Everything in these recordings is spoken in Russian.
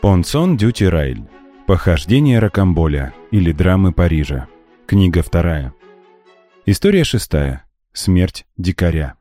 Понсон Дюти Райль. Похождение Рокамболя или Драмы Парижа. Книга вторая. История шестая. Смерть дикаря.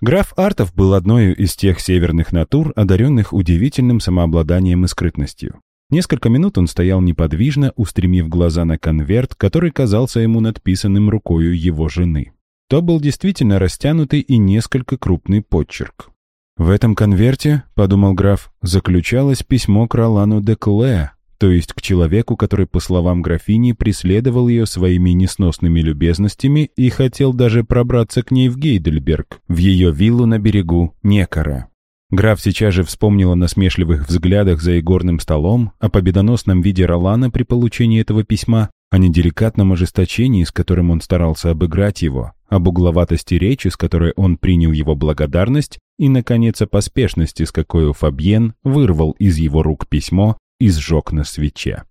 Граф Артов был одной из тех северных натур, одаренных удивительным самообладанием и скрытностью. Несколько минут он стоял неподвижно, устремив глаза на конверт, который казался ему надписанным рукою его жены. То был действительно растянутый и несколько крупный подчерк. В этом конверте, подумал граф, заключалось письмо к Ролану де Кле, то есть к человеку, который, по словам графини, преследовал ее своими несносными любезностями и хотел даже пробраться к ней в Гейдельберг, в ее виллу на берегу Некора. Граф сейчас же вспомнил о насмешливых взглядах за игорным столом, о победоносном виде Ролана при получении этого письма, о неделикатном ожесточении, с которым он старался обыграть его, об угловатости речи, с которой он принял его благодарность, и, наконец, о поспешности, с какой Фабьен вырвал из его рук письмо и сжег на свече.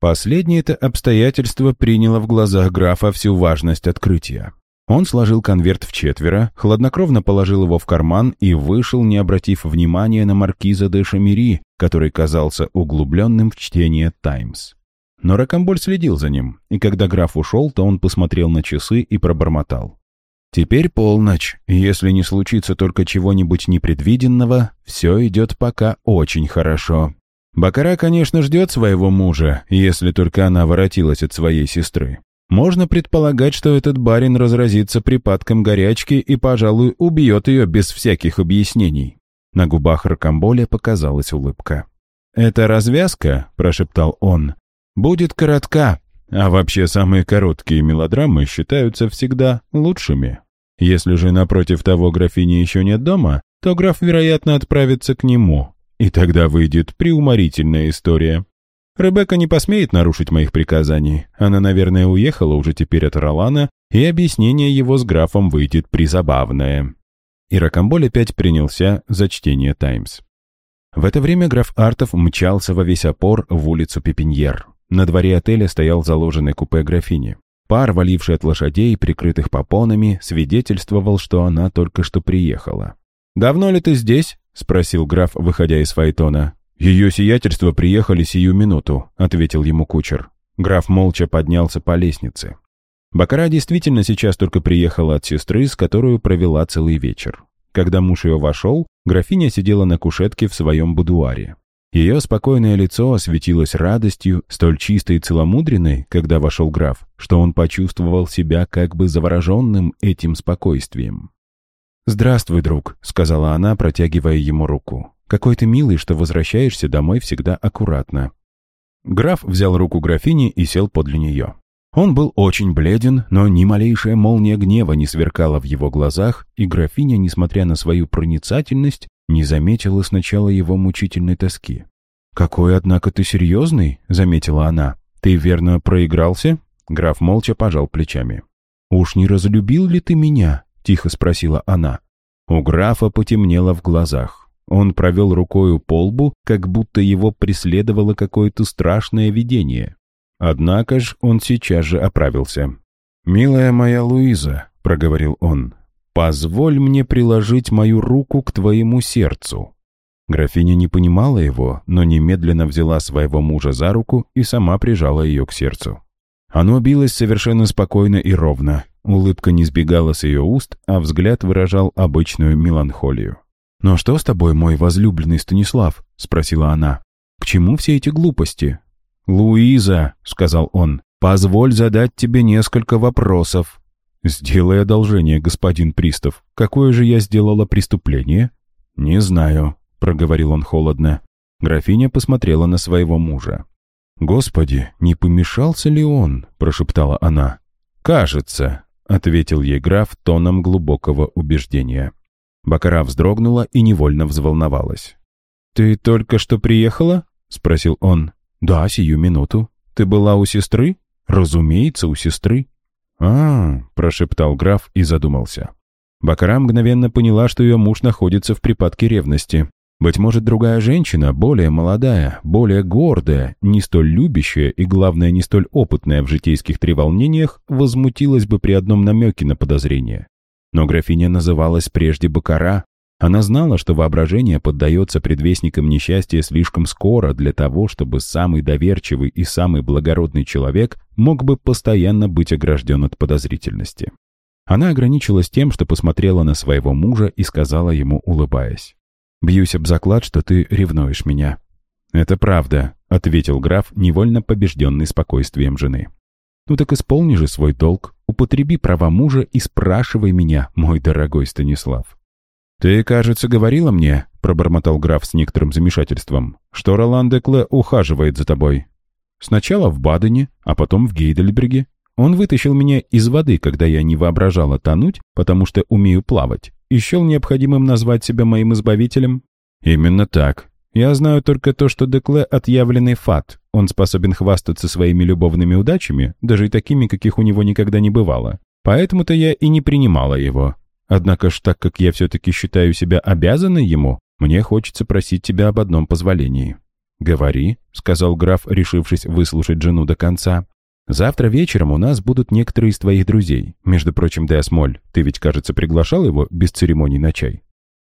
Последнее это обстоятельство приняло в глазах графа всю важность открытия. Он сложил конверт в четверо, хладнокровно положил его в карман и вышел, не обратив внимания на маркиза де Шамири, который казался углубленным в чтение «Таймс». Но Рокомболь следил за ним, и когда граф ушел, то он посмотрел на часы и пробормотал. «Теперь полночь, если не случится только чего-нибудь непредвиденного, все идет пока очень хорошо. Бакара, конечно, ждет своего мужа, если только она воротилась от своей сестры. Можно предполагать, что этот барин разразится припадком горячки и, пожалуй, убьет ее без всяких объяснений». На губах Рокомболя показалась улыбка. «Это развязка», — прошептал он, будет коротка, а вообще самые короткие мелодрамы считаются всегда лучшими. Если же напротив того графини еще нет дома, то граф, вероятно, отправится к нему, и тогда выйдет приуморительная история. Ребекка не посмеет нарушить моих приказаний. Она, наверное, уехала уже теперь от Ролана, и объяснение его с графом выйдет призабавное. И Рокомболь опять принялся за чтение «Таймс». В это время граф Артов мчался во весь опор в улицу Пепиньер. На дворе отеля стоял заложенный купе графини. Пар, валивший от лошадей, прикрытых попонами, свидетельствовал, что она только что приехала. «Давно ли ты здесь?» — спросил граф, выходя из фаэтона. «Ее сиятельство приехали сию минуту», — ответил ему кучер. Граф молча поднялся по лестнице. Бакара действительно сейчас только приехала от сестры, с которой провела целый вечер. Когда муж ее вошел, графиня сидела на кушетке в своем будуаре. Ее спокойное лицо осветилось радостью, столь чистой и целомудренной, когда вошел граф, что он почувствовал себя как бы завороженным этим спокойствием. «Здравствуй, друг», — сказала она, протягивая ему руку. «Какой ты милый, что возвращаешься домой всегда аккуратно». Граф взял руку графини и сел подле нее. Он был очень бледен, но ни малейшая молния гнева не сверкала в его глазах, и графиня, несмотря на свою проницательность, не заметила сначала его мучительной тоски. «Какой, однако, ты серьезный?» — заметила она. «Ты верно проигрался?» Граф молча пожал плечами. «Уж не разлюбил ли ты меня?» — тихо спросила она. У графа потемнело в глазах. Он провел рукою по лбу, как будто его преследовало какое-то страшное видение. Однако ж он сейчас же оправился. «Милая моя Луиза», — проговорил он, «Позволь мне приложить мою руку к твоему сердцу». Графиня не понимала его, но немедленно взяла своего мужа за руку и сама прижала ее к сердцу. Оно билось совершенно спокойно и ровно. Улыбка не сбегала с ее уст, а взгляд выражал обычную меланхолию. «Но что с тобой, мой возлюбленный Станислав?» — спросила она. «К чему все эти глупости?» «Луиза», — сказал он, — «позволь задать тебе несколько вопросов». «Сделай одолжение, господин Пристав. Какое же я сделала преступление?» «Не знаю», — проговорил он холодно. Графиня посмотрела на своего мужа. «Господи, не помешался ли он?» — прошептала она. «Кажется», — ответил ей граф тоном глубокого убеждения. Бакара вздрогнула и невольно взволновалась. «Ты только что приехала?» — спросил он. «Да, сию минуту. Ты была у сестры?» «Разумеется, у сестры а, прошептал граф и задумался. Бакара мгновенно поняла, что ее муж находится в припадке ревности. Быть может, другая женщина, более молодая, более гордая, не столь любящая и, главное, не столь опытная в житейских треволнениях, возмутилась бы при одном намеке на подозрение. Но графиня называлась прежде Бакара. Она знала, что воображение поддается предвестникам несчастья слишком скоро для того, чтобы самый доверчивый и самый благородный человек мог бы постоянно быть огражден от подозрительности. Она ограничилась тем, что посмотрела на своего мужа и сказала ему, улыбаясь. «Бьюсь об заклад, что ты ревнуешь меня». «Это правда», — ответил граф, невольно побежденный спокойствием жены. «Ну так исполни же свой долг, употреби права мужа и спрашивай меня, мой дорогой Станислав». «Ты, кажется, говорила мне», — пробормотал граф с некоторым замешательством, «что Ролан Декле ухаживает за тобой. Сначала в Бадене, а потом в Гейдельберге. Он вытащил меня из воды, когда я не воображала тонуть, потому что умею плавать, и счел необходимым назвать себя моим избавителем. Именно так. Я знаю только то, что Декле — отъявленный фат. Он способен хвастаться своими любовными удачами, даже и такими, каких у него никогда не бывало. Поэтому-то я и не принимала его. Однако ж, так как я все-таки считаю себя обязанной ему, мне хочется просить тебя об одном позволении». «Говори», — сказал граф, решившись выслушать жену до конца. «Завтра вечером у нас будут некоторые из твоих друзей. Между прочим, Деосмоль, ты ведь, кажется, приглашал его без церемоний на чай?»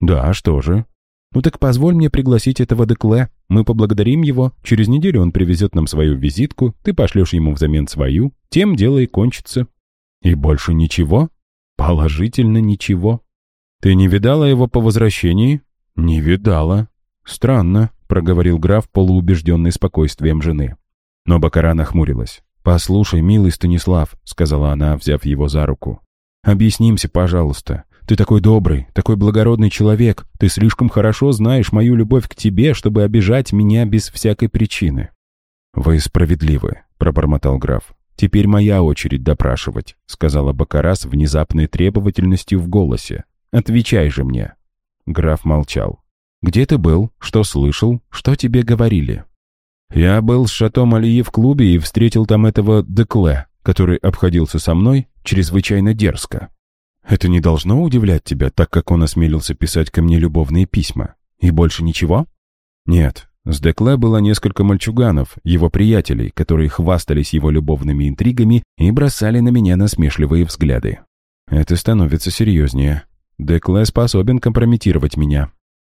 «Да, что же?» «Ну так позволь мне пригласить этого Декле. Мы поблагодарим его. Через неделю он привезет нам свою визитку, ты пошлешь ему взамен свою. Тем дело и кончится». «И больше ничего?» Положительно ничего. Ты не видала его по возвращении? Не видала. Странно, проговорил граф, полуубежденный спокойствием жены. Но Бакара нахмурилась. «Послушай, милый Станислав», — сказала она, взяв его за руку. «Объяснимся, пожалуйста. Ты такой добрый, такой благородный человек. Ты слишком хорошо знаешь мою любовь к тебе, чтобы обижать меня без всякой причины». «Вы справедливы», — пробормотал граф. «Теперь моя очередь допрашивать», — сказала Бакара с внезапной требовательностью в голосе. «Отвечай же мне». Граф молчал. «Где ты был? Что слышал? Что тебе говорили?» «Я был с Шатом Алии в клубе и встретил там этого Декле, который обходился со мной чрезвычайно дерзко. Это не должно удивлять тебя, так как он осмелился писать ко мне любовные письма. И больше ничего?» «Нет, с Декле было несколько мальчуганов, его приятелей, которые хвастались его любовными интригами и бросали на меня насмешливые взгляды. Это становится серьезнее. Декле способен компрометировать меня.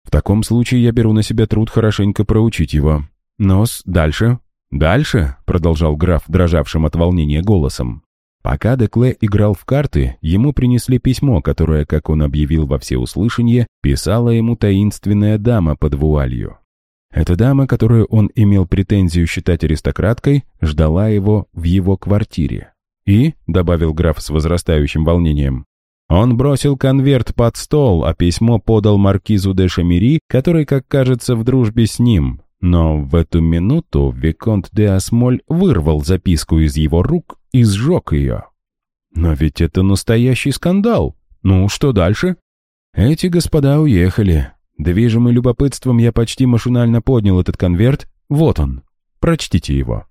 В таком случае я беру на себя труд хорошенько проучить его. Нос, дальше. Дальше, продолжал граф, дрожавшим от волнения голосом. Пока Декле играл в карты, ему принесли письмо, которое, как он объявил во всеуслышание, писала ему таинственная дама под вуалью. Эта дама, которую он имел претензию считать аристократкой, ждала его в его квартире. И, добавил граф с возрастающим волнением, он бросил конверт под стол, а письмо подал маркизу де Шамири, который, как кажется, в дружбе с ним. Но в эту минуту Виконт де Асмоль вырвал записку из его рук и сжег ее. Но ведь это настоящий скандал. Ну, что дальше? Эти господа уехали, Движимый любопытством я почти машинально поднял этот конверт. Вот он. Прочтите его.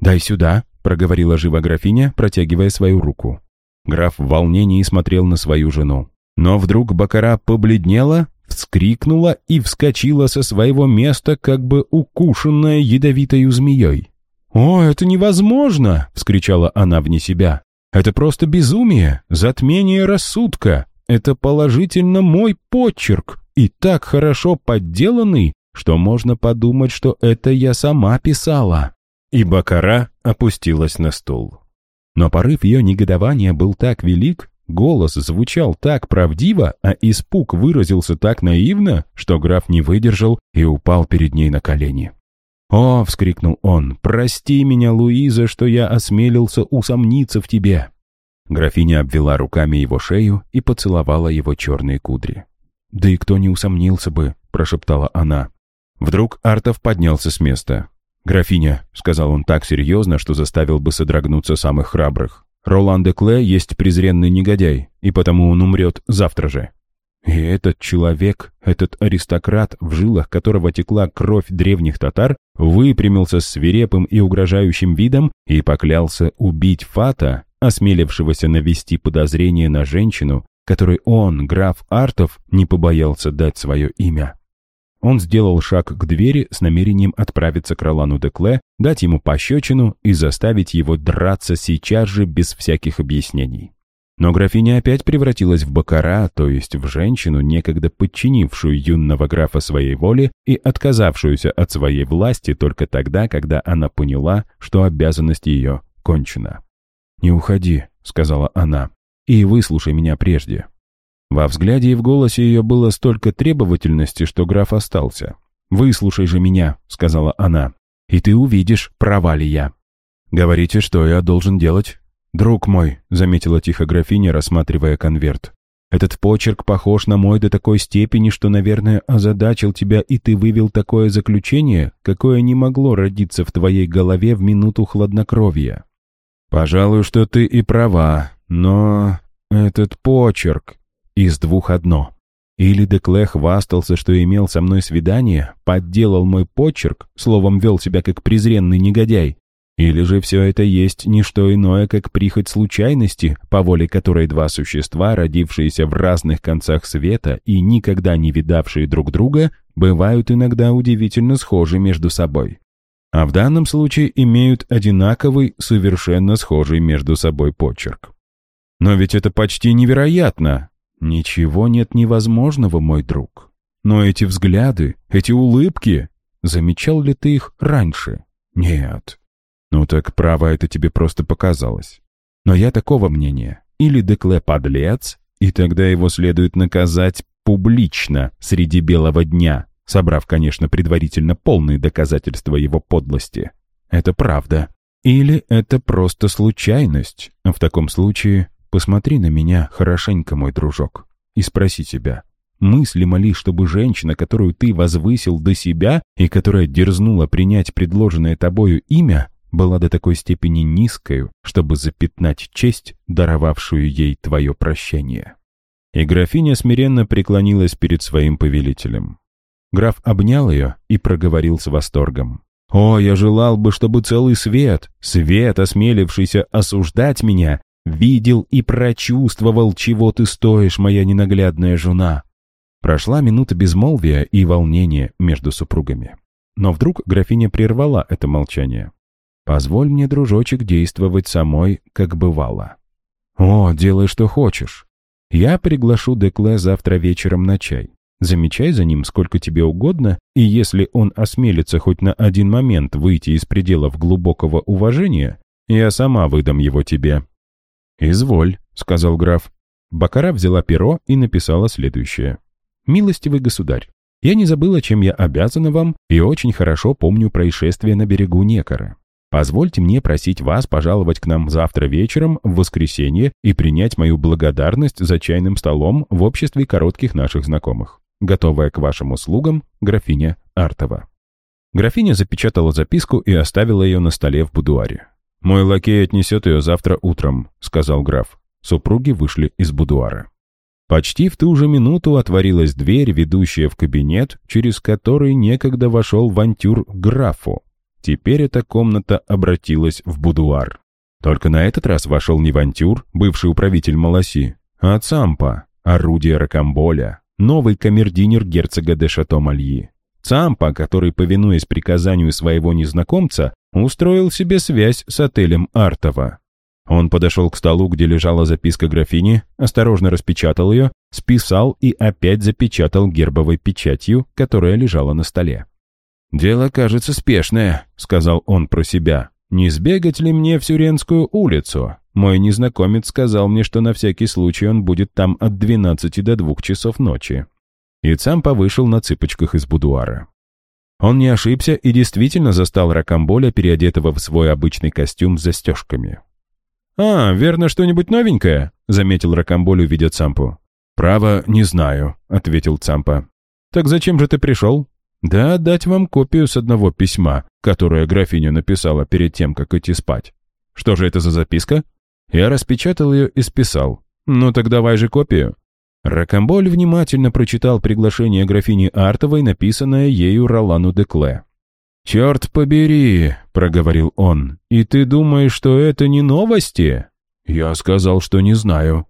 «Дай сюда», — проговорила живо графиня, протягивая свою руку. Граф в волнении смотрел на свою жену. Но вдруг Бакара побледнела, вскрикнула и вскочила со своего места, как бы укушенная ядовитой змеей. «О, это невозможно!» — вскричала она вне себя. «Это просто безумие, затмение рассудка. Это положительно мой почерк и так хорошо подделанный, что можно подумать, что это я сама писала». И Бакара опустилась на стул. Но порыв ее негодования был так велик, голос звучал так правдиво, а испуг выразился так наивно, что граф не выдержал и упал перед ней на колени. «О!» — вскрикнул он. «Прости меня, Луиза, что я осмелился усомниться в тебе!» Графиня обвела руками его шею и поцеловала его черные кудри. «Да и кто не усомнился бы», — прошептала она. Вдруг Артов поднялся с места. «Графиня», — сказал он так серьезно, что заставил бы содрогнуться самых храбрых, «Ролан де Кле есть презренный негодяй, и потому он умрет завтра же». И этот человек, этот аристократ, в жилах которого текла кровь древних татар, выпрямился с свирепым и угрожающим видом и поклялся убить Фата, осмелившегося навести подозрение на женщину, которой он, граф Артов, не побоялся дать свое имя. Он сделал шаг к двери с намерением отправиться к Ролану Декле, дать ему пощечину и заставить его драться сейчас же без всяких объяснений. Но графиня опять превратилась в бакара, то есть в женщину, некогда подчинившую юного графа своей воле и отказавшуюся от своей власти только тогда, когда она поняла, что обязанность ее кончена. «Не уходи», — сказала она, — «и выслушай меня прежде». Во взгляде и в голосе ее было столько требовательности, что граф остался. «Выслушай же меня», — сказала она, — «и ты увидишь, права ли я». «Говорите, что я должен делать?» «Друг мой», — заметила тихо графиня, рассматривая конверт, «этот почерк похож на мой до такой степени, что, наверное, озадачил тебя, и ты вывел такое заключение, какое не могло родиться в твоей голове в минуту хладнокровия». «Пожалуй, что ты и права, но этот почерк из двух одно. Или Декле хвастался, что имел со мной свидание, подделал мой почерк, словом, вел себя как презренный негодяй, или же все это есть не что иное, как прихоть случайности, по воле которой два существа, родившиеся в разных концах света и никогда не видавшие друг друга, бывают иногда удивительно схожи между собой. А в данном случае имеют одинаковый, совершенно схожий между собой почерк. Но ведь это почти невероятно. Ничего нет невозможного, мой друг. Но эти взгляды, эти улыбки, замечал ли ты их раньше? Нет. Ну так право это тебе просто показалось. Но я такого мнения. Или Декле подлец, и тогда его следует наказать публично среди белого дня, собрав, конечно, предварительно полные доказательства его подлости. Это правда. Или это просто случайность. В таком случае посмотри на меня хорошенько, мой дружок, и спроси себя, мыслимо ли, чтобы женщина, которую ты возвысил до себя и которая дерзнула принять предложенное тобою имя, была до такой степени низкою, чтобы запятнать честь, даровавшую ей твое прощение. И графиня смиренно преклонилась перед своим повелителем. Граф обнял ее и проговорил с восторгом. «О, я желал бы, чтобы целый свет, свет, осмелившийся осуждать меня, видел и прочувствовал, чего ты стоишь, моя ненаглядная жена». Прошла минута безмолвия и волнения между супругами. Но вдруг графиня прервала это молчание. Позволь мне, дружочек, действовать самой, как бывало. О, делай, что хочешь. Я приглашу Декле завтра вечером на чай. Замечай за ним сколько тебе угодно, и если он осмелится хоть на один момент выйти из пределов глубокого уважения, я сама выдам его тебе». «Изволь», — сказал граф. Бакара взяла перо и написала следующее. «Милостивый государь, я не забыла, чем я обязана вам, и очень хорошо помню происшествие на берегу Некора. Позвольте мне просить вас пожаловать к нам завтра вечером, в воскресенье, и принять мою благодарность за чайным столом в обществе коротких наших знакомых. Готовая к вашим услугам, графиня Артова». Графиня запечатала записку и оставила ее на столе в будуаре. «Мой лакей отнесет ее завтра утром», — сказал граф. Супруги вышли из будуара. Почти в ту же минуту отворилась дверь, ведущая в кабинет, через который некогда вошел вантюр графу, Теперь эта комната обратилась в будуар. Только на этот раз вошел не Вантюр, бывший управитель Маласи, а Цампа, орудие Ракамболя, новый камердинер герцога де Шато-Мальи. Цампа, который, повинуясь приказанию своего незнакомца, устроил себе связь с отелем Артова. Он подошел к столу, где лежала записка графини, осторожно распечатал ее, списал и опять запечатал гербовой печатью, которая лежала на столе. «Дело кажется спешное», — сказал он про себя. «Не сбегать ли мне в Сюренскую улицу? Мой незнакомец сказал мне, что на всякий случай он будет там от 12 до 2 часов ночи». И Цампа вышел на цыпочках из будуара. Он не ошибся и действительно застал Ракамболя, переодетого в свой обычный костюм с застежками. «А, верно, что-нибудь новенькое?» — заметил Ракамболь, увидя Цампу. «Право, не знаю», — ответил Цампа. «Так зачем же ты пришел?» Да дать вам копию с одного письма, которое графиня написала перед тем, как идти спать. Что же это за записка? Я распечатал ее и списал. Ну так давай же копию. Ракамболь внимательно прочитал приглашение графини Артовой, написанное ею Ролану Декле. «Черт побери», — проговорил он, — «и ты думаешь, что это не новости?» Я сказал, что не знаю.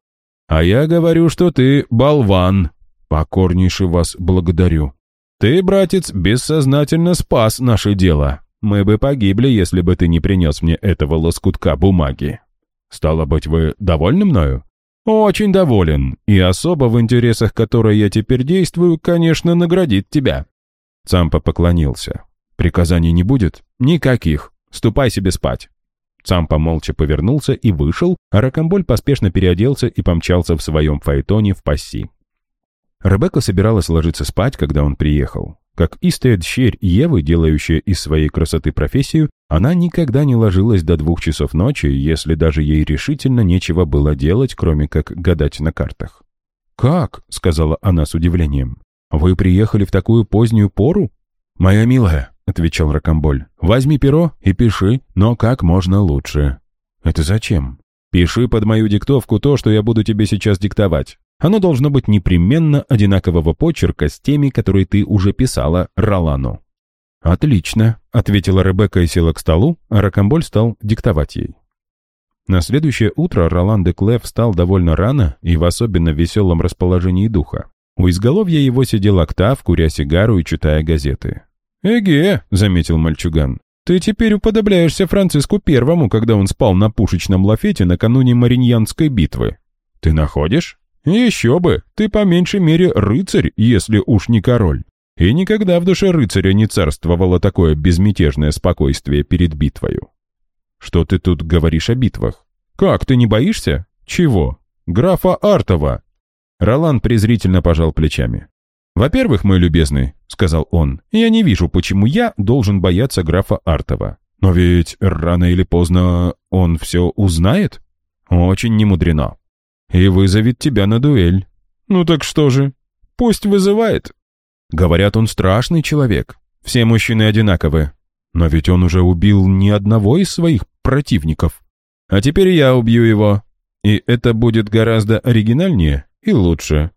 «А я говорю, что ты болван. Покорнейше вас благодарю. Ты, братец, бессознательно спас наше дело. Мы бы погибли, если бы ты не принес мне этого лоскутка бумаги. Стало быть, вы довольны мною? «Очень доволен, и особо в интересах которой я теперь действую, конечно, наградит тебя». Цампа поклонился. «Приказаний не будет?» «Никаких. Ступай себе спать». Цампа молча повернулся и вышел, а Ракомболь поспешно переоделся и помчался в своем фаэтоне в пасси. Ребекка собиралась ложиться спать, когда он приехал. Как истая дщерь Евы, делающая из своей красоты профессию, она никогда не ложилась до двух часов ночи, если даже ей решительно нечего было делать, кроме как гадать на картах. «Как?» — сказала она с удивлением. «Вы приехали в такую позднюю пору?» «Моя милая», — отвечал Ракомболь, — «возьми перо и пиши, но как можно лучше». «Это зачем?» «Пиши под мою диктовку то, что я буду тебе сейчас диктовать. Оно должно быть непременно одинакового почерка с теми, которые ты уже писала Ролану». «Отлично», — ответила Ребекка и села к столу, а Ракомболь стал диктовать ей. На следующее утро Ролан де Клев встал довольно рано и в особенно веселом расположении духа. У изголовья его сидел Октав, куря сигару и читая газеты. «Эге», — заметил мальчуган, — «ты теперь уподобляешься Франциску Первому, когда он спал на пушечном лафете накануне Мариньянской битвы. Ты находишь?» «Еще бы! Ты по меньшей мере рыцарь, если уж не король. И никогда в душе рыцаря не царствовало такое безмятежное спокойствие перед битвою». «Что ты тут говоришь о битвах? Как, ты не боишься? Чего? Графа Артова!» Ролан презрительно пожал плечами. «Во-первых, мой любезный», — сказал он, — «я не вижу, почему я должен бояться графа Артова. Но ведь рано или поздно он все узнает? Очень немудрено и вызовет тебя на дуэль. Ну так что же? Пусть вызывает. Говорят, он страшный человек. Все мужчины одинаковы. Но ведь он уже убил ни одного из своих противников. А теперь я убью его. И это будет гораздо оригинальнее и лучше.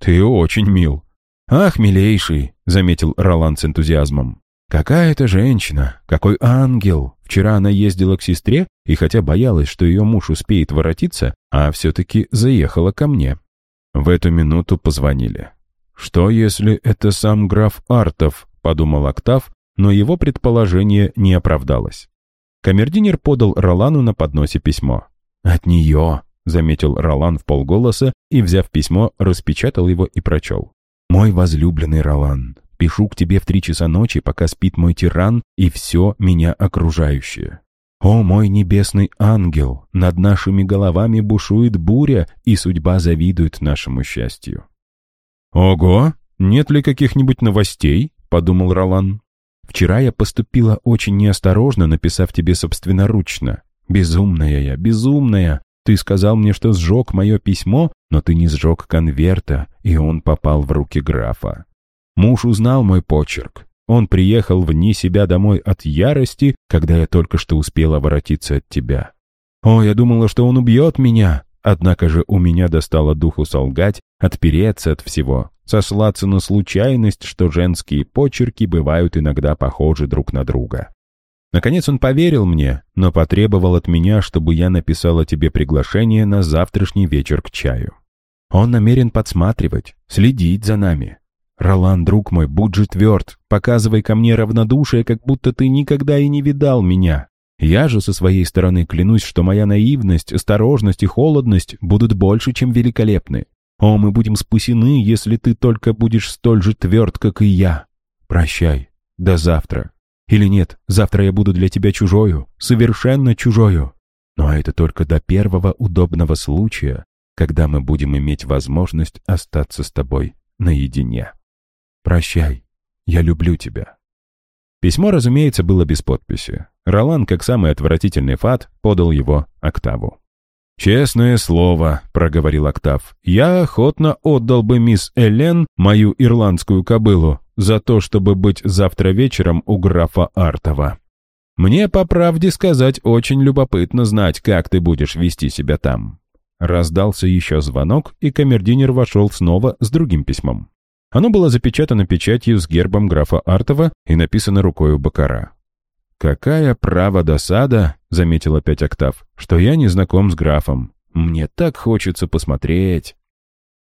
Ты очень мил. Ах, милейший, заметил Ролан с энтузиазмом. Какая это женщина, какой ангел. Вчера она ездила к сестре и хотя боялась, что ее муж успеет воротиться, а все-таки заехала ко мне. В эту минуту позвонили. «Что, если это сам граф Артов?» — подумал Октав, но его предположение не оправдалось. Камердинер подал Ролану на подносе письмо. «От нее», — заметил Ролан в полголоса и, взяв письмо, распечатал его и прочел. «Мой возлюбленный Ролан, пишу к тебе в три часа ночи, пока спит мой тиран и все меня окружающее. «О, мой небесный ангел, над нашими головами бушует буря, и судьба завидует нашему счастью». «Ого, нет ли каких-нибудь новостей?» — подумал Ролан. «Вчера я поступила очень неосторожно, написав тебе собственноручно. Безумная я, безумная. Ты сказал мне, что сжег мое письмо, но ты не сжег конверта, и он попал в руки графа. Муж узнал мой почерк. Он приехал вне себя домой от ярости, когда я только что успела воротиться от тебя. О, я думала, что он убьет меня, однако же у меня достало духу солгать, отпереться от всего, сослаться на случайность, что женские почерки бывают иногда похожи друг на друга. Наконец он поверил мне, но потребовал от меня, чтобы я написала тебе приглашение на завтрашний вечер к чаю. Он намерен подсматривать, следить за нами, «Ролан, друг мой, будь же тверд, показывай ко мне равнодушие, как будто ты никогда и не видал меня. Я же со своей стороны клянусь, что моя наивность, осторожность и холодность будут больше, чем великолепны. О, мы будем спасены, если ты только будешь столь же тверд, как и я. Прощай. До завтра. Или нет, завтра я буду для тебя чужою, совершенно чужою. Но это только до первого удобного случая, когда мы будем иметь возможность остаться с тобой наедине. «Прощай, я люблю тебя». Письмо, разумеется, было без подписи. Ролан, как самый отвратительный фат, подал его Октаву. «Честное слово», — проговорил Октав, — «я охотно отдал бы мисс Элен, мою ирландскую кобылу, за то, чтобы быть завтра вечером у графа Артова. Мне, по правде сказать, очень любопытно знать, как ты будешь вести себя там». Раздался еще звонок, и камердинер вошел снова с другим письмом. Оно было запечатано печатью с гербом графа Артова и написано рукою Бакара. «Какая право досада», — заметил опять Октав, — «что я не знаком с графом. Мне так хочется посмотреть».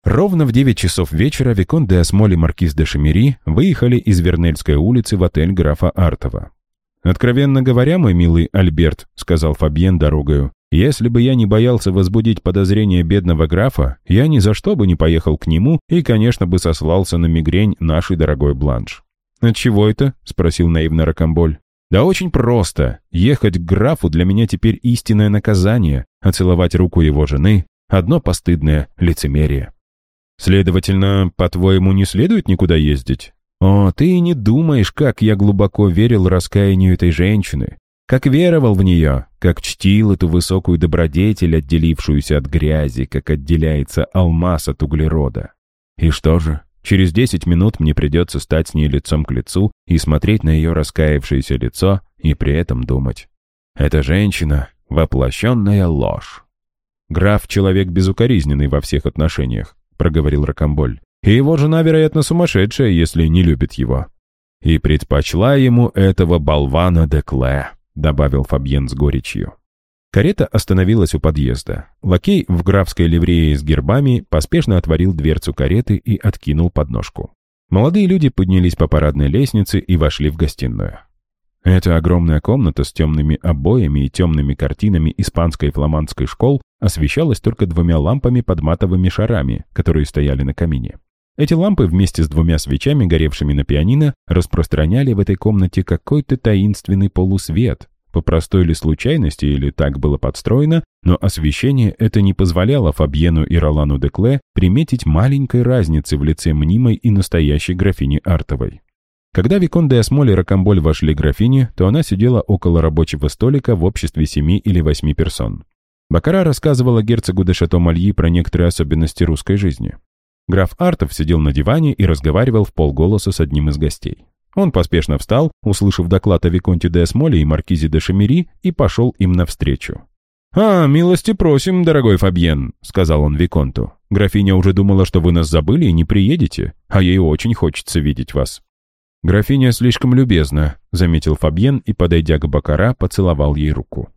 Ровно в девять часов вечера Викон де Осмоль и Маркиз де Шемери выехали из Вернельской улицы в отель графа Артова. «Откровенно говоря, мой милый Альберт», — сказал Фабьен дорогою, Если бы я не боялся возбудить подозрения бедного графа, я ни за что бы не поехал к нему и, конечно, бы сослался на мигрень нашей дорогой Бланш. «Отчего это?» — спросил наивно Рокомболь. «Да очень просто. Ехать к графу для меня теперь истинное наказание, а целовать руку его жены — одно постыдное лицемерие». «Следовательно, по-твоему, не следует никуда ездить?» «О, ты не думаешь, как я глубоко верил раскаянию этой женщины, как веровал в нее, как чтил эту высокую добродетель, отделившуюся от грязи, как отделяется алмаз от углерода. И что же, через десять минут мне придется стать с ней лицом к лицу и смотреть на ее раскаявшееся лицо и при этом думать. Эта женщина — воплощенная ложь. «Граф — человек безукоризненный во всех отношениях», — проговорил Рокомболь. «И его жена, вероятно, сумасшедшая, если не любит его. И предпочла ему этого болвана Декле» добавил Фабьен с горечью. Карета остановилась у подъезда. Лакей в графской ливрее с гербами поспешно отворил дверцу кареты и откинул подножку. Молодые люди поднялись по парадной лестнице и вошли в гостиную. Эта огромная комната с темными обоями и темными картинами испанской и фламандской школ освещалась только двумя лампами под матовыми шарами, которые стояли на камине. Эти лампы вместе с двумя свечами, горевшими на пианино, распространяли в этой комнате какой-то таинственный полусвет. По простой ли случайности или так было подстроено, но освещение это не позволяло Фабьену и Ролану Декле приметить маленькой разницы в лице мнимой и настоящей графини Артовой. Когда Викон де Осмоль и Рокамболь вошли к графине, то она сидела около рабочего столика в обществе семи или восьми персон. Бакара рассказывала герцогу де Шато-Мальи про некоторые особенности русской жизни. Граф Артов сидел на диване и разговаривал в полголоса с одним из гостей. Он поспешно встал, услышав доклад о Виконте де Эсмоле и Маркизе де Шамери, и пошел им навстречу. «А, милости просим, дорогой Фабьен», — сказал он Виконту. «Графиня уже думала, что вы нас забыли и не приедете, а ей очень хочется видеть вас». «Графиня слишком любезна», — заметил Фабьен и, подойдя к Бакара, поцеловал ей руку.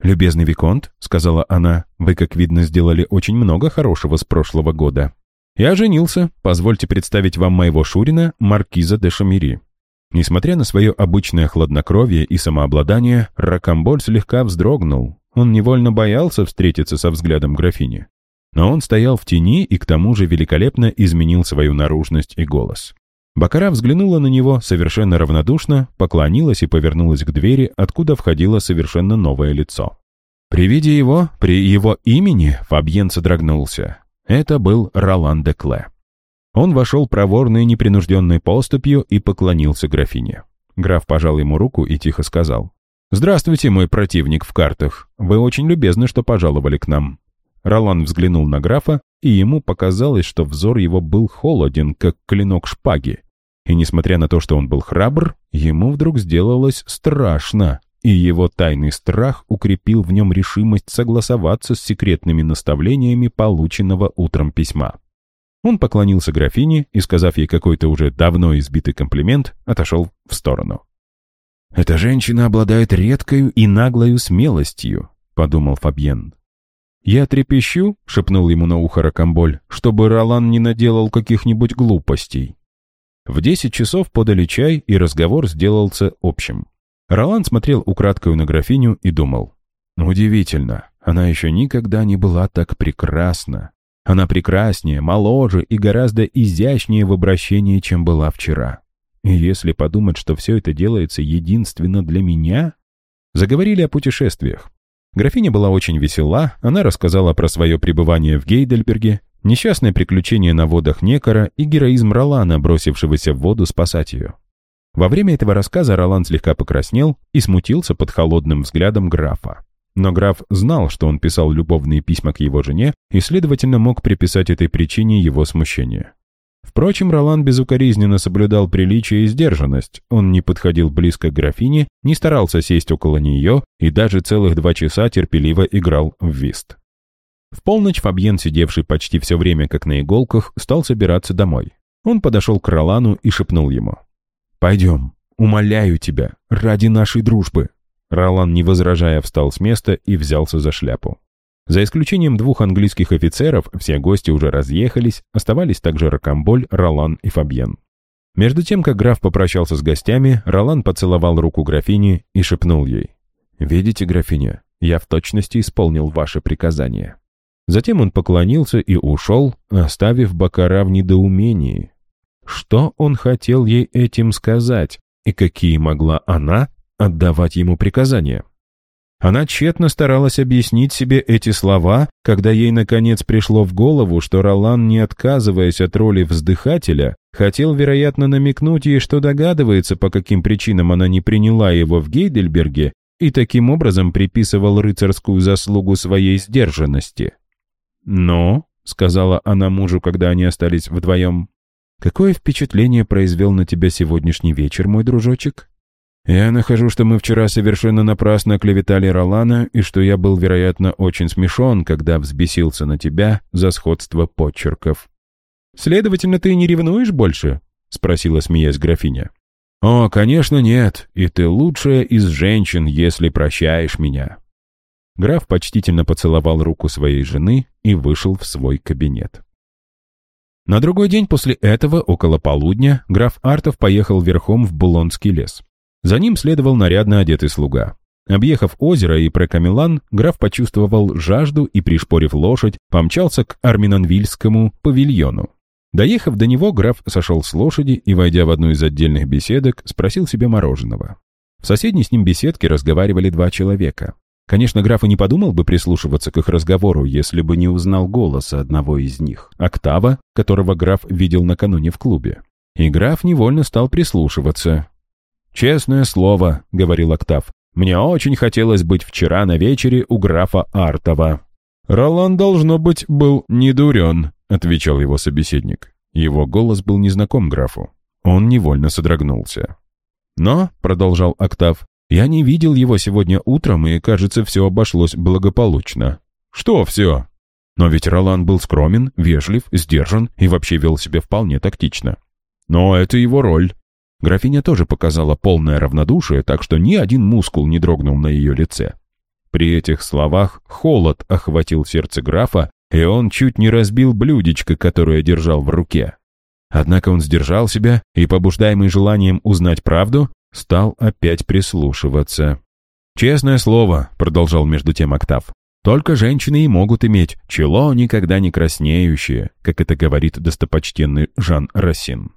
«Любезный Виконт», — сказала она, — «вы, как видно, сделали очень много хорошего с прошлого года. Я женился. Позвольте представить вам моего Шурина, маркиза де Шамири. Несмотря на свое обычное хладнокровие и самообладание, Ракамболь слегка вздрогнул. Он невольно боялся встретиться со взглядом графини. Но он стоял в тени и к тому же великолепно изменил свою наружность и голос. Бакара взглянула на него совершенно равнодушно, поклонилась и повернулась к двери, откуда входило совершенно новое лицо. При виде его, при его имени, Фабьен содрогнулся. Это был Ролан де Кле. Он вошел проворной непринужденной поступью и поклонился графине. Граф пожал ему руку и тихо сказал. «Здравствуйте, мой противник в картах. Вы очень любезны, что пожаловали к нам». Ролан взглянул на графа, и ему показалось, что взор его был холоден, как клинок шпаги. И несмотря на то, что он был храбр, ему вдруг сделалось страшно и его тайный страх укрепил в нем решимость согласоваться с секретными наставлениями полученного утром письма. Он поклонился графине и, сказав ей какой-то уже давно избитый комплимент, отошел в сторону. «Эта женщина обладает редкою и наглою смелостью», — подумал Фабьен. «Я трепещу», — шепнул ему на ухо Рокомболь, «чтобы Ролан не наделал каких-нибудь глупостей». В десять часов подали чай, и разговор сделался общим. Ролан смотрел украдкою на графиню и думал. «Удивительно, она еще никогда не была так прекрасна. Она прекраснее, моложе и гораздо изящнее в обращении, чем была вчера. И если подумать, что все это делается единственно для меня...» Заговорили о путешествиях. Графиня была очень весела, она рассказала про свое пребывание в Гейдельберге, несчастное приключение на водах Некора и героизм Ролана, бросившегося в воду спасать ее. Во время этого рассказа Ролан слегка покраснел и смутился под холодным взглядом графа. Но граф знал, что он писал любовные письма к его жене и, следовательно, мог приписать этой причине его смущение. Впрочем, Ролан безукоризненно соблюдал приличие и сдержанность. Он не подходил близко к графине, не старался сесть около нее и даже целых два часа терпеливо играл в вист. В полночь Фабьен, сидевший почти все время как на иголках, стал собираться домой. Он подошел к Ролану и шепнул ему. «Пойдем, умоляю тебя, ради нашей дружбы». Ролан, не возражая, встал с места и взялся за шляпу. За исключением двух английских офицеров, все гости уже разъехались, оставались также Рокамболь, Ролан и Фабьен. Между тем, как граф попрощался с гостями, Ролан поцеловал руку графини и шепнул ей. «Видите, графиня, Я в точности исполнил ваше приказание». Затем он поклонился и ушел, оставив Бакара в недоумении. Что он хотел ей этим сказать, и какие могла она отдавать ему приказания? Она тщетно старалась объяснить себе эти слова, когда ей наконец пришло в голову, что Ролан, не отказываясь от роли вздыхателя, хотел, вероятно, намекнуть ей, что догадывается, по каким причинам она не приняла его в Гейдельберге и таким образом приписывал рыцарскую заслугу своей сдержанности. «Но», — сказала она мужу, когда они остались вдвоем, «какое впечатление произвел на тебя сегодняшний вечер, мой дружочек?» Я нахожу, что мы вчера совершенно напрасно клеветали Ролана, и что я был, вероятно, очень смешон, когда взбесился на тебя за сходство почерков. «Следовательно, ты не ревнуешь больше?» — спросила, смеясь графиня. «О, конечно, нет, и ты лучшая из женщин, если прощаешь меня». Граф почтительно поцеловал руку своей жены и вышел в свой кабинет. На другой день после этого, около полудня, граф Артов поехал верхом в Булонский лес. За ним следовал нарядно одетый слуга. Объехав озеро и Прекамелан, граф почувствовал жажду и, пришпорив лошадь, помчался к Арминанвильскому павильону. Доехав до него, граф сошел с лошади и, войдя в одну из отдельных беседок, спросил себе мороженого. В соседней с ним беседке разговаривали два человека. Конечно, граф и не подумал бы прислушиваться к их разговору, если бы не узнал голоса одного из них, Октава, которого граф видел накануне в клубе. И граф невольно стал прислушиваться, «Честное слово», — говорил Октав, — «мне очень хотелось быть вчера на вечере у графа Артова». «Ролан, должно быть, был не дурен», — отвечал его собеседник. Его голос был незнаком графу. Он невольно содрогнулся. «Но», — продолжал Октав, — «я не видел его сегодня утром, и, кажется, все обошлось благополучно». «Что все?» Но ведь Ролан был скромен, вежлив, сдержан и вообще вел себя вполне тактично. «Но это его роль», Графиня тоже показала полное равнодушие, так что ни один мускул не дрогнул на ее лице. При этих словах холод охватил сердце графа, и он чуть не разбил блюдечко, которое держал в руке. Однако он сдержал себя и, побуждаемый желанием узнать правду, стал опять прислушиваться. «Честное слово», — продолжал между тем Октав, «только женщины и могут иметь чело никогда не краснеющее, как это говорит достопочтенный Жан Рассин.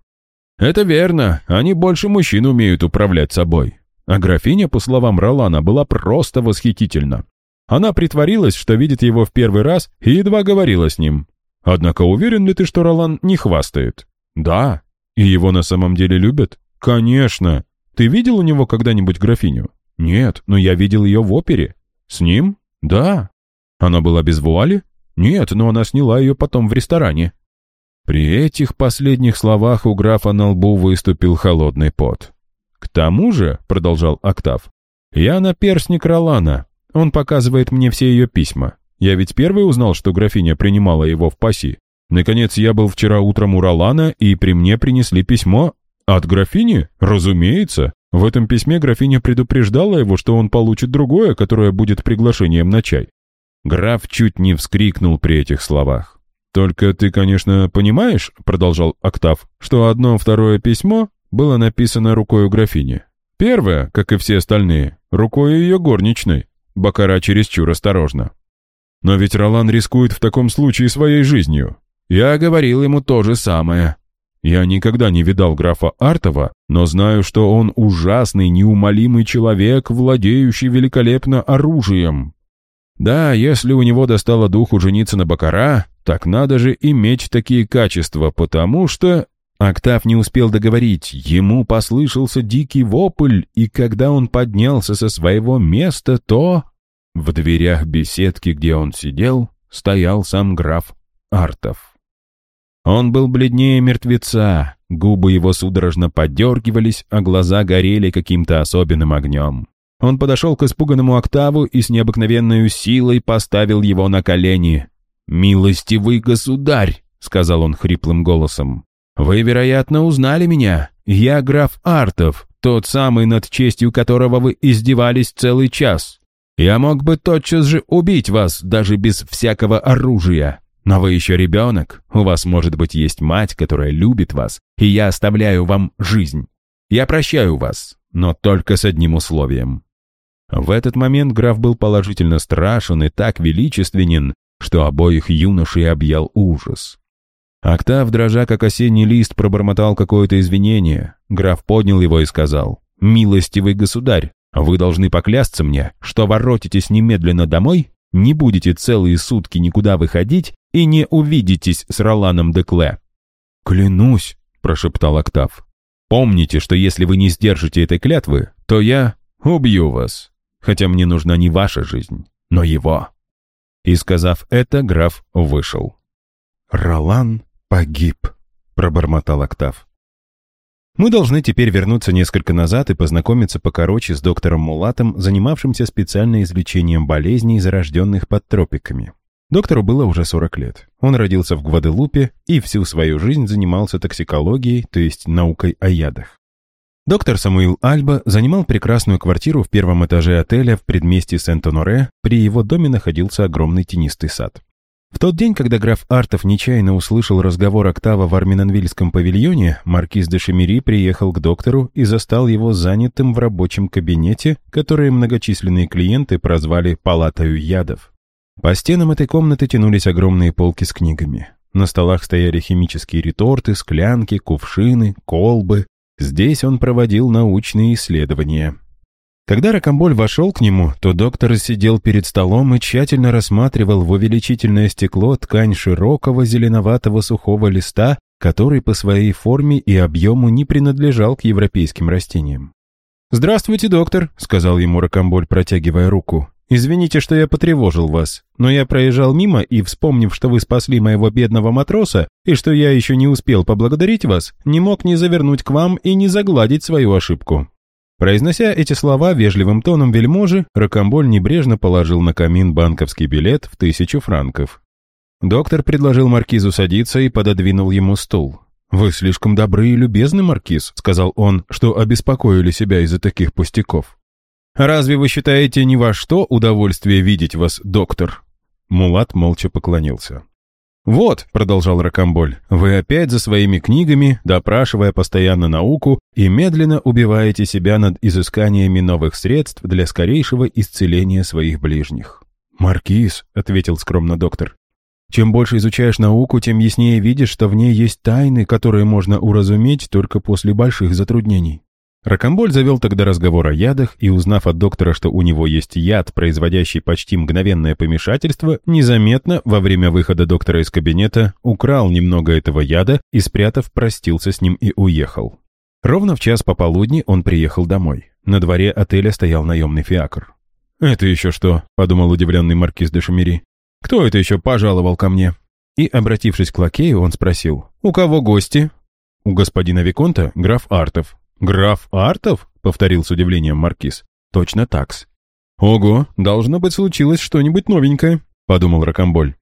«Это верно, они больше мужчин умеют управлять собой». А графиня, по словам Ролана, была просто восхитительна. Она притворилась, что видит его в первый раз, и едва говорила с ним. Однако уверен ли ты, что Ролан не хвастает? Да. И его на самом деле любят? Конечно. Ты видел у него когда-нибудь графиню? Нет, но я видел ее в опере. С ним? Да. Она была без вуали? Нет, но она сняла ее потом в ресторане. При этих последних словах у графа на лбу выступил холодный пот. «К тому же», — продолжал Октав, — «я наперсник Ролана. Он показывает мне все ее письма. Я ведь первый узнал, что графиня принимала его в паси. Наконец, я был вчера утром у Ролана, и при мне принесли письмо. От графини? Разумеется. В этом письме графиня предупреждала его, что он получит другое, которое будет приглашением на чай. Граф чуть не вскрикнул при этих словах. «Только ты, конечно, понимаешь, — продолжал Октав, — что одно второе письмо было написано рукой графини. Первое, как и все остальные, рукой ее горничной. Бакара чересчур осторожно. Но ведь Ролан рискует в таком случае своей жизнью. Я говорил ему то же самое. Я никогда не видал графа Артова, но знаю, что он ужасный, неумолимый человек, владеющий великолепно оружием. Да, если у него достало духу жениться на Бакара, так надо же иметь такие качества, потому что... Октав не успел договорить, ему послышался дикий вопль, и когда он поднялся со своего места, то... В дверях беседки, где он сидел, стоял сам граф Артов. Он был бледнее мертвеца, губы его судорожно подергивались, а глаза горели каким-то особенным огнем. Он подошел к испуганному Октаву и с необыкновенной силой поставил его на колени. «Милостивый государь», — сказал он хриплым голосом, — «вы, вероятно, узнали меня. Я граф Артов, тот самый, над честью которого вы издевались целый час. Я мог бы тотчас же убить вас, даже без всякого оружия. Но вы еще ребенок, у вас, может быть, есть мать, которая любит вас, и я оставляю вам жизнь. Я прощаю вас, но только с одним условием. В этот момент граф был положительно страшен и так величественен, что обоих юношей объял ужас. Октав, дрожа как осенний лист, пробормотал какое-то извинение. Граф поднял его и сказал, «Милостивый государь, вы должны поклясться мне, что воротитесь немедленно домой, не будете целые сутки никуда выходить и не увидитесь с Роланом Декле». «Клянусь», — прошептал Октав. «Помните, что если вы не сдержите этой клятвы, то я убью вас, хотя мне нужна не ваша жизнь, но его». И, сказав это, граф вышел. «Ролан погиб», — пробормотал Октав. Мы должны теперь вернуться несколько назад и познакомиться покороче с доктором Мулатом, занимавшимся специально излечением болезней, зарожденных под тропиками. Доктору было уже 40 лет. Он родился в Гваделупе и всю свою жизнь занимался токсикологией, то есть наукой о ядах. Доктор Самуил Альба занимал прекрасную квартиру в первом этаже отеля в предместье Сент-Оноре, при его доме находился огромный тенистый сад. В тот день, когда граф Артов нечаянно услышал разговор Октава в Арминанвильском павильоне, маркиз де Шемери приехал к доктору и застал его занятым в рабочем кабинете, который многочисленные клиенты прозвали «палатою ядов». По стенам этой комнаты тянулись огромные полки с книгами. На столах стояли химические реторты, склянки, кувшины, колбы. Здесь он проводил научные исследования. Когда Рокомболь вошел к нему, то доктор сидел перед столом и тщательно рассматривал в увеличительное стекло ткань широкого зеленоватого сухого листа, который по своей форме и объему не принадлежал к европейским растениям. «Здравствуйте, доктор», — сказал ему Рокомболь, протягивая руку. «Извините, что я потревожил вас, но я проезжал мимо и, вспомнив, что вы спасли моего бедного матроса и что я еще не успел поблагодарить вас, не мог не завернуть к вам и не загладить свою ошибку. Произнося эти слова вежливым тоном вельможи, Рокомболь небрежно положил на камин банковский билет в тысячу франков. Доктор предложил маркизу садиться и пододвинул ему стул. «Вы слишком добры и любезны, маркиз», — сказал он, что обеспокоили себя из-за таких пустяков. «Разве вы считаете ни во что удовольствие видеть вас, доктор?» Мулат молча поклонился. «Вот», — продолжал Рокомболь, — «вы опять за своими книгами, допрашивая постоянно науку и медленно убиваете себя над изысканиями новых средств для скорейшего исцеления своих ближних». «Маркиз», — ответил скромно доктор, — «чем больше изучаешь науку, тем яснее видишь, что в ней есть тайны, которые можно уразуметь только после больших затруднений. Рокомболь завел тогда разговор о ядах и, узнав от доктора, что у него есть яд, производящий почти мгновенное помешательство, незаметно, во время выхода доктора из кабинета, украл немного этого яда и, спрятав, простился с ним и уехал. Ровно в час пополудни он приехал домой. На дворе отеля стоял наемный фиакр. «Это еще что?» — подумал удивленный маркиз де Шамери. «Кто это еще пожаловал ко мне?» И, обратившись к лакею, он спросил, «У кого гости?» «У господина Виконта граф Артов», «Граф Артов?» — повторил с удивлением Маркиз. «Точно такс». «Ого, должно быть случилось что-нибудь новенькое», — подумал Рокомболь.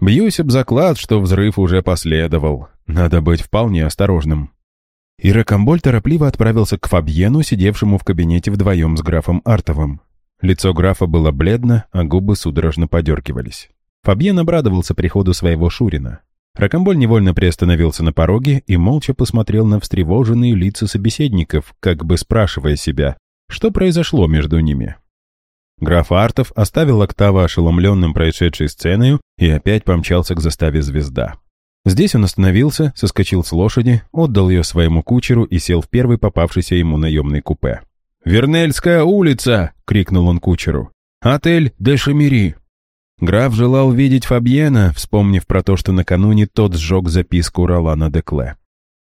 «Бьюсь об заклад, что взрыв уже последовал. Надо быть вполне осторожным». И Рокомболь торопливо отправился к Фабьену, сидевшему в кабинете вдвоем с графом Артовым. Лицо графа было бледно, а губы судорожно подергивались. Фабьен обрадовался приходу своего Шурина. Рокомболь невольно приостановился на пороге и молча посмотрел на встревоженные лица собеседников, как бы спрашивая себя, что произошло между ними. Граф Артов оставил Октава ошеломленным происшедшей сценой и опять помчался к заставе «Звезда». Здесь он остановился, соскочил с лошади, отдал ее своему кучеру и сел в первый попавшийся ему наемный купе. «Вернельская улица!» — крикнул он кучеру. «Отель де Шамери!» Граф желал видеть Фабьена, вспомнив про то, что накануне тот сжег записку Ролана Декле.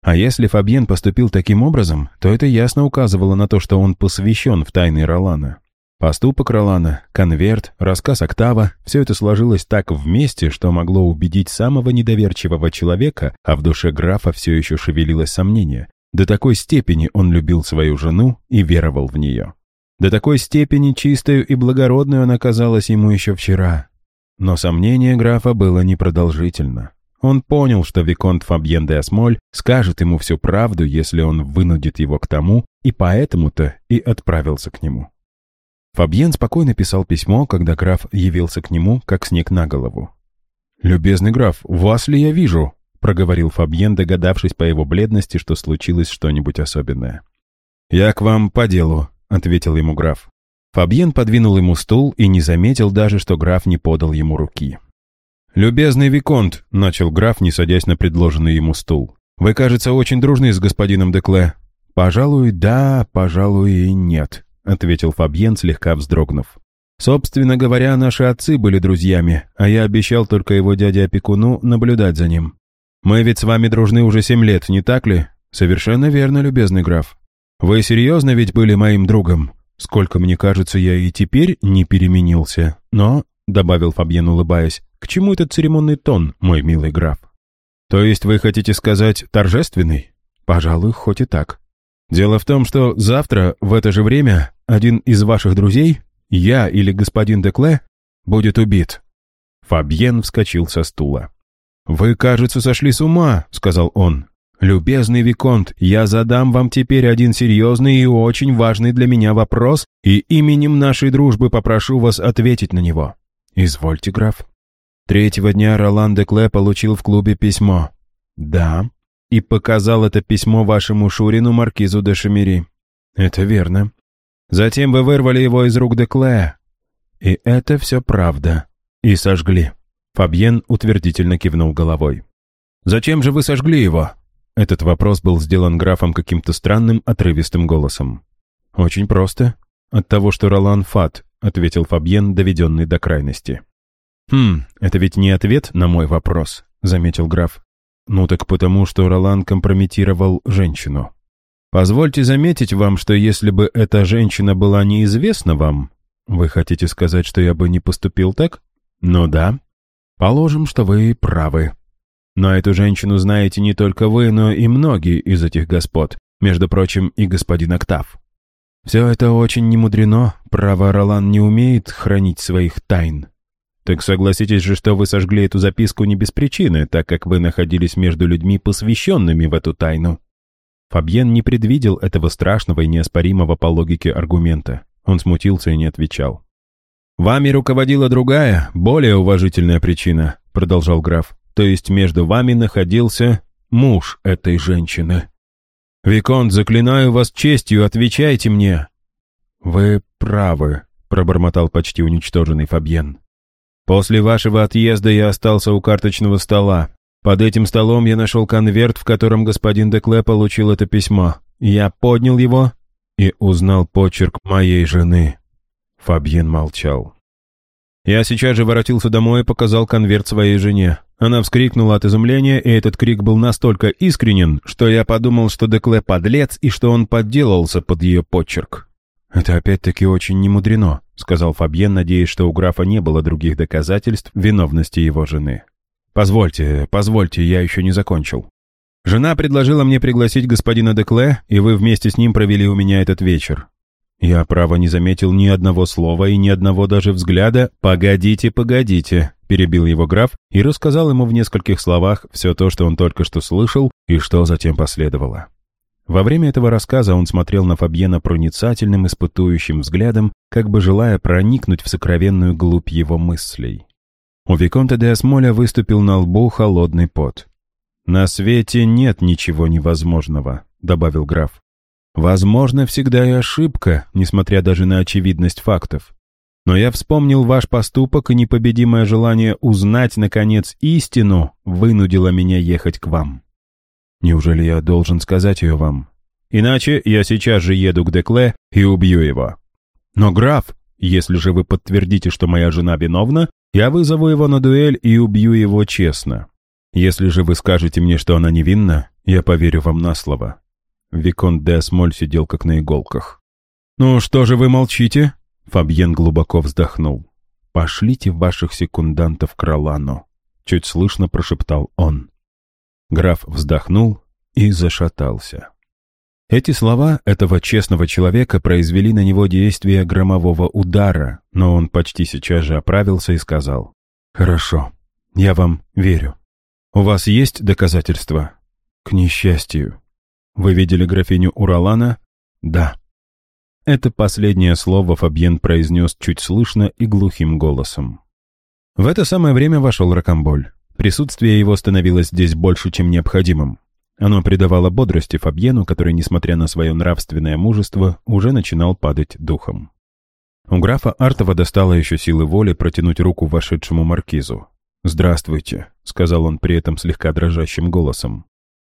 А если Фабьен поступил таким образом, то это ясно указывало на то, что он посвящен в тайны Ролана. Поступок Ролана, конверт, рассказ Октава – все это сложилось так вместе, что могло убедить самого недоверчивого человека, а в душе графа все еще шевелилось сомнение. До такой степени он любил свою жену и веровал в нее. До такой степени чистую и благородную она казалась ему еще вчера, но сомнение графа было непродолжительно. Он понял, что Виконт Фабьен де Асмоль скажет ему всю правду, если он вынудит его к тому, и поэтому-то и отправился к нему. Фабьен спокойно писал письмо, когда граф явился к нему, как снег на голову. «Любезный граф, вас ли я вижу?» — проговорил Фабьен, догадавшись по его бледности, что случилось что-нибудь особенное. «Я к вам по делу», — ответил ему граф. Фабьен подвинул ему стул и не заметил даже, что граф не подал ему руки. «Любезный Виконт», — начал граф, не садясь на предложенный ему стул. «Вы, кажется, очень дружны с господином Декле». «Пожалуй, да, пожалуй, и нет», — ответил Фабьен, слегка вздрогнув. «Собственно говоря, наши отцы были друзьями, а я обещал только его дяде-опекуну наблюдать за ним. Мы ведь с вами дружны уже семь лет, не так ли?» «Совершенно верно, любезный граф. Вы серьезно ведь были моим другом? Сколько мне кажется, я и теперь не переменился. Но, — добавил Фабьен, улыбаясь, — к чему этот церемонный тон, мой милый граф? То есть вы хотите сказать торжественный? Пожалуй, хоть и так. Дело в том, что завтра в это же время один из ваших друзей, я или господин Декле, будет убит. Фабьен вскочил со стула. «Вы, кажется, сошли с ума», — сказал он. «Любезный Виконт, я задам вам теперь один серьезный и очень важный для меня вопрос, и именем нашей дружбы попрошу вас ответить на него». «Извольте, граф». Третьего дня Ролан де Кле получил в клубе письмо. «Да». И показал это письмо вашему Шурину, маркизу де Шамери. «Это верно». Затем вы вырвали его из рук де Кле. И это все правда. И сожгли. Фабьен утвердительно кивнул головой. «Зачем же вы сожгли его?» Этот вопрос был сделан графом каким-то странным, отрывистым голосом. «Очень просто. От того, что Ролан Фат», — ответил Фабьен, доведенный до крайности. «Хм, это ведь не ответ на мой вопрос», — заметил граф. «Ну так потому, что Ролан компрометировал женщину. Позвольте заметить вам, что если бы эта женщина была неизвестна вам, вы хотите сказать, что я бы не поступил так? Ну да. Положим, что вы правы. Но эту женщину знаете не только вы, но и многие из этих господ, между прочим, и господин Октав. Все это очень немудрено, право Ролан не умеет хранить своих тайн. Так согласитесь же, что вы сожгли эту записку не без причины, так как вы находились между людьми, посвященными в эту тайну. Фабьен не предвидел этого страшного и неоспоримого по логике аргумента. Он смутился и не отвечал. «Вами руководила другая, более уважительная причина», — продолжал граф то есть между вами находился муж этой женщины. Виконт, заклинаю вас честью, отвечайте мне. Вы правы, пробормотал почти уничтоженный Фабьен. После вашего отъезда я остался у карточного стола. Под этим столом я нашел конверт, в котором господин Декле получил это письмо. Я поднял его и узнал почерк моей жены. Фабьен молчал. Я сейчас же воротился домой и показал конверт своей жене. Она вскрикнула от изумления, и этот крик был настолько искренен, что я подумал, что Декле подлец и что он подделался под ее почерк. «Это опять-таки очень немудрено», — сказал Фабьен, надеясь, что у графа не было других доказательств виновности его жены. «Позвольте, позвольте, я еще не закончил. Жена предложила мне пригласить господина Декле, и вы вместе с ним провели у меня этот вечер. Я, право, не заметил ни одного слова и ни одного даже взгляда. «Погодите, погодите», — перебил его граф и рассказал ему в нескольких словах все то, что он только что слышал и что затем последовало. Во время этого рассказа он смотрел на Фабьена проницательным, испытующим взглядом, как бы желая проникнуть в сокровенную глубь его мыслей. У Виконта де Асмоля выступил на лбу холодный пот. «На свете нет ничего невозможного», — добавил граф. Возможно, всегда и ошибка, несмотря даже на очевидность фактов. Но я вспомнил ваш поступок, и непобедимое желание узнать, наконец, истину вынудило меня ехать к вам. Неужели я должен сказать ее вам? Иначе я сейчас же еду к Декле и убью его. Но, граф, если же вы подтвердите, что моя жена виновна, я вызову его на дуэль и убью его честно. Если же вы скажете мне, что она невинна, я поверю вам на слово. Виконт де Асмоль сидел как на иголках. «Ну что же вы молчите?» Фабьен глубоко вздохнул. «Пошлите ваших секундантов к Ролану», — чуть слышно прошептал он. Граф вздохнул и зашатался. Эти слова этого честного человека произвели на него действие громового удара, но он почти сейчас же оправился и сказал. «Хорошо, я вам верю. У вас есть доказательства?» «К несчастью, «Вы видели графиню Уралана?» «Да». Это последнее слово Фабьен произнес чуть слышно и глухим голосом. В это самое время вошел Рокамболь. Присутствие его становилось здесь больше, чем необходимым. Оно придавало бодрости Фабьену, который, несмотря на свое нравственное мужество, уже начинал падать духом. У графа Артова достало еще силы воли протянуть руку вошедшему маркизу. «Здравствуйте», — сказал он при этом слегка дрожащим голосом.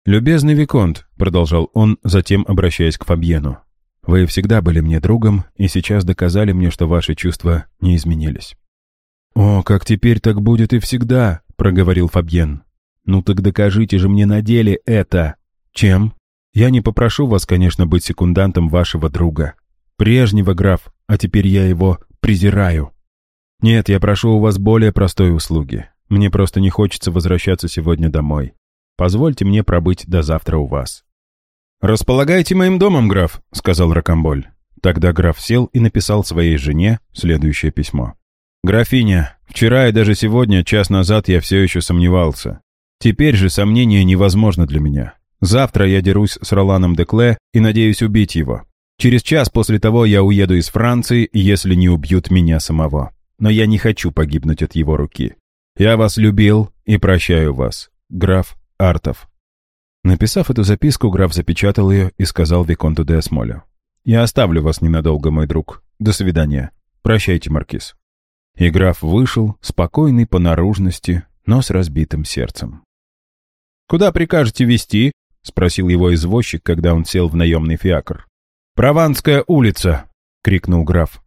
«Любезный Виконт», — продолжал он, затем обращаясь к Фабьену. «Вы всегда были мне другом, и сейчас доказали мне, что ваши чувства не изменились». «О, как теперь так будет и всегда», — проговорил Фабьен. «Ну так докажите же мне на деле это». «Чем?» «Я не попрошу вас, конечно, быть секундантом вашего друга. Прежнего, граф, а теперь я его презираю. Нет, я прошу у вас более простой услуги. Мне просто не хочется возвращаться сегодня домой. Позвольте мне пробыть до завтра у вас». «Располагайте моим домом, граф», — сказал Рокомболь. Тогда граф сел и написал своей жене следующее письмо. «Графиня, вчера и даже сегодня, час назад, я все еще сомневался. Теперь же сомнение невозможно для меня. Завтра я дерусь с Роланом Декле и надеюсь убить его. Через час после того я уеду из Франции, если не убьют меня самого. Но я не хочу погибнуть от его руки. Я вас любил и прощаю вас. Граф Артов». Написав эту записку, граф запечатал ее и сказал Виконту де Эсмолю. «Я оставлю вас ненадолго, мой друг. До свидания. Прощайте, Маркиз». И граф вышел, спокойный по наружности, но с разбитым сердцем. «Куда прикажете вести?» — спросил его извозчик, когда он сел в наемный фиакр. «Прованская улица!» — крикнул граф.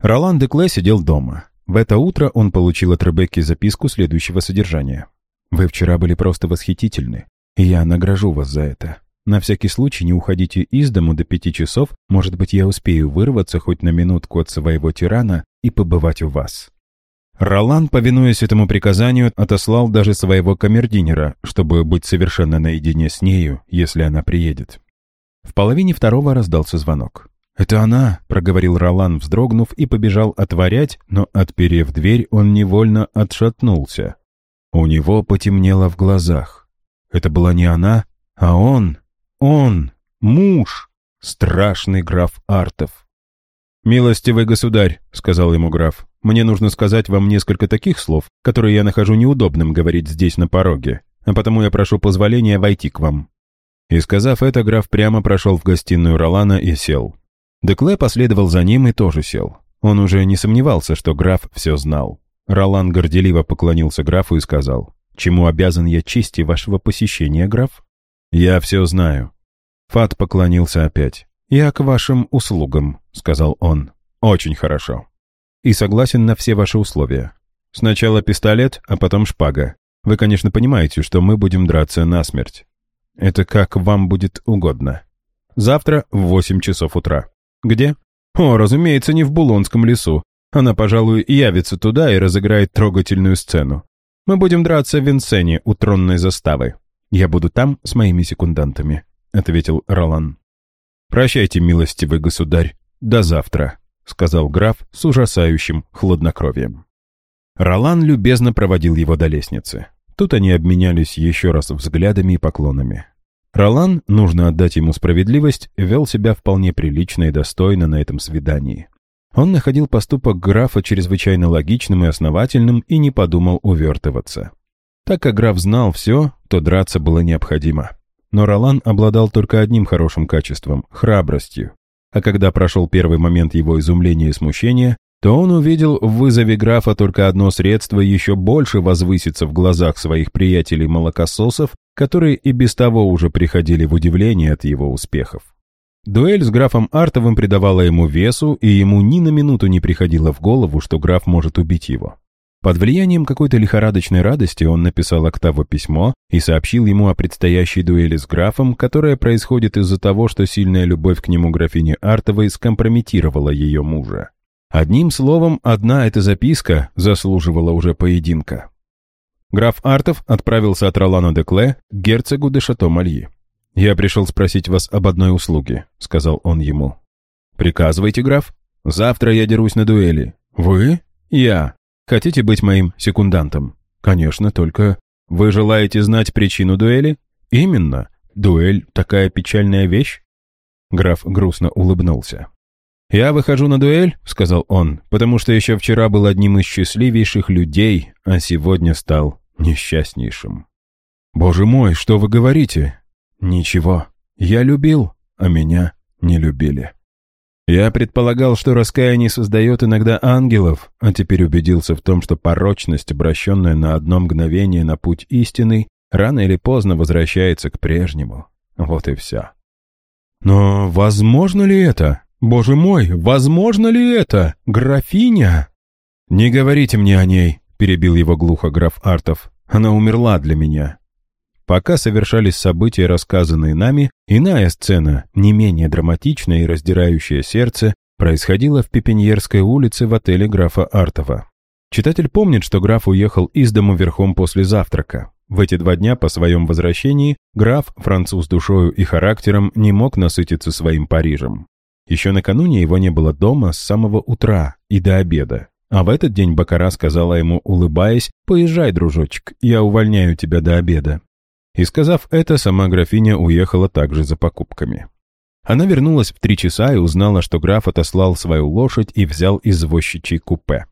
Ролан де Кле сидел дома. В это утро он получил от Ребекки записку следующего содержания. «Вы вчера были просто восхитительны, и я награжу вас за это. На всякий случай не уходите из дому до пяти часов, может быть, я успею вырваться хоть на минутку от своего тирана и побывать у вас». Ролан, повинуясь этому приказанию, отослал даже своего камердинера, чтобы быть совершенно наедине с нею, если она приедет. В половине второго раздался звонок. «Это она», — проговорил Ролан, вздрогнув, и побежал отворять, но, отперев дверь, он невольно отшатнулся. У него потемнело в глазах. Это была не она, а он, он, муж, страшный граф Артов. «Милостивый государь», — сказал ему граф, мне нужно сказать вам несколько таких слов, которые я нахожу неудобным говорить здесь на пороге, а потому я прошу позволения войти к вам». И сказав это, граф прямо прошел в гостиную Ролана и сел. Декле последовал за ним и тоже сел. Он уже не сомневался, что граф все знал. Ролан горделиво поклонился графу и сказал, «Чему обязан я чести вашего посещения, граф?» «Я все знаю». Фат поклонился опять. «Я к вашим услугам», — сказал он. «Очень хорошо» и согласен на все ваши условия. Сначала пистолет, а потом шпага. Вы, конечно, понимаете, что мы будем драться насмерть. Это как вам будет угодно. Завтра в восемь часов утра. Где? О, разумеется, не в Булонском лесу. Она, пожалуй, явится туда и разыграет трогательную сцену. Мы будем драться в Винсене у тронной заставы. Я буду там с моими секундантами», — ответил Ролан. «Прощайте, милостивый государь. До завтра» сказал граф с ужасающим хладнокровием. Ролан любезно проводил его до лестницы. Тут они обменялись еще раз взглядами и поклонами. Ролан, нужно отдать ему справедливость, вел себя вполне прилично и достойно на этом свидании. Он находил поступок графа чрезвычайно логичным и основательным и не подумал увертываться. Так как граф знал все, то драться было необходимо. Но Ролан обладал только одним хорошим качеством – храбростью а когда прошел первый момент его изумления и смущения, то он увидел в вызове графа только одно средство еще больше возвыситься в глазах своих приятелей-молокососов, которые и без того уже приходили в удивление от его успехов. Дуэль с графом Артовым придавала ему весу, и ему ни на минуту не приходило в голову, что граф может убить его. Под влиянием какой-то лихорадочной радости он написал Октаву письмо и сообщил ему о предстоящей дуэли с графом, которая происходит из-за того, что сильная любовь к нему графини Артовой скомпрометировала ее мужа. Одним словом, одна эта записка заслуживала уже поединка. Граф Артов отправился от Ролана де Кле к герцогу де Шато-Мальи. «Я пришел спросить вас об одной услуге», — сказал он ему. «Приказывайте, граф. Завтра я дерусь на дуэли». «Вы?» «Я. Хотите быть моим секундантом? Конечно, только... Вы желаете знать причину дуэли? Именно. Дуэль — такая печальная вещь? Граф грустно улыбнулся. «Я выхожу на дуэль», — сказал он, «потому что еще вчера был одним из счастливейших людей, а сегодня стал несчастнейшим». «Боже мой, что вы говорите?» «Ничего. Я любил, а меня не любили». Я предполагал, что раскаяние создает иногда ангелов, а теперь убедился в том, что порочность, обращенная на одно мгновение на путь истины, рано или поздно возвращается к прежнему. Вот и все. Но возможно ли это? Боже мой, возможно ли это? Графиня? Не говорите мне о ней, перебил его глухо граф Артов. Она умерла для меня. Пока совершались события, рассказанные нами, иная сцена, не менее драматичная и раздирающая сердце, происходила в Пепеньерской улице в отеле графа Артова. Читатель помнит, что граф уехал из дому верхом после завтрака. В эти два дня по своем возвращении граф, француз душою и характером, не мог насытиться своим Парижем. Еще накануне его не было дома с самого утра и до обеда. А в этот день Бакара сказала ему, улыбаясь, «Поезжай, дружочек, я увольняю тебя до обеда». И сказав это, сама графиня уехала также за покупками. Она вернулась в три часа и узнала, что граф отослал свою лошадь и взял извозчичий купе.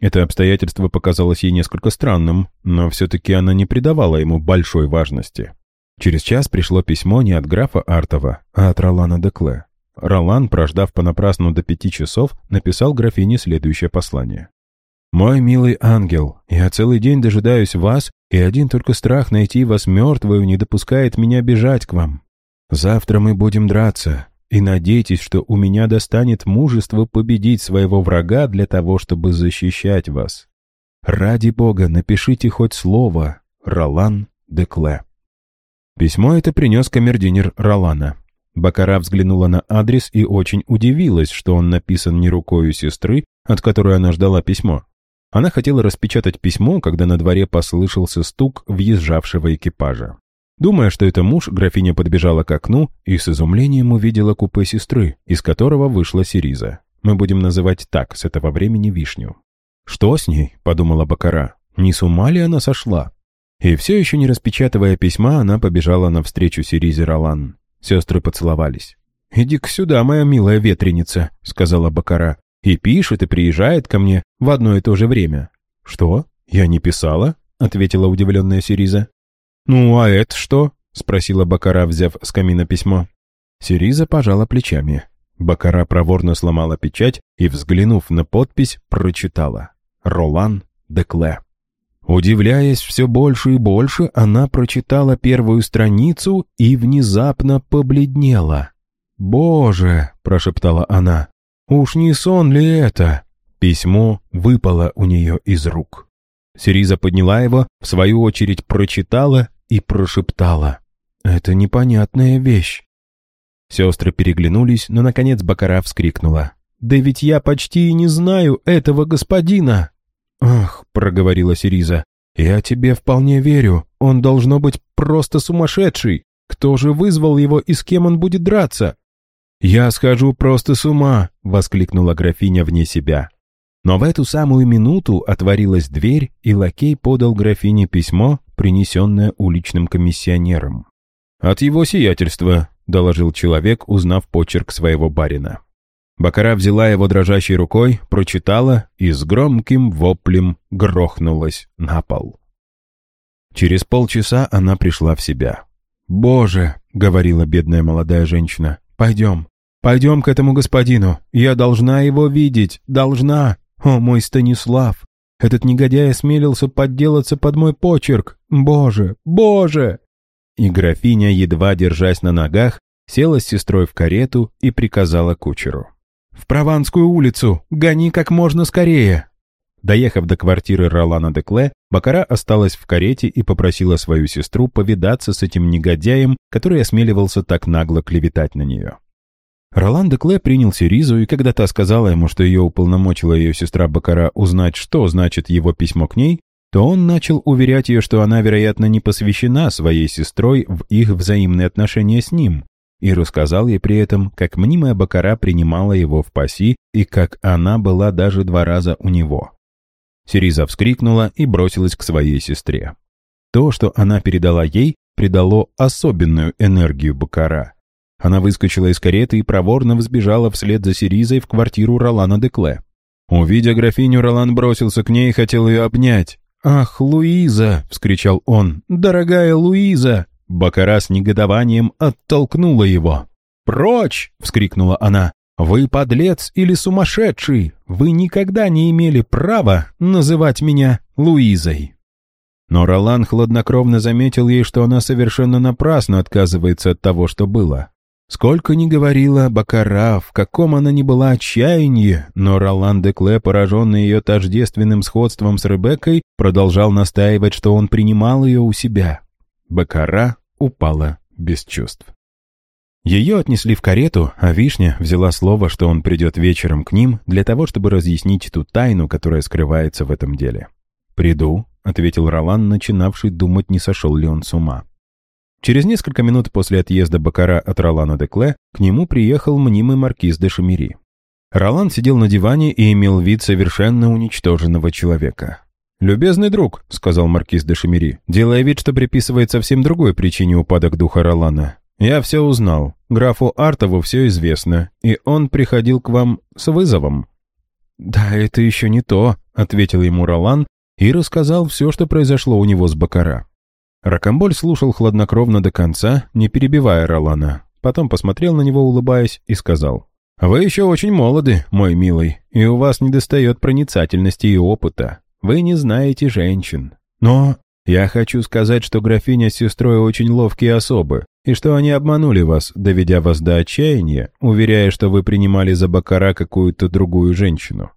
Это обстоятельство показалось ей несколько странным, но все-таки она не придавала ему большой важности. Через час пришло письмо не от графа Артова, а от Ролана Декле. Ролан, прождав понапрасну до пяти часов, написал графине следующее послание. «Мой милый ангел, я целый день дожидаюсь вас, и один только страх найти вас мертвую не допускает меня бежать к вам. Завтра мы будем драться, и надейтесь, что у меня достанет мужество победить своего врага для того, чтобы защищать вас. Ради бога, напишите хоть слово. Ролан Декле». Письмо это принес камердинер Ролана. Бакара взглянула на адрес и очень удивилась, что он написан не рукою сестры, от которой она ждала письмо. Она хотела распечатать письмо, когда на дворе послышался стук въезжавшего экипажа. Думая, что это муж, графиня подбежала к окну и с изумлением увидела купе сестры, из которого вышла Сириза. Мы будем называть так с этого времени вишню. «Что с ней?» — подумала Бакара. «Не с ума ли она сошла?» И все еще не распечатывая письма, она побежала навстречу Сиризе Ролан. Сестры поцеловались. «Иди-ка сюда, моя милая ветреница», — сказала Бакара. «И пишет, и приезжает ко мне в одно и то же время». «Что? Я не писала?» — ответила удивленная Сириза. «Ну, а это что?» — спросила Бакара, взяв с камина письмо. Сириза пожала плечами. Бакара проворно сломала печать и, взглянув на подпись, прочитала. «Ролан Декле». Удивляясь все больше и больше, она прочитала первую страницу и внезапно побледнела. «Боже!» — прошептала она. «Уж не сон ли это?» Письмо выпало у нее из рук. Сириза подняла его, в свою очередь прочитала и прошептала. «Это непонятная вещь». Сестры переглянулись, но, наконец, Бакара вскрикнула. «Да ведь я почти и не знаю этого господина!» «Ах», — проговорила Сириза, — «я тебе вполне верю. Он должно быть просто сумасшедший. Кто же вызвал его и с кем он будет драться?» «Я схожу просто с ума!» — воскликнула графиня вне себя. Но в эту самую минуту отворилась дверь, и лакей подал графине письмо, принесенное уличным комиссионером. «От его сиятельства», — доложил человек, узнав почерк своего барина. Бакара взяла его дрожащей рукой, прочитала и с громким воплем грохнулась на пол. Через полчаса она пришла в себя. «Боже!» — говорила бедная молодая женщина. «Пойдем, пойдем к этому господину. Я должна его видеть, должна. О, мой Станислав! Этот негодяй осмелился подделаться под мой почерк. Боже, боже!» И графиня, едва держась на ногах, села с сестрой в карету и приказала кучеру. «В Прованскую улицу! Гони как можно скорее!» Доехав до квартиры Ролана Декле, Бакара осталась в карете и попросила свою сестру повидаться с этим негодяем, который осмеливался так нагло клеветать на нее. Ролан Декле принял Сиризу, и когда та сказала ему, что ее уполномочила ее сестра Бакара узнать, что значит его письмо к ней, то он начал уверять ее, что она, вероятно, не посвящена своей сестрой в их взаимные отношения с ним, и рассказал ей при этом, как мнимая Бакара принимала его в паси и как она была даже два раза у него. Сириза вскрикнула и бросилась к своей сестре. То, что она передала ей, придало особенную энергию Бакара. Она выскочила из кареты и проворно взбежала вслед за Сиризой в квартиру Ролана Декле. Увидя графиню, Ролан бросился к ней и хотел ее обнять. «Ах, Луиза!» — вскричал он. «Дорогая Луиза! Бакара с негодованием оттолкнула его. «Прочь!» — вскрикнула она. «Вы подлец или сумасшедший! Вы никогда не имели права называть меня Луизой!» Но Ролан хладнокровно заметил ей, что она совершенно напрасно отказывается от того, что было. Сколько ни говорила Бакара, в каком она ни была отчаянии, но Ролан де Кле, пораженный ее тождественным сходством с Ребеккой, продолжал настаивать, что он принимал ее у себя. Бакара упала без чувств. Ее отнесли в карету, а Вишня взяла слово, что он придет вечером к ним для того, чтобы разъяснить ту тайну, которая скрывается в этом деле. «Приду», — ответил Ролан, начинавший думать, не сошел ли он с ума. Через несколько минут после отъезда Бакара от Ролана де Кле к нему приехал мнимый маркиз де Шамири. Ролан сидел на диване и имел вид совершенно уничтоженного человека. «Любезный друг», — сказал маркиз де Шамири, делая вид, что приписывает совсем другой причине упадок духа Ролана. «Я все узнал. Графу Артову все известно, и он приходил к вам с вызовом». «Да, это еще не то», — ответил ему Ролан и рассказал все, что произошло у него с Бакара. Ракомболь слушал хладнокровно до конца, не перебивая Ролана. Потом посмотрел на него, улыбаясь, и сказал. «Вы еще очень молоды, мой милый, и у вас недостает проницательности и опыта. Вы не знаете женщин. Но я хочу сказать, что графиня с сестрой очень ловкие особы, и что они обманули вас, доведя вас до отчаяния, уверяя, что вы принимали за Бакара какую-то другую женщину».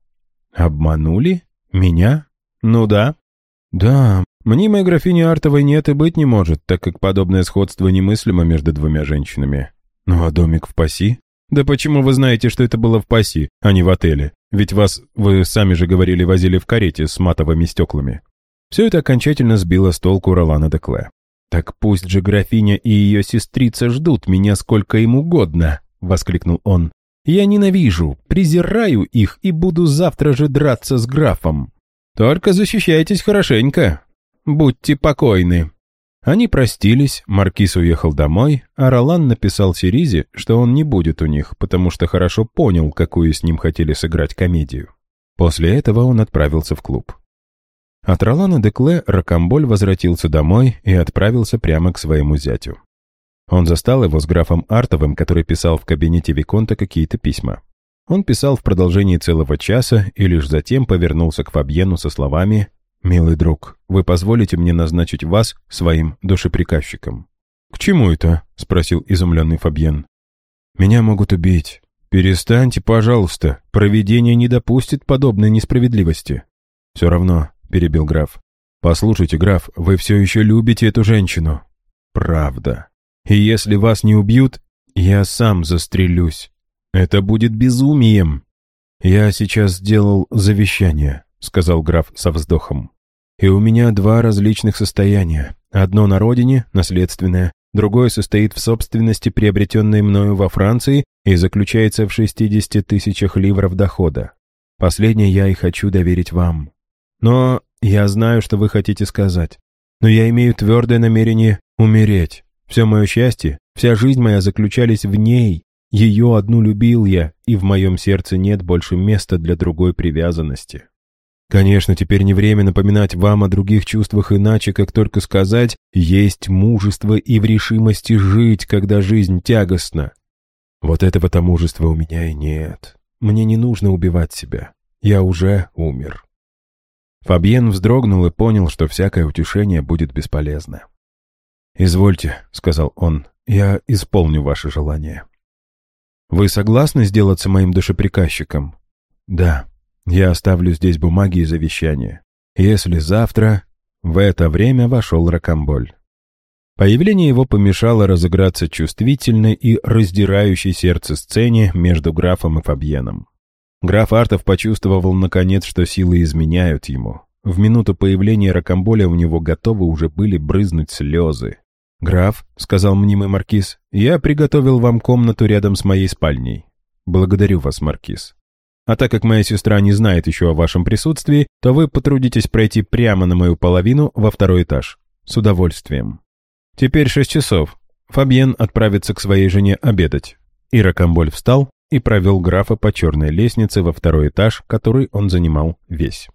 «Обманули? Меня? Ну да». «Да, Мнимой графини Артовой нет и быть не может, так как подобное сходство немыслимо между двумя женщинами. Ну а домик в Паси? Да почему вы знаете, что это было в Паси, а не в отеле? Ведь вас, вы сами же говорили, возили в карете с матовыми стеклами. Все это окончательно сбило с толку Ролана де Кле. «Так пусть же графиня и ее сестрица ждут меня сколько им угодно», — воскликнул он. «Я ненавижу, презираю их и буду завтра же драться с графом. Только защищайтесь хорошенько, будьте покойны». Они простились, Маркиз уехал домой, а Ролан написал Сиризе, что он не будет у них, потому что хорошо понял, какую с ним хотели сыграть комедию. После этого он отправился в клуб. От Ролана де Кле Рокамболь возвратился домой и отправился прямо к своему зятю. Он застал его с графом Артовым, который писал в кабинете Виконта какие-то письма. Он писал в продолжении целого часа и лишь затем повернулся к Фабьену со словами «Милый друг, вы позволите мне назначить вас своим душеприказчиком?» «К чему это?» — спросил изумленный Фабьен. «Меня могут убить. Перестаньте, пожалуйста. Провидение не допустит подобной несправедливости». «Все равно», — перебил граф. «Послушайте, граф, вы все еще любите эту женщину». «Правда. И если вас не убьют, я сам застрелюсь. Это будет безумием. Я сейчас сделал завещание. — сказал граф со вздохом. «И у меня два различных состояния. Одно на родине, наследственное, другое состоит в собственности, приобретенной мною во Франции и заключается в 60 тысячах ливров дохода. Последнее я и хочу доверить вам. Но я знаю, что вы хотите сказать. Но я имею твердое намерение умереть. Все мое счастье, вся жизнь моя заключались в ней. Ее одну любил я, и в моем сердце нет больше места для другой привязанности. Конечно, теперь не время напоминать вам о других чувствах иначе, как только сказать «есть мужество и в решимости жить, когда жизнь тягостна». Вот этого-то мужества у меня и нет. Мне не нужно убивать себя. Я уже умер. Фабьен вздрогнул и понял, что всякое утешение будет бесполезно. «Извольте», — сказал он, — «я исполню ваше желание». «Вы согласны сделаться моим душеприказчиком?» «Да», я оставлю здесь бумаги и завещание. Если завтра...» В это время вошел Рокомболь. Появление его помешало разыграться чувствительной и раздирающей сердце сцене между графом и Фабьеном. Граф Артов почувствовал, наконец, что силы изменяют ему. В минуту появления Рокомболя у него готовы уже были брызнуть слезы. «Граф», — сказал мнимый маркиз, — «я приготовил вам комнату рядом с моей спальней. Благодарю вас, маркиз. А так как моя сестра не знает еще о вашем присутствии, то вы потрудитесь пройти прямо на мою половину во второй этаж. С удовольствием. Теперь шесть часов. Фабьен отправится к своей жене обедать. Ира Камболь встал и провел графа по черной лестнице во второй этаж, который он занимал весь.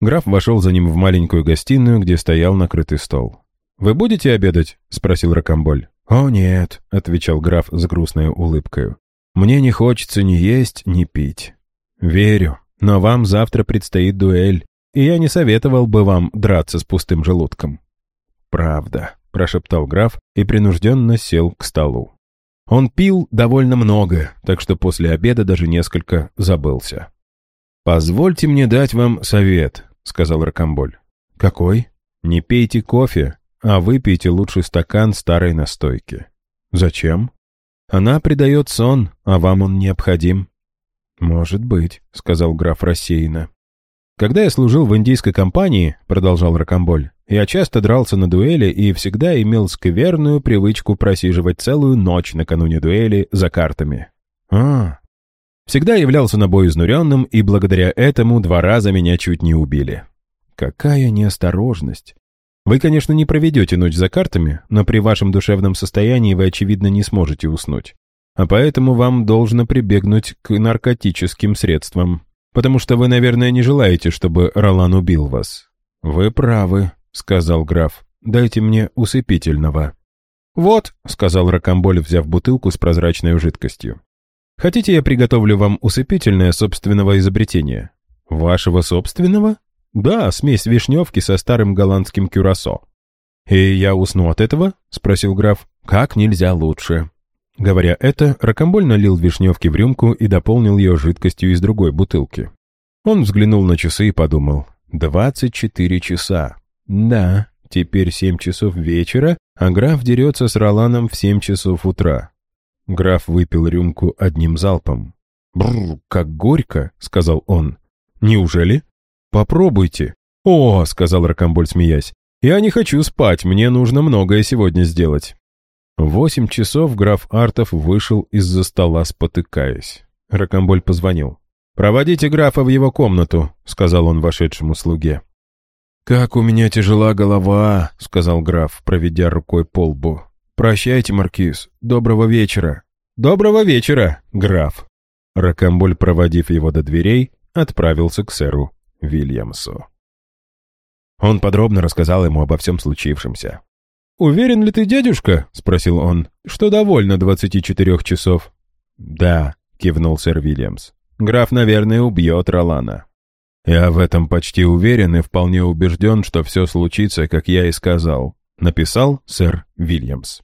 Граф вошел за ним в маленькую гостиную, где стоял накрытый стол. «Вы будете обедать?» — спросил Ракамболь. «О, нет», — отвечал граф с грустной улыбкой. Мне не хочется ни есть, ни пить. Верю, но вам завтра предстоит дуэль, и я не советовал бы вам драться с пустым желудком». «Правда», — прошептал граф и принужденно сел к столу. Он пил довольно много, так что после обеда даже несколько забылся. «Позвольте мне дать вам совет», — сказал Рокомболь. «Какой?» «Не пейте кофе, а выпейте лучше стакан старой настойки». «Зачем?» «Она придает сон, а вам он необходим». «Может быть», — сказал граф рассеянно. «Когда я служил в индийской компании», — продолжал Рокомболь, «я часто дрался на дуэли и всегда имел скверную привычку просиживать целую ночь накануне дуэли за картами». «А, Всегда являлся на бой изнуренным, и благодаря этому два раза меня чуть не убили. Какая неосторожность. Вы, конечно, не проведете ночь за картами, но при вашем душевном состоянии вы, очевидно, не сможете уснуть. А поэтому вам должно прибегнуть к наркотическим средствам. Потому что вы, наверное, не желаете, чтобы Ролан убил вас. Вы правы, сказал граф. Дайте мне усыпительного. «Вот», — сказал Рокомболь, взяв бутылку с прозрачной жидкостью. Хотите, я приготовлю вам усыпительное собственного изобретения? Вашего собственного? Да, смесь вишневки со старым голландским кюрасо. И я усну от этого? Спросил граф. Как нельзя лучше. Говоря это, Рокомболь налил вишневки в рюмку и дополнил ее жидкостью из другой бутылки. Он взглянул на часы и подумал. «Двадцать четыре часа. Да, теперь семь часов вечера, а граф дерется с Роланом в семь часов утра. Граф выпил рюмку одним залпом. «Бррр, как горько!» — сказал он. «Неужели?» «Попробуйте». «О!» — сказал Рокомболь, смеясь. «Я не хочу спать, мне нужно многое сегодня сделать». В восемь часов граф Артов вышел из-за стола, спотыкаясь. Рокомболь позвонил. «Проводите графа в его комнату», — сказал он вошедшему слуге. «Как у меня тяжела голова», — сказал граф, проведя рукой по лбу. «Прощайте, Маркиз. Доброго вечера». «Доброго вечера, граф». Рокамболь, проводив его до дверей, отправился к сэру Вильямсу. Он подробно рассказал ему обо всем случившемся. «Уверен ли ты, дядюшка?» — спросил он. «Что довольно двадцати четырех часов?» «Да», — кивнул сэр Вильямс. «Граф, наверное, убьет Ролана». «Я в этом почти уверен и вполне убежден, что все случится, как я и сказал», — написал сэр Вильямс.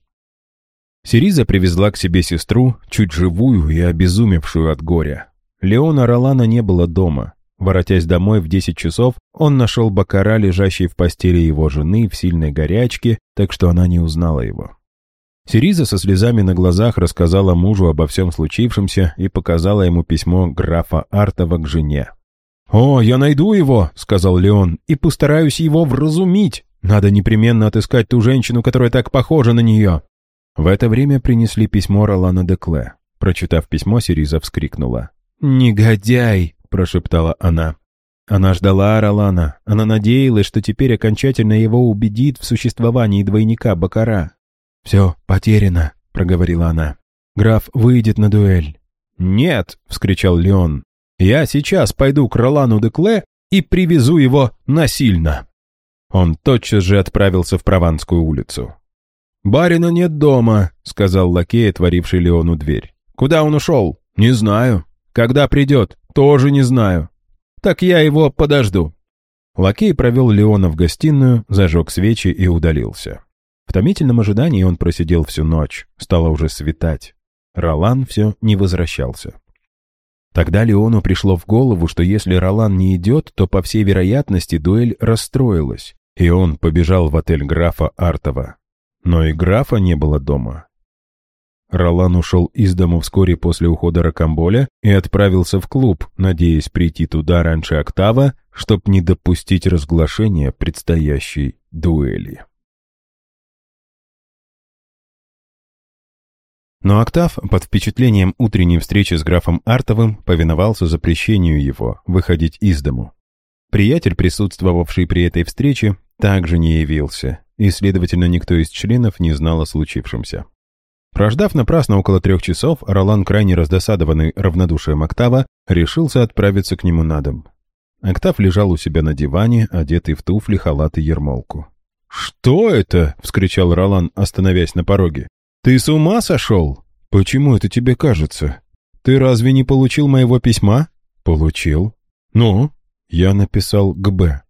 Сириза привезла к себе сестру, чуть живую и обезумевшую от горя. Леона Ролана не было дома. Воротясь домой в 10 часов, он нашел Бакара, лежащий в постели его жены в сильной горячке, так что она не узнала его. Сириза со слезами на глазах рассказала мужу обо всем случившемся и показала ему письмо графа Артова к жене. «О, я найду его», — сказал Леон, — «и постараюсь его вразумить. Надо непременно отыскать ту женщину, которая так похожа на нее. В это время принесли письмо Ролана де Кле. Прочитав письмо, Сириза вскрикнула. «Негодяй!» – прошептала она. Она ждала Ролана. Она надеялась, что теперь окончательно его убедит в существовании двойника Бакара. «Все, потеряно», — проговорила она. «Граф выйдет на дуэль». «Нет!» — вскричал Леон. «Я сейчас пойду к Ролану де Кле и привезу его насильно». Он тотчас же отправился в Прованскую улицу. «Барина нет дома», — сказал лакей, отворивший Леону дверь. «Куда он ушел?» «Не знаю». «Когда придет?» «Тоже не знаю». «Так я его подожду». Лакей провел Леона в гостиную, зажег свечи и удалился. В томительном ожидании он просидел всю ночь, стало уже светать. Ролан все не возвращался. Тогда Леону пришло в голову, что если Ролан не идет, то, по всей вероятности, дуэль расстроилась, и он побежал в отель графа Артова. Но и графа не было дома. Ролан ушел из дому вскоре после ухода Рокамболя и отправился в клуб, надеясь прийти туда раньше октава, чтобы не допустить разглашения предстоящей дуэли. Но Октав, под впечатлением утренней встречи с графом Артовым, повиновался запрещению его выходить из дому. Приятель, присутствовавший при этой встрече, также не явился, и, следовательно, никто из членов не знал о случившемся. Прождав напрасно около трех часов, Ролан, крайне раздосадованный равнодушием Октава, решился отправиться к нему на дом. Октав лежал у себя на диване, одетый в туфли, халат и ермолку. «Что это?» — вскричал Ролан, остановясь на пороге. «Ты с ума сошел? Почему это тебе кажется? ты разве не получил моего письма?» «Получил». «Ну?» Я написал к Б.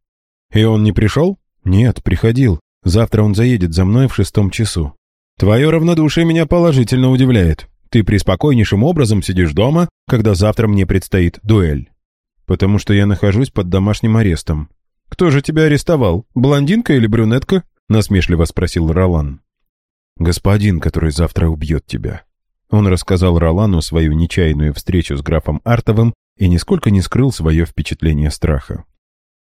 «И он не пришел?» «Нет, приходил. Завтра он заедет за мной в шестом часу». «Твое равнодушие меня положительно удивляет. Ты преспокойнейшим образом сидишь дома, когда завтра мне предстоит дуэль». «Потому что я нахожусь под домашним арестом». «Кто же тебя арестовал? Блондинка или брюнетка?» — насмешливо спросил Ролан. «Господин, который завтра убьет тебя». Он рассказал Ролану свою нечаянную встречу с графом Артовым и нисколько не скрыл свое впечатление страха.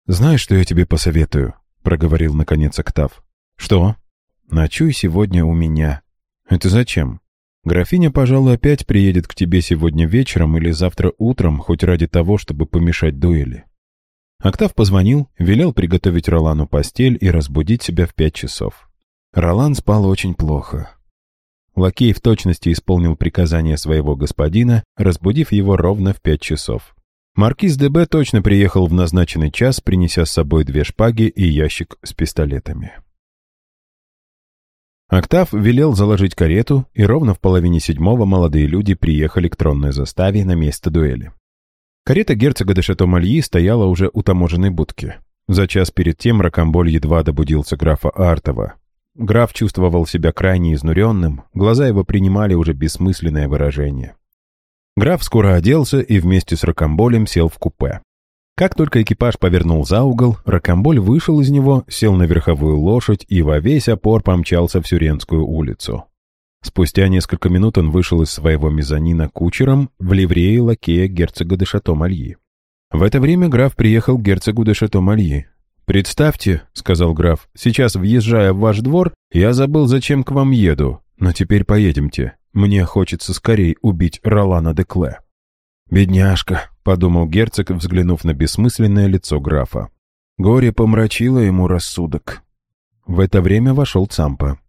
«Знаешь, что я тебе посоветую?» — проговорил наконец Октав. «Что?» «Ночуй сегодня у меня». «Это зачем?» «Графиня, пожалуй, опять приедет к тебе сегодня вечером или завтра утром, хоть ради того, чтобы помешать дуэли». Октав позвонил, велел приготовить Ролану постель и разбудить себя в пять часов. Ролан спал очень плохо. Лакей в точности исполнил приказание своего господина, разбудив его ровно в пять часов. Маркиз ДБ точно приехал в назначенный час, принеся с собой две шпаги и ящик с пистолетами. Октав велел заложить карету, и ровно в половине седьмого молодые люди приехали к тронной заставе на место дуэли. Карета герцога де Шато-Мальи стояла уже у таможенной будки. За час перед тем Ракамболь едва добудился графа Артова. Граф чувствовал себя крайне изнуренным, глаза его принимали уже бессмысленное выражение. Граф скоро оделся и вместе с Рокомболем сел в купе. Как только экипаж повернул за угол, Рокомболь вышел из него, сел на верховую лошадь и во весь опор помчался в Сюренскую улицу. Спустя несколько минут он вышел из своего мезонина кучером в ливрее лакея герцога де Шато-Мальи. В это время граф приехал к герцогу де Шато-Мальи, «Представьте», — сказал граф, — «сейчас, въезжая в ваш двор, я забыл, зачем к вам еду, но теперь поедемте. Мне хочется скорей убить Ролана де Кле». «Бедняжка», — подумал герцог, взглянув на бессмысленное лицо графа. Горе помрачило ему рассудок. В это время вошел Цампа.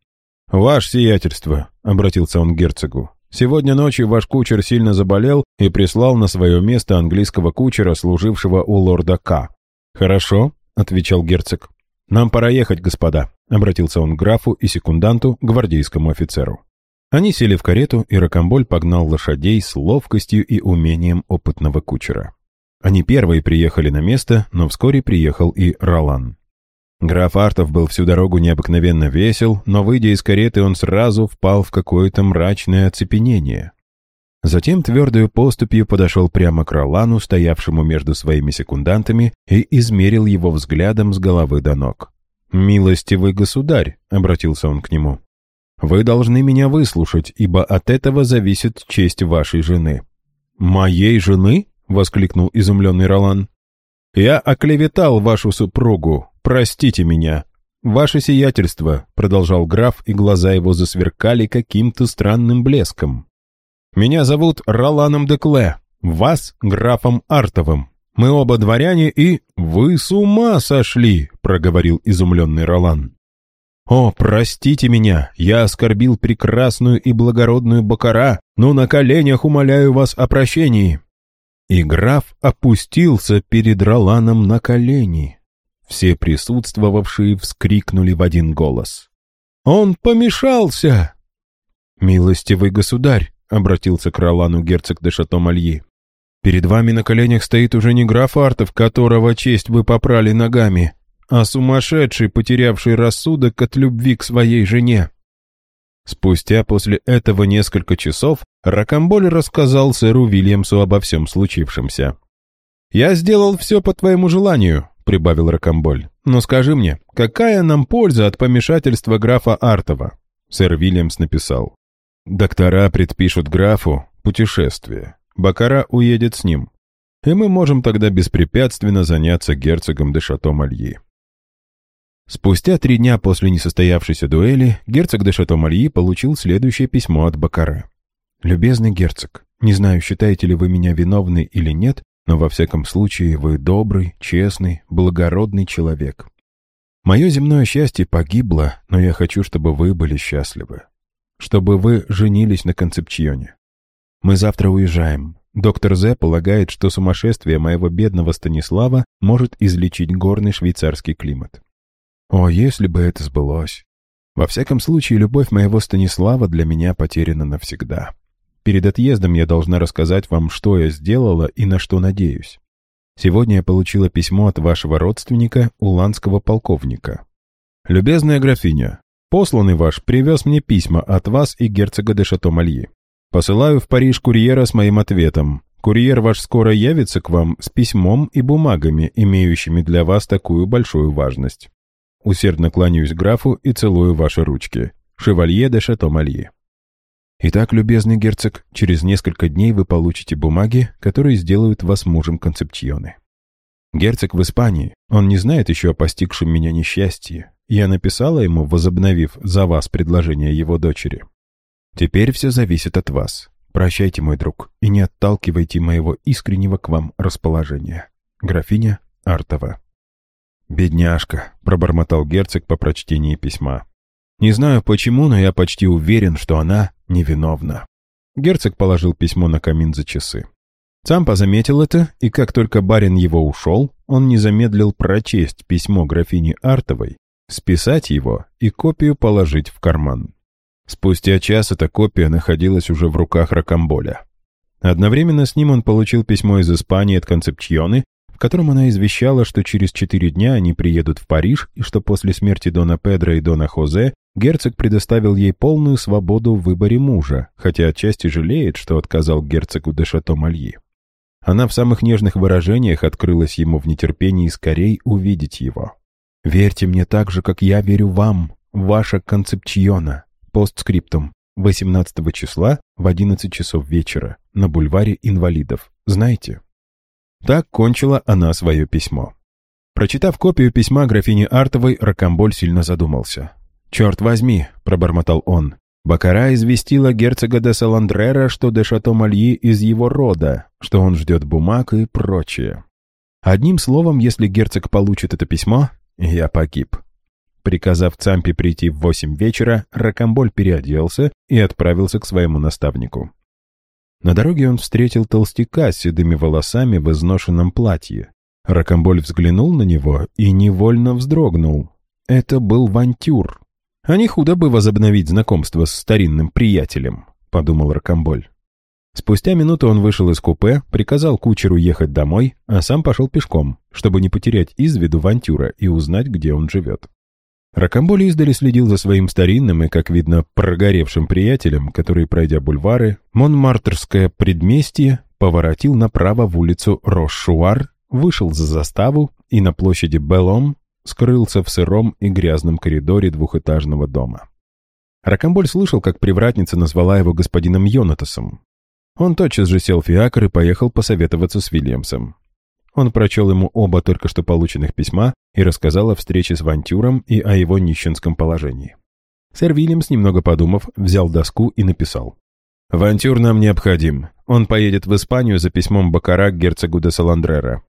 «Ваше сиятельство», — обратился он к герцогу, — «сегодня ночью ваш кучер сильно заболел и прислал на свое место английского кучера, служившего у лорда К. Хорошо, отвечал герцог. «Нам пора ехать, господа», — обратился он к графу и секунданту, гвардейскому офицеру. Они сели в карету, и Рокомболь погнал лошадей с ловкостью и умением опытного кучера. Они первые приехали на место, но вскоре приехал и Ролан. Граф Артов был всю дорогу необыкновенно весел, но, выйдя из кареты, он сразу впал в какое-то мрачное оцепенение. Затем твердою поступью подошел прямо к Ролану, стоявшему между своими секундантами, и измерил его взглядом с головы до ног. «Милостивый государь», — обратился он к нему, — «вы должны меня выслушать, ибо от этого зависит честь вашей жены». «Моей жены?» — воскликнул изумленный Ролан. «Я оклеветал вашу супругу, простите меня». «Ваше сиятельство», — продолжал граф, и глаза его засверкали каким-то странным блеском. Меня зовут Роланом Декле, вас графом Артовым. Мы оба дворяне и... Вы с ума сошли!» — проговорил изумленный Ролан. «О, простите меня, я оскорбил прекрасную и благородную Бакара, но на коленях умоляю вас о прощении». И граф опустился перед Роланом на колени. Все присутствовавшие вскрикнули в один голос. «Он помешался!» «Милостивый государь!» — обратился к Ролану герцог де Шато-Мальи. «Перед вами на коленях стоит уже не граф Артов, которого честь вы попрали ногами, а сумасшедший, потерявший рассудок от любви к своей жене». Спустя после этого несколько часов Ракамболь рассказал сэру Вильямсу обо всем случившемся. «Я сделал все по твоему желанию», — прибавил Ракамболь. «Но скажи мне, какая нам польза от помешательства графа Артова?» Сэр Вильямс написал. Доктора предпишут графу путешествие. Бакара уедет с ним. И мы можем тогда беспрепятственно заняться герцогом де Шато-Мальи. Спустя три дня после несостоявшейся дуэли герцог де Шато-Мальи получил следующее письмо от Бакара. «Любезный герцог, не знаю, считаете ли вы меня виновной или нет, но во всяком случае вы добрый, честный, благородный человек. Мое земное счастье погибло, но я хочу, чтобы вы были счастливы чтобы вы женились на Концепчионе. Мы завтра уезжаем. Доктор З полагает, что сумасшествие моего бедного Станислава может излечить горный швейцарский климат. О, если бы это сбылось! Во всяком случае, любовь моего Станислава для меня потеряна навсегда. Перед отъездом я должна рассказать вам, что я сделала и на что надеюсь. Сегодня я получила письмо от вашего родственника, уланского полковника. «Любезная графиня, посланный ваш привез мне письма от вас и герцога де Шато-Мальи. Посылаю в Париж курьера с моим ответом. Курьер ваш скоро явится к вам с письмом и бумагами, имеющими для вас такую большую важность. Усердно кланяюсь графу и целую ваши ручки. Шевалье де Шато-Мальи». Итак, любезный герцог, через несколько дней вы получите бумаги, которые сделают вас мужем Концепчионы. Герцог в Испании, он не знает еще о постигшем меня несчастье. Я написала ему, возобновив за вас предложение его дочери. Теперь все зависит от вас. Прощайте, мой друг, и не отталкивайте моего искреннего к вам расположения. Графиня Артова. «Бедняжка», — пробормотал герцог по прочтении письма. «Не знаю почему, но я почти уверен, что она невиновна». Герцог положил письмо на камин за часы. Цампа заметил это, и как только барин его ушел, он не замедлил прочесть письмо графини Артовой, списать его и копию положить в карман. Спустя час эта копия находилась уже в руках Рокамболя. Одновременно с ним он получил письмо из Испании от Концепчионы, в котором она извещала, что через четыре дня они приедут в Париж и что после смерти Дона Педро и Дона Хозе герцог предоставил ей полную свободу в выборе мужа, хотя отчасти жалеет, что отказал герцогу де Шато-Мальи. Она в самых нежных выражениях открылась ему в нетерпении скорей увидеть его. «Верьте мне так же, как я верю вам, ваша концепчиона». Постскриптум. 18 числа в 11 часов вечера на бульваре инвалидов. Знаете? Так кончила она свое письмо. Прочитав копию письма графини Артовой, Рокамболь сильно задумался. «Черт возьми», — пробормотал он, — «Бакара известила герцога де Саландрера, что де Шато-Мальи из его рода, что он ждет бумаг и прочее. Одним словом, если герцог получит это письмо, я погиб». Приказав Цампе прийти в восемь вечера, Рокамболь переоделся и отправился к своему наставнику. На дороге он встретил толстяка с седыми волосами в изношенном платье. Рокамболь взглянул на него и невольно вздрогнул. Это был Вантюр. «А не худо бы возобновить знакомство с старинным приятелем», — подумал Рокамболь. Спустя минуту он вышел из купе, приказал кучеру ехать домой, а сам пошел пешком, чтобы не потерять из виду Вантюра и узнать, где он живет. Рокамболи издали следил за своим старинным и, как видно, прогоревшим приятелем, который, пройдя бульвары, Монмартрское предместье, поворотил направо в улицу Рошшуар, вышел за заставу и на площади Белом скрылся в сыром и грязном коридоре двухэтажного дома. Рокамболь слышал, как привратница назвала его господином Йонатасом. Он тотчас же сел в фиакр и поехал посоветоваться с Вильямсом. Он прочел ему оба только что полученных письма и рассказал о встрече с Вантюром и о его нищенском положении. Сэр Вильямс, немного подумав, взял доску и написал. «Вантюр нам необходим. Он поедет в Испанию за письмом Бакара к герцогу де Саландрера.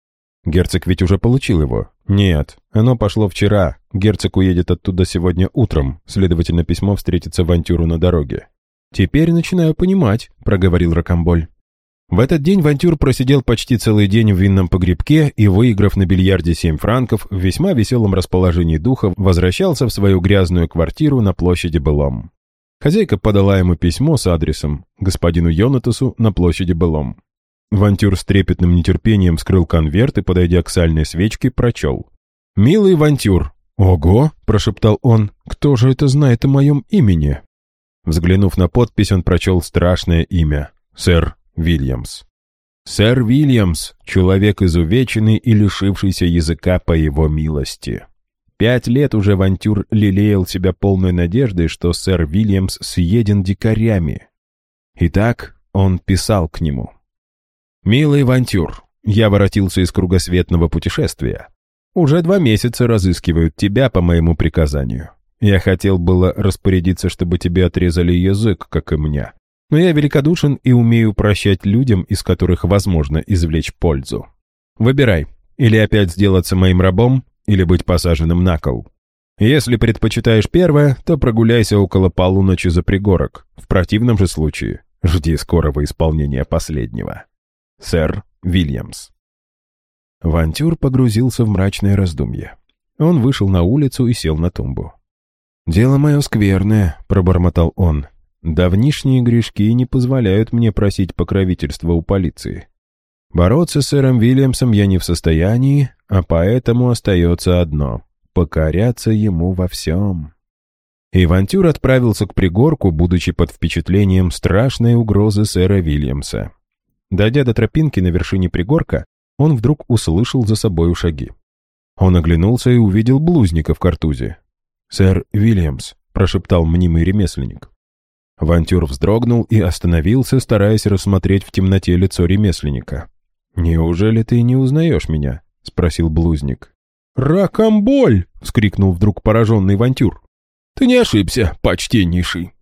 Герцог ведь уже получил его. Нет, оно пошло вчера. Герцог уедет оттуда сегодня утром, следовательно, письмо встретится Вантюру на дороге. «Теперь начинаю понимать», — проговорил Рокамболь. В этот день Вантюр просидел почти целый день в винном погребке и, выиграв на бильярде 7 франков, в весьма веселом расположении духа возвращался в свою грязную квартиру на площади Белом. Хозяйка подала ему письмо с адресом господину Йонатасу на площади Белом. Вантюр с трепетным нетерпением вскрыл конверт и, подойдя к сальной свечке, прочел. «Милый Вантюр!» «Ого!» – прошептал он. «Кто же это знает о моем имени?» Взглянув на подпись, он прочел страшное имя. «Сэр Вильямс. Сэр Вильямс — человек изувеченный и лишившийся языка по его милости. Пять лет уже Вантюр лелеял себя полной надеждой, что сэр Вильямс съеден дикарями. Итак, он писал к нему. «Милый Вантюр, я воротился из кругосветного путешествия. Уже два месяца разыскивают тебя по моему приказанию. Я хотел было распорядиться, чтобы тебе отрезали язык, как и мне. Но я великодушен и умею прощать людям, из которых возможно извлечь пользу. Выбирай, или опять сделаться моим рабом, или быть посаженным на кол. Если предпочитаешь первое, то прогуляйся около полуночи за пригорок. В противном же случае жди скорого исполнения последнего. Сэр Вильямс. Вантюр погрузился в мрачное раздумье. Он вышел на улицу и сел на тумбу. «Дело мое скверное», — пробормотал он. Давнишние грешки не позволяют мне просить покровительства у полиции. Бороться с сэром Вильямсом я не в состоянии, а поэтому остается одно — покоряться ему во всем. Ивантюр отправился к пригорку, будучи под впечатлением страшной угрозы сэра Вильямса. Дойдя до тропинки на вершине пригорка, он вдруг услышал за собою шаги. Он оглянулся и увидел блузника в картузе. «Сэр Вильямс», — прошептал мнимый ремесленник. Вантюр вздрогнул и остановился, стараясь рассмотреть в темноте лицо ремесленника. «Неужели ты не узнаешь меня?» — спросил блузник. «Ракомболь!» — вскрикнул вдруг пораженный Вантюр. «Ты не ошибся, почтеннейший!»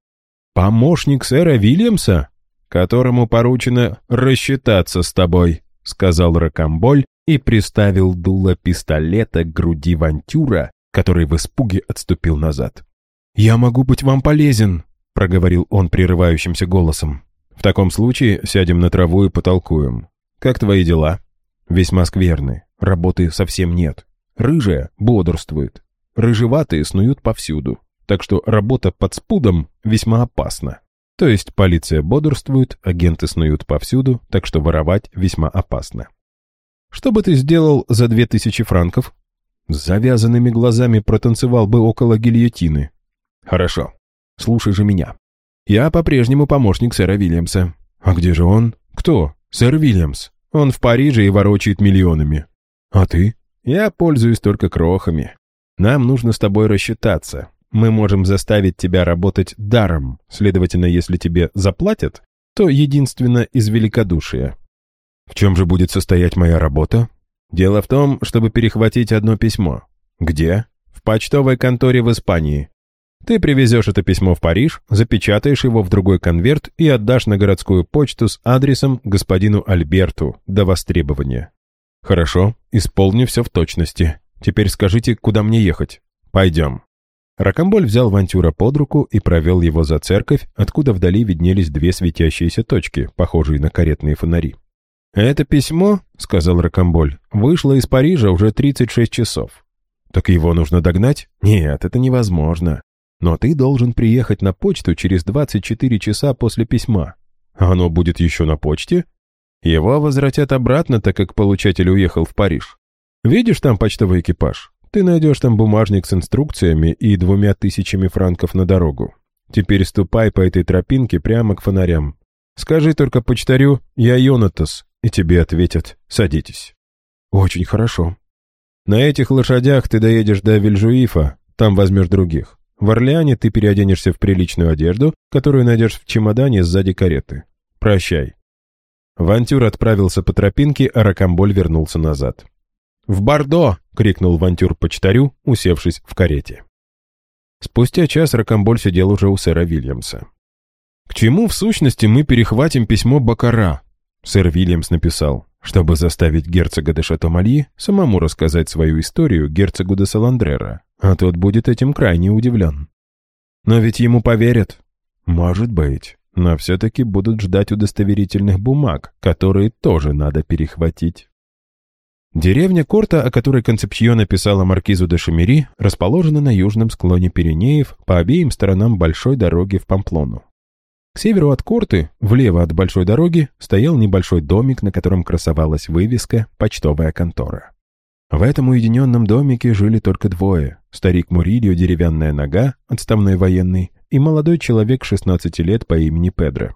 «Помощник сэра Вильямса, которому поручено рассчитаться с тобой», — сказал Ракомболь и приставил дуло пистолета к груди Вантюра, который в испуге отступил назад. «Я могу быть вам полезен», — проговорил он прерывающимся голосом. «В таком случае сядем на траву и потолкуем. Как твои дела?» «Весьма скверны. Работы совсем нет. Рыжая бодрствует. Рыжеватые снуют повсюду. Так что работа под спудом весьма опасна. То есть полиция бодрствует, агенты снуют повсюду, так что воровать весьма опасно. Что бы ты сделал за две тысячи франков? С завязанными глазами протанцевал бы около гильотины. Хорошо. Слушай же меня. Я по-прежнему помощник сэра Вильямса. А где же он? Кто? Сэр Вильямс. Он в Париже и ворочает миллионами. А ты? Я пользуюсь только крохами. Нам нужно с тобой рассчитаться. Мы можем заставить тебя работать даром. Следовательно, если тебе заплатят, то единственно из великодушия. В чем же будет состоять моя работа? Дело в том, чтобы перехватить одно письмо. Где? В почтовой конторе в Испании. Ты привезешь это письмо в Париж, запечатаешь его в другой конверт и отдашь на городскую почту с адресом господину Альберту до востребования. Хорошо, исполню все в точности. Теперь скажите, куда мне ехать? Пойдем. Ракомболь взял Вантюра под руку и провел его за церковь, откуда вдали виднелись две светящиеся точки, похожие на каретные фонари. «Это письмо, — сказал Рокомболь, — вышло из Парижа уже 36 часов. Так его нужно догнать? Нет, это невозможно. Но ты должен приехать на почту через 24 часа после письма. Оно будет еще на почте? Его возвратят обратно, так как получатель уехал в Париж. Видишь там почтовый экипаж? Ты найдешь там бумажник с инструкциями и двумя тысячами франков на дорогу. Теперь ступай по этой тропинке прямо к фонарям. Скажи только почтарю «Я Йонатас», и тебе ответят «Садитесь». Очень хорошо. На этих лошадях ты доедешь до Вильжуифа, там возьмешь других. В Орлеане ты переоденешься в приличную одежду, которую найдешь в чемодане сзади кареты. Прощай. Вантюр отправился по тропинке, а Ракамболь вернулся назад. «В Бордо!» — крикнул Вантюр почтарю, усевшись в карете. Спустя час Ракамболь сидел уже у сэра Вильямса. «К чему, в сущности, мы перехватим письмо Бакара?» Сэр Вильямс написал, чтобы заставить герцога де Шатомальи самому рассказать свою историю герцогу де Саландрера, а тот будет этим крайне удивлен. «Но ведь ему поверят». «Может быть, но все-таки будут ждать удостоверительных бумаг, которые тоже надо перехватить». Деревня Корта, о которой Концепсьон написала маркизу де Шамери, расположена на южном склоне Пиренеев по обеим сторонам большой дороги в Памплону. К северу от Корты, влево от большой дороги, стоял небольшой домик, на котором красовалась вывеска «Почтовая контора». В этом уединенном домике жили только двое. Старик Мурильо, деревянная нога, отставной военный, и молодой человек 16 лет по имени Педро.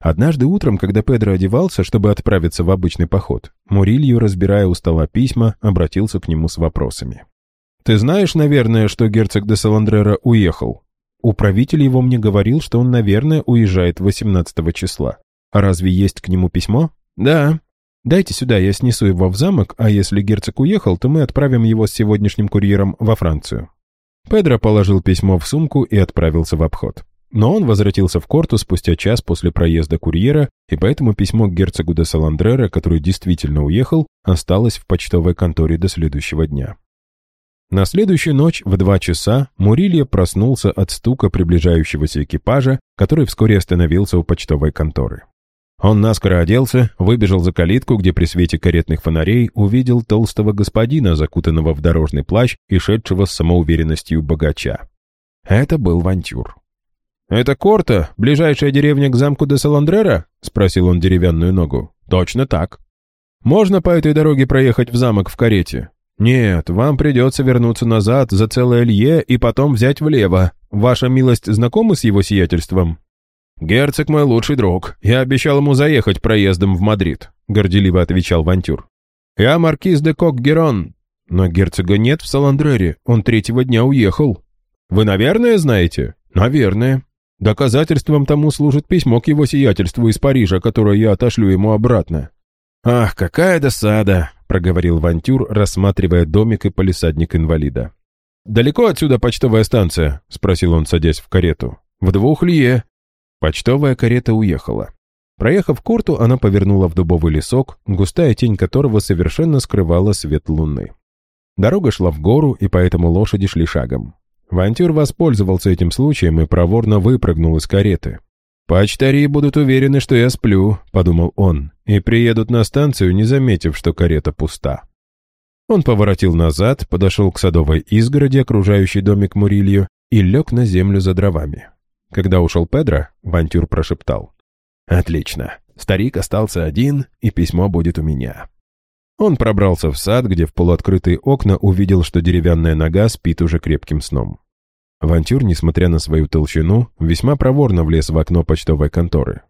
Однажды утром, когда Педро одевался, чтобы отправиться в обычный поход, Мурилью, разбирая у стола письма, обратился к нему с вопросами. «Ты знаешь, наверное, что герцог де Саландрера уехал?» «Управитель его мне говорил, что он, наверное, уезжает 18 числа. А разве есть к нему письмо?» «Да». «Дайте сюда, я снесу его в замок, а если герцог уехал, то мы отправим его с сегодняшним курьером во Францию». Педро положил письмо в сумку и отправился в обход. Но он возвратился в Корту спустя час после проезда курьера, и поэтому письмо к герцогу де Саландрера, который действительно уехал, осталось в почтовой конторе до следующего дня. На следующую ночь в два часа Мурилья проснулся от стука приближающегося экипажа, который вскоре остановился у почтовой конторы. Он наскоро оделся, выбежал за калитку, где при свете каретных фонарей увидел толстого господина, закутанного в дорожный плащ и шедшего с самоуверенностью богача. Это был Вантюр. «Это Корта, ближайшая деревня к замку де Саландрера?» — спросил он деревянную ногу. «Точно так». «Можно по этой дороге проехать в замок в карете?» «Нет, вам придется вернуться назад за целое лье и потом взять влево. Ваша милость знакома с его сиятельством?» «Герцог мой лучший друг. Я обещал ему заехать проездом в Мадрид», — горделиво отвечал Вантюр. «Я маркиз де Кок-Герон». «Но герцога нет в Саландрере. Он третьего дня уехал». «Вы, наверное, знаете?» «Наверное. Доказательством тому служит письмо к его сиятельству из Парижа, которое я отошлю ему обратно». «Ах, какая досада!» — проговорил Вантюр, рассматривая домик и полисадник инвалида. «Далеко отсюда почтовая станция?» — спросил он, садясь в карету. «В двух лие». Почтовая карета уехала. Проехав курту, она повернула в дубовый лесок, густая тень которого совершенно скрывала свет луны. Дорога шла в гору, и поэтому лошади шли шагом. Вантюр воспользовался этим случаем и проворно выпрыгнул из кареты. «Почтари будут уверены, что я сплю», — подумал он, «и приедут на станцию, не заметив, что карета пуста». Он поворотил назад, подошел к садовой изгороди, окружающей домик Мурилью, и лег на землю за дровами. Когда ушел Педро, Вантюр прошептал. «Отлично. Старик остался один, и письмо будет у меня». Он пробрался в сад, где в полуоткрытые окна увидел, что деревянная нога спит уже крепким сном. Авантюр, несмотря на свою толщину, весьма проворно влез в окно почтовой конторы.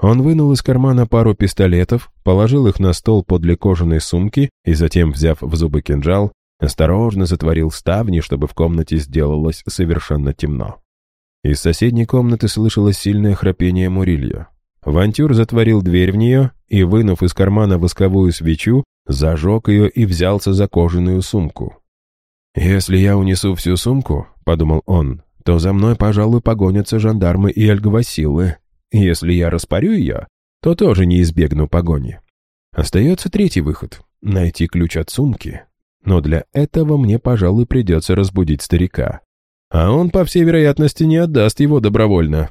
Он вынул из кармана пару пистолетов, положил их на стол подле кожаной сумки и затем, взяв в зубы кинжал, осторожно затворил ставни, чтобы в комнате сделалось совершенно темно. Из соседней комнаты слышалось сильное храпение Мурильо. Вантюр затворил дверь в нее и, вынув из кармана восковую свечу, зажег ее и взялся за кожаную сумку. «Если я унесу всю сумку, — подумал он, — то за мной, пожалуй, погонятся жандармы и альгвасилы. Если я распорю ее, то тоже не избегну погони. Остается третий выход — найти ключ от сумки. Но для этого мне, пожалуй, придется разбудить старика. А он, по всей вероятности, не отдаст его добровольно».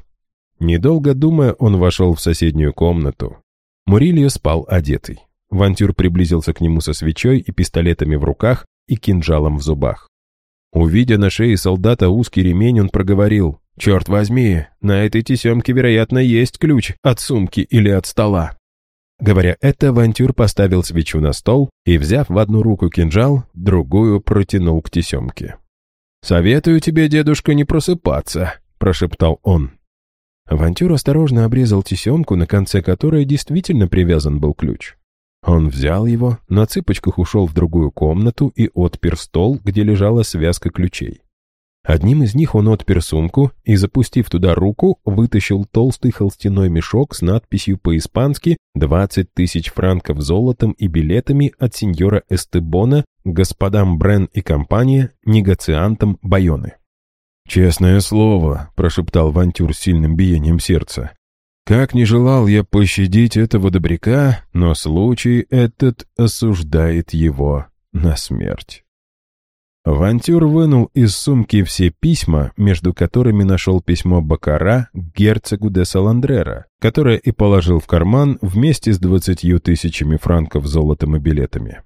Недолго думая, он вошел в соседнюю комнату. Мурильо спал одетый. Вантюр приблизился к нему со свечой и пистолетами в руках и кинжалом в зубах. Увидя на шее солдата узкий ремень, он проговорил, «Черт возьми, на этой тесемке, вероятно, есть ключ от сумки или от стола». Говоря это, Вантюр поставил свечу на стол и, взяв в одну руку кинжал, другую протянул к тесемке. «Советую тебе, дедушка, не просыпаться», — прошептал он. Вантюр осторожно обрезал тесемку, на конце которой действительно привязан был ключ. Он взял его, на цыпочках ушел в другую комнату и отпер стол, где лежала связка ключей. Одним из них он отпер сумку и, запустив туда руку, вытащил толстый холстяной мешок с надписью по-испански «20 тысяч франков золотом и билетами от сеньора Эстебона, господам Брен и компания, негациантам Байоны». «Честное слово», — прошептал Вантюр с сильным биением сердца, как не желал я пощадить этого добряка, но случай этот осуждает его на смерть. Вантюр вынул из сумки все письма, между которыми нашел письмо Бакара к герцогу де Саландрера, которое и положил в карман вместе с двадцатью тысячами франков золотом и билетами.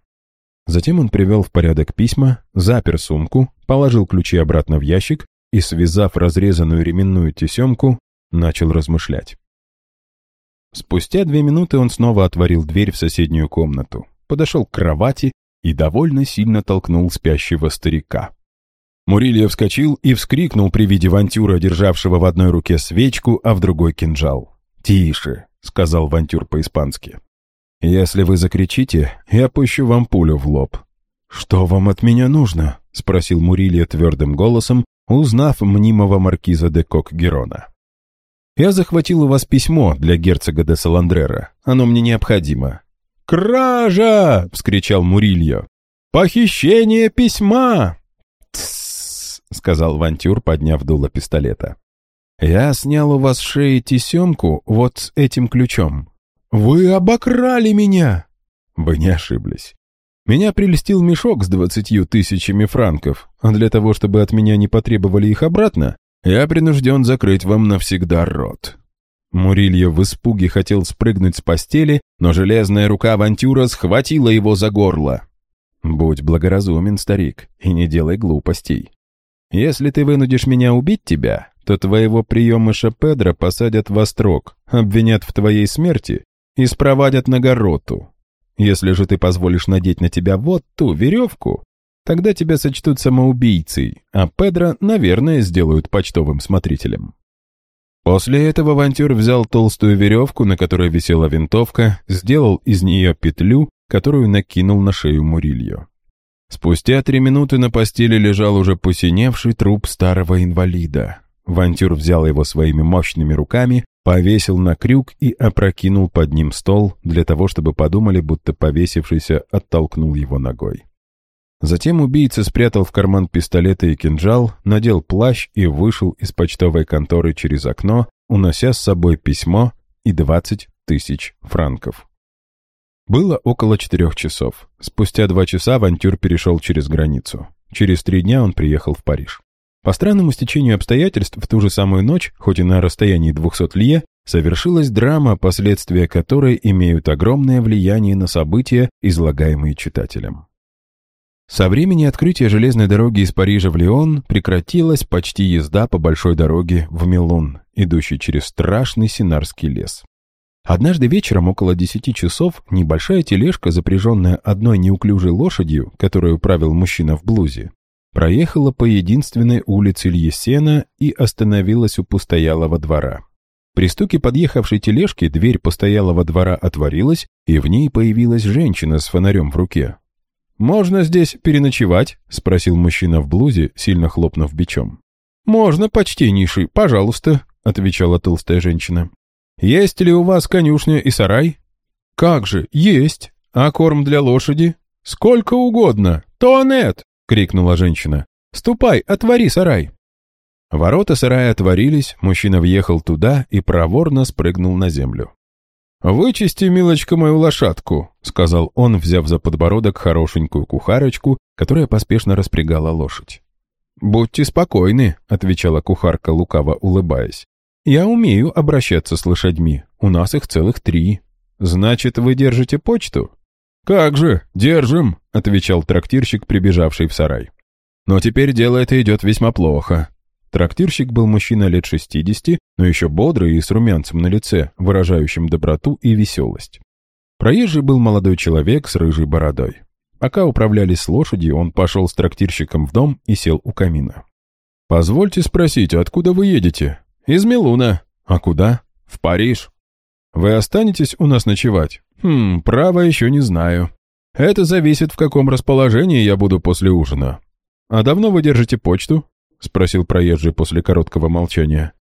Затем он привел в порядок письма, запер сумку, положил ключи обратно в ящик и, связав разрезанную ременную тесемку, начал размышлять. Спустя две минуты он снова отворил дверь в соседнюю комнату, подошел к кровати и довольно сильно толкнул спящего старика. Мурилья вскочил и вскрикнул при виде Вантюра, державшего в одной руке свечку, а в другой кинжал. «Тише», — сказал Вантюр по-испански. «Если вы закричите, я пущу вам пулю в лоб». «Что вам от меня нужно?» — спросил Мурилья твердым голосом, узнав мнимого маркиза де Кок-Герона. Я захватил у вас письмо для герцога де Саландрера. Оно мне необходимо». «Кража!» — вскричал Мурильо. «Похищение письма!» «Тссс!» — сказал Вантюр, подняв дуло пистолета. «Я снял у вас с шеи тесемку вот с этим ключом». «Вы обокрали меня!» «Вы не ошиблись. Меня прельстил мешок с двадцатью тысячами франков, а для того, чтобы от меня не потребовали их обратно, я принужден закрыть вам навсегда рот». Мурильо в испуге хотел спрыгнуть с постели, но железная рука авантюра схватила его за горло. «Будь благоразумен, старик, и не делай глупостей. Если ты вынудишь меня убить тебя, то твоего приемыша Педро посадят в острог, обвинят в твоей смерти и спровадят на гороту. Если же ты позволишь надеть на тебя вот ту веревку, тогда тебя сочтут самоубийцей, а Педро, наверное, сделают почтовым смотрителем. После этого авантюр взял толстую веревку, на которой висела винтовка, сделал из нее петлю, которую накинул на шею Мурилью. Спустя три минуты на постели лежал уже посиневший труп старого инвалида. Вантюр взял его своими мощными руками, повесил на крюк и опрокинул под ним стол для того, чтобы подумали, будто повесившийся оттолкнул его ногой. Затем убийца спрятал в карман пистолеты и кинжал, надел плащ и вышел из почтовой конторы через окно, унося с собой письмо и 20 тысяч франков. Было около четырех часов. Спустя два часа Авантюр перешел через границу. Через три дня он приехал в Париж. По странному стечению обстоятельств в ту же самую ночь, хоть и на расстоянии 200 лье, совершилась драма, последствия которой имеют огромное влияние на события, излагаемые читателем. Со времени открытия железной дороги из Парижа в Лион прекратилась почти езда по большой дороге в Милун, идущей через страшный Синарский лес. Однажды вечером около десяти часов небольшая тележка, запряженная одной неуклюжей лошадью, которую правил мужчина в блузе, проехала по единственной улице Льесена и остановилась у постоялого двора. При стуке подъехавшей тележки дверь постоялого двора отворилась, и в ней появилась женщина с фонарем в руке. «Можно здесь переночевать?» — спросил мужчина в блузе, сильно хлопнув бичом. «Можно, почтеннейший, пожалуйста», — отвечала толстая женщина. «Есть ли у вас конюшня и сарай?» «Как же, есть. А корм для лошади?» «Сколько угодно. Туанет!» — крикнула женщина. «Ступай, отвори сарай!» Ворота сарая отворились, мужчина въехал туда и проворно спрыгнул на землю. «Вычисти, милочка, мою лошадку», — сказал он, взяв за подбородок хорошенькую кухарочку, которая поспешно распрягала лошадь. «Будьте спокойны», — отвечала кухарка, лукаво улыбаясь. «Я умею обращаться с лошадьми. У нас их целых три. Значит, вы держите почту?» «Как же, держим», — отвечал трактирщик, прибежавший в сарай. «Но теперь дело это идет весьма плохо». Трактирщик был мужчина лет шестидесяти, но еще бодрый и с румянцем на лице, выражающим доброту и веселость. Проезжий был молодой человек с рыжей бородой. Пока управлялись с лошадью, он пошел с трактирщиком в дом и сел у камина. «Позвольте спросить, откуда вы едете?» «Из Милуна». «А куда?» «В Париж». «Вы останетесь у нас ночевать?» «Хм, право еще не знаю. Это зависит, в каком расположении я буду после ужина». «А давно вы держите почту?» — спросил проезжий после короткого молчания.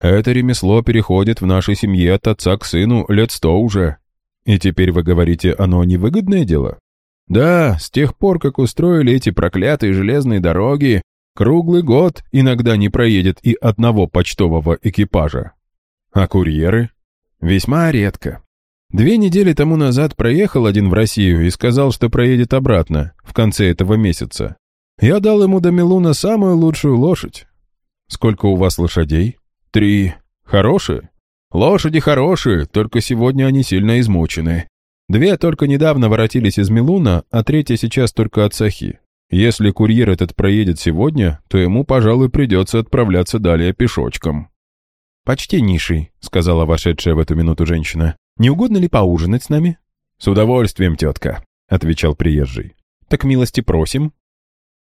«Это ремесло переходит в нашей семье от отца к сыну лет сто уже. И теперь вы говорите, оно невыгодное дело?» «Да, с тех пор, как устроили эти проклятые железные дороги, Круглый год иногда не проедет и одного почтового экипажа. А курьеры? Весьма редко. Две недели тому назад проехал один в Россию и сказал, что проедет обратно, в конце этого месяца. Я дал ему до Милуна самую лучшую лошадь. Сколько у вас лошадей? Три. Хорошие? Лошади хорошие, только сегодня они сильно измучены. Две только недавно воротились из Милуна, а третья сейчас только от Сахи. Если курьер этот проедет сегодня, то ему, пожалуй, придется отправляться далее пешочком». «Почтеннейший», — сказала вошедшая в эту минуту женщина, — «не угодно ли поужинать с нами?» «С удовольствием, тетка», — отвечал приезжий. «Так милости просим».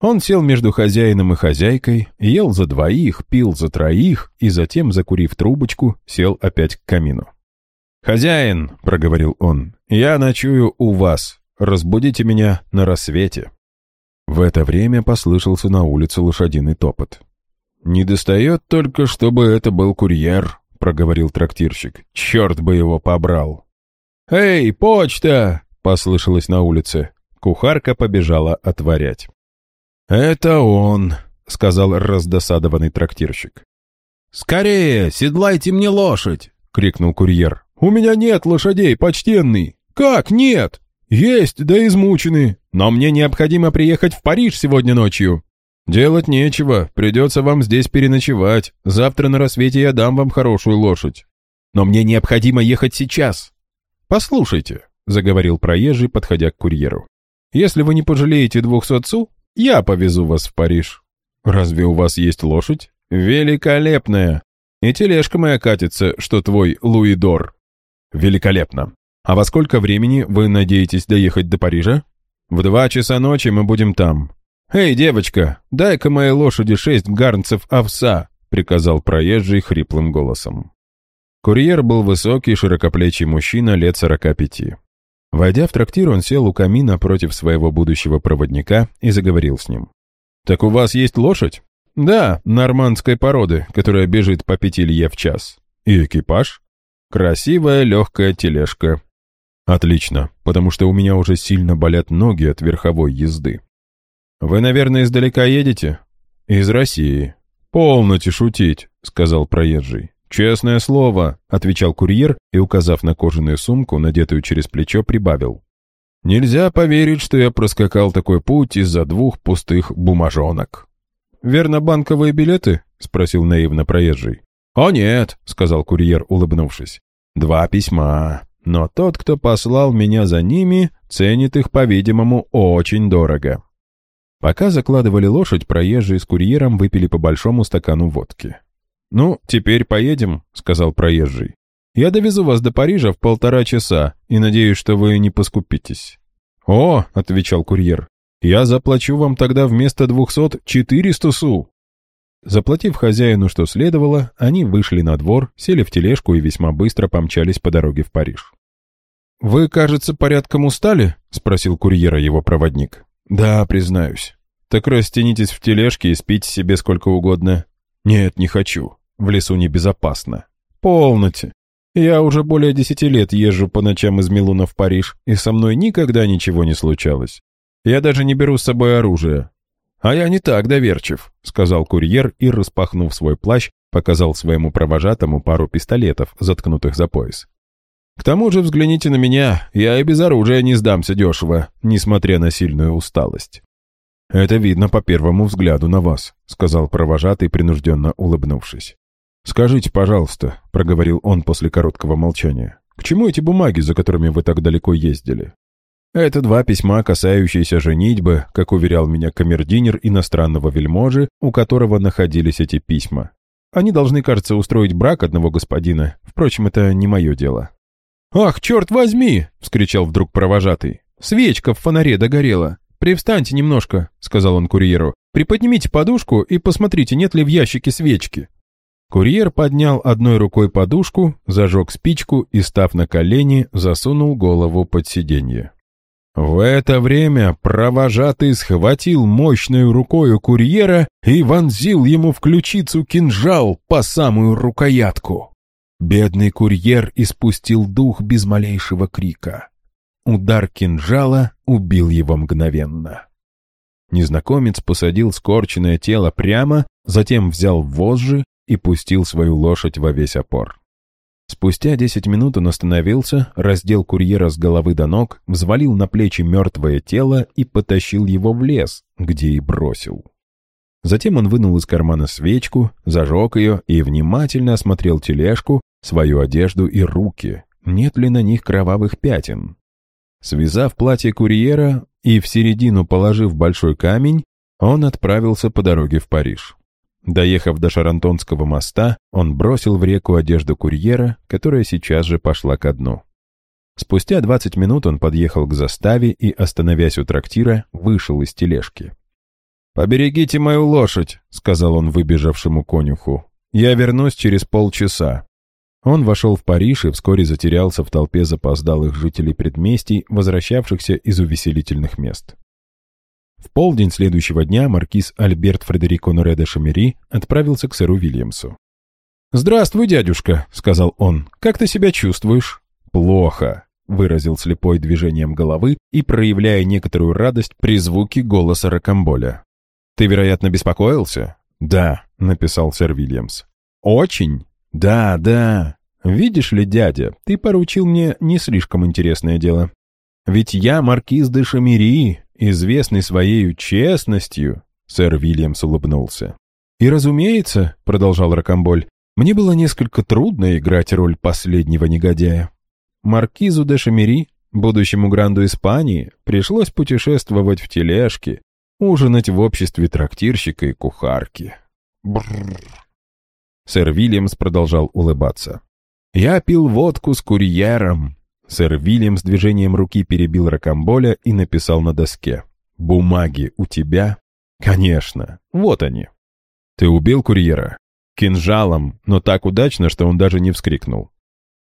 Он сел между хозяином и хозяйкой, ел за двоих, пил за троих и затем, закурив трубочку, сел опять к камину. «Хозяин», — проговорил он, — «я ночую у вас. Разбудите меня на рассвете». В это время послышался на улице лошадиный топот. «Не достает только, чтобы это был курьер», — проговорил трактирщик. «Черт бы его побрал!» «Эй, почта!» — послышалось на улице. Кухарка побежала отворять. «Это он», — сказал раздосадованный трактирщик. «Скорее, седлайте мне лошадь!» — крикнул курьер. «У меня нет лошадей, почтенный!» «Как нет?» «Есть, да измучены. Но мне необходимо приехать в Париж сегодня ночью». «Делать нечего, придется вам здесь переночевать. Завтра на рассвете я дам вам хорошую лошадь. Но мне необходимо ехать сейчас». «Послушайте», — заговорил проезжий, подходя к курьеру. «Если вы не пожалеете двухсот су, я повезу вас в Париж». Разве у вас есть лошадь? Великолепная! И тележка моя катится, что твой Луидор. Великолепно. А во сколько времени вы надеетесь доехать до Парижа? В два часа ночи мы будем там. Эй, девочка, дай-ка моей лошади шесть гарнцев овса, приказал проезжий хриплым голосом. Курьер был высокий, широкоплечий мужчина лет сорока пяти. Войдя в трактир, он сел у камина против своего будущего проводника и заговорил с ним. «Так у вас есть лошадь?» «Да, нормандской породы, которая бежит по пяти лье в час. И экипаж?» «Красивая легкая тележка. «Отлично, потому что у меня уже сильно болят ноги от верховой езды». «Вы, наверное, издалека едете?» «Из России». «Полноте шутить», — сказал проезжий. «Честное слово», — отвечал курьер и, указав на кожаную сумку, надетую через плечо, прибавил. «Нельзя поверить, что я проскакал такой путь из-за двух пустых бумажонок». «Верно, банковые билеты?» — спросил наивно проезжий. «О нет», — сказал курьер, улыбнувшись. «Два письма. Но тот, кто послал меня за ними, ценит их, по-видимому, очень дорого. Пока закладывали лошадь, проезжие с курьером выпили по большому стакану водки. «Ну, теперь поедем», — сказал проезжий. «Я довезу вас до Парижа в полтора часа и надеюсь, что вы не поскупитесь». «О», — отвечал курьер, — «я заплачу вам тогда вместо двухсот четыреста су». Заплатив хозяину, что следовало, они вышли на двор, сели в тележку и весьма быстро помчались по дороге в Париж. «Вы, кажется, порядком устали?» — спросил курьера его проводник. «Да, признаюсь». «Так растянитесь в тележке и спите себе сколько угодно». «Нет, не хочу. В лесу небезопасно». «Полноте. Я уже более десяти лет езжу по ночам из Милуна в Париж, и со мной никогда ничего не случалось. Я даже не беру с собой оружие. «А я не так доверчив», — сказал курьер и, распахнув свой плащ, показал своему провожатому пару пистолетов, заткнутых за пояс. «К тому же взгляните на меня, я и без оружия не сдамся дешево, несмотря на сильную усталость». «Это видно по первому взгляду на вас», — сказал провожатый, принужденно улыбнувшись. «Скажите, пожалуйста», — проговорил он после короткого молчания, «к чему эти бумаги, за которыми вы так далеко ездили?» Это два письма, касающиеся женитьбы, как уверял меня камердинер иностранного вельможи, у которого находились эти письма. Они должны, кажется, устроить брак одного господина. Впрочем, это не мое дело. «Ах, черт возьми!» — вскричал вдруг провожатый. «Свечка в фонаре догорела. Привстаньте немножко», — сказал он курьеру. «Приподнимите подушку и посмотрите, нет ли в ящике свечки». Курьер поднял одной рукой подушку, зажег спичку и, став на колени, засунул голову под сиденье. В это время провожатый схватил мощной рукою курьера и вонзил ему в ключицу кинжал по самую рукоятку. Бедный курьер испустил дух без малейшего крика. Удар кинжала убил его мгновенно. Незнакомец посадил скорченное тело прямо, затем взял вожжи и пустил свою лошадь во весь опор. Спустя десять минут он остановился, раздел курьера с головы до ног, взвалил на плечи мертвое тело и потащил его в лес, где и бросил. Затем он вынул из кармана свечку, зажег ее и внимательно осмотрел тележку, свою одежду и руки, нет ли на них кровавых пятен. Связав платье курьера и в середину положив большой камень, он отправился по дороге в Париж. Доехав до Шарантонского моста, он бросил в реку одежду курьера, которая сейчас же пошла ко дну. Спустя 20 минут он подъехал к заставе и, остановясь у трактира, вышел из тележки. «Поберегите мою лошадь», — сказал он выбежавшему конюху. «Я вернусь через полчаса». Он вошел в Париж и вскоре затерялся в толпе запоздалых жителей предместий, возвращавшихся из увеселительных мест. В полдень следующего дня маркиз Альберт Фредерико Норе де Шамери отправился к сэру Вильямсу. «Здравствуй, дядюшка», — сказал он. «Как ты себя чувствуешь?» «Плохо», — выразил слепой движением головы и проявляя некоторую радость при звуке голоса Рокамболя. «Ты, вероятно, беспокоился?» «Да», — написал сэр Вильямс. «Очень?» «Да, да. Видишь ли, дядя, ты поручил мне не слишком интересное дело. Ведь я маркиз де Шамери, известный своей честностью, сэр Вильямс улыбнулся. И, разумеется, продолжал Рокамболь, мне было несколько трудно играть роль последнего негодяя. Маркизу де Шамери, будущему гранду Испании, пришлось путешествовать в тележке. ужинать в обществе трактирщика и кухарки. Бррр. Сэр Вильямс продолжал улыбаться. «Я пил водку с курьером». Сэр Вильямс движением руки перебил ракомболя и написал на доске. «Бумаги у тебя?» «Конечно. Вот они». «Ты убил курьера?» «Кинжалом, но так удачно, что он даже не вскрикнул».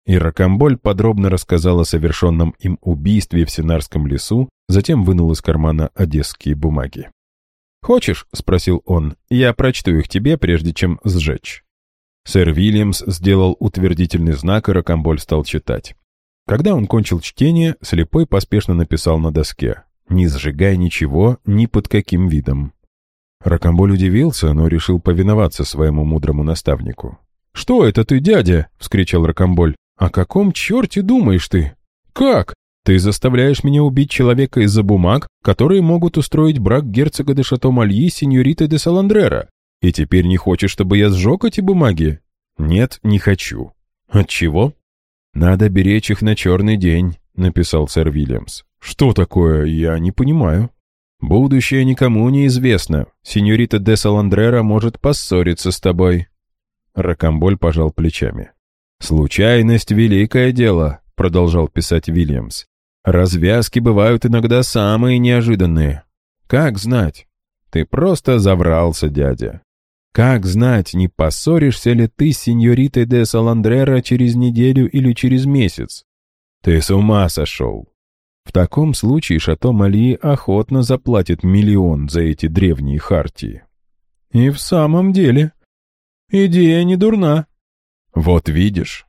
И Ракомболь подробно рассказал о совершенном им убийстве в Синарском лесу, затем вынул из кармана одесские бумаги. «Хочешь?» — спросил он. «Я прочту их тебе, прежде чем сжечь». Сэр Вильямс сделал утвердительный знак, и Рокомболь стал читать. Когда он кончил чтение, слепой поспешно написал на доске «Не сжигай ничего ни под каким видом». Рокомболь удивился, но решил повиноваться своему мудрому наставнику. «Что это ты, дядя?» — вскричал Рокомболь. «О каком черте думаешь ты? Как? Ты заставляешь меня убить человека из-за бумаг, которые могут устроить брак герцога де Шато-Мальи с сеньоритой де Саландрера. И теперь не хочешь, чтобы я сжег эти бумаги? Нет, не хочу. Отчего? Надо беречь их на черный день, написал сэр Вильямс. Что такое, я не понимаю. Будущее никому не известно. Сеньорита де Саландрера может поссориться с тобой. Ракамболь пожал плечами. «Случайность — великое дело», — продолжал писать Вильямс. «Развязки бывают иногда самые неожиданные. Как знать? Ты просто заврался, дядя. Как знать, не поссоришься ли ты с сеньоритой де Саландрера через неделю или через месяц? Ты с ума сошел. В таком случае Шато Мали охотно заплатит миллион за эти древние хартии. И в самом деле, идея не дурна. Вот видишь.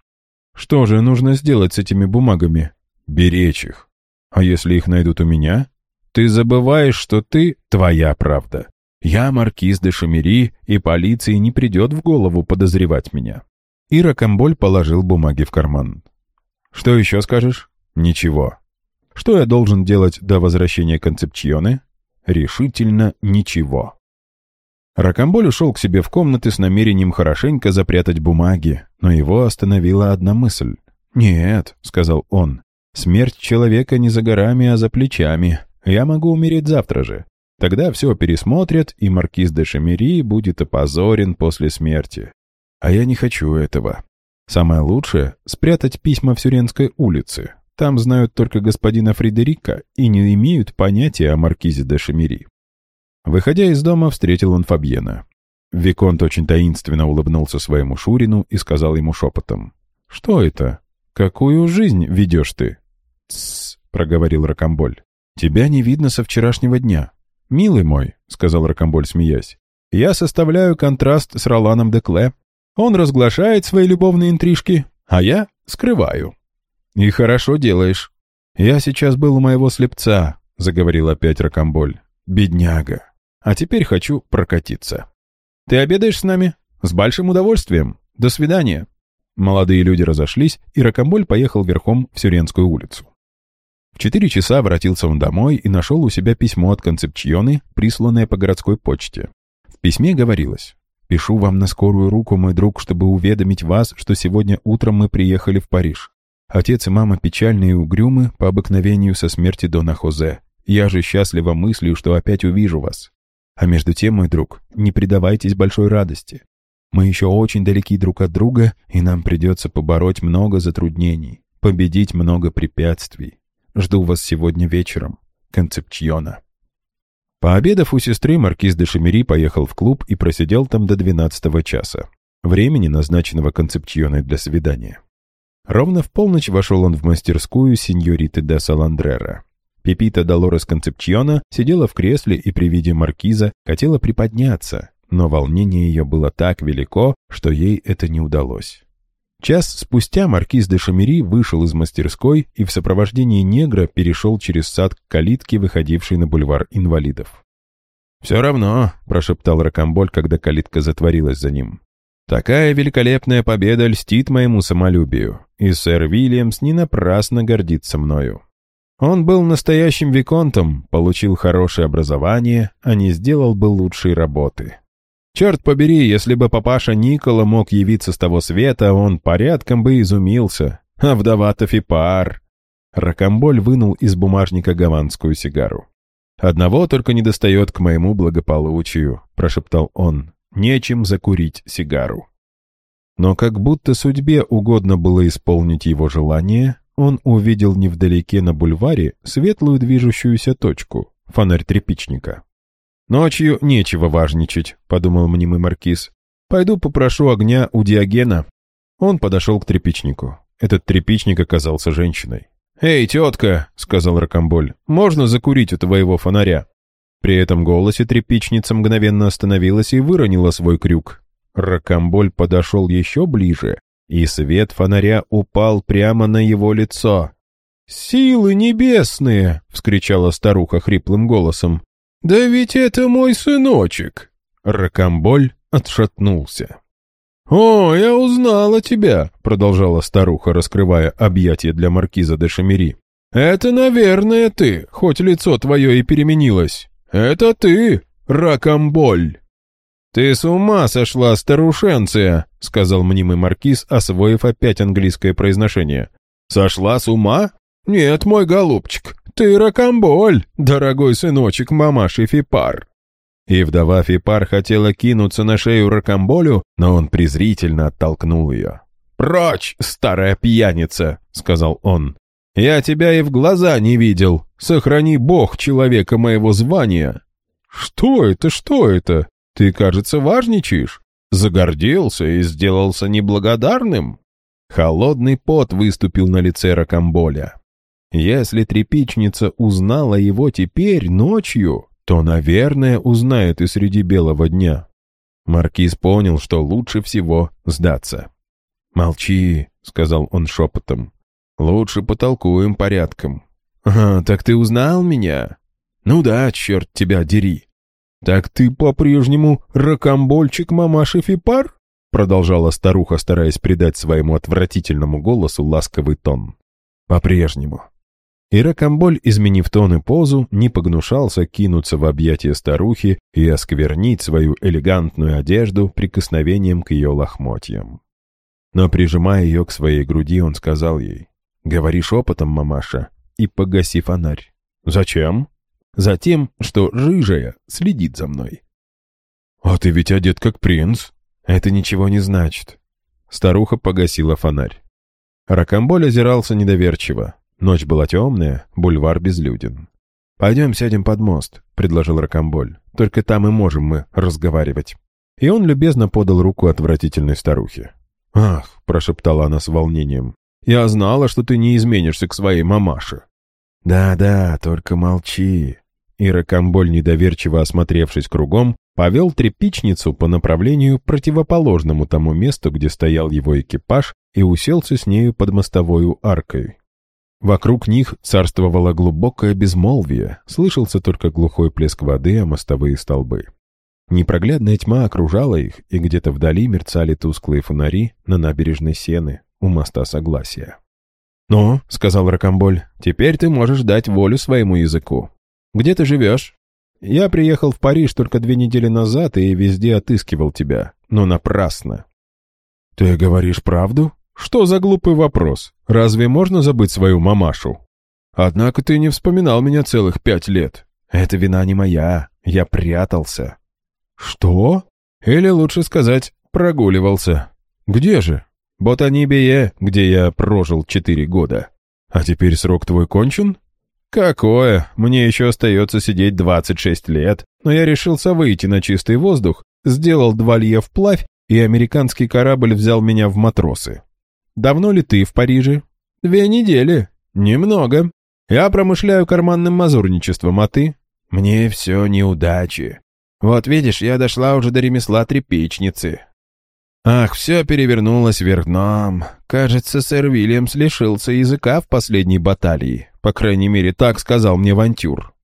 Что же нужно сделать с этими бумагами? Беречь их. А если их найдут у меня? Ты забываешь, что ты — твоя правда. Я маркиз де Шамери, и полиции не придет в голову подозревать меня». И Рокомболь положил бумаги в карман. «Что еще скажешь?» «Ничего». «Что я должен делать до возвращения Концепчионы?» «Решительно ничего». Рокомболь ушел к себе в комнаты с намерением хорошенько запрятать бумаги, но его остановила одна мысль. «Нет», — сказал он, — «смерть человека не за горами, а за плечами. Я могу умереть завтра же. Тогда все пересмотрят, и маркиз де Шамери будет опозорен после смерти. А я не хочу этого. Самое лучшее — спрятать письма в Сюренской улице. Там знают только господина Фредерика и не имеют понятия о маркизе де Шамери. Выходя из дома, встретил он Фабьена. Виконт очень таинственно улыбнулся своему Шурину и сказал ему шепотом. «Что это? Какую жизнь ведешь ты?» «Тссс», — проговорил Рокомболь. «Тебя не видно со вчерашнего дня. «Милый мой», — сказал Рокомболь, смеясь, — «я составляю контраст с Роланом де Кле. Он разглашает свои любовные интрижки, а я скрываю». «И хорошо делаешь. Я сейчас был у моего слепца», — заговорил опять Рокомболь. «Бедняга. А теперь хочу прокатиться». «Ты обедаешь с нами?» «С большим удовольствием. До свидания». Молодые люди разошлись, и Рокомболь поехал верхом в Сюренскую улицу. В четыре часа воротился он домой и нашел у себя письмо от Концепчионы, присланное по городской почте. В письме говорилось «Пишу вам на скорую руку, мой друг, чтобы уведомить вас, что сегодня утром мы приехали в Париж. Отец и мама печальные и угрюмы по обыкновению со смерти Дона Хозе. Я же счастлива мыслью, что опять увижу вас. А между тем, мой друг, не предавайтесь большой радости. Мы еще очень далеки друг от друга, и нам придется побороть много затруднений, победить много препятствий. Жду вас сегодня вечером. Концепчиона». Пообедав у сестры, маркиз де Шемери поехал в клуб и просидел там до 12 часа, времени, назначенного Концепчионой для свидания. Ровно в полночь вошел он в мастерскую сеньориты де Саландрера. Пепита Долорес Концепчиона сидела в кресле и при виде маркиза хотела приподняться, но волнение ее было так велико, что ей это не удалось. Час спустя маркиз де Шамери вышел из мастерской и в сопровождении негра перешел через сад к калитке, выходившей на бульвар инвалидов. «Все равно», — прошептал Рокомболь, когда калитка затворилась за ним. «Такая великолепная победа льстит моему самолюбию, и сэр Вильямс не напрасно гордится мною. Он был настоящим виконтом, получил хорошее образование, а не сделал бы лучшей работы. Черт побери, если бы папаша Никола мог явиться с того света, он порядком бы изумился. А вдова Тофипар... Ракомболь вынул из бумажника гаванскую сигару. «Одного только недостает к моему благополучию», — прошептал он. «Нечем закурить сигару». Но как будто судьбе угодно было исполнить его желание, он увидел невдалеке на бульваре светлую движущуюся точку, фонарь тряпичника. «Ночью нечего важничать», — подумал мнимый маркиз. «Пойду попрошу огня у Диогена». Он подошел к тряпичнику. Этот тряпичник оказался женщиной. «Эй, тетка!» — сказал Рокомболь. «Можно закурить у твоего фонаря?» При этом голосе тряпичница мгновенно остановилась и выронила свой крюк. Рокомболь подошел еще ближе, и свет фонаря упал прямо на его лицо. «Силы небесные!» — вскричала старуха хриплым голосом. «Да ведь это мой сыночек!» Рокомболь отшатнулся. «О, я узнала тебя!» — продолжала старуха, раскрывая объятия для маркиза де Шамери. «Это, наверное, ты, хоть лицо твое и переменилось. Это ты, Ракомболь!» «Ты с ума сошла, старушенция!» — сказал мнимый маркиз, освоив опять английское произношение. «Сошла с ума? Нет, мой голубчик, ты Ракомболь, дорогой сыночек мамаши Фипар!» И вдова Фипар хотела кинуться на шею Ракомболю, но он презрительно оттолкнул ее. «Прочь, старая пьяница!» — сказал он. «Я тебя и в глаза не видел. Сохрани Бог человека моего звания!» «Что это, что это? Ты, кажется, важничаешь. Загордился и сделался неблагодарным?» Холодный пот выступил на лице Ракомболя. Если трепичница узнала его теперь, ночью, то, наверное, узнает и среди белого дня. Маркиз понял, что лучше всего сдаться. «Молчи», — сказал он шепотом. «Лучше потолкуем порядком». «А, так ты узнал меня?» «Ну да, черт тебя дери». «Так ты по-прежнему ракомбольчик мамаши Фипар?» Продолжала старуха, стараясь придать своему отвратительному голосу ласковый тон. «По-прежнему. И изменив тон и позу, не погнушался кинуться в объятия старухи и осквернить свою элегантную одежду прикосновением к ее лохмотьям. Но, прижимая ее к своей груди, он сказал ей, «Говори шепотом, мамаша, и погаси фонарь». «Зачем?» «Затем, что рыжая следит за мной». «А ты ведь одет как принц». «Это ничего не значит». Старуха погасила фонарь. Ракомболь озирался недоверчиво. Ночь была темная, бульвар безлюден. «Пойдем сядем под мост», — предложил Ракомболь. «Только там и можем мы разговаривать». И он любезно подал руку отвратительной старухе. «Ах», — прошептала она с волнением, — «я знала, что ты не изменишься к своей мамаше». «Да-да, только молчи». И Ракомболь, недоверчиво осмотревшись кругом, повел тряпичницу по направлению, противоположному тому месту, где стоял его экипаж, и уселся с нею под мостовою аркой. Вокруг них царствовало глубокое безмолвие, слышался только глухой плеск воды о мостовые столбы. Непроглядная тьма окружала их, и где-то вдали мерцали тусклые фонари на набережной Сены у моста Согласия. «Ну», — сказал Рокомболь, — «теперь ты можешь дать волю своему языку. Где ты живешь?» «Я приехал в Париж только две недели назад и везде отыскивал тебя, но напрасно». «Ты говоришь правду?» Что за глупый вопрос? Разве можно забыть свою мамашу? Однако ты не вспоминал меня целых пять лет. Это вина не моя. Я прятался. Что? Или лучше сказать, прогуливался. Где же? Ботанибие, где я прожил четыре года. А теперь срок твой кончен? Какое? Мне еще остается сидеть двадцать шесть лет, но я решился выйти на чистый воздух, сделал два лье вплавь, и американский корабль взял меня в матросы. Давно ли ты в Париже? Две недели. Немного. Я промышляю карманным мазурничеством, а ты? Мне все неудачи. Вот видишь, я дошла уже до ремесла тряпичницы. Ах, все перевернулось вверх дном. Кажется, сэр Вильямс лишился языка в последней баталии. По крайней мере, так сказал мне Вантюр.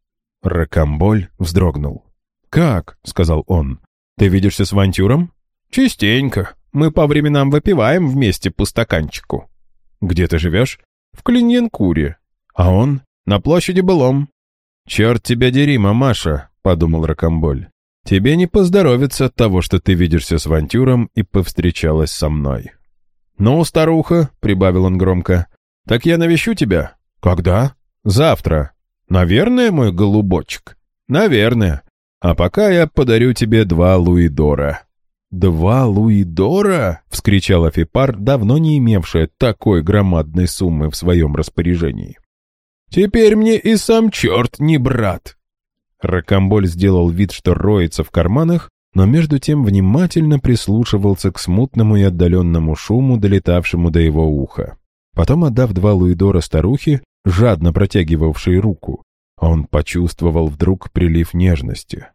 Ракомболь вздрогнул. «Как?» — сказал он. «Ты видишься с Вантюром?» «Частенько. Мы по временам выпиваем вместе по стаканчику. Где ты живешь? В Клиньенкуре. А он? На площади Былом. Черт тебя дери, мамаша, подумал Ракомболь. Тебе не поздоровится от того, что ты видишься с Вантюром и повстречалась со мной. «Ну, старуха», — прибавил он громко, — «так я навещу тебя». «Когда?» «Завтра». «Наверное, мой голубочек». Наверное. А пока я подарю тебе два луидора». «Два луидора?» — вскричал Афипар, давно не имевшая такой громадной суммы в своем распоряжении. «Теперь мне и сам черт не брат!» Ракомболь сделал вид, что роется в карманах, но между тем внимательно прислушивался к смутному и отдаленному шуму, долетавшему до его уха. Потом, отдав два луидора старухе, жадно протягивавшей руку, он почувствовал вдруг прилив нежности.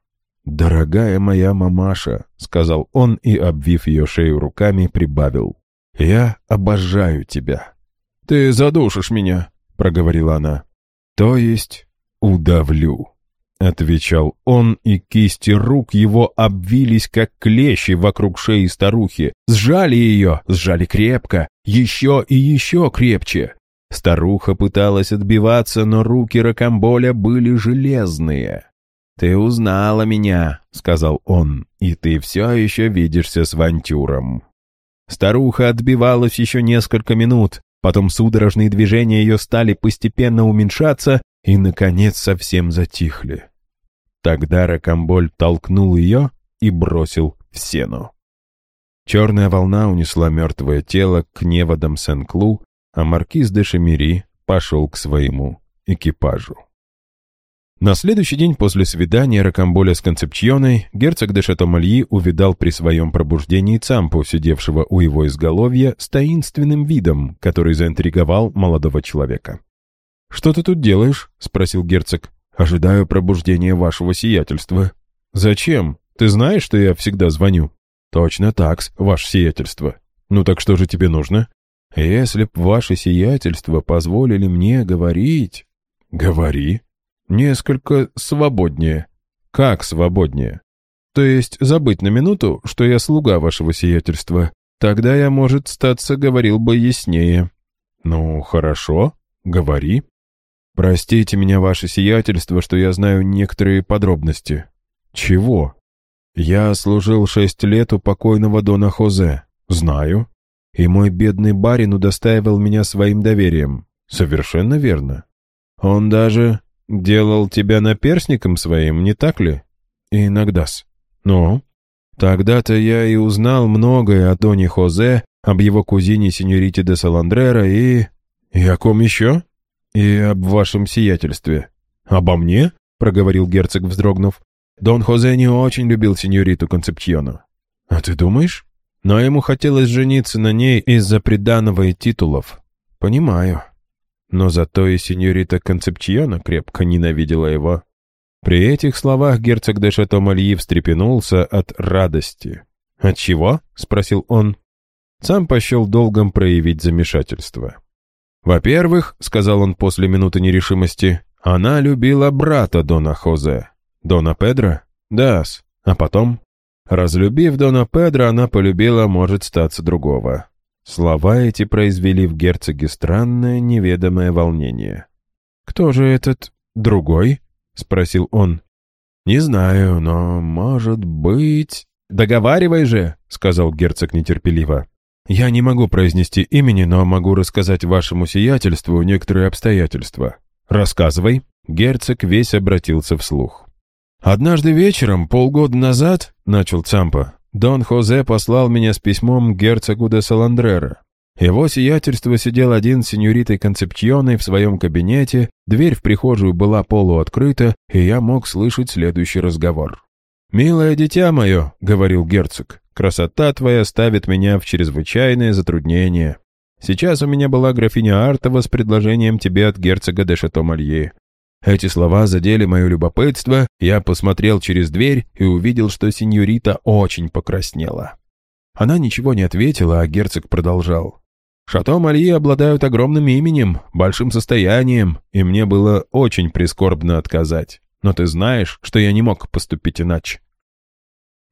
«Дорогая моя мамаша», — сказал он и, обвив ее шею руками, прибавил. «Я обожаю тебя». «Ты задушишь меня», — проговорила она. «То есть удавлю», — отвечал он, и кисти рук его обвились, как клещи вокруг шеи старухи. Сжали ее, сжали крепко, еще и еще крепче. Старуха пыталась отбиваться, но руки Рокамболя были железные. «Ты узнала меня», — сказал он, — «и ты все еще видишься с Вантюром». Старуха отбивалась еще несколько минут, потом судорожные движения ее стали постепенно уменьшаться и, наконец, совсем затихли. Тогда Рокамболь толкнул ее и бросил в сену. Черная волна унесла мертвое тело к неводам Сен-Клу, а маркиз де Шамири пошел к своему экипажу. На следующий день после свидания Рокамболя с Концепчионой герцог де Шатомальи увидал при своем пробуждении Цампу, сидевшего у его изголовья, с таинственным видом, который заинтриговал молодого человека. «Что ты тут делаешь?» — спросил герцог. «Ожидаю пробуждения вашего сиятельства». «Зачем? Ты знаешь, что я всегда звоню?» «Точно так, ваше сиятельство. Ну так что же тебе нужно?» «Если б ваше сиятельство позволили мне говорить...» «Говори», Несколько свободнее. Как свободнее? То есть забыть на минуту, что я слуга вашего сиятельства. Тогда я, может, статься, говорил бы яснее. Ну, хорошо, говори. Простите меня, ваше сиятельство, что я знаю некоторые подробности. Чего? Я служил шесть лет у покойного Дона Хозе. Знаю. И мой бедный барин удостаивал меня своим доверием. Совершенно верно. Он даже Делал тебя наперсником своим, не так ли? Иногда-с. Ну? Тогда-то я и узнал многое о Доне Хозе, об его кузине сеньорите де Саландрера и... И о ком еще? И об вашем сиятельстве. Обо мне? Проговорил герцог, вздрогнув. Дон Хозе не очень любил сеньориту Концепчьону. А ты думаешь? Но ему хотелось жениться на ней из-за приданого и титулов. Понимаю но зато и сеньорита Концепчиона крепко ненавидела его. При этих словах герцог де Шато-Мальи встрепенулся от радости. «От чего?» — спросил он. Сам пощел долгом проявить замешательство. «Во-первых, — сказал он после минуты нерешимости, — она любила брата Дона Хозе. Дона Педро? Да-с. А потом? Разлюбив Дона Педро, она полюбила, может, статься другого. Слова эти произвели в герцоге странное неведомое волнение. «Кто же этот другой?» — спросил он. «Не знаю, но, может быть...» «Договаривай же!» — сказал герцог нетерпеливо. «Я не могу произнести имени, но могу рассказать вашему сиятельству некоторые обстоятельства. Рассказывай». Герцог весь обратился вслух. «Однажды вечером, полгода назад, — начал Цампа, Дон Хозе послал меня с письмом герцогу де Саландрера. Его сиятельство сидел один с сеньоритой Концепчионой в своем кабинете, дверь в прихожую была полуоткрыта, и я мог слышать следующий разговор. «Милое дитя мое», — говорил герцог, — «красота твоя ставит меня в чрезвычайное затруднение. Сейчас у меня была графиня Артова с предложением тебе от герцога де Шатомалье. Эти слова задели мое любопытство, я посмотрел через дверь и увидел, что сеньорита очень покраснела. Она ничего не ответила, а герцог продолжал. «Шато Мальи обладают огромным именем, большим состоянием, и мне было очень прискорбно отказать. Но ты знаешь, что я не мог поступить иначе».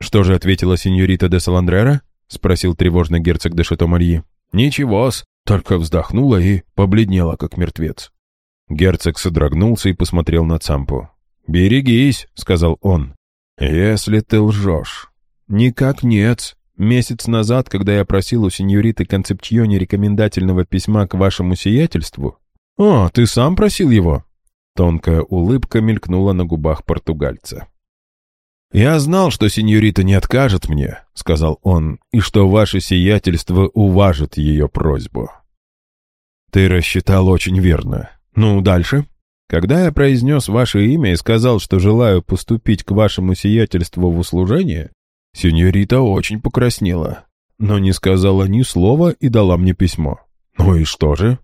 «Что же ответила сеньорита де Саландрера?» — спросил тревожно герцог де Шато Мальи. «Ничего-с, только вздохнула и побледнела, как мертвец. Герцог содрогнулся и посмотрел на Цампу. «Берегись», — сказал он. «Если ты лжешь». «Никак нет. Месяц назад, когда я просил у сеньориты Концепчьоне рекомендательного письма к вашему сиятельству...» «О, ты сам просил его?» Тонкая улыбка мелькнула на губах португальца. «Я знал, что сеньорита не откажет мне», — сказал он, «и что ваше сиятельство уважит ее просьбу». «Ты рассчитал очень верно. Ну, дальше?» «Когда я произнес ваше имя и сказал, что желаю поступить к вашему сиятельству в услужение, сеньорита очень покраснела, но не сказала ни слова и дала мне письмо. Ну и что же?»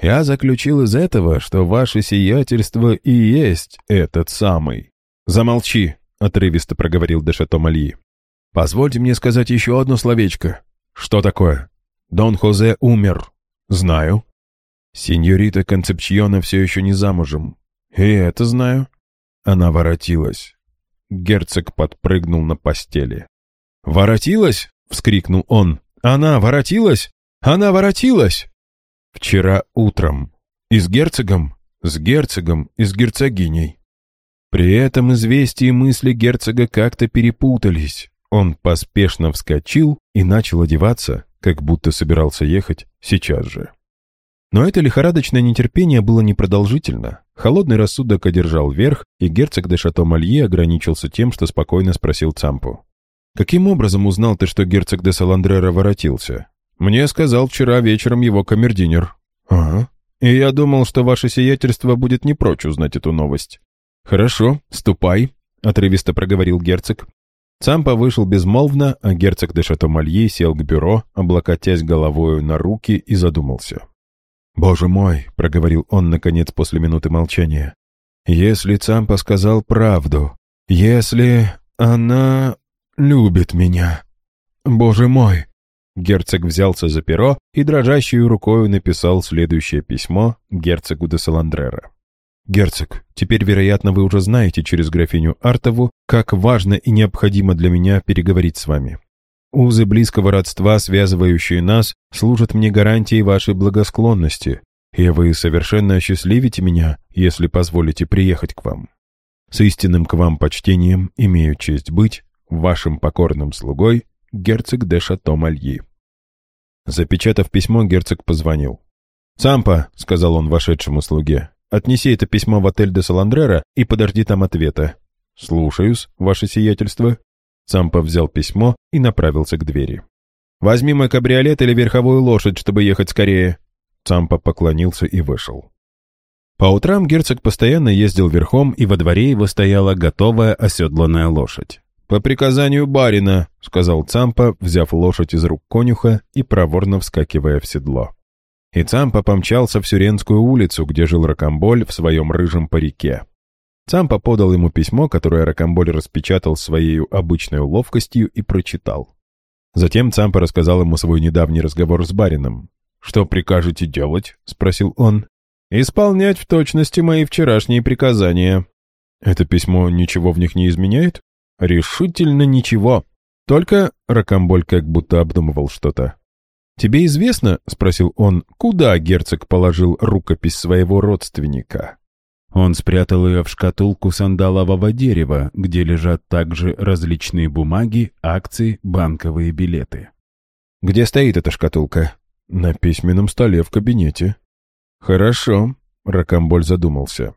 «Я заключил из этого, что ваше сиятельство и есть этот самый». «Замолчи», — отрывисто проговорил Дешато Мальи. «Позвольте мне сказать еще одно словечко». «Что такое?» «Дон Хозе умер». «Знаю». «Сеньорита Концепчиона все еще не замужем». «И это знаю». Она воротилась. Герцог подпрыгнул на постели. «Воротилась?» — вскрикнул он. «Она воротилась? Она воротилась!» «Вчера утром. И с герцогом?» «С герцогом и с герцогиней». При этом известия и мысли герцога как-то перепутались. Он поспешно вскочил и начал одеваться, как будто собирался ехать сейчас же. Но это лихорадочное нетерпение было непродолжительно. Холодный рассудок одержал верх, и герцог де Шато-Малье ограничился тем, что спокойно спросил Цампу. «Каким образом узнал ты, что герцог де Саландрера воротился?» «Мне сказал вчера вечером его камердинер. «Ага. И я думал, что ваше сиятельство будет не прочь узнать эту новость. «Хорошо, ступай», — отрывисто проговорил герцог. Цампа вышел безмолвно, а герцог де Шатомалье сел к бюро, облокотясь головою на руки и задумался. «Боже мой», — проговорил он, наконец, после минуты молчания, «если Цампа сказал правду, если она любит меня, боже мой». Герцог взялся за перо и дрожащей рукою написал следующее письмо герцогу де Саландрера. «Герцог, теперь, вероятно, вы уже знаете через графиню Артову, как важно и необходимо для меня переговорить с вами. Узы близкого родства, связывающие нас, служат мне гарантией вашей благосклонности, и вы совершенно осчастливите меня, если позволите приехать к вам. С истинным к вам почтением имею честь быть вашим покорным слугой, герцог де Шато-Мальи». Запечатав письмо, герцог позвонил. «Цампа», — сказал он вошедшему слуге, Отнеси это письмо в отель де Саландрера и подожди там ответа». «Слушаюсь, ваше сиятельство». Цампа взял письмо и направился к двери. «Возьми мой кабриолет или верховую лошадь, чтобы ехать скорее». Цампа поклонился и вышел. По утрам герцог постоянно ездил верхом, и во дворе его стояла готовая оседланная лошадь. «По приказанию барина», — сказал Цампа, взяв лошадь из рук конюха и проворно вскакивая в седло и Цампа помчался в Сюренскую улицу, где жил Рокамболь в своем рыжем парике. Цампа подал ему письмо, которое Рокамболь распечатал своей обычной ловкостью и прочитал. Затем Цампа рассказал ему свой недавний разговор с барином. «Что прикажете делать?» — спросил он. «Исполнять в точности мои вчерашние приказания». «Это письмо ничего в них не изменяет?» «Решительно ничего. Только...» — Рокамболь как будто обдумывал что-то. «Тебе известно, — спросил он, — куда герцог положил рукопись своего родственника?» Он спрятал ее в шкатулку сандалового дерева, где лежат также различные бумаги, акции, банковые билеты. «Где стоит эта шкатулка?» «На письменном столе в кабинете». «Хорошо», — Ракамболь задумался.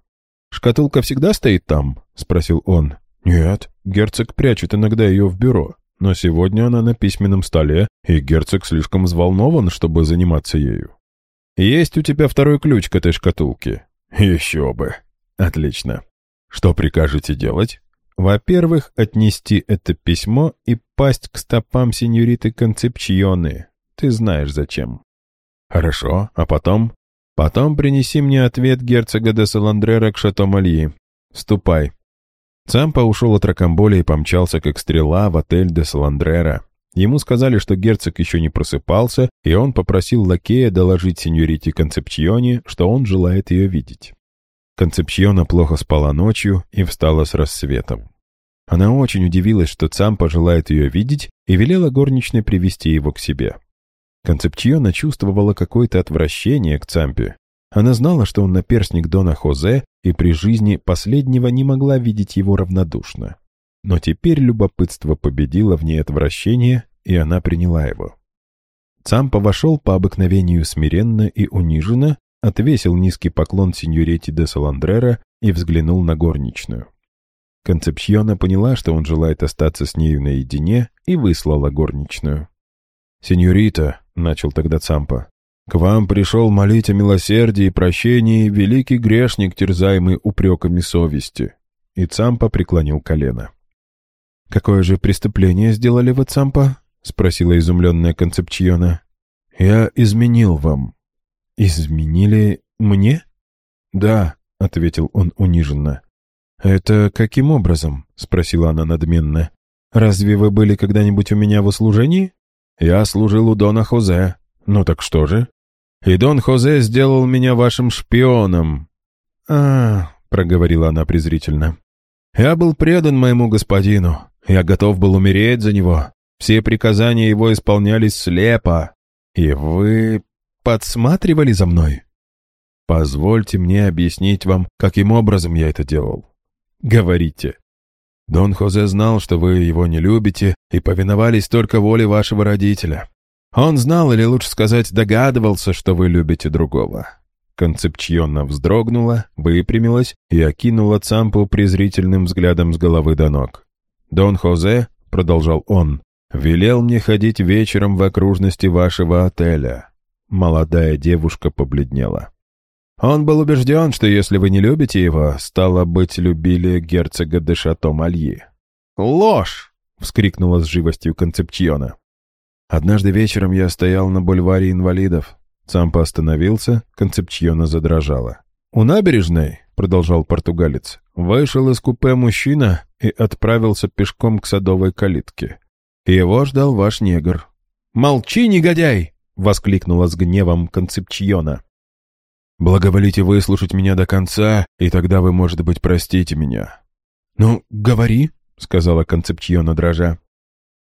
«Шкатулка всегда стоит там?» — спросил он. «Нет, герцог прячет иногда ее в бюро. Но сегодня она на письменном столе, и герцог слишком взволнован, чтобы заниматься ею. Есть у тебя второй ключ к этой шкатулке? Еще бы. Отлично. Что прикажете делать? Во-первых, отнести это письмо и пасть к стопам сеньориты Концепчионы. Ты знаешь зачем. Хорошо, а потом? Потом принеси мне ответ герцога де Саландрера к Шато-Мальи. Ступай, Цампа ушел от Ракамболя и помчался, как стрела, в отель де Саландрера. Ему сказали, что герцог еще не просыпался, и он попросил лакея доложить сеньорите Концепчионе, что он желает ее видеть. Концепчиона плохо спала ночью и встала с рассветом. Она очень удивилась, что Цампа желает ее видеть, и велела горничной привести его к себе. Концепчиона чувствовала какое-то отвращение к Цампе, она знала, что он наперсник Дона Хозе, и при жизни последнего не могла видеть его равнодушно. Но теперь любопытство победило в ней отвращение, и она приняла его. Цампа вошел по обыкновению смиренно и униженно, отвесил низкий поклон сеньорете де Саландрера и взглянул на горничную. Концепсиона поняла, что он желает остаться с нею наедине, и выслала горничную. «Сеньорита», — начал тогда Цампа, — «к вам пришел молить о милосердии и прощении великий грешник, терзаемый упреками совести». И Цампа преклонил колено. «Какое же преступление сделали вы, Цампа?» — спросила изумленная Концепчиона. «Я изменил вам». «Изменили мне?» «Да», — ответил он униженно. «Это каким образом?» — спросила она надменно. «Разве вы были когда-нибудь у меня в услужении?» «Я служил у Дона Хозе». «Ну так что же?» «И Дон Хозе сделал меня вашим шпионом». «А, — проговорила она презрительно. «Я был предан моему господину. Я готов был умереть за него. Все приказания его исполнялись слепо. И вы подсматривали за мной? Позвольте мне объяснить вам, каким образом я это делал. Говорите. Дон Хозе знал, что вы его не любите, и повиновались только воле вашего родителя. Он знал, или лучше сказать, догадывался, что вы любите другого. Концепчионно вздрогнула, выпрямилась и окинула Цампу презрительным взглядом с головы до ног. «Дон Хозе», — продолжал он, — «велел мне ходить вечером в окружности вашего отеля». Молодая девушка побледнела. Он был убежден, что если вы не любите его, стало быть, любили герцога де Шато-Мальи. «Ложь!» — вскрикнула с живостью Концепчиона. Однажды вечером я стоял на бульваре инвалидов. Цампа остановился, Концепчиона задрожала. «У набережной», — продолжал португалец, — вышел из купе мужчина и отправился пешком к садовой калитке. Его ждал ваш негр. «Молчи, негодяй!» — воскликнула с гневом Концепчиона. «Благоволите выслушать меня до конца, и тогда вы, может быть, простите меня». «Ну, говори», — сказала Концепчиона дрожа.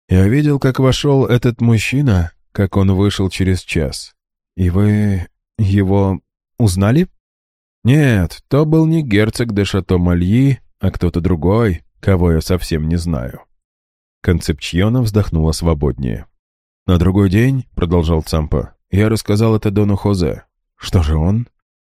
«Я видел, как вошел этот мужчина, как он вышел через час. И вы его узнали?» «Нет, то был не герцог де Шато-Мальи, а кто-то другой, кого я совсем не знаю». Концепчиона вздохнула свободнее. «На другой день», — продолжал Цампа, — «я рассказал это Дону Хозе. Что же он?»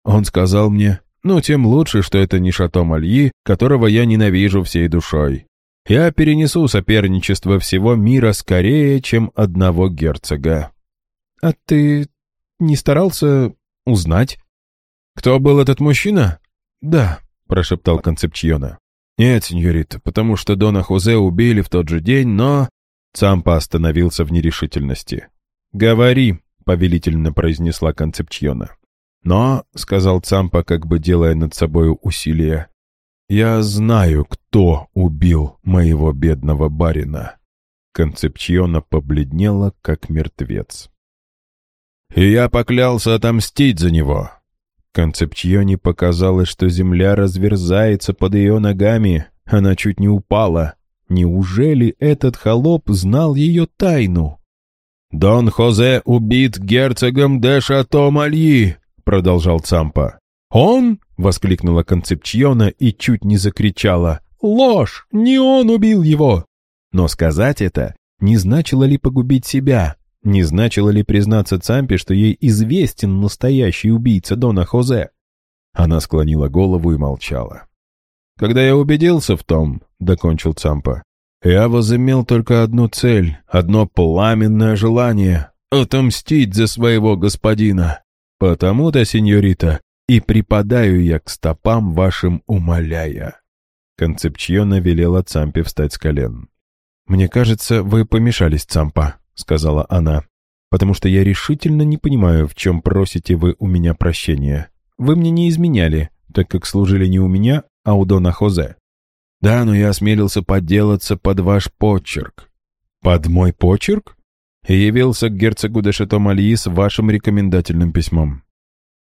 Он сказал мне, ну, тем лучше, что это не Шато Мальи, которого я ненавижу всей душой. Я перенесу соперничество всего мира скорее, чем одного герцога. А ты не старался узнать? Кто был этот мужчина? Да, прошептал Концепчиона. Нет, сеньорита, потому что Дона Хозе убили в тот же день, но... Цампа остановился в нерешительности. «Говори», — повелительно произнесла Концепчиона. «Но», — сказал Цампа, как бы делая над собою усилие, «я знаю, кто убил моего бедного барина». Концепчиона побледнела, как мертвец. «И я поклялся отомстить за него». Концепчионе показалось, что земля разверзается под ее ногами. Она чуть не упала. Неужели этот холоп знал ее тайну? «Дон Хозе убит герцогом де Шато-Мальи!» продолжал Цампа. «Он?» — воскликнула Концепчиона и чуть не закричала. «Ложь! Не он убил его!» Но сказать это не значило ли погубить себя, не значило ли признаться Цампе, что ей известен настоящий убийца Дона Хозе. Она склонила голову и молчала. «Когда я убедился в том, — докончил Цампа, — я возымел только одну цель, одно пламенное желание — отомстить за своего господина. Потому-то, сеньорита, и припадаю я к стопам вашим, умоляя». Концепчиона велела Цампе встать с колен. «Мне кажется, вы помешались, Цампа», — сказала она, «потому что я решительно не понимаю, в чем просите вы у меня прощения. Вы мне не изменяли, так как служили не у меня, а у Дона Хозе. Да, но я осмелился подделаться под ваш почерк». «Под мой почерк?» и явился к герцогу де Шато-Мальи с вашим рекомендательным письмом».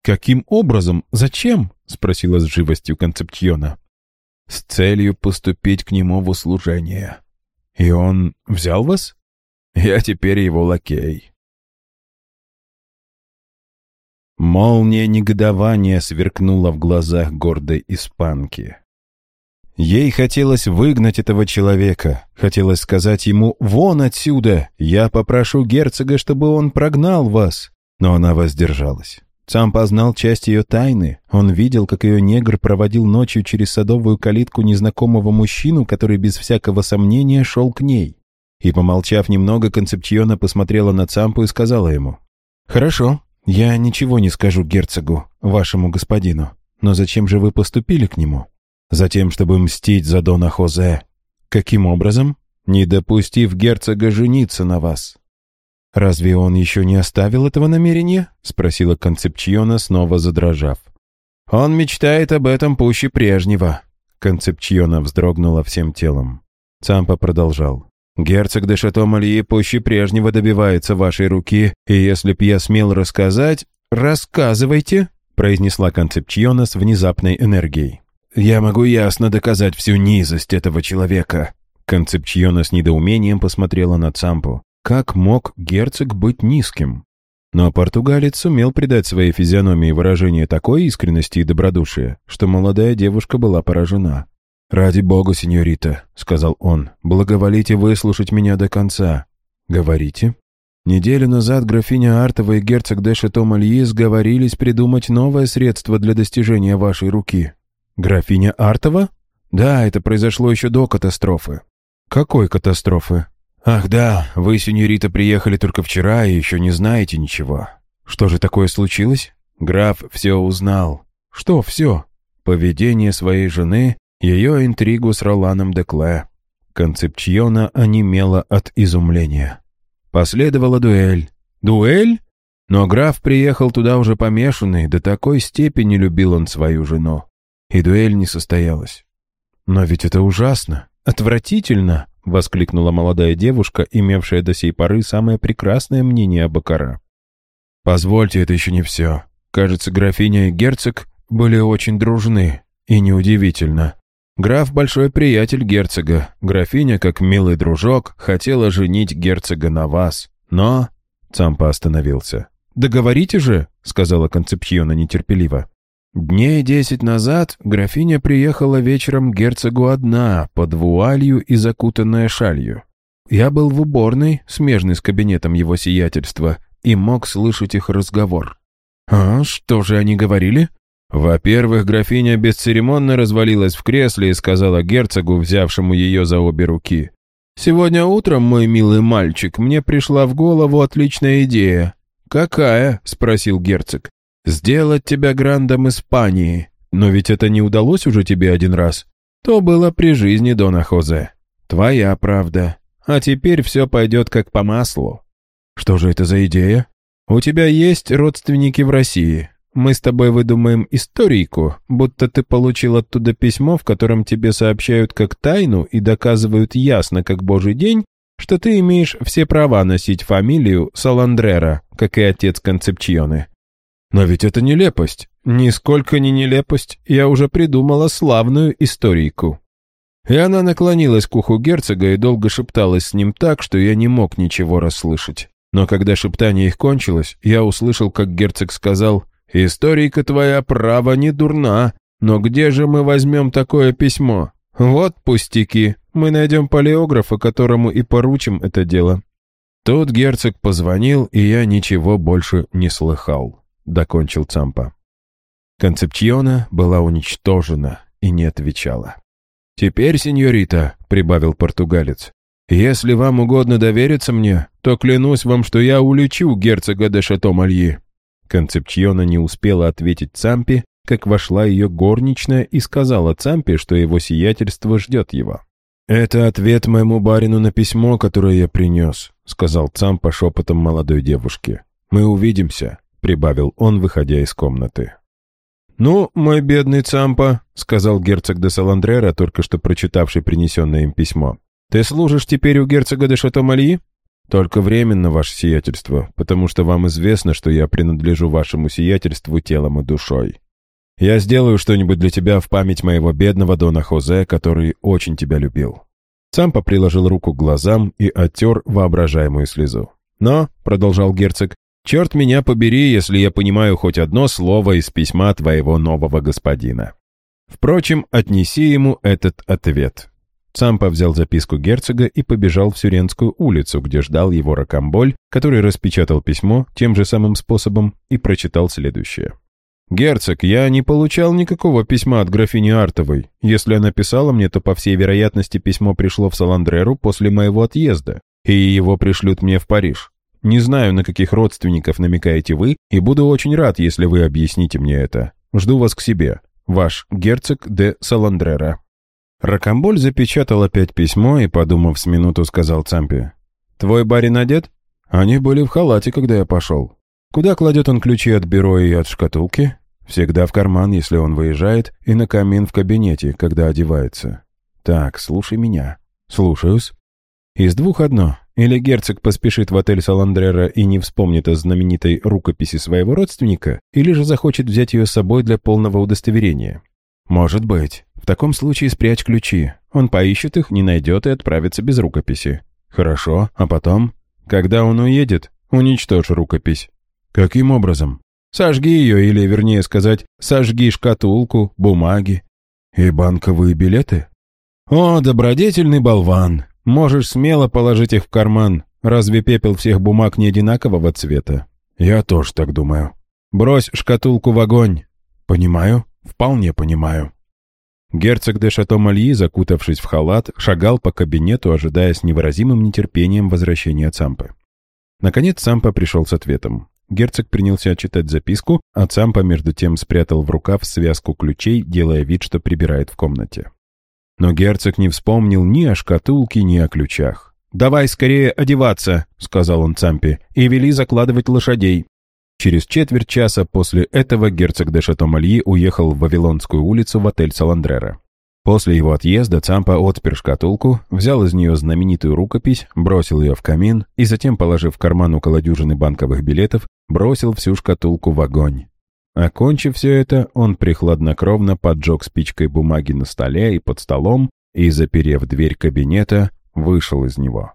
«Каким образом? Зачем?» — спросила с живостью Концепчиона. «С целью поступить к нему в услужение». «И он взял вас?» «Я теперь его лакей». Молния негодования сверкнула в глазах гордой испанки. Ей хотелось выгнать этого человека, хотелось сказать ему «Вон отсюда! Я попрошу герцога, чтобы он прогнал вас!» Но она воздержалась. Цампа знал часть ее тайны. Он видел, как ее негр проводил ночью через садовую калитку незнакомого мужчину, который без всякого сомнения шел к ней. И, помолчав немного, Концепчиона посмотрела на Цампу и сказала ему, «Хорошо, я ничего не скажу герцогу, вашему господину. Но зачем же вы поступили к нему?» «Затем, чтобы мстить за Дона Хозе». «Каким образом?» «Не допустив герцога жениться на вас». «Разве он еще не оставил этого намерения?» — спросила Концепчиона, снова задрожав. «Он мечтает об этом пуще прежнего». Концепчиона вздрогнула всем телом. Цампа продолжал. «Герцог де Шато-Мальи пуще прежнего добивается вашей руки, и если б я смел рассказать...» «Рассказывайте», — произнесла Концепчиона с внезапной энергией. «Я могу ясно доказать всю низость этого человека». Концепчиона с недоумением посмотрела на Цампу. Как мог герцог быть низким? Но португалец сумел придать своей физиономии выражение такой искренности и добродушия, что молодая девушка была поражена. «Ради бога, сеньорита», — сказал он, — «благоволите выслушать меня до конца». «Говорите». Неделю назад графиня Артова и герцог де Шато-Мальи сговорились придумать новое средство для достижения вашей руки. «Графиня Артова?» «Да, это произошло еще до катастрофы». «Какой катастрофы?» «Ах да, вы, сеньорита, приехали только вчера и еще не знаете ничего. Что же такое случилось?» Граф все узнал. «Что все?» Поведение своей жены, ее интригу с Роланом де Кле. Концепчиона онемела от изумления. Последовала дуэль. «Дуэль?» Но граф приехал туда уже помешанный, до такой степени любил он свою жену. И дуэль не состоялась. «Но ведь это ужасно, отвратительно!» — воскликнула молодая девушка, имевшая до сей поры самое прекрасное мнение о Бакара. «Позвольте, это еще не все. Кажется, графиня и герцог были очень дружны, и неудивительно. Граф — большой приятель герцога, графиня, как милый дружок, хотела женить герцога на вас, но...» Цампа остановился. «Договорите же», — сказала Концепьона нетерпеливо. Дней десять назад графиня приехала вечером к герцогу одна, под вуалью и закутанная шалью. Я был в уборной, смежной с кабинетом его сиятельства, и мог слышать их разговор. «А, что же они говорили?» Во-первых, графиня бесцеремонно развалилась в кресле и сказала герцогу, взявшему ее за обе руки. «Сегодня утром, мой милый мальчик, мне пришла в голову отличная идея». «Какая?» — спросил герцог. Сделать тебя грандом Испании. Но ведь это не удалось уже тебе один раз. То было при жизни Дона Хозе. Твоя правда. А теперь все пойдет как по маслу. Что же это за идея? У тебя есть родственники в России. Мы с тобой выдумаем историку, будто ты получил оттуда письмо, в котором тебе сообщают как тайну и доказывают ясно, как божий день, что ты имеешь все права носить фамилию Саландрера, как и отец Концепчионы. Но ведь это нелепость. Нисколько не нелепость. Я уже придумала славную историку. И она наклонилась к уху герцога и долго шепталась с ним так, что я не мог ничего расслышать. Но когда шептание их кончилось, я услышал, как герцог сказал, «Историка твоя права не дурна, но где же мы возьмем такое письмо? Вот пустяки, мы найдем палеографа, которому и поручим это дело». Тут герцог позвонил, и я ничего больше не слыхал. — докончил Цампа. Концепчиона была уничтожена и не отвечала. «Теперь, сеньорита», — прибавил португалец, «если вам угодно довериться мне, то клянусь вам, что я улечу герцога де Шато-Мальи». Концепчиона не успела ответить Цампе, как вошла ее горничная и сказала Цампе, что его сиятельство ждет его. «Это ответ моему барину на письмо, которое я принес», — сказал Цампа шепотом молодой девушке. «Мы увидимся прибавил он, выходя из комнаты. «Ну, мой бедный Цампа», — сказал герцог де Саландрера, только что прочитавший принесенное им письмо, «ты служишь теперь у герцога де Шатомальи?» «Только временно, ваше сиятельство, потому что вам известно, что я принадлежу вашему сиятельству телом и душой. Я сделаю что-нибудь для тебя в память моего бедного Дона Хозе, который очень тебя любил». Цампа приложил руку к глазам и оттер воображаемую слезу. «Но», — продолжал герцог, Черт меня побери, если я понимаю хоть одно слово из письма твоего нового господина. Впрочем, отнеси ему этот ответ. Цампа взял записку герцога и побежал в Сюренскую улицу, где ждал его Рокамболь, который распечатал письмо тем же самым способом и прочитал следующее. «Герцог, я не получал никакого письма от графини Артовой. Если она писала мне, то, по всей вероятности, письмо пришло в Саландреру после моего отъезда, и его пришлют мне в Париж. Не знаю, на каких родственников намекаете вы, и буду очень рад, если вы объясните мне это. Жду вас к себе. Ваш герцог де Саландрера». Ракамболь запечатал опять письмо и, подумав с минуту, сказал Цампе. «Твой барин одет?» «Они были в халате, когда я пошел». «Куда кладет он ключи от бюро и от шкатулки?» «Всегда в карман, если он выезжает, и на камин в кабинете, когда одевается». «Так, слушай меня». «Слушаюсь». «Из двух одно. Или герцог поспешит в отель Саландрера и не вспомнит о знаменитой рукописи своего родственника, или же захочет взять ее с собой для полного удостоверения». «Может быть. В таком случае спрячь ключи. Он поищет их, не найдет и отправится без рукописи. Хорошо, а потом? Когда он уедет, уничтожь рукопись. Каким образом? Сожги ее, или, вернее сказать, сожги шкатулку, бумаги. И банковые билеты? О, добродетельный болван! Можешь смело положить их в карман. Разве пепел всех бумаг не одинакового цвета? Я тоже так думаю. Брось шкатулку в огонь. Понимаю, вполне понимаю. Герцог де Шато-Мальи, закутавшись в халат, шагал по кабинету, ожидая с невыразимым нетерпением возвращения Цампы. Наконец Цампа пришел с ответом. Герцог принялся читать записку, а Цампа между тем спрятал в рукав связку ключей, делая вид, что прибирает в комнате. Но герцог не вспомнил ни о шкатулке, ни о ключах. «Давай скорее одеваться», — сказал он Цампе, — «и вели закладывать лошадей. Через четверть часа после этого герцог де Шато-Мальи уехал в Вавилонскую улицу в отель Саландрера. После его отъезда Цампа отпер шкатулку, взял из нее знаменитую рукопись, бросил ее в камин и затем, положив в карман около дюжины банковых билетов, бросил всю шкатулку в огонь. Окончив все это, он прихладнокровно поджег спичкой бумаги на столе и под столом и, заперев дверь кабинета, вышел из него.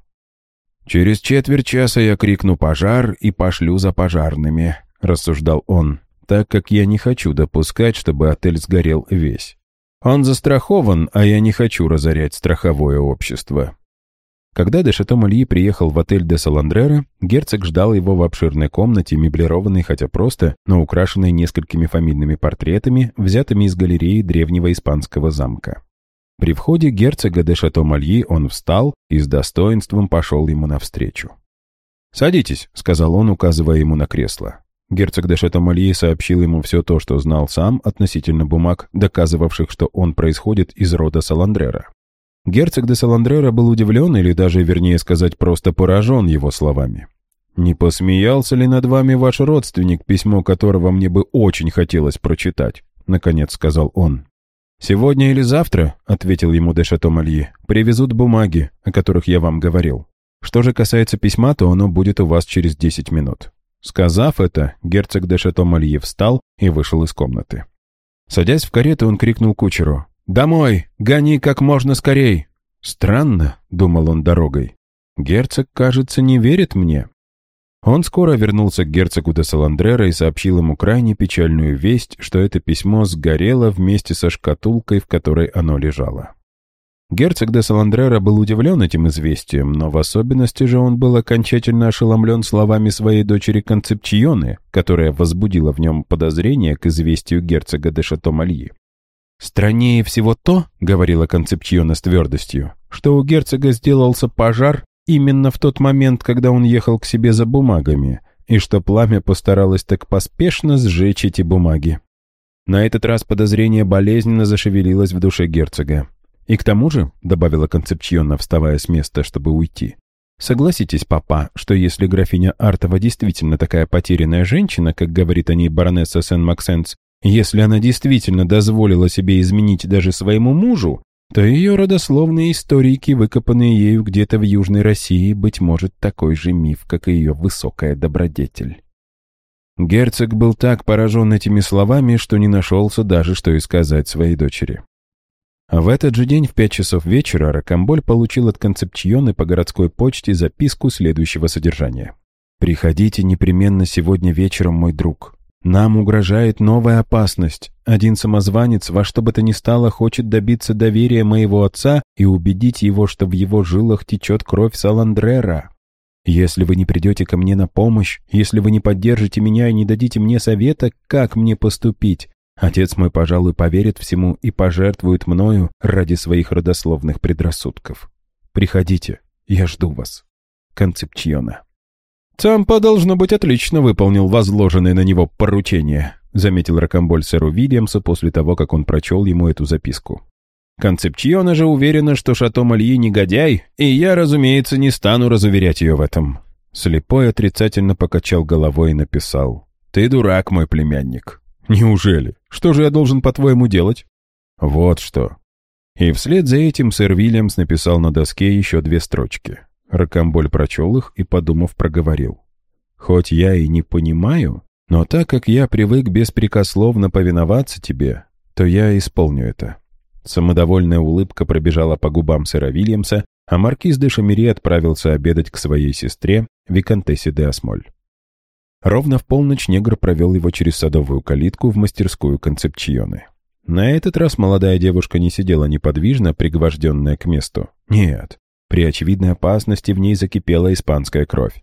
«Через четверть часа я крикну «пожар» и пошлю за пожарными», — рассуждал он, так как я не хочу допускать, чтобы отель сгорел весь. Он застрахован, а я не хочу разорять страховое общество. Когда де Шато приехал в отель де Саландрера, герцог ждал его в обширной комнате, меблированной хотя просто, но украшенной несколькими фамильными портретами, взятыми из галереи древнего испанского замка. При входе герцога де Шато-Мальи он встал и с достоинством пошел ему навстречу. «Садитесь», — сказал он, указывая ему на кресло. Герцог де Шато-Мальи сообщил ему все то, что знал сам относительно бумаг, доказывавших, что он происходит из рода Саландрера. Герцог де Саландрера был удивлен, или даже, вернее сказать, просто поражен его словами. «Не посмеялся ли над вами ваш родственник, письмо которого мне бы очень хотелось прочитать?» — наконец сказал он. «Сегодня или завтра», — ответил ему де Шато-Мальи, — «привезут бумаги, о которых я вам говорил. Что же касается письма, то оно будет у вас через десять минут». Сказав это, герцог де Шато-Мальи встал и вышел из комнаты. Садясь в карету, он крикнул кучеру. «Домой! Гони как можно скорей!» «Странно», — думал он дорогой. «Герцог, кажется, не верит мне. Он скоро вернулся к герцогу де Саландрера и сообщил ему крайне печальную весть, что это письмо сгорело вместе со шкатулкой, в которой оно лежало. Герцог де Саландрера был удивлен этим известием, но в особенности же он был окончательно ошеломлен словами своей дочери Концепчионы, которая возбудила в нем подозрение к известию герцога де Шато-Мальи. «Страннее всего то, — говорила Концепчиона с твердостью, — что у герцога сделался пожар именно в тот момент, когда он ехал к себе за бумагами, и что пламя постаралось так поспешно сжечь эти бумаги. На этот раз подозрение болезненно зашевелилось в душе герцога. «И к тому же», — добавила Концепчиона, вставая с места, чтобы уйти, «согласитесь, папа, что если графиня Артова действительно такая потерянная женщина, как говорит о ней баронесса Сен-Максенс, если она действительно дозволила себе изменить даже своему мужу, то ее родословные историки, выкопанные ею где-то в Южной России, быть может, такой же миф, как и ее высокая добродетель. Герцог был так поражен этими словами, что не нашелся даже, что и сказать своей дочери. А в этот же день в пять часов вечера Ракамболь получил от Концепчионы по городской почте записку следующего содержания. «Приходите непременно сегодня вечером, мой друг. Нам угрожает новая опасность. Один самозванец во что бы то ни стало хочет добиться доверия моего отца и убедить его, что в его жилах течет кровь Саландрера. Если вы не придете ко мне на помощь, если вы не поддержите меня и не дадите мне совета, как мне поступить, отец мой, пожалуй, поверит всему и пожертвует мною ради своих родословных предрассудков. Приходите, я жду вас. Концепчиона. «Цампа, должно быть, отлично выполнил возложенное на него поручение», заметил Рокомболь сэру Вильямсу после того, как он прочел ему эту записку. Концепчиона же уверена, что Шато Мальи негодяй, и я, разумеется, не стану разуверять ее в этом. Слепой отрицательно покачал головой и написал. «Ты дурак, мой племянник». «Неужели? Что же я должен, по-твоему, делать?» «Вот что». И вслед за этим сэр Вильямс написал на доске еще две строчки. Рокомболь прочел их и, подумав, проговорил. «Хоть я и не понимаю, но так как я привык беспрекословно повиноваться тебе, то я исполню это». Самодовольная улыбка пробежала по губам сэра Вильямса, а маркиз де Шамери отправился обедать к своей сестре, виконтессе де Осмоль. Ровно в полночь негр провел его через садовую калитку в мастерскую концепчионы. На этот раз молодая девушка не сидела неподвижно, пригвожденная к месту. Нет, при очевидной опасности в ней закипела испанская кровь.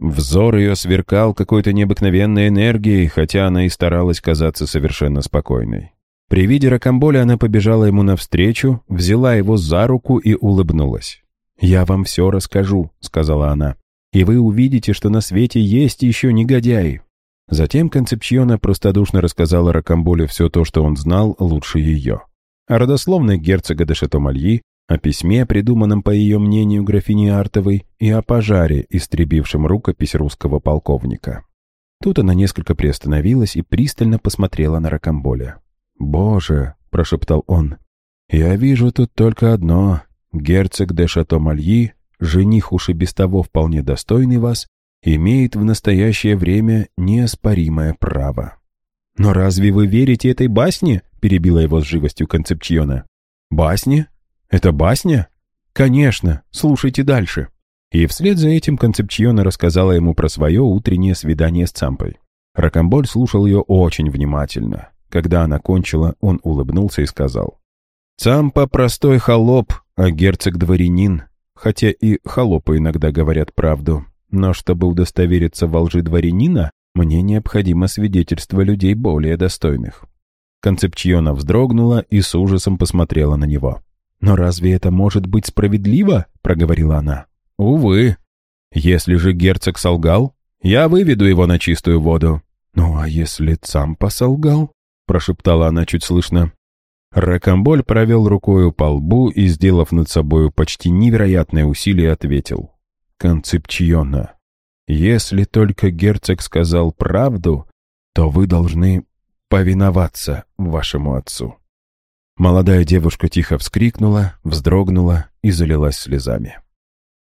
Взор ее сверкал какой-то необыкновенной энергией, хотя она и старалась казаться совершенно спокойной. При виде Рокамболя она побежала ему навстречу, взяла его за руку и улыбнулась. «Я вам все расскажу», — сказала она, «и вы увидите, что на свете есть еще негодяи». Затем Концепчиона простодушно рассказала Рокамболю все то, что он знал лучше ее. О родословной герцога де Шатомальи, о письме, придуманном, по ее мнению, графини Артовой, и о пожаре, истребившем рукопись русского полковника. Тут она несколько приостановилась и пристально посмотрела на Рокамболя. «Боже!» — прошептал он. «Я вижу тут только одно. Герцог де Шато-Мальи, жених уж и без того вполне достойный вас, имеет в настоящее время неоспоримое право». «Но разве вы верите этой басне?» — перебила его с живостью Концепчиона. «Басне? Это басня? Конечно, слушайте дальше». И вслед за этим Концепчиона рассказала ему про свое утреннее свидание с Цампой. Ракомболь слушал ее очень внимательно. Когда она кончила, он улыбнулся и сказал. «Цампа простой холоп, а герцог дворянин. Хотя и холопы иногда говорят правду. Но чтобы удостовериться во лжи дворянина, мне необходимо свидетельство людей более достойных». Концепчиона вздрогнула и с ужасом посмотрела на него. «Но разве это может быть справедливо?» — проговорила она. «Увы. Если же герцог солгал, я выведу его на чистую воду». «Ну а если Цампа солгал?» — прошептала она чуть слышно. Ракомболь провел рукою по лбу и, сделав над собою почти невероятное усилие, ответил. «Концепчиона, если только герцог сказал правду, то вы должны повиноваться вашему отцу». Молодая девушка тихо вскрикнула, вздрогнула и залилась слезами.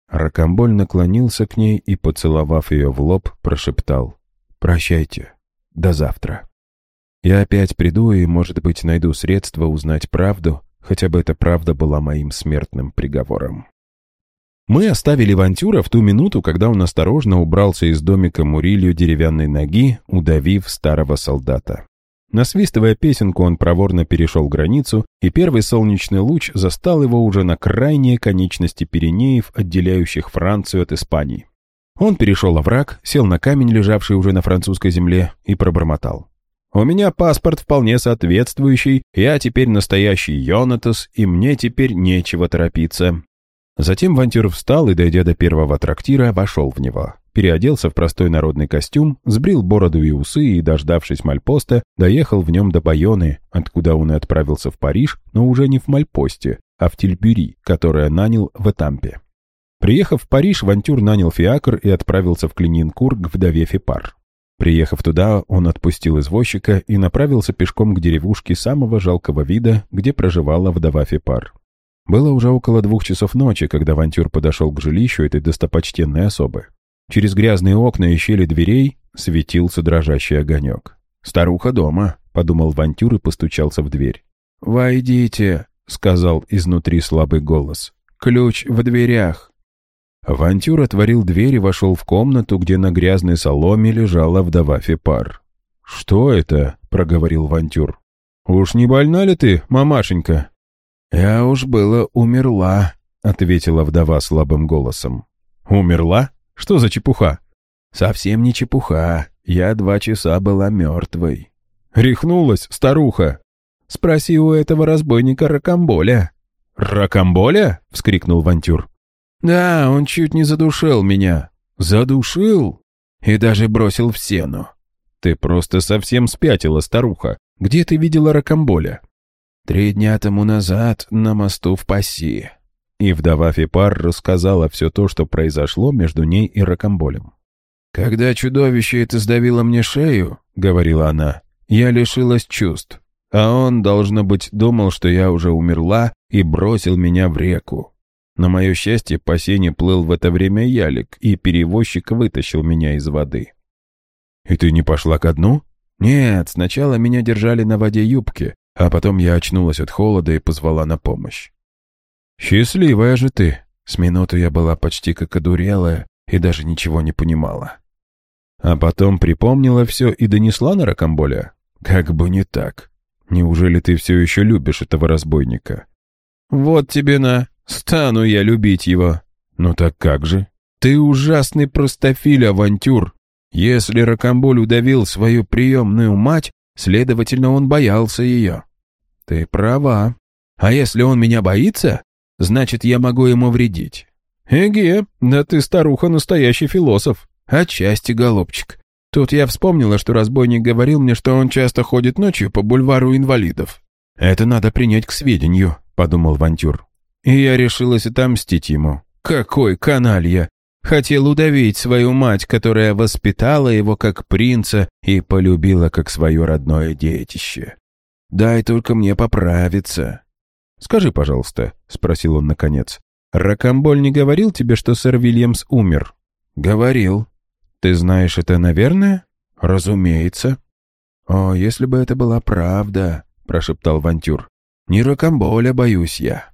Ракомболь наклонился к ней и, поцеловав ее в лоб, прошептал «Прощайте, до завтра». Я опять приду и, может быть, найду средства узнать правду, хотя бы эта правда была моим смертным приговором. Мы оставили Вантюра в ту минуту, когда он осторожно убрался из домика Мурилью деревянной ноги, удавив старого солдата. Насвистывая песенку, он проворно перешел границу, и первый солнечный луч застал его уже на крайней конечности Пиренеев, отделяющих Францию от Испании. Он перешел овраг, сел на камень, лежавший уже на французской земле, и пробормотал. У меня паспорт вполне соответствующий, я теперь настоящий Йонатас, и мне теперь нечего торопиться». Затем Вантюр встал и, дойдя до первого трактира, вошел в него. Переоделся в простой народный костюм, сбрил бороду и усы и, дождавшись Мальпоста, доехал в нем до Байоны, откуда он и отправился в Париж, но уже не в Мальпосте, а в Тильбюри, которое нанял в Этампе. Приехав в Париж, Вантюр нанял фиакр и отправился в Клининкур к вдове Фипар. Приехав туда, он отпустил извозчика и направился пешком к деревушке самого жалкого вида, где проживала вдова Фипар. Было уже около двух часов ночи, когда Вантюр подошел к жилищу этой достопочтенной особы. Через грязные окна и щели дверей светился дрожащий огонек. «Старуха дома», — подумал Вантюр и постучался в дверь. «Войдите», — сказал изнутри слабый голос. «Ключ в дверях». Авантюр отворил дверь и вошел в комнату, где на грязной соломе лежала вдова Фипар. «Что это?» — проговорил Вантюр. «Уж не больна ли ты, мамашенька?» «Я уж было умерла», — ответила вдова слабым голосом. «Умерла? Что за чепуха?» «Совсем не чепуха. Я два часа была мертвой». «Рехнулась, старуха?» «Спроси у этого разбойника Ракамболя». «Ракамболя?» — вскрикнул Вантюр. «Да, он чуть не задушил меня». «Задушил?» «И даже бросил в сену». «Ты просто совсем спятила, старуха. Где ты видела Ракамболя?» «Три дня тому назад на мосту в Пасси». И вдова Фипар рассказала все то, что произошло между ней и Ракамболем. «Когда чудовище это сдавило мне шею, — говорила она, — я лишилась чувств, а он, должно быть, думал, что я уже умерла и бросил меня в реку. На мое счастье, по сене плыл в это время ялик, и перевозчик вытащил меня из воды. «И ты не пошла ко дну?» «Нет, сначала меня держали на воде юбки, а потом я очнулась от холода и позвала на помощь». «Счастливая же ты!» С минуту я была почти как одурелая и даже ничего не понимала. А потом припомнила все и донесла на Ракамболя? Как бы не так. Неужели ты все еще любишь этого разбойника? Вот тебе на, стану я любить его. Ну так как же? Ты ужасный простофиль, авантюр. Если Ракамболь удавил свою приемную мать, следовательно, он боялся ее. Ты права. А если он меня боится, значит, я могу ему вредить. Эге, да ты, старуха, настоящий философ. Отчасти, голубчик. Тут я вспомнила, что разбойник говорил мне, что он часто ходит ночью по бульвару инвалидов. Это надо принять к сведению, подумал Вантюр. И я решилась отомстить ему. Какой каналья! Хотел удавить свою мать, которая воспитала его как принца и полюбила как свое родное детище. Дай только мне поправиться. «Скажи, пожалуйста», — спросил он наконец, «Ракамболь не говорил тебе, что сэр Вильямс умер?» «Говорил». «Ты знаешь это, наверное?» «Разумеется». «О, если бы это была правда», — прошептал Вантюр. «Не Ракамболя боюсь я».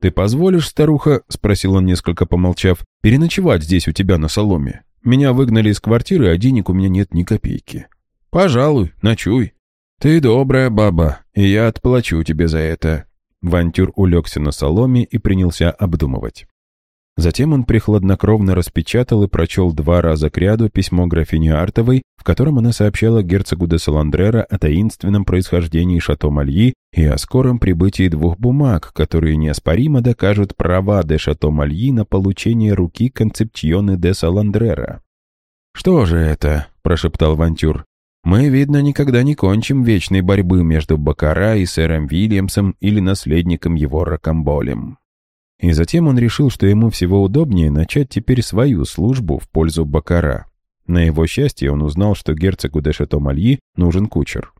«Ты позволишь, старуха?» — спросил он, несколько помолчав. «Переночевать здесь у тебя на соломе. Меня выгнали из квартиры, а денег у меня нет ни копейки». «Пожалуй, ночуй. Ты добрая баба, и я отплачу тебе за это». Вантюр улегся на соломе и принялся обдумывать. Затем он прихладнокровно распечатал и прочел два раза кряду письмо графини Артовой, в котором она сообщала герцогу де Саландрера о таинственном происхождении Шато Мальи и о скором прибытии двух бумаг, которые неоспоримо докажут права де Шато Мальи на получение руки концепционы де Саландрера. «Что же это?» – прошептал Вантюр. «Мы, видно, никогда не кончим вечной борьбы между Бакара и сэром Вильямсом или наследником его Рокамболем». И затем он решил, что ему всего удобнее начать теперь свою службу в пользу Бакара. На его счастье он узнал, что герцогу де Шато-Мальи нужен кучер.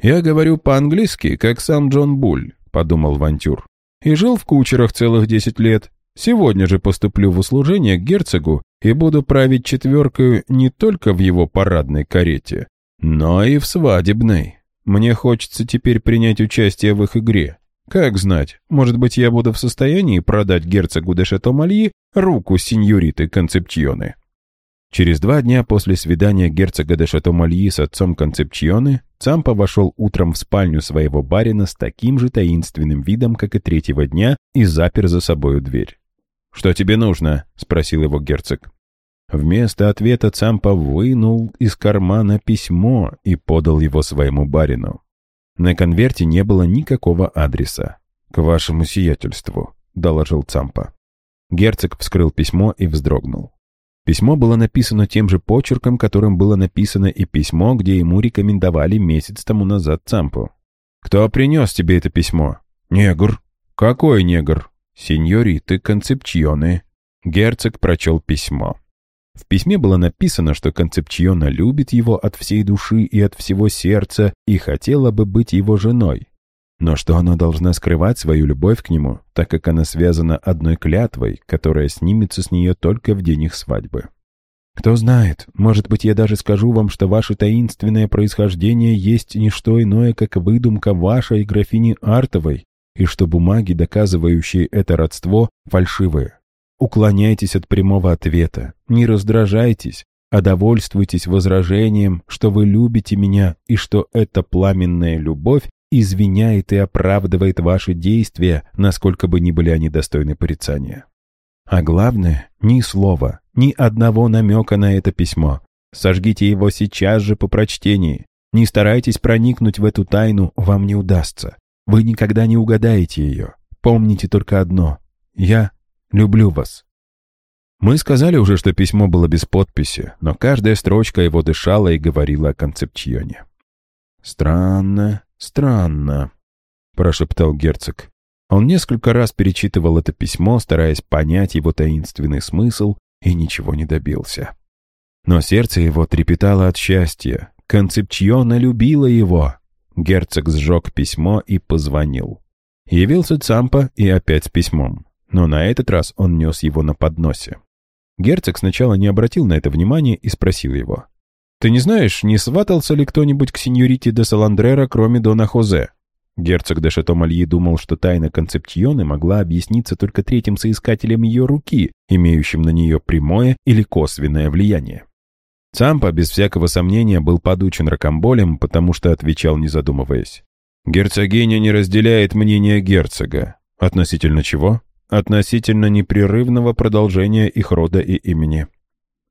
«Я говорю по-английски, как сам Джон Буль», — подумал Вантюр. «И жил в кучерах целых десять лет. Сегодня же поступлю в услужение к герцогу и буду править четверкою не только в его парадной карете, но и в свадебной. Мне хочется теперь принять участие в их игре. Как знать, может быть, я буду в состоянии продать герцогу де Шато-Мальи руку сеньориты Концепчионы. Через два дня после свидания герцога де Шато-Мальи с отцом Концепчионы Цампа вошел утром в спальню своего барина с таким же таинственным видом, как и третьего дня, и запер за собою дверь. «Что тебе нужно?» — спросил его герцог. Вместо ответа Цампа вынул из кармана письмо и подал его своему барину. На конверте не было никакого адреса. «К вашему сиятельству», — доложил Цампа. Герцог вскрыл письмо и вздрогнул. Письмо было написано тем же почерком, которым было написано и письмо, где ему рекомендовали месяц тому назад Цампу. «Кто принес тебе это письмо?» «Негр». «Какой негр?» «Сеньориты Концепчионы». Герцог прочел письмо. В письме было написано, что Концепчиона любит его от всей души и от всего сердца и хотела бы быть его женой. Но что она должна скрывать свою любовь к нему, так как она связана одной клятвой, которая снимется с нее только в день их свадьбы. Кто знает, может быть, я даже скажу вам, что ваше таинственное происхождение есть не что иное, как выдумка вашей графини Артовой, и что бумаги, доказывающие это родство, фальшивые. Уклоняйтесь от прямого ответа, не раздражайтесь, а довольствуйтесь возражением, что вы любите меня и что эта пламенная любовь извиняет и оправдывает ваши действия, насколько бы ни были они достойны порицания. А главное, ни слова, ни одного намека на это письмо. Сожгите его сейчас же по прочтении. Не старайтесь проникнуть в эту тайну, вам не удастся. Вы никогда не угадаете ее. Помните только одно. Я люблю вас. Мы сказали уже, что письмо было без подписи, но каждая строчка его дышала и говорила о концепционе. «Странно, странно», — прошептал герцог. Он несколько раз перечитывал это письмо, стараясь понять его таинственный смысл, и ничего не добился. Но сердце его трепетало от счастья. Концепчиона любила его. Герцог сжег письмо и позвонил. Явился Цампа и опять с письмом. Но на этот раз он нес его на подносе. Герцог сначала не обратил на это внимания и спросил его. «Ты не знаешь, не сватался ли кто-нибудь к сеньорите де Саландрера, кроме Дона Хозе?» Герцог де Шатомальи думал, что тайна концептионы могла объясниться только третьим соискателем ее руки, имеющим на нее прямое или косвенное влияние. Цампа, без всякого сомнения, был подучен ракомболем, потому что отвечал, не задумываясь. «Герцогиня не разделяет мнение герцога. Относительно чего?» «Относительно непрерывного продолжения их рода и имени».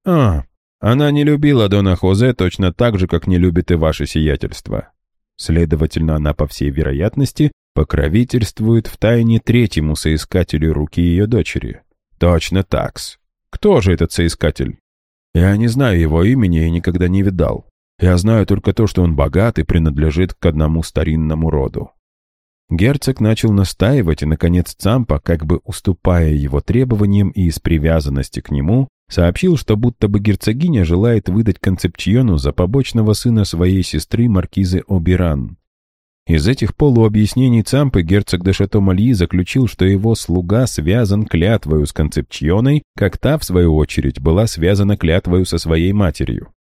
«А, она не любила Дона Хозе точно так же, как не любит и ваше сиятельство. Следовательно, она, по всей вероятности, покровительствует в тайне третьему соискателю руки ее дочери. Точно такс. Кто же этот соискатель? Я не знаю его имени и никогда не видал. Я знаю только то, что он богат и принадлежит к одному старинному роду. Герцог начал настаивать, и, наконец, Цампа, как бы уступая его требованиям и из привязанности к нему, сообщил, что будто бы герцогиня желает выдать Концепчиону за побочного сына своей сестры маркизы Обиран. Из этих полуобъяснений Цампы герцог де Шато-Мальи заключил, что его слуга связан клятвою с Концепчионой, как та, в свою очередь, была связана клятвою со своей матерью.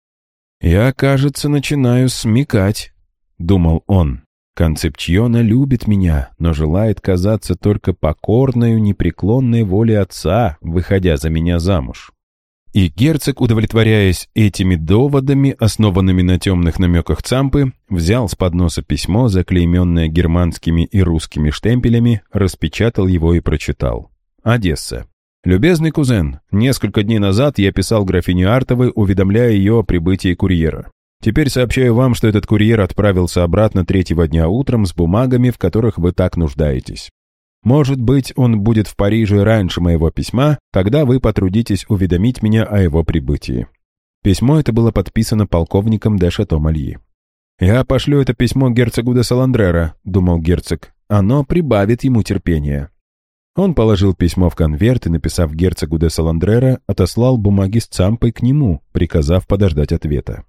«Я, кажется, начинаю смекать», — думал он. Концепчиона любит меня, но желает казаться только покорною, непреклонной воле отца, выходя за меня замуж. И герцог, удовлетворяясь этими доводами, основанными на темных намеках Цампы, взял с подноса письмо, заклейменное германскими и русскими штемпелями, распечатал его и прочитал. «Одесса. Любезный кузен, несколько дней назад я писал графине Артовой, уведомляя ее о прибытии курьера. Теперь сообщаю вам, что этот курьер отправился обратно третьего дня утром с бумагами, в которых вы так нуждаетесь. Может быть, он будет в Париже раньше моего письма, тогда вы потрудитесь уведомить меня о его прибытии». Письмо это было подписано полковником де Шато-Мальи. «Я пошлю это письмо герцогу де Саландрера», — думал герцог. «Оно прибавит ему терпения». Он положил письмо в конверт и, написав герцогу де Саландрера, отослал бумаги с Цампой к нему, приказав подождать ответа.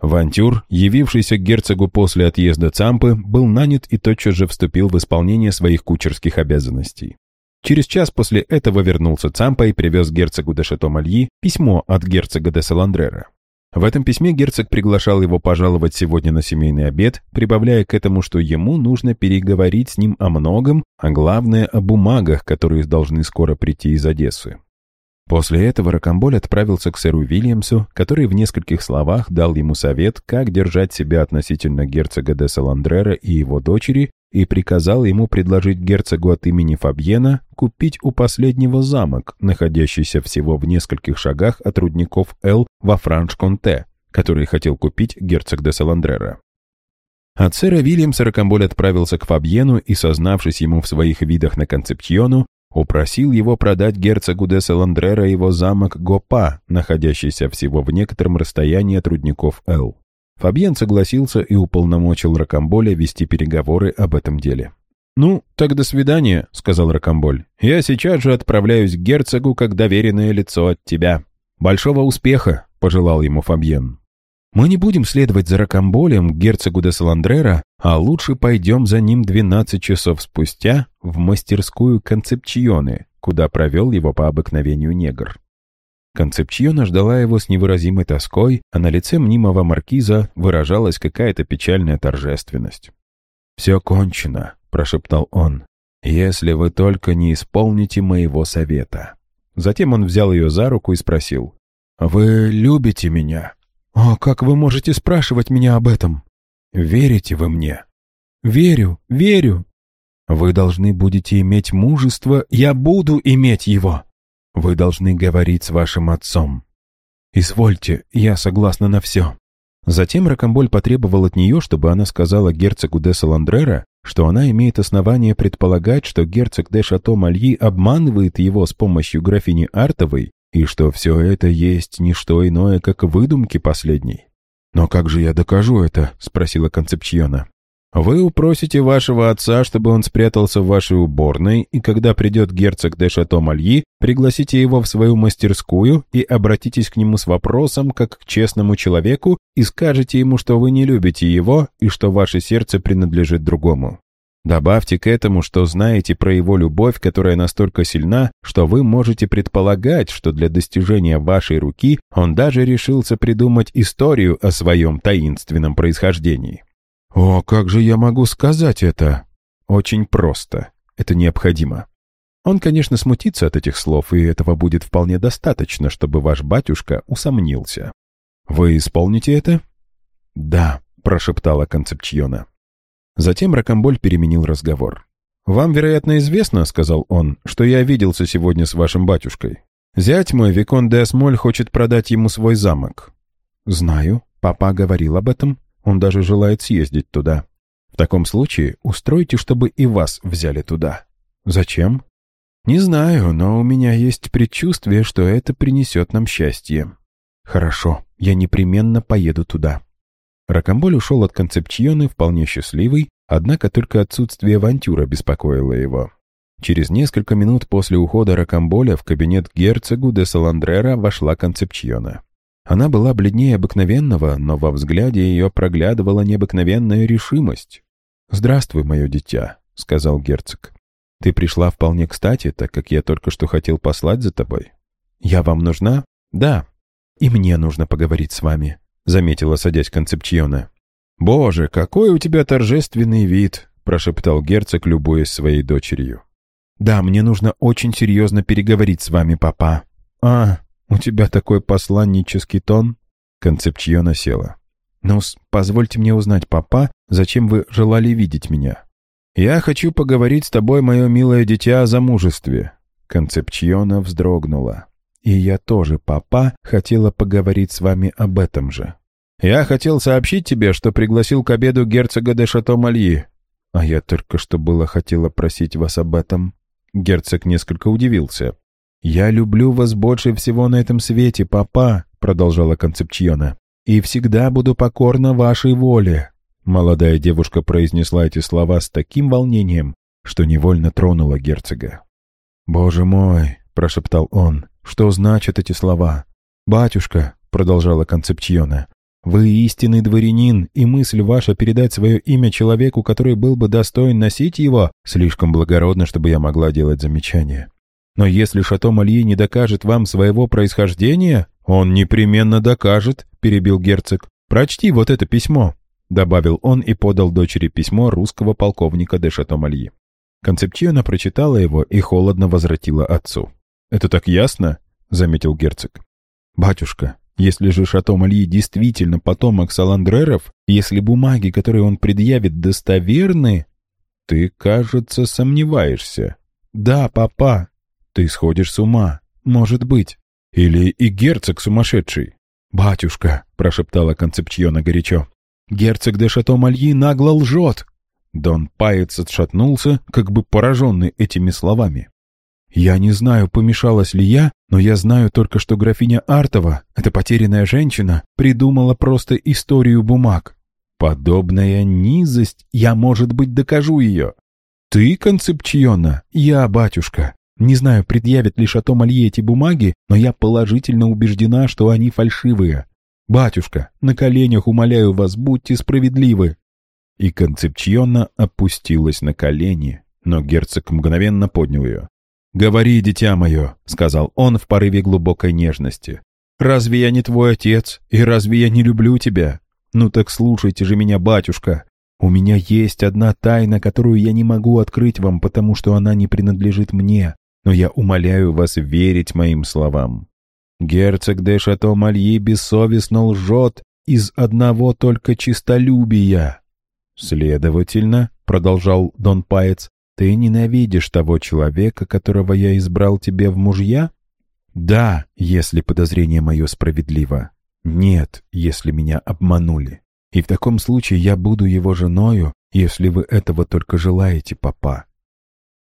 Вантюр, явившийся к герцогу после отъезда Цампы, был нанят и тотчас же вступил в исполнение своих кучерских обязанностей. Через час после этого вернулся Цампа и привез герцогу де Шато-Мальи письмо от герцога де Саландрера. В этом письме герцог приглашал его пожаловать сегодня на семейный обед, прибавляя к этому, что ему нужно переговорить с ним о многом, а главное о бумагах, которые должны скоро прийти из Одессы. После этого Рокамболь отправился к сэру Вильямсу, который в нескольких словах дал ему совет, как держать себя относительно герцога де Саландрера и его дочери, и приказал ему предложить герцогу от имени Фабьена купить у последнего замок, находящийся всего в нескольких шагах от рудников Эл во Франш-Конте, который хотел купить герцог де Саландрера. От сэра Вильямса Рокамболь отправился к Фабьену и, сознавшись ему в своих видах на Концепчиону, упросил его продать герцогу де Саландрера его замок Гопа, находящийся всего в некотором расстоянии от рудников Эл. Фабьен согласился и уполномочил Рокамболя вести переговоры об этом деле. «Ну, так до свидания», — сказал Рокамболь. «Я сейчас же отправляюсь к герцогу как доверенное лицо от тебя. Большого успеха», — пожелал ему Фабьен. Мы не будем следовать за Рокамболем к герцогу де Саландрера, а лучше пойдем за ним 12 часов спустя в мастерскую Концепчионы, куда провел его по обыкновению негр. Концепчиона ждала его с невыразимой тоской, а на лице мнимого маркиза выражалась какая-то печальная торжественность. «Все кончено», — прошептал он, — «если вы только не исполните моего совета». Затем он взял ее за руку и спросил, «Вы любите меня?» «О, как вы можете спрашивать меня об этом?» «Верите вы мне?» «Верю, верю». «Вы должны будете иметь мужество, я буду иметь его. Вы должны говорить с вашим отцом. Извольте, я согласна на все». Затем Рокомболь потребовал от нее, чтобы она сказала герцогу де Саландрера, что она имеет основание предполагать, что герцог де Шато-Мальи обманывает его с помощью графини Артовой, и что все это есть не что иное, как выдумки последней. «Но как же я докажу это?» — спросила Концепчиона. Вы упросите вашего отца, чтобы он спрятался в вашей уборной, и когда придет герцог де Шато-Мальи, пригласите его в свою мастерскую и обратитесь к нему с вопросом, как к честному человеку, и скажете ему, что вы не любите его и что ваше сердце принадлежит другому. Добавьте к этому, что знаете про его любовь, которая настолько сильна, что вы можете предполагать, что для достижения вашей руки он даже решился придумать историю о своем таинственном происхождении. «О, как же я могу сказать это?» «Очень просто. Это необходимо». Он, конечно, смутится от этих слов, и этого будет вполне достаточно, чтобы ваш батюшка усомнился. «Вы исполните это?» «Да», — прошептала Концепчиона. Затем Ракомболь переменил разговор. «Вам, вероятно, известно, — сказал он, — что я виделся сегодня с вашим батюшкой. Зять мой, Викон де Асмоль, хочет продать ему свой замок». «Знаю. Папа говорил об этом. Он даже желает съездить туда. В таком случае устройте, чтобы и вас взяли туда. Зачем? Не знаю, но у меня есть предчувствие, что это принесет нам счастье. Хорошо, я непременно поеду туда. Ракомболь ушел от концепчионы вполне счастливый, однако только отсутствие авантюра беспокоило его. Через несколько минут после ухода Ракомболя в кабинет герцогу де Саландрера вошла концепчиона. Она была бледнее обыкновенного, но во взгляде ее проглядывала необыкновенная решимость. «Здравствуй, мое дитя», — сказал герцог. «Ты пришла вполне кстати, так как я только что хотел послать за тобой. Я вам нужна?» «Да. И мне нужно поговорить с вами», — заметила, садясь Концепчиона. «Боже, какой у тебя торжественный вид!» — прошептал герцог, любуясь своей дочерью. «Да, мне нужно очень серьезно переговорить с вами, папа». «А, «У тебя такой посланнический тон?» Концепчиона села. ну позвольте мне узнать, папа, зачем вы желали видеть меня?» «Я хочу поговорить с тобой, мое милое дитя, о замужестве». Концепчиона вздрогнула. «И я тоже, папа, хотела поговорить с вами об этом же». «Я хотел сообщить тебе, что пригласил к обеду герцога де Шато-Мальи». «А я только что было хотела просить вас об этом». Герцог несколько удивился. «Я люблю вас больше всего на этом свете, папа», — продолжала Концепчиона, «и всегда буду покорна вашей воле». Молодая девушка произнесла эти слова с таким волнением, что невольно тронула герцога. «Боже мой!» — прошептал он. «Что значат эти слова?» «Батюшка», — продолжала Концепчиона, «вы истинный дворянин, и мысль ваша передать свое имя человеку, который был бы достоин носить его, слишком благородно, чтобы я могла делать замечания. Но если Шато Мальи не докажет вам своего происхождения, он непременно докажет, перебил герцог. Прочти вот это письмо, добавил он и подал дочери письмо русского полковника де Шато Мальи. Концепчиона прочитала его и холодно возвратила отцу. «Это так ясно?» — заметил герцог. «Батюшка, если же Шато Мальи действительно потомок Саландреров, если бумаги, которые он предъявит, достоверны...» «Ты, кажется, сомневаешься». «Да, папа, ты сходишь с ума. Может быть. Или и герцог сумасшедший. «Батюшка», — прошептала Концепчиона горячо, — «герцог де Шато-Мальи нагло лжет». Дон Паец отшатнулся, как бы пораженный этими словами. «Я не знаю, помешалась ли я, но я знаю только, что графиня Артова, эта потерянная женщина, придумала просто историю бумаг. Подобная низость, я, может быть, докажу ее. Ты, Концепчиона, я, батюшка, не знаю, предъявят ли Шато Малье эти бумаги, но я положительно убеждена, что они фальшивые. Батюшка, на коленях умоляю вас, будьте справедливы». И Концепчиона опустилась на колени, но герцог мгновенно поднял ее. «Говори, дитя мое», — сказал он в порыве глубокой нежности. «Разве я не твой отец, и разве я не люблю тебя? Ну так слушайте же меня, батюшка. У меня есть одна тайна, которую я не могу открыть вам, потому что она не принадлежит мне но я умоляю вас верить моим словам. Герцог де Шато-Мальи бессовестно лжет из одного только чистолюбия. Следовательно, — продолжал Дон Паец, — ты ненавидишь того человека, которого я избрал тебе в мужья? Да, если подозрение мое справедливо. Нет, если меня обманули. И в таком случае я буду его женою, если вы этого только желаете, папа.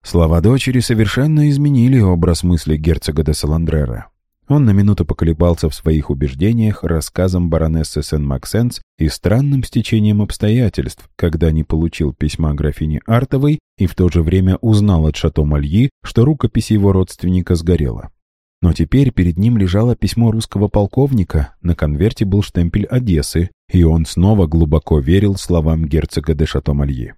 Слова дочери совершенно изменили образ мысли герцога де Саландрера. Он на минуту поколебался в своих убеждениях рассказом баронессы Сен-Максенс и странным стечением обстоятельств, когда не получил письма графини Артовой и в то же время узнал от Шато Мальи, что рукопись его родственника сгорела. Но теперь перед ним лежало письмо русского полковника, на конверте был штемпель Одессы, и он снова глубоко верил словам герцога де Шато-Мальи.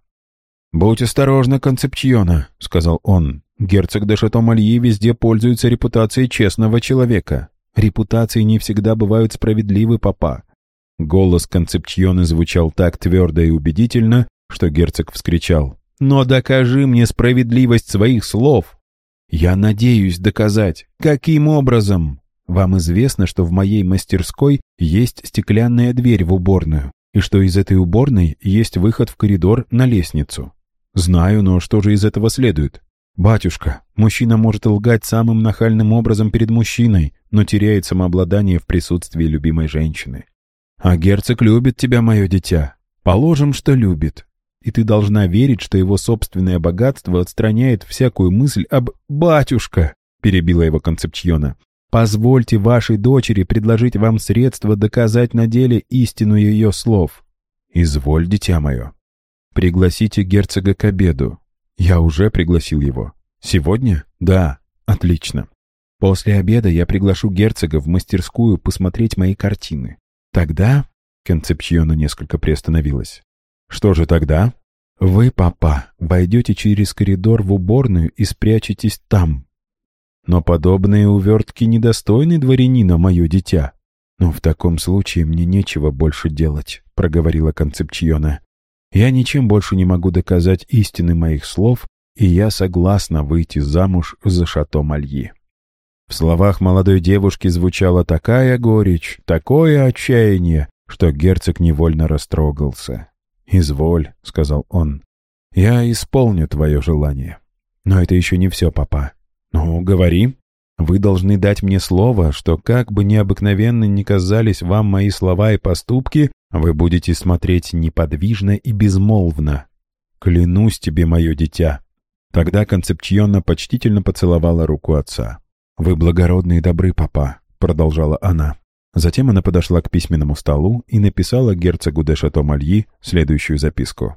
«Будь осторожна, Концепчиона», — сказал он. «Герцог де Шато-Мальи везде пользуется репутацией честного человека. Репутации не всегда бывают справедливы, папа». Голос Концепчионы звучал так твердо и убедительно, что герцог вскричал. «Но докажи мне справедливость своих слов!» «Я надеюсь доказать. Каким образом?» «Вам известно, что в моей мастерской есть стеклянная дверь в уборную, и что из этой уборной есть выход в коридор на лестницу. Знаю, но что же из этого следует? Батюшка, мужчина может лгать самым нахальным образом перед мужчиной, но теряет самообладание в присутствии любимой женщины. А герцог любит тебя, мое дитя. Положим, что любит и ты должна верить, что его собственное богатство отстраняет всякую мысль об «батюшка», — перебила его Концепчиона. «Позвольте вашей дочери предложить вам средства доказать на деле истину ее слов». «Изволь, дитя мое. Пригласите герцога к обеду. Я уже пригласил его. Сегодня? Да. Отлично. После обеда я приглашу герцога в мастерскую посмотреть мои картины. Тогда...» Концепчиона несколько приостановилась. Что же тогда? Вы, папа, войдете через коридор в уборную и спрячетесь там. Но подобные увертки недостойны дворянина, мое дитя. Но в таком случае мне нечего больше делать, проговорила Концепчиона. Я ничем больше не могу доказать истины моих слов, и я согласна выйти замуж за Шато Мальи. В словах молодой девушки звучала такая горечь, такое отчаяние, что герцог невольно растрогался. «Изволь», — сказал он. «Я исполню твое желание. Но это еще не все, папа. Ну, говори. Вы должны дать мне слово, что как бы необыкновенно ни казались вам мои слова и поступки, вы будете смотреть неподвижно и безмолвно. Клянусь тебе, мое дитя». Тогда Концепчиона почтительно поцеловала руку отца. «Вы благородны и добры, папа», — продолжала она. Затем она подошла к письменному столу и написала герцогу де Шато-Мальи следующую записку.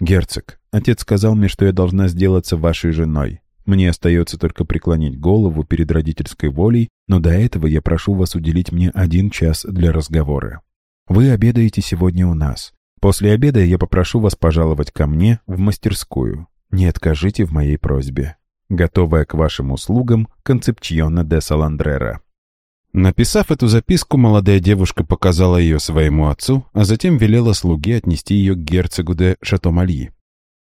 «Герцог, отец сказал мне, что я должна сделаться вашей женой. Мне остается только преклонить голову перед родительской волей, но до этого я прошу вас уделить мне один час для разговора. Вы обедаете сегодня у нас. После обеда я попрошу вас пожаловать ко мне в мастерскую. Не откажите в моей просьбе. Готовая к вашим услугам, Концепчиона де Саландрера». Написав эту записку, молодая девушка показала ее своему отцу, а затем велела слуге отнести ее к герцогу де Шатомальи.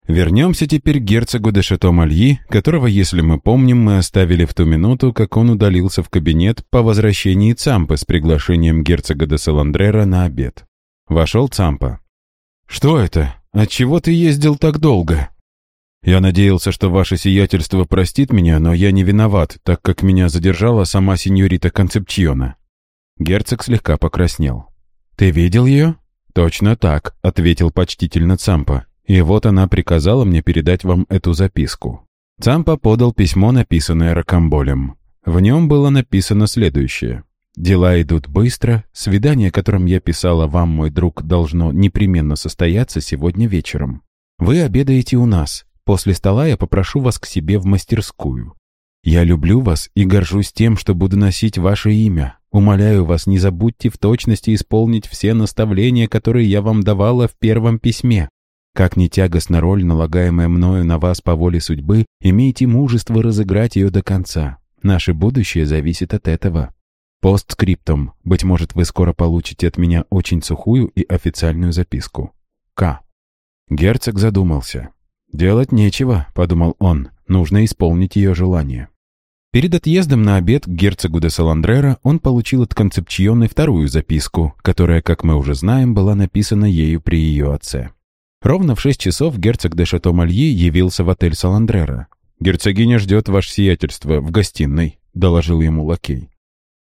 Вернемся теперь к герцогу де Шатомальи, которого, если мы помним, мы оставили в ту минуту, как он удалился в кабинет по возвращении Цампы с приглашением герцога де Саландрера на обед. Вошел Цампа. «Что это? Отчего ты ездил так долго?» Я надеялся, что ваше сиятельство простит меня, но я не виноват, так как меня задержала сама сеньорита Концепчиона». Герцог слегка покраснел. «Ты видел ее?» «Точно так», — ответил почтительно Цампа. «И вот она приказала мне передать вам эту записку». Цампа подал письмо, написанное Ракамболем. В нем было написано следующее. «Дела идут быстро. Свидание, которым я писала вам, мой друг, должно непременно состояться сегодня вечером. Вы обедаете у нас. После стола я попрошу вас к себе в мастерскую. Я люблю вас и горжусь тем, что буду носить ваше имя. Умоляю вас, не забудьте в точности исполнить все наставления, которые я вам давала в первом письме. Как не тягостна роль, налагаемая мною на вас по воле судьбы, имейте мужество разыграть ее до конца. Наше будущее зависит от этого. Постскриптум. Быть может, вы скоро получите от меня очень сухую и официальную записку. К. Герцог задумался. «Делать нечего», — подумал он, — «нужно исполнить ее желание». Перед отъездом на обед к герцогу де Саландрера он получил от Концепчионы вторую записку, которая, как мы уже знаем, была написана ею при ее отце. Ровно в шесть часов герцог де Шато-Мальи явился в отель Саландрера. «Герцогиня ждет ваше сиятельство в гостиной», — доложил ему лакей.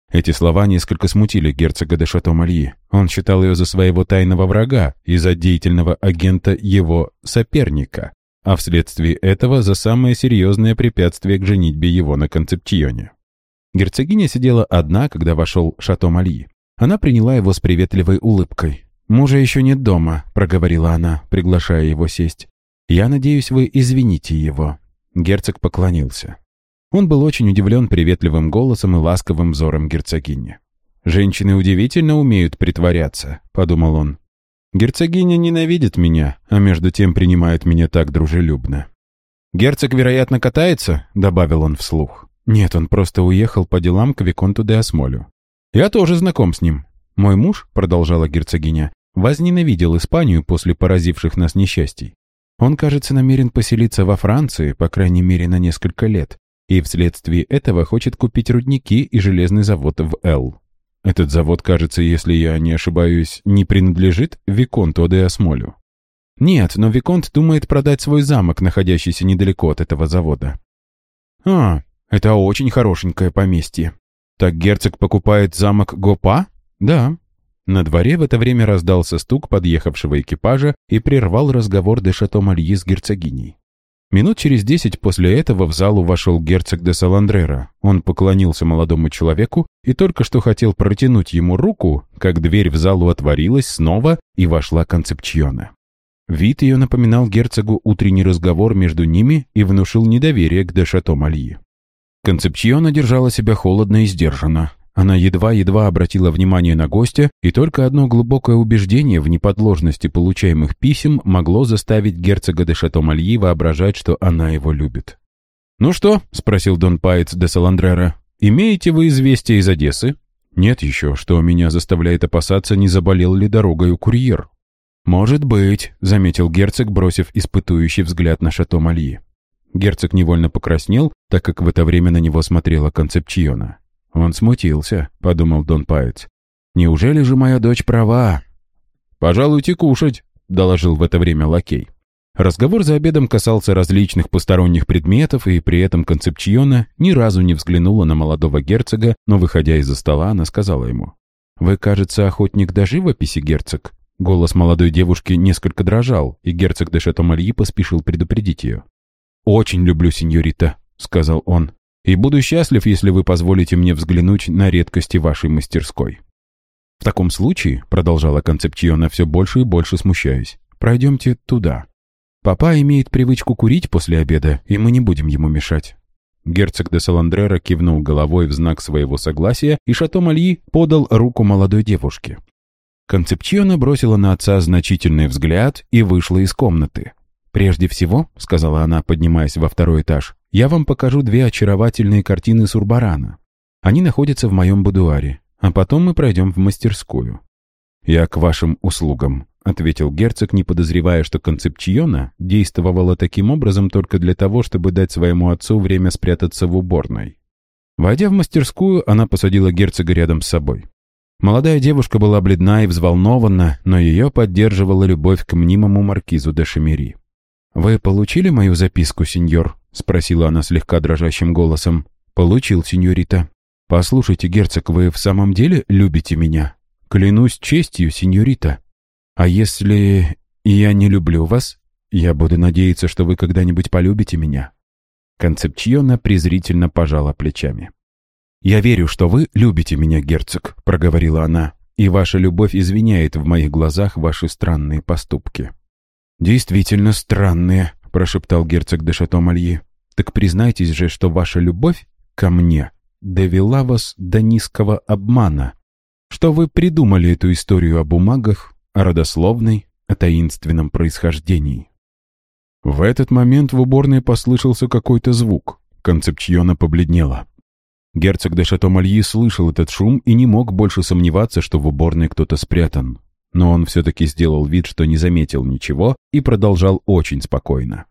Эти слова несколько смутили герцога де Шато-Мальи. Он считал ее за своего тайного врага и за деятельного агента его соперника, а вследствие этого за самое серьезное препятствие к женитьбе его на Концепчионе. Герцогиня сидела одна, когда вошел Шато-Мальи. Она приняла его с приветливой улыбкой. «Мужа еще нет дома», — проговорила она, приглашая его сесть. «Я надеюсь, вы извините его». Герцог поклонился. Он был очень удивлен приветливым голосом и ласковым взором герцогини. «Женщины удивительно умеют притворяться», — подумал он. «Герцогиня ненавидит меня, а между тем принимает меня так дружелюбно». «Герцог, вероятно, катается?» — добавил он вслух. «Нет, он просто уехал по делам к Виконту де Осмолю». «Я тоже знаком с ним. Мой муж», — продолжала герцогиня, — «возненавидел Испанию после поразивших нас несчастий. Он, кажется, намерен поселиться во Франции, по крайней мере, на несколько лет, и вследствие этого хочет купить рудники и железный завод в Эл. Этот завод, кажется, если я не ошибаюсь, не принадлежит Виконту де Осмолю. Нет, но Виконт думает продать свой замок, находящийся недалеко от этого завода. А, это очень хорошенькое поместье. Так герцог покупает замок Гопа? Да. На дворе в это время раздался стук подъехавшего экипажа и прервал разговор де Шато-Мальи с герцогиней. Минут через десять после этого в залу вошел герцог де Саландрера. Он поклонился молодому человеку и только что хотел протянуть ему руку, как дверь в залу отворилась снова и вошла Концепчиона. Вид ее напоминал герцогу утренний разговор между ними и внушил недоверие к де Шато-Мальи. Концепчиона держала себя холодно и сдержанно. Она едва-едва обратила внимание на гостя, и только одно глубокое убеждение в неподложности получаемых писем могло заставить герцога де Шато-Мальи воображать, что она его любит. «Ну что?» — спросил Дон Паец де Саландрера. «Имеете вы известие из Одессы?» «Нет еще, что меня заставляет опасаться, не заболел ли дорогою курьер». «Может быть», — заметил герцог, бросив испытующий взгляд на Шато-Мальи. Герцог невольно покраснел, так как в это время на него смотрела Концепчиона. «Он смутился», — подумал Дон Паец. «Неужели же моя дочь права?» «Пожалуйте кушать», — доложил в это время лакей. Разговор за обедом касался различных посторонних предметов, и при этом Концепчиона ни разу не взглянула на молодого герцога, но, выходя из-за стола, она сказала ему. «Вы, кажется, охотник до живописи, герцог?» Голос молодой девушки несколько дрожал, и герцог де Шатомальи поспешил предупредить ее. «Очень люблю сеньорита», — сказал он и буду счастлив, если вы позволите мне взглянуть на редкости вашей мастерской». «В таком случае», — продолжала Концепчиона, все больше и больше смущаясь, «пройдемте туда. Папа имеет привычку курить после обеда, и мы не будем ему мешать». Герцог де Саландрера кивнул головой в знак своего согласия, и Шато Мальи подал руку молодой девушке. Концепчиона бросила на отца значительный взгляд и вышла из комнаты. «Прежде всего», — сказала она, поднимаясь во второй этаж, я вам покажу две очаровательные картины Сурбарана. Они находятся в моем будуаре, а потом мы пройдем в мастерскую». «Я к вашим услугам», — ответил герцог, не подозревая, что Концепчиона действовала таким образом только для того, чтобы дать своему отцу время спрятаться в уборной. Войдя в мастерскую, она посадила герцога рядом с собой. Молодая девушка была бледна и взволнована, но ее поддерживала любовь к мнимому маркизу де Шемери. «Вы получили мою записку, сеньор?» — спросила она слегка дрожащим голосом. «Получил, сеньорита. Послушайте, герцог, вы в самом деле любите меня? Клянусь честью, сеньорита. А если я не люблю вас, я буду надеяться, что вы когда-нибудь полюбите меня». Концепчиона презрительно пожала плечами. «Я верю, что вы любите меня, герцог», — проговорила она, «и ваша любовь извиняет в моих глазах ваши странные поступки». «Действительно странные», — прошептал герцог де Шато-Мальи. «Так признайтесь же, что ваша любовь ко мне довела вас до низкого обмана, что вы придумали эту историю о бумагах, о родословной, о таинственном происхождении». В этот момент в уборной послышался какой-то звук. Концепчиона побледнела. Герцог де Шато-Мальи слышал этот шум и не мог больше сомневаться, что в уборной кто-то спрятан но он все-таки сделал вид, что не заметил ничего и продолжал очень спокойно.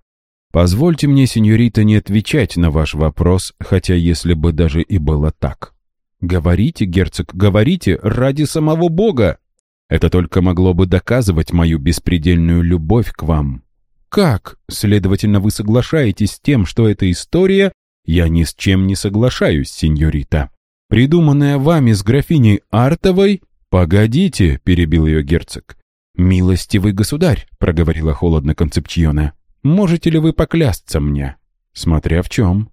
Позвольте мне, сеньорита, не отвечать на ваш вопрос, хотя если бы даже и было так. Говорите, герцог, говорите, ради самого Бога. Это только могло бы доказывать мою беспредельную любовь к вам. Как? Следовательно, вы соглашаетесь с тем, что эта история... Я ни с чем не соглашаюсь, сеньорита. Придуманная вами с графиней Артовой... Погодите, перебил ее герцог. «Милостивый государь», — проговорила холодно Концепчиона, — «можете ли вы поклясться мне?» «Смотря в чем».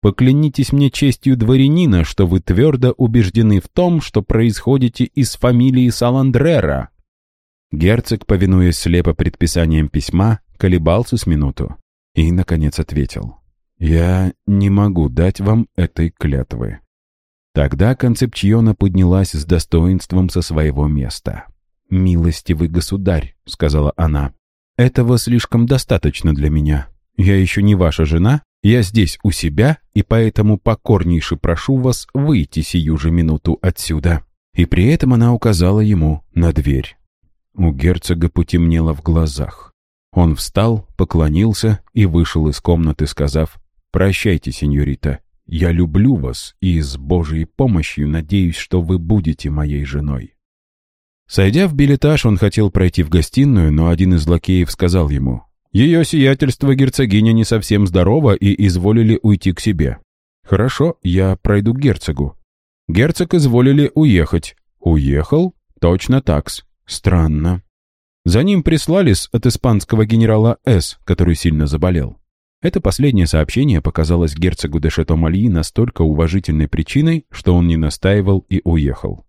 «Поклянитесь мне честью дворянина, что вы твердо убеждены в том, что происходите из фамилии Саландрера». Герцог, повинуясь слепо предписаниям письма, колебался с минуту и, наконец, ответил. «Я не могу дать вам этой клятвы». Тогда Концепчиона поднялась с достоинством со своего места. «Милостивый государь», — сказала она, — «этого слишком достаточно для меня. Я еще не ваша жена, я здесь у себя, и поэтому покорнейше прошу вас выйти сию же минуту отсюда». И при этом она указала ему на дверь. У герцога потемнело в глазах. Он встал, поклонился и вышел из комнаты, сказав «Прощайте, сеньорита, я люблю вас и с Божьей помощью надеюсь, что вы будете моей женой». Сойдя в билетаж, он хотел пройти в гостиную, но один из лакеев сказал ему, «Ее сиятельство герцогиня не совсем здорова и изволили уйти к себе». «Хорошо, я пройду к герцогу». Герцог изволили уехать. «Уехал? Точно такс. Странно». За ним прислались от испанского генерала С., который сильно заболел. Это последнее сообщение показалось герцогу де Шато-Мальи настолько уважительной причиной, что он не настаивал и уехал.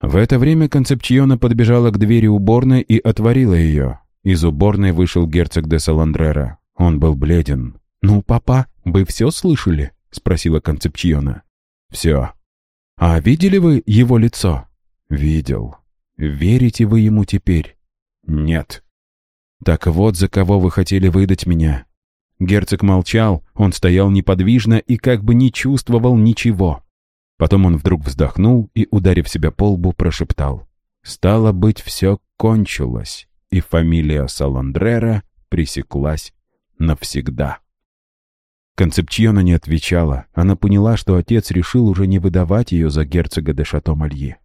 В это время Концепчиона подбежала к двери уборной и отворила ее. Из уборной вышел герцог де Саландрера. Он был бледен. «Ну, папа, вы все слышали?» — спросила Концепчиона. «Все». «А видели вы его лицо?» «Видел». «Верите вы ему теперь?» «Нет». «Так вот, за кого вы хотели выдать меня». Герцог молчал, он стоял неподвижно и как бы не чувствовал ничего. Потом он вдруг вздохнул и, ударив себя по лбу, прошептал. «Стало быть, все кончилось, и фамилия Саландрера пресеклась навсегда». Концепчиона не отвечала. Она поняла, что отец решил уже не выдавать ее за герцога де Шато-Мальи.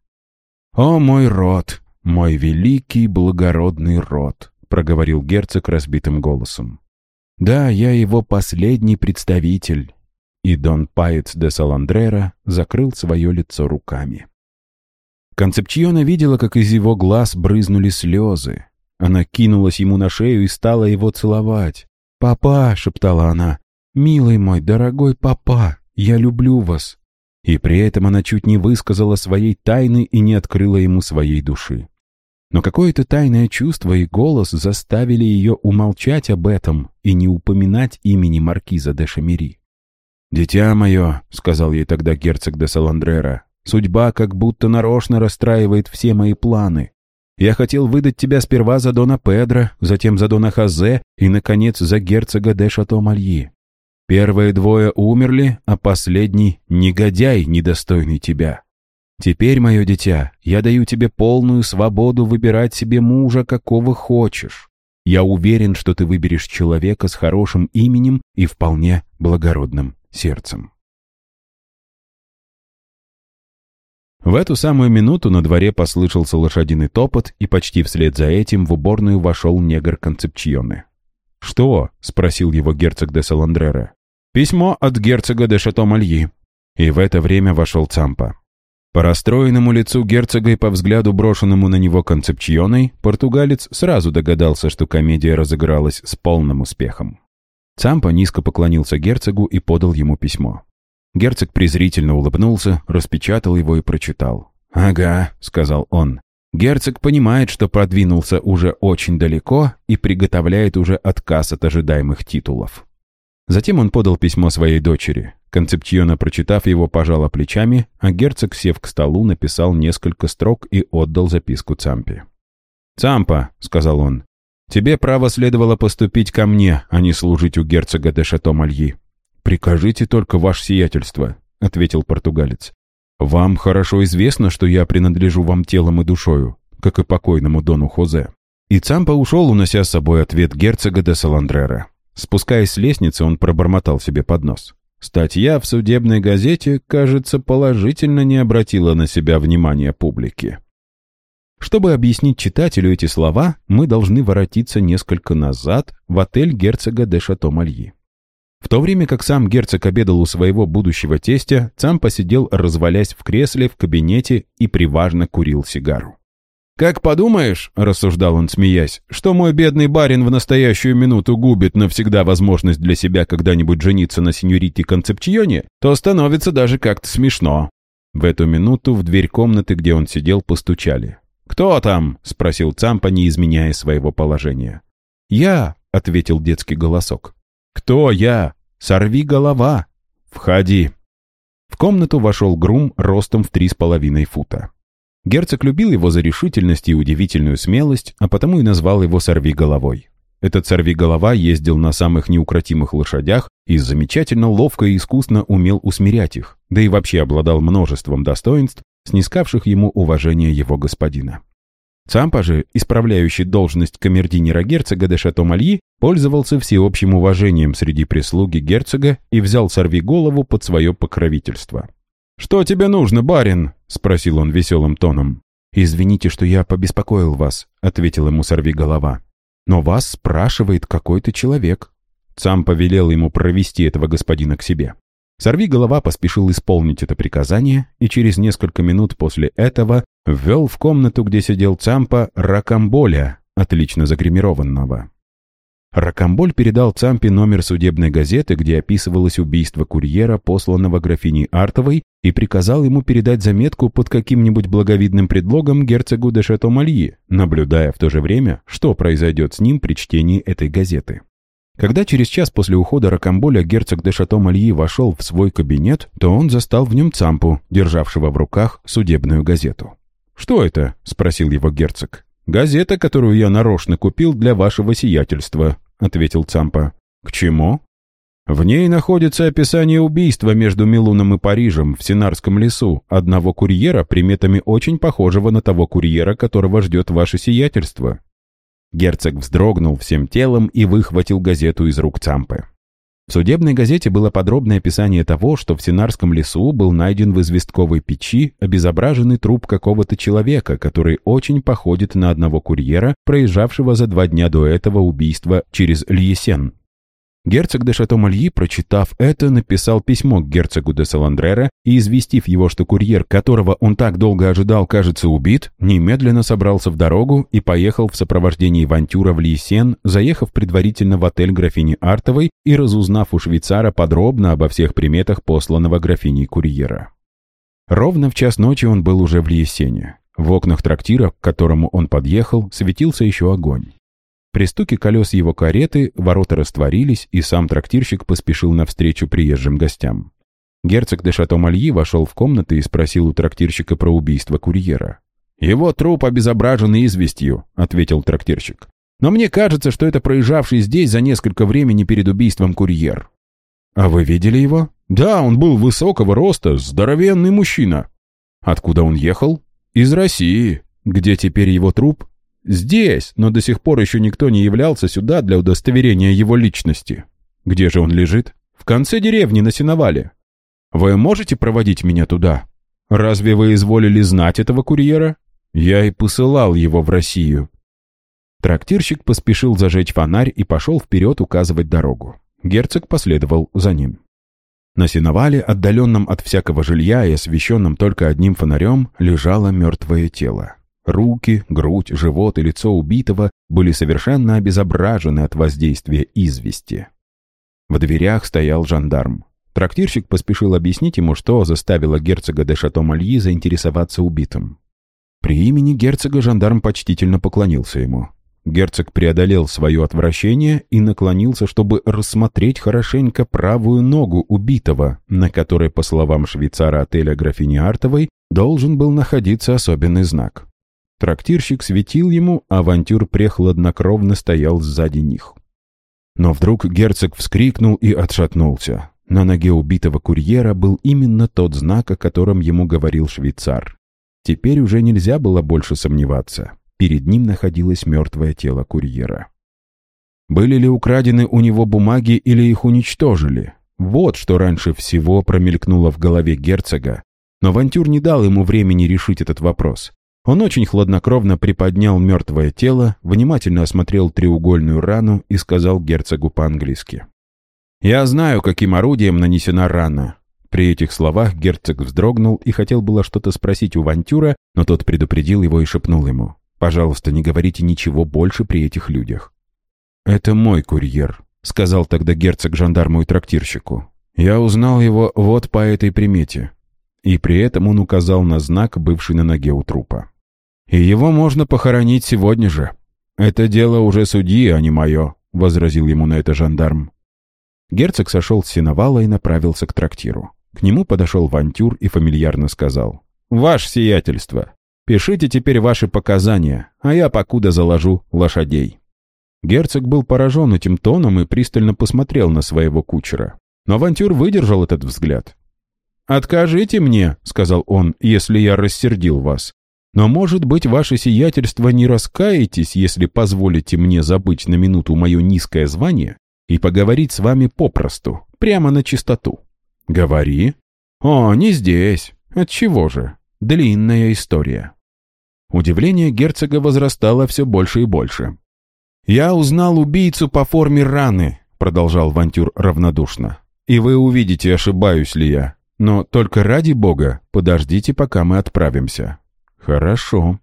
«О, мой род! Мой великий благородный род!» — проговорил герцог разбитым голосом. «Да, я его последний представитель, и Дон Паец де Саландрера закрыл свое лицо руками. Концепчиона видела, как из его глаз брызнули слезы. Она кинулась ему на шею и стала его целовать. «Папа!» — шептала она. «Милый мой, дорогой папа, я люблю вас!» И при этом она чуть не высказала своей тайны и не открыла ему своей души. Но какое-то тайное чувство и голос заставили ее умолчать об этом и не упоминать имени маркиза де Шамери. «Дитя мое», — сказал ей тогда герцог де Саландрера, «судьба как будто нарочно расстраивает все мои планы. Я хотел выдать тебя сперва за Дона Педро, затем за Дона Хазе и, наконец, за герцога де Шато-Мальи. Первые двое умерли, а последний — негодяй, недостойный тебя. Теперь, мое дитя, я даю тебе полную свободу выбирать себе мужа, какого хочешь. Я уверен, что ты выберешь человека с хорошим именем и вполне благородным сердцем. В эту самую минуту на дворе послышался лошадиный топот, и почти вслед за этим в уборную вошел негр Концепчионы. «Что?» — спросил его герцог де Саландрера. «Письмо от герцога де Шато-Мальи». И в это время вошел Цампа. По расстроенному лицу герцога и по взгляду, брошенному на него Концепчионой, португалец сразу догадался, что комедия разыгралась с полным успехом. Цампа низко поклонился герцогу и подал ему письмо. Герцог презрительно улыбнулся, распечатал его и прочитал. «Ага», — сказал он. «Герцог понимает, что продвинулся уже очень далеко и приготовляет уже отказ от ожидаемых титулов». Затем он подал письмо своей дочери. Концепчиона, прочитав его, пожала плечами, а герцог, сев к столу, написал несколько строк и отдал записку Цампе. «Цампа», — сказал он, Тебе право следовало поступить ко мне, а не служить у герцога де Шато-Мальи. Прикажите только ваше сиятельство», — ответил португалец. «Вам хорошо известно, что я принадлежу вам телом и душою, как и покойному Дону Хозе». И Цампа ушел, унося с собой ответ герцога де Саландрера. Спускаясь с лестницы, он пробормотал себе под нос. Статья в судебной газете, кажется, положительно не обратила на себя внимания публики. Чтобы объяснить читателю эти слова, мы должны воротиться несколько назад в отель герцога де Шато-Мальи. В то время как сам герцог обедал у своего будущего тестя, сам посидел, развалясь в кресле в кабинете и приважно курил сигару. «Как подумаешь, — рассуждал он, смеясь, — что мой бедный барин в настоящую минуту губит навсегда возможность для себя когда-нибудь жениться на сеньорите Концепчионе, то становится даже как-то смешно». В эту минуту в дверь комнаты, где он сидел, постучали. «Кто там?» — спросил Цампа, не изменяя своего положения. «Я», — ответил детский голосок. «Кто я? Сорви голова!» «Входи!» В комнату вошел грум ростом в три с половиной фута. Герцог любил его за решительность и удивительную смелость, а потому и назвал его «Сорви головой». Этот сорвиголова ездил на самых неукротимых лошадях и замечательно ловко и искусно умел усмирять их, да и вообще обладал множеством достоинств, снискавших ему уважение его господина. Цампа же, исправляющий должность камердинера герцога де Шато-Мальи, пользовался всеобщим уважением среди прислуги герцога и взял сорви голову под свое покровительство. «Что тебе нужно, барин?» — спросил он веселым тоном. «Извините, что я побеспокоил вас», — ответил ему сорви голова. «Но вас спрашивает какой-то человек». Сам повелел ему провести этого господина к себе. Сорви голова поспешил исполнить это приказание и через несколько минут после этого ввел в комнату, где сидел Цампа, Ракамболя, отлично загримированного. Ракамболь передал Цампе номер судебной газеты, где описывалось убийство курьера, посланного графиней Артовой, и приказал ему передать заметку под каким-нибудь благовидным предлогом герцогу де Шато-Мальи, наблюдая в то же время, что произойдет с ним при чтении этой газеты. Когда через час после ухода Ракамболя герцог де Шато-Мальи вошел в свой кабинет, то он застал в нем Цампу, державшего в руках судебную газету. «Что это?» — спросил его герцог. «Газета, которую я нарочно купил для вашего сиятельства», — ответил Цампа. «К чему?» «В ней находится описание убийства между Милуном и Парижем в Синарском лесу одного курьера, приметами очень похожего на того курьера, которого ждет ваше сиятельство». Герцог вздрогнул всем телом и выхватил газету из рук Цампы. В судебной газете было подробное описание того, что в Синарском лесу был найден в известковой печи обезображенный труп какого-то человека, который очень походит на одного курьера, проезжавшего за два дня до этого убийства через Льесен. Герцог де Шато-Мальи, прочитав это, написал письмо к герцогу де Саландрера и, известив его, что курьер, которого он так долго ожидал, кажется убит, немедленно собрался в дорогу и поехал в сопровождении Вантюра в Лисен, заехав предварительно в отель графини Артовой и разузнав у швейцара подробно обо всех приметах посланного графиней курьера. Ровно в час ночи он был уже в Лиесене. В окнах трактира, к которому он подъехал, светился еще огонь. При стуке колес его кареты ворота растворились, и сам трактирщик поспешил навстречу приезжим гостям. Герцог де Шато-Мальи вошел в комнаты и спросил у трактирщика про убийство курьера. «Его труп обезображен известью», — ответил трактирщик. «Но мне кажется, что это проезжавший здесь за несколько времени перед убийством курьер». «А вы видели его?» «Да, он был высокого роста, здоровенный мужчина». «Откуда он ехал?» «Из России». «Где теперь его труп?» Здесь, но до сих пор еще никто не являлся сюда для удостоверения его личности. Где же он лежит? В конце деревни на сеновале. Вы можете проводить меня туда? Разве вы изволили знать этого курьера? Я и посылал его в Россию. Трактирщик поспешил зажечь фонарь и пошел вперед указывать дорогу. Герцог последовал за ним. На сеновале, отдаленном от всякого жилья и освещенном только одним фонарем, лежало мертвое тело. Руки, грудь, живот и лицо убитого были совершенно обезображены от воздействия извести. В дверях стоял жандарм. Трактирщик поспешил объяснить ему, что заставило герцога де Шато-Мальи заинтересоваться убитым. При имени герцога жандарм почтительно поклонился ему. Герцог преодолел свое отвращение и наклонился, чтобы рассмотреть хорошенько правую ногу убитого, на которой, по словам швейцара отеля графини Артовой, должен был находиться особенный знак. Трактирщик светил ему, а авантюр прехладнокровно стоял сзади них. Но вдруг герцог вскрикнул и отшатнулся. На ноге убитого курьера был именно тот знак, о котором ему говорил швейцар. Теперь уже нельзя было больше сомневаться. Перед ним находилось мертвое тело курьера. Были ли украдены у него бумаги или их уничтожили? Вот что раньше всего промелькнуло в голове герцога. Но Вантюр не дал ему времени решить этот вопрос. Он очень хладнокровно приподнял мертвое тело, внимательно осмотрел треугольную рану и сказал герцогу по-английски. «Я знаю, каким орудием нанесена рана». При этих словах герцог вздрогнул и хотел было что-то спросить у Вантюра, но тот предупредил его и шепнул ему. «Пожалуйста, не говорите ничего больше при этих людях». «Это мой курьер», — сказал тогда герцог жандарму и трактирщику. «Я узнал его вот по этой примете». И при этом он указал на знак, бывший на ноге у трупа. «И его можно похоронить сегодня же. Это дело уже судьи, а не мое», — возразил ему на это жандарм. Герцог сошел с сеновала и направился к трактиру. К нему подошел Вантюр и фамильярно сказал. «Ваше сиятельство, пишите теперь ваши показания, а я покуда заложу лошадей». Герцог был поражен этим тоном и пристально посмотрел на своего кучера. Но Вантюр выдержал этот взгляд. «Откажите мне», — сказал он, — «если я рассердил вас. Но, может быть, ваше сиятельство не раскаетесь, если позволите мне забыть на минуту мое низкое звание и поговорить с вами попросту, прямо на чистоту». «Говори». «О, не здесь. Отчего же? Длинная история». Удивление герцога возрастало все больше и больше. «Я узнал убийцу по форме раны», — продолжал Вантюр равнодушно. «И вы увидите, ошибаюсь ли я. Но только ради бога, подождите, пока мы отправимся». «Хорошо».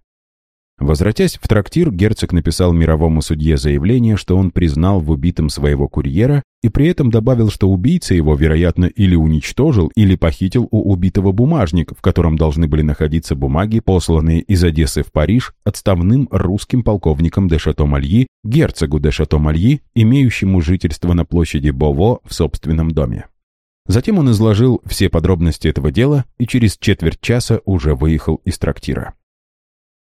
Возвратясь в трактир, герцог написал мировому судье заявление, что он признал в убитом своего курьера и при этом добавил, что убийца его, вероятно, или уничтожил, или похитил у убитого бумажник, в котором должны были находиться бумаги, посланные из Одессы в Париж отставным русским полковником де Шато-Мальи, герцогу де Шато-Мальи, имеющему жительство на площади Бово в собственном доме. Затем он изложил все подробности этого дела и через четверть часа уже выехал из трактира.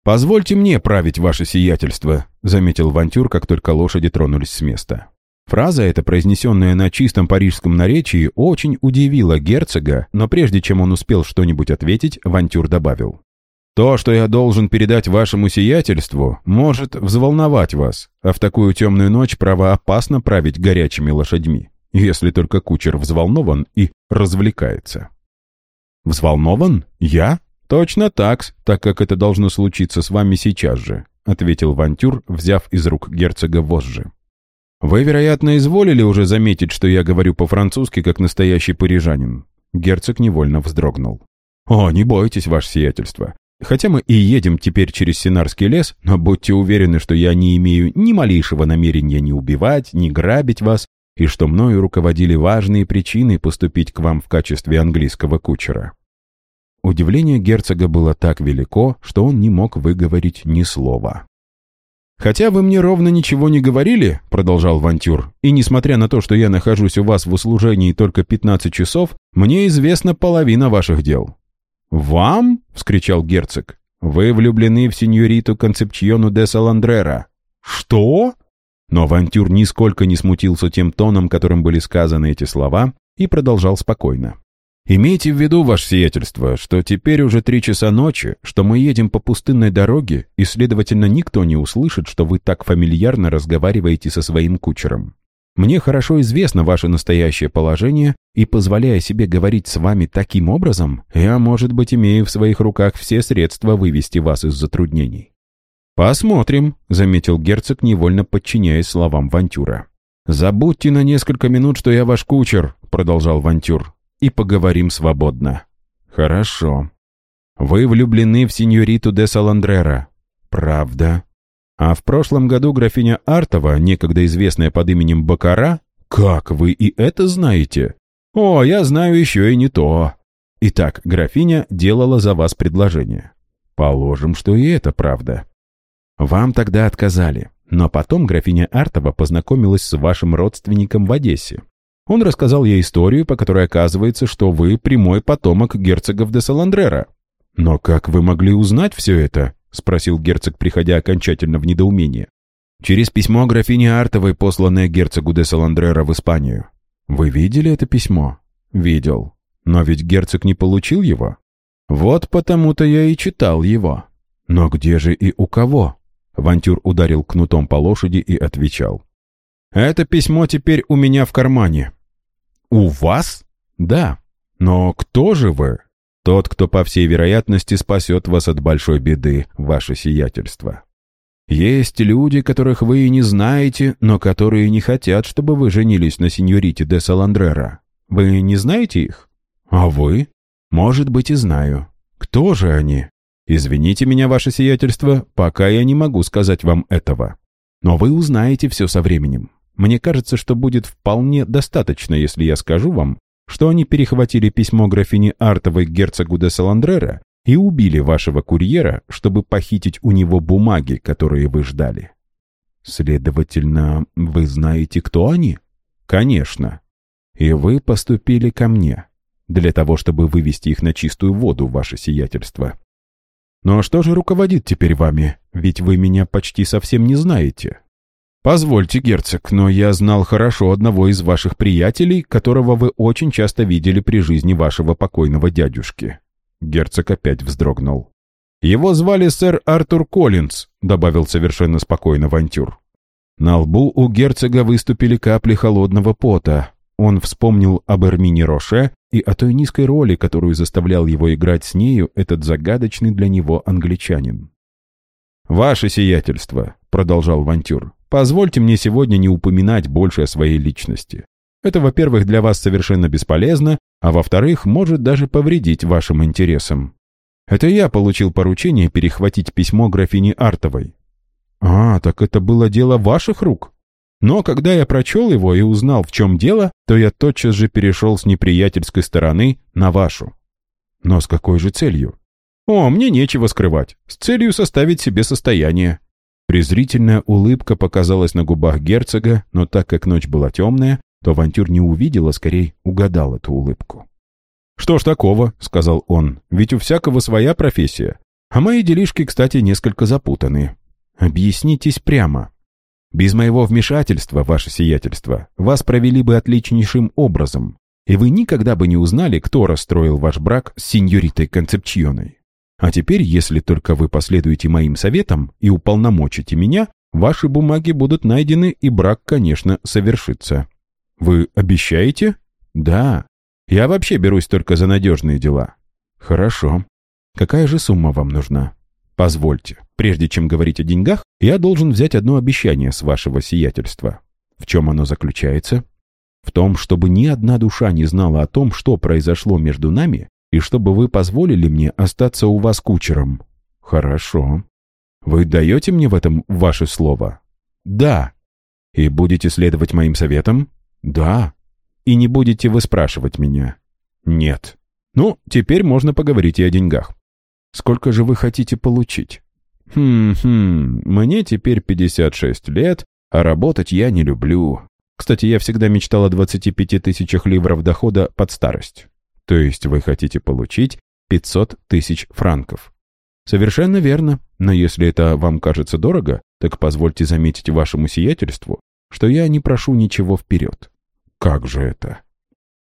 «Позвольте мне править ваше сиятельство», — заметил Вантюр, как только лошади тронулись с места. Фраза эта, произнесенная на чистом парижском наречии, очень удивила герцога, но прежде чем он успел что-нибудь ответить, Вантюр добавил. «То, что я должен передать вашему сиятельству, может взволновать вас, а в такую темную ночь право опасно править горячими лошадьми, если только кучер взволнован и развлекается». «Взволнован? Я?» «Точно так, так как это должно случиться с вами сейчас же», ответил Вантюр, взяв из рук герцога вожжи. «Вы, вероятно, изволили уже заметить, что я говорю по-французски, как настоящий парижанин». Герцог невольно вздрогнул. «О, не бойтесь, ваше сиятельство. Хотя мы и едем теперь через Синарский лес, но будьте уверены, что я не имею ни малейшего намерения ни убивать, ни грабить вас, и что мною руководили важные причины поступить к вам в качестве английского кучера. Удивление герцога было так велико, что он не мог выговорить ни слова. «Хотя вы мне ровно ничего не говорили», — продолжал Вантюр, «и несмотря на то, что я нахожусь у вас в услужении только 15 часов, мне известна половина ваших дел». «Вам?» — вскричал герцог. «Вы влюблены в сеньориту Концепчиону де Саландрера». «Что?» Но Вантюр нисколько не смутился тем тоном, которым были сказаны эти слова, и продолжал спокойно. Имейте в виду, ваше сиятельство, что теперь уже три часа ночи, что мы едем по пустынной дороге, и, следовательно, никто не услышит, что вы так фамильярно разговариваете со своим кучером. Мне хорошо известно ваше настоящее положение, и, позволяя себе говорить с вами таким образом, я, может быть, имею в своих руках все средства вывести вас из затруднений». «Посмотрим», — заметил герцог, невольно подчиняясь словам Вантюра. «Забудьте на несколько минут, что я ваш кучер», — продолжал Вантюр и поговорим свободно». «Хорошо. Вы влюблены в сеньориту де Саландрера». «Правда». «А в прошлом году графиня Артова, некогда известная под именем Бакара, как вы и это знаете?» «О, я знаю еще и не то». «Итак, графиня делала за вас предложение». «Положим, что и это правда». «Вам тогда отказали, но потом графиня Артова познакомилась с вашим родственником в Одессе. Он рассказал ей историю, по которой оказывается, что вы прямой потомок герцогов де Саландрера. «Но как вы могли узнать все это?» — спросил герцог, приходя окончательно в недоумение. «Через письмо графини Артовой, посланное герцогу де Саландрера в Испанию». «Вы видели это письмо?» «Видел. Но ведь герцог не получил его?» «Вот потому-то я и читал его». «Но где же и у кого?» Вантюр ударил кнутом по лошади и отвечал. Это письмо теперь у меня в кармане». «У вас?» «Да. Но кто же вы?» «Тот, кто, по всей вероятности, спасет вас от большой беды, ваше сиятельство». Есть люди, которых вы и не знаете, но которые не хотят, чтобы вы женились на сеньорите де Саландрера. Вы не знаете их? А вы? Может быть, и знаю. Кто же они? Извините меня, ваше сиятельство, пока я не могу сказать вам этого. Но вы узнаете все со временем. Мне кажется, что будет вполне достаточно, если я скажу вам, что они перехватили письмо графини Артовой герцогу де Саландрера и убили вашего курьера, чтобы похитить у него бумаги, которые вы ждали. Следовательно, вы знаете, кто они? Конечно. И вы поступили ко мне, для того, чтобы вывести их на чистую воду, ваше сиятельство. Но что же руководит теперь вами? Ведь вы меня почти совсем не знаете. Позвольте, герцог, но я знал хорошо одного из ваших приятелей, которого вы очень часто видели при жизни вашего покойного дядюшки. Герцог опять вздрогнул. «Его звали сэр Артур Коллинз», — добавил совершенно спокойно Вантюр. На лбу у герцога выступили капли холодного пота. Он вспомнил об Эрмине Роше и о той низкой роли, которую заставлял его играть с нею этот загадочный для него англичанин. «Ваше сиятельство», — продолжал Вантюр, — «позвольте мне сегодня не упоминать больше о своей личности. Это, во-первых, для вас совершенно бесполезно, а во-вторых, может даже повредить вашим интересам. Это я получил поручение перехватить письмо графини Артовой. А, так это было дело ваших рук. Но когда я прочел его и узнал, в чем дело, то я тотчас же перешел с неприятельской стороны на вашу. Но с какой же целью? О, мне нечего скрывать. С целью составить себе состояние. Презрительная улыбка показалась на губах герцога, но так как ночь была темная, то авантюр не увидел, а скорее угадал эту улыбку. «Что ж такого?» — сказал он. «Ведь у всякого своя профессия. А мои делишки, кстати, несколько запутаны. Объяснитесь прямо. Без моего вмешательства, ваше сиятельство, вас провели бы отличнейшим образом, и вы никогда бы не узнали, кто расстроил ваш брак с сеньоритой Концепчионой. А теперь, если только вы последуете моим советам и уполномочите меня, ваши бумаги будут найдены, и брак, конечно, совершится. «Вы обещаете?» «Да. Я вообще берусь только за надежные дела». «Хорошо. Какая же сумма вам нужна?» «Позвольте, прежде чем говорить о деньгах, я должен взять одно обещание с вашего сиятельства». «В чем оно заключается?» «В том, чтобы ни одна душа не знала о том, что произошло между нами, и чтобы вы позволили мне остаться у вас кучером». «Хорошо. Вы даете мне в этом ваше слово?» «Да». «И будете следовать моим советам?» «Да. И не будете вы спрашивать меня?» «Нет. Ну, теперь можно поговорить и о деньгах. Сколько же вы хотите получить?» «Хм-хм, мне теперь 56 лет, а работать я не люблю. Кстати, я всегда мечтал о 25 тысячах ливров дохода под старость. То есть вы хотите получить 500 тысяч франков. Совершенно верно, но если это вам кажется дорого, так позвольте заметить вашему сиятельству, что я не прошу ничего вперед. Как же это?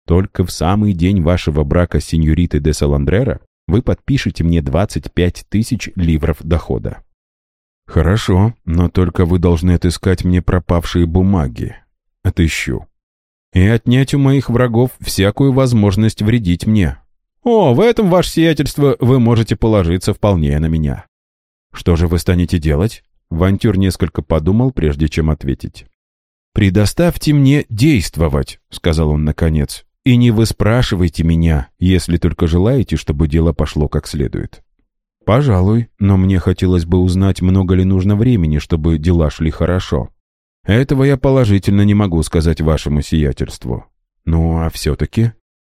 Только в самый день вашего брака с сеньоритой де Саландрера вы подпишете мне 25 тысяч ливров дохода. Хорошо, но только вы должны отыскать мне пропавшие бумаги. Отыщу. И отнять у моих врагов всякую возможность вредить мне. О, в этом, ваше сиятельство, вы можете положиться вполне на меня. Что же вы станете делать? Вантюр несколько подумал, прежде чем ответить. «Предоставьте мне действовать», — сказал он наконец, «и не выспрашивайте меня, если только желаете, чтобы дело пошло как следует». «Пожалуй, но мне хотелось бы узнать, много ли нужно времени, чтобы дела шли хорошо. Этого я положительно не могу сказать вашему сиятельству. Ну, а все-таки?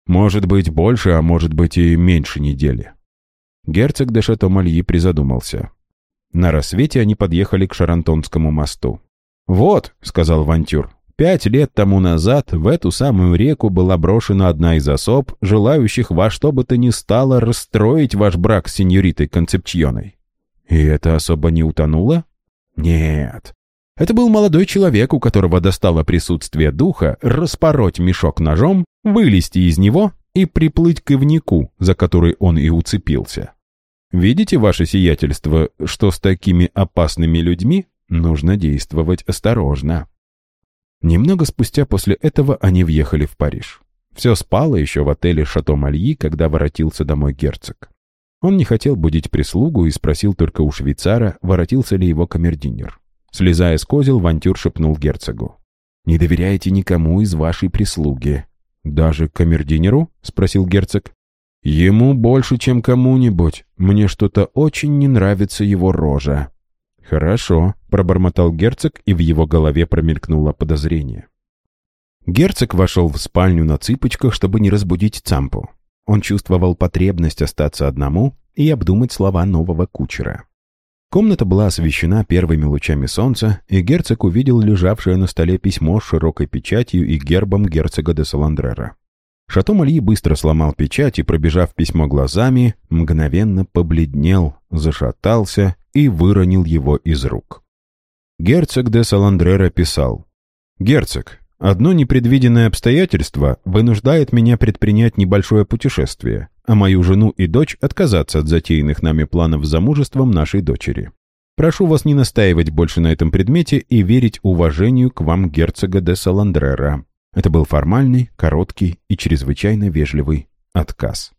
Может быть, больше, а может быть и меньше недели». Герцог де Шато-Мальи призадумался. На рассвете они подъехали к Шарантонскому мосту. «Вот», — сказал Вантюр, — «пять лет тому назад в эту самую реку была брошена одна из особ, желающих во что бы то ни стало расстроить ваш брак с сеньоритой Концепчьоной». «И эта особа не утонула?» «Нет. Это был молодой человек, у которого достало присутствие духа распороть мешок ножом, вылезти из него и приплыть к ивнику, за который он и уцепился. Видите, ваше сиятельство, что с такими опасными людьми Нужно действовать осторожно. Немного спустя после этого они въехали в Париж. Все спало еще в отеле «Шато Мальи», когда воротился домой герцог. Он не хотел будить прислугу и спросил только у швейцара, воротился ли его камердинер. Слезая с козел, Вантюр шепнул герцогу. «Не доверяйте никому из вашей прислуги». «Даже камердинеру?» — спросил герцог. «Ему больше, чем кому-нибудь. Мне что-то очень не нравится его рожа». «Хорошо», — пробормотал герцог, и в его голове промелькнуло подозрение. Герцог вошел в спальню на цыпочках, чтобы не разбудить Цампу. Он чувствовал потребность остаться одному и обдумать слова нового кучера. Комната была освещена первыми лучами солнца, и герцог увидел лежавшее на столе письмо с широкой печатью и гербом герцога де Саландрера. Шато Мальи быстро сломал печать и, пробежав письмо глазами, мгновенно побледнел, зашатался и выронил его из рук. Герцог де Саландрера писал «Герцог, одно непредвиденное обстоятельство вынуждает меня предпринять небольшое путешествие, а мою жену и дочь отказаться от затеянных нами планов с замужеством нашей дочери. Прошу вас не настаивать больше на этом предмете и верить уважению к вам герцога де Саландрера. Это был формальный, короткий и чрезвычайно вежливый отказ.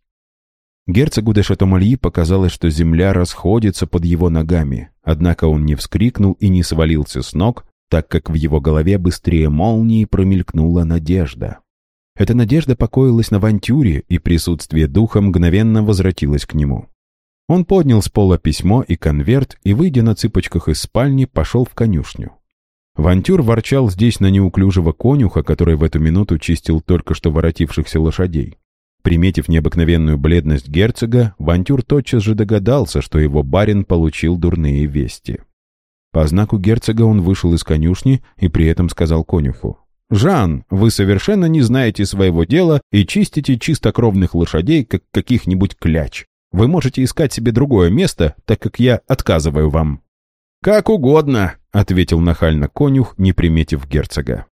Герцогу де Шатомальи показалось, что земля расходится под его ногами, однако он не вскрикнул и не свалился с ног, так как в его голове быстрее молнии промелькнула надежда. Эта надежда покоилась на авантюре, и присутствие духа мгновенно возвратилось к нему. Он поднял с пола письмо и конверт и, выйдя на цыпочках из спальни, пошел в конюшню. Вантюр ворчал здесь на неуклюжего конюха, который в эту минуту чистил только что воротившихся лошадей. Приметив необыкновенную бледность герцога, Вантюр тотчас же догадался, что его барин получил дурные вести. По знаку герцога он вышел из конюшни и при этом сказал конюху. «Жан, вы совершенно не знаете своего дела и чистите чистокровных лошадей, как каких-нибудь кляч. Вы можете искать себе другое место, так как я отказываю вам». «Как угодно», — ответил нахально конюх, не приметив герцога.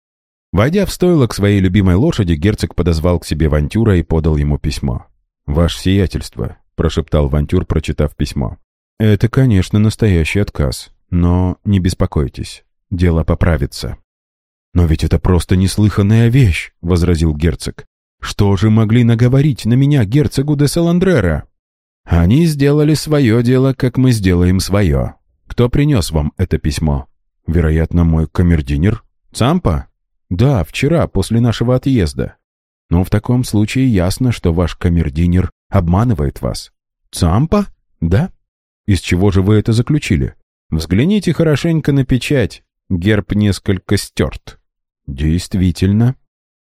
Войдя в стойло к своей любимой лошади, герцог подозвал к себе Вантюра и подал ему письмо. «Ваше сиятельство», — прошептал Вантюр, прочитав письмо. «Это, конечно, настоящий отказ, но не беспокойтесь, дело поправится». «Но ведь это просто неслыханная вещь», — возразил герцог. «Что же могли наговорить на меня герцогу де Саландрера?» «Они сделали свое дело, как мы сделаем свое», кто принес вам это письмо? Вероятно, мой камердинер? Цампа? Да, вчера, после нашего отъезда. Но в таком случае ясно, что ваш камердинер обманывает вас. Цампа? Да? Из чего же вы это заключили? Взгляните хорошенько на печать. Герб несколько стерт. Действительно.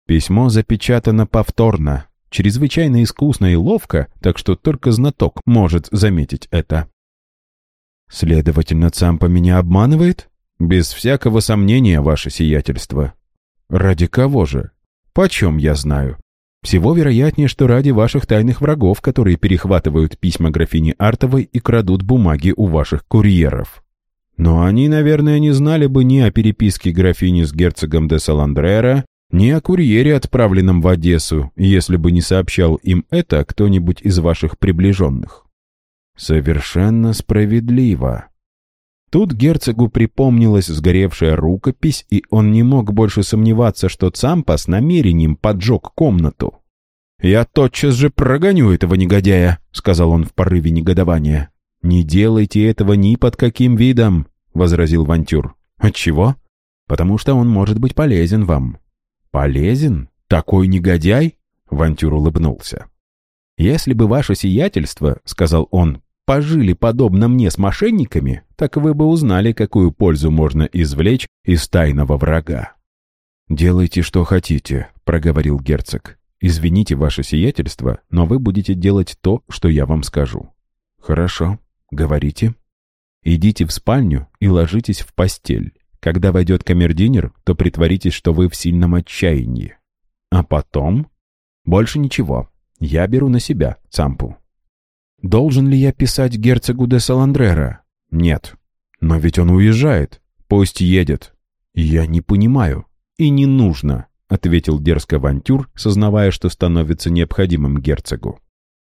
Письмо запечатано повторно, чрезвычайно искусно и ловко, так что только знаток может заметить это. Следовательно, Цампа меня обманывает? Без всякого сомнения, ваше сиятельство. Ради кого же? Почем я знаю? Всего вероятнее, что ради ваших тайных врагов, которые перехватывают письма графини Артовой и крадут бумаги у ваших курьеров. Но они, наверное, не знали бы ни о переписке графини с герцогом де Саландрера, ни о курьере, отправленном в Одессу, если бы не сообщал им это кто-нибудь из ваших приближенных. Совершенно справедливо. Тут герцогу припомнилась сгоревшая рукопись, и он не мог больше сомневаться, что Цампа с намерением поджег комнату. «Я тотчас же прогоню этого негодяя», — сказал он в порыве негодования. «Не делайте этого ни под каким видом», — возразил Вантюр. «Отчего?» «Потому что он может быть полезен вам». «Полезен? Такой негодяй?» — Вантюр улыбнулся. «Если бы ваше сиятельство, — сказал он, пожили подобно мне с мошенниками, так вы бы узнали, какую пользу можно извлечь из тайного врага». «Делайте, что хотите», — проговорил герцог. «Извините ваше сиятельство, но вы будете делать то, что я вам скажу». «Хорошо, говорите». «Идите в спальню и ложитесь в постель. Когда войдет камердинер, то притворитесь, что вы в сильном отчаянии. А потом...» «Больше ничего. Я беру на себя Цампу». Должен ли я писать герцогу де Саландрера? Нет. Но ведь он уезжает. Пусть едет. Я не понимаю. И не нужно, ответил дерзко Вантюр, сознавая, что становится необходимым герцогу.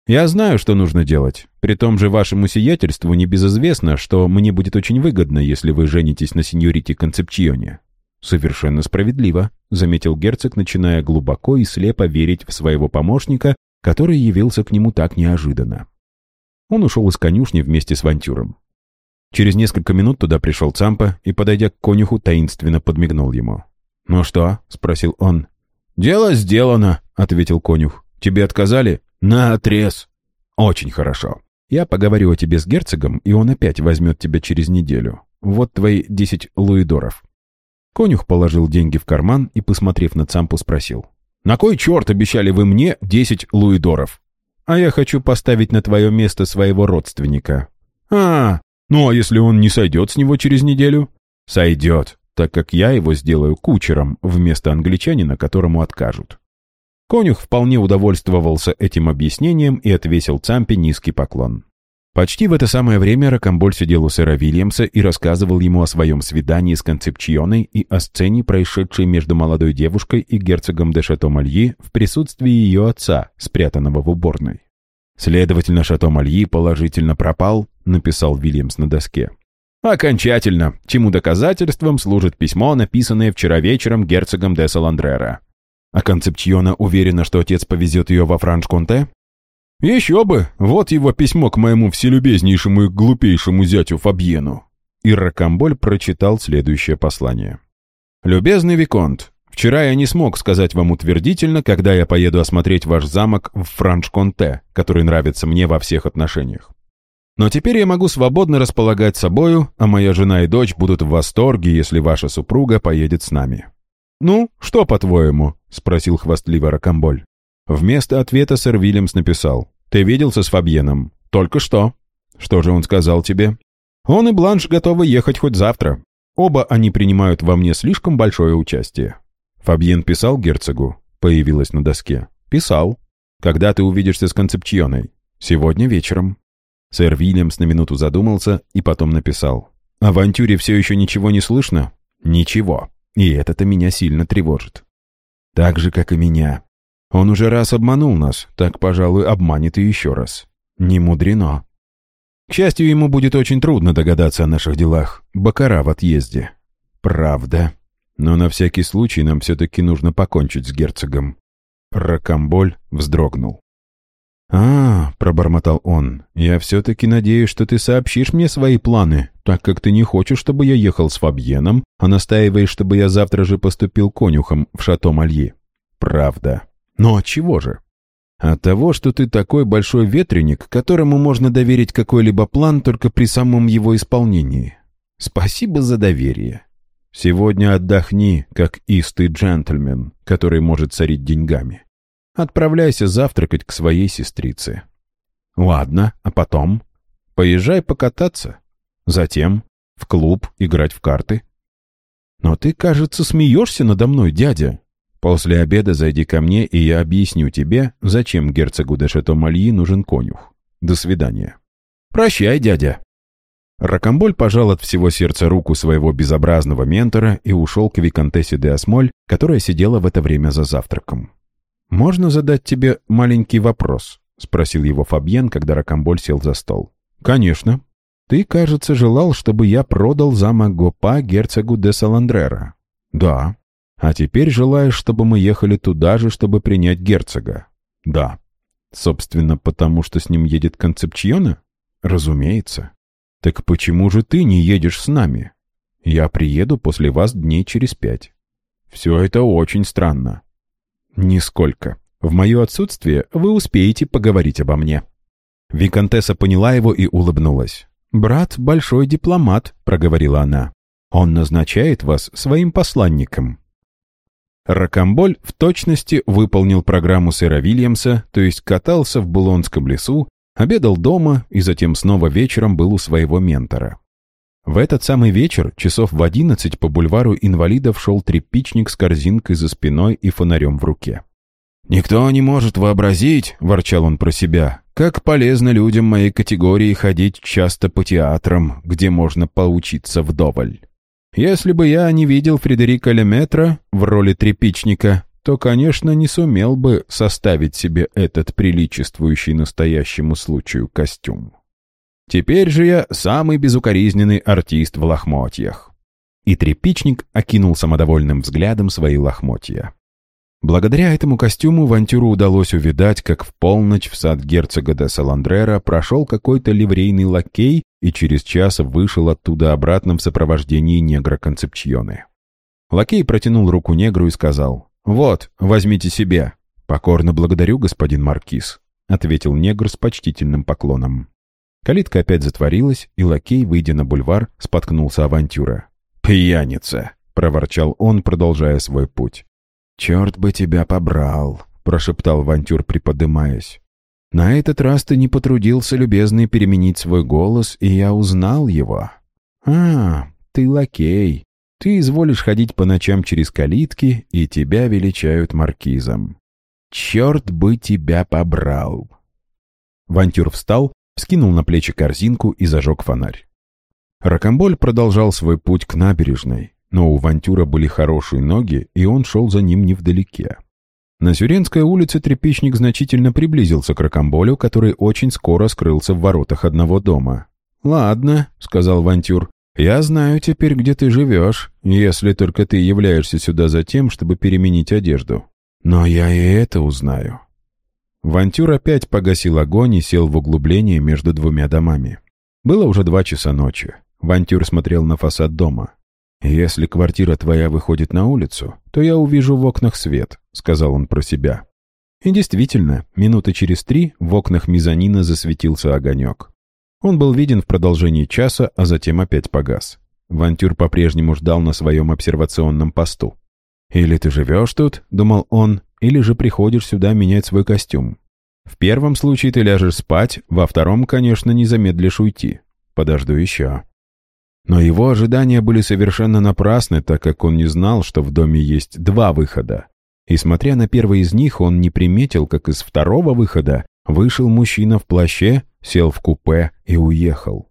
«Я знаю, что нужно делать. При том же вашему сиятельству небезызвестно, что мне будет очень выгодно, если вы женитесь на сеньорите Концепчионе. «Совершенно справедливо», — заметил герцог, начиная глубоко и слепо верить в своего помощника, который явился к нему так неожиданно. Он ушел из конюшни вместе с Вантюром. Через несколько минут туда пришел Цампа и, подойдя к конюху, таинственно подмигнул ему. «Ну что?» — спросил он. «Дело сделано», — ответил конюх. «Тебе отказали?» «На отрез». «Очень хорошо. Я поговорю о тебе с герцогом, и он опять возьмет тебя через неделю. Вот твои десять луидоров». Конюх положил деньги в карман и, посмотрев на Цампу, спросил. «На кой черт обещали вы мне десять луидоров?» «А я хочу поставить на твое место своего родственника». «А, ну а если он не сойдет с него через неделю?» «Сойдет, так как я его сделаю кучером вместо англичанина, которому откажут». Конюх вполне удовольствовался этим объяснением и отвесил Цампе низкий поклон. Почти в это самое время Рокамболь сидел у сэра Вильямса и рассказывал ему о своем свидании с Концепчионой и о сцене, происшедшей между молодой девушкой и герцогом де Шато-Мальи в присутствии ее отца, спрятанного в уборной. «Следовательно, Шато-Мальи положительно пропал», — написал Вильямс на доске. «Окончательно, чему доказательством служит письмо, написанное вчера вечером герцогом де Саландрера. А Концепчиона уверена, что отец повезет ее во Франш-Конте? Еще бы! Вот его письмо к моему вселюбезнейшему и глупейшему зятю Фабьену. И Рокамболь прочитал следующее послание. «Любезный Виконт, вчера я не смог сказать вам утвердительно, когда я поеду осмотреть ваш замок в Франш-Конте, который нравится мне во всех отношениях. Но теперь я могу свободно располагать собою, а моя жена и дочь будут в восторге, если ваша супруга поедет с нами. «Ну, что, по-твоему?» — спросил хвастливо Рокамболь. Вместо ответа сэр Вильямс написал. «Ты виделся с Фабьеном?» «Только что». «Что же он сказал тебе?» «Он и Бланш готовы ехать хоть завтра. Оба они принимают во мне слишком большое участие». Фабьен писал герцогу? Появилась на доске. «Писал. Когда ты увидишься с Концепчионой?» «Сегодня вечером». Сэр Вильямс на минуту задумался и потом написал. «О авантюре все еще ничего не слышно?» «Ничего». И это-то меня сильно тревожит. Так же, как и меня. Он уже раз обманул нас, так, пожалуй, обманет и еще раз. Не мудрено. К счастью, ему будет очень трудно догадаться о наших делах. Бакара в отъезде. Правда. Но на всякий случай нам все-таки нужно покончить с герцогом. Ракамболь вздрогнул. «А, — пробормотал он, — я все-таки надеюсь, что ты сообщишь мне свои планы, так как ты не хочешь, чтобы я ехал с Фабьеном, а настаиваешь, чтобы я завтра же поступил конюхом в Шато-Мальи. Правда. Но от чего же? От того, что ты такой большой ветреник, которому можно доверить какой-либо план только при самом его исполнении. Спасибо за доверие. Сегодня отдохни, как истый джентльмен, который может царить деньгами. Отправляйся завтракать к своей сестрице. Ладно, а потом? Поезжай покататься. Затем в клуб играть в карты. Но ты, кажется, смеешься надо мной, дядя. После обеда зайди ко мне, и я объясню тебе, зачем герцогу де Шато-Мальи нужен конюх. До свидания. Прощай, дядя. Ракамболь пожал от всего сердца руку своего безобразного ментора и ушел к виконтессе де Осмоль, которая сидела в это время за завтраком. «Можно задать тебе маленький вопрос?» — спросил его Фабьен, когда Ракамболь сел за стол. «Конечно. Ты, кажется, желал, чтобы я продал замок Гопа герцогу де Саландрера?» «Да». «А теперь желаешь, чтобы мы ехали туда же, чтобы принять герцога?» «Да». «Собственно, потому что с ним едет Концепчиона?» «Разумеется». «Так почему же ты не едешь с нами?» «Я приеду после вас дней через пять». «Все это очень странно». «Нисколько. В мое отсутствие вы успеете поговорить обо мне». Викантесса поняла его и улыбнулась. «Брат — большой дипломат», — проговорила она. «Он назначает вас своим посланником». Ракамболь в точности выполнил программу сэра Вильямса, то есть катался в Булонском лесу, обедал дома и затем снова вечером был у своего ментора. В этот самый вечер, часов в одиннадцать, по бульвару инвалидов шел тряпичник с корзинкой за спиной и фонарем в руке. «Никто не может вообразить», — ворчал он про себя, «как полезно людям моей категории ходить часто по театрам, где можно поучиться вдоволь. Если бы я не видел Фредерика Леметра в роли тряпичника, то, конечно, не сумел бы составить себе этот приличествующий настоящему случаю костюм». Теперь же я самый безукоризненный артист в лохмотьях. и тряпичник окинул самодовольным взглядом свои лохмотья. Благодаря этому костюму Вантюру удалось увидать, как в полночь в сад герцога де Саландрера прошел какой-то ливрейный лакей и через час вышел оттуда обратно в сопровождении негра Концепчьоны. Лакей протянул руку негру и сказал, «Вот, возьмите себе». «Покорно благодарю, господин Маркиз», — ответил негр с почтительным поклоном. Калитка опять затворилась, и лакей, выйдя на бульвар, споткнулся авантюра. «Пьяница!» — проворчал он, продолжая свой путь. «Черт бы тебя побрал!» — прошептал Вантюр, приподымаясь. «На этот раз ты не потрудился, любезный, переменить свой голос, и я узнал его. А, ты лакей. Ты изволишь ходить по ночам через калитки, и тебя величают маркизом. Черт бы тебя побрал!» Вантюр встал, скинул на плечи корзинку и зажег фонарь. Ракомболь продолжал свой путь к набережной, но у Вантюра были хорошие ноги, и он шел за ним невдалеке. На Сюренской улице тряпичник значительно приблизился к Ракомболю, который очень скоро скрылся в воротах одного дома. «Ладно», — сказал Вантюр, — «я знаю теперь, где ты живешь, если только ты являешься сюда за тем, чтобы переменить одежду. Но я и это узнаю». Вантюр опять погасил огонь и сел в углубление между двумя домами. Было уже два часа ночи. Вантюр смотрел на фасад дома. «Если квартира твоя выходит на улицу, то я увижу в окнах свет», — сказал он про себя. И действительно, минуты через три в окнах мезонина засветился огонек. Он был виден в продолжении часа, а затем опять погас. Вантюр по-прежнему ждал на своем обсервационном посту. «Или ты живешь тут», — думал он, — «или же приходишь сюда менять свой костюм. В первом случае ты ляжешь спать, во втором, конечно, не замедлишь уйти. Подожду еще». Но его ожидания были совершенно напрасны, так как он не знал, что в доме есть два выхода. И смотря на первый из них, он не приметил, как из второго выхода вышел мужчина в плаще, сел в купе и уехал.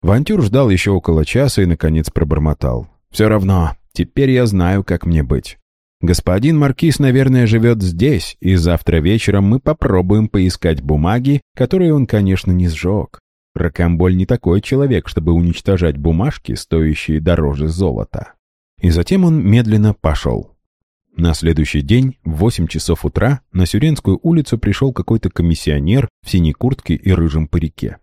Вантюр ждал еще около часа и, наконец, пробормотал. «Все равно, теперь я знаю, как мне быть. Господин Маркиз, наверное, живет здесь, и завтра вечером мы попробуем поискать бумаги, которые он, конечно, не сжег. Рокамболь не такой человек, чтобы уничтожать бумажки, стоящие дороже золота. И затем он медленно пошел. На следующий день в 8 часов утра на Сюренскую улицу пришел какой-то комиссионер в синей куртке и рыжем парике.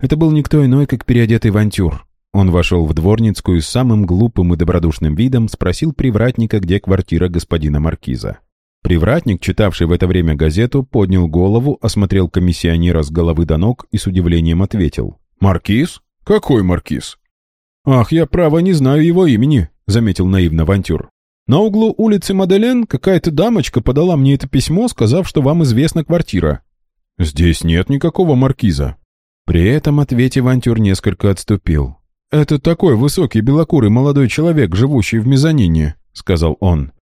Это был никто иной, как переодетый вантюр. Он вошел в дворницкую с самым глупым и добродушным видом, спросил привратника, где квартира господина Маркиза. Привратник, читавший в это время газету, поднял голову, осмотрел комиссионера с головы до ног и с удивлением ответил. «Маркиз? Какой маркиз?» «Ах, я право не знаю его имени», — заметил наивно Вантюр. «На углу улицы Маделен какая-то дамочка подала мне это письмо, сказав, что вам известна квартира». «Здесь нет никакого маркиза». При этом ответе Вантюр несколько отступил. «Это такой высокий белокурый молодой человек, живущий в мезонине», — сказал он.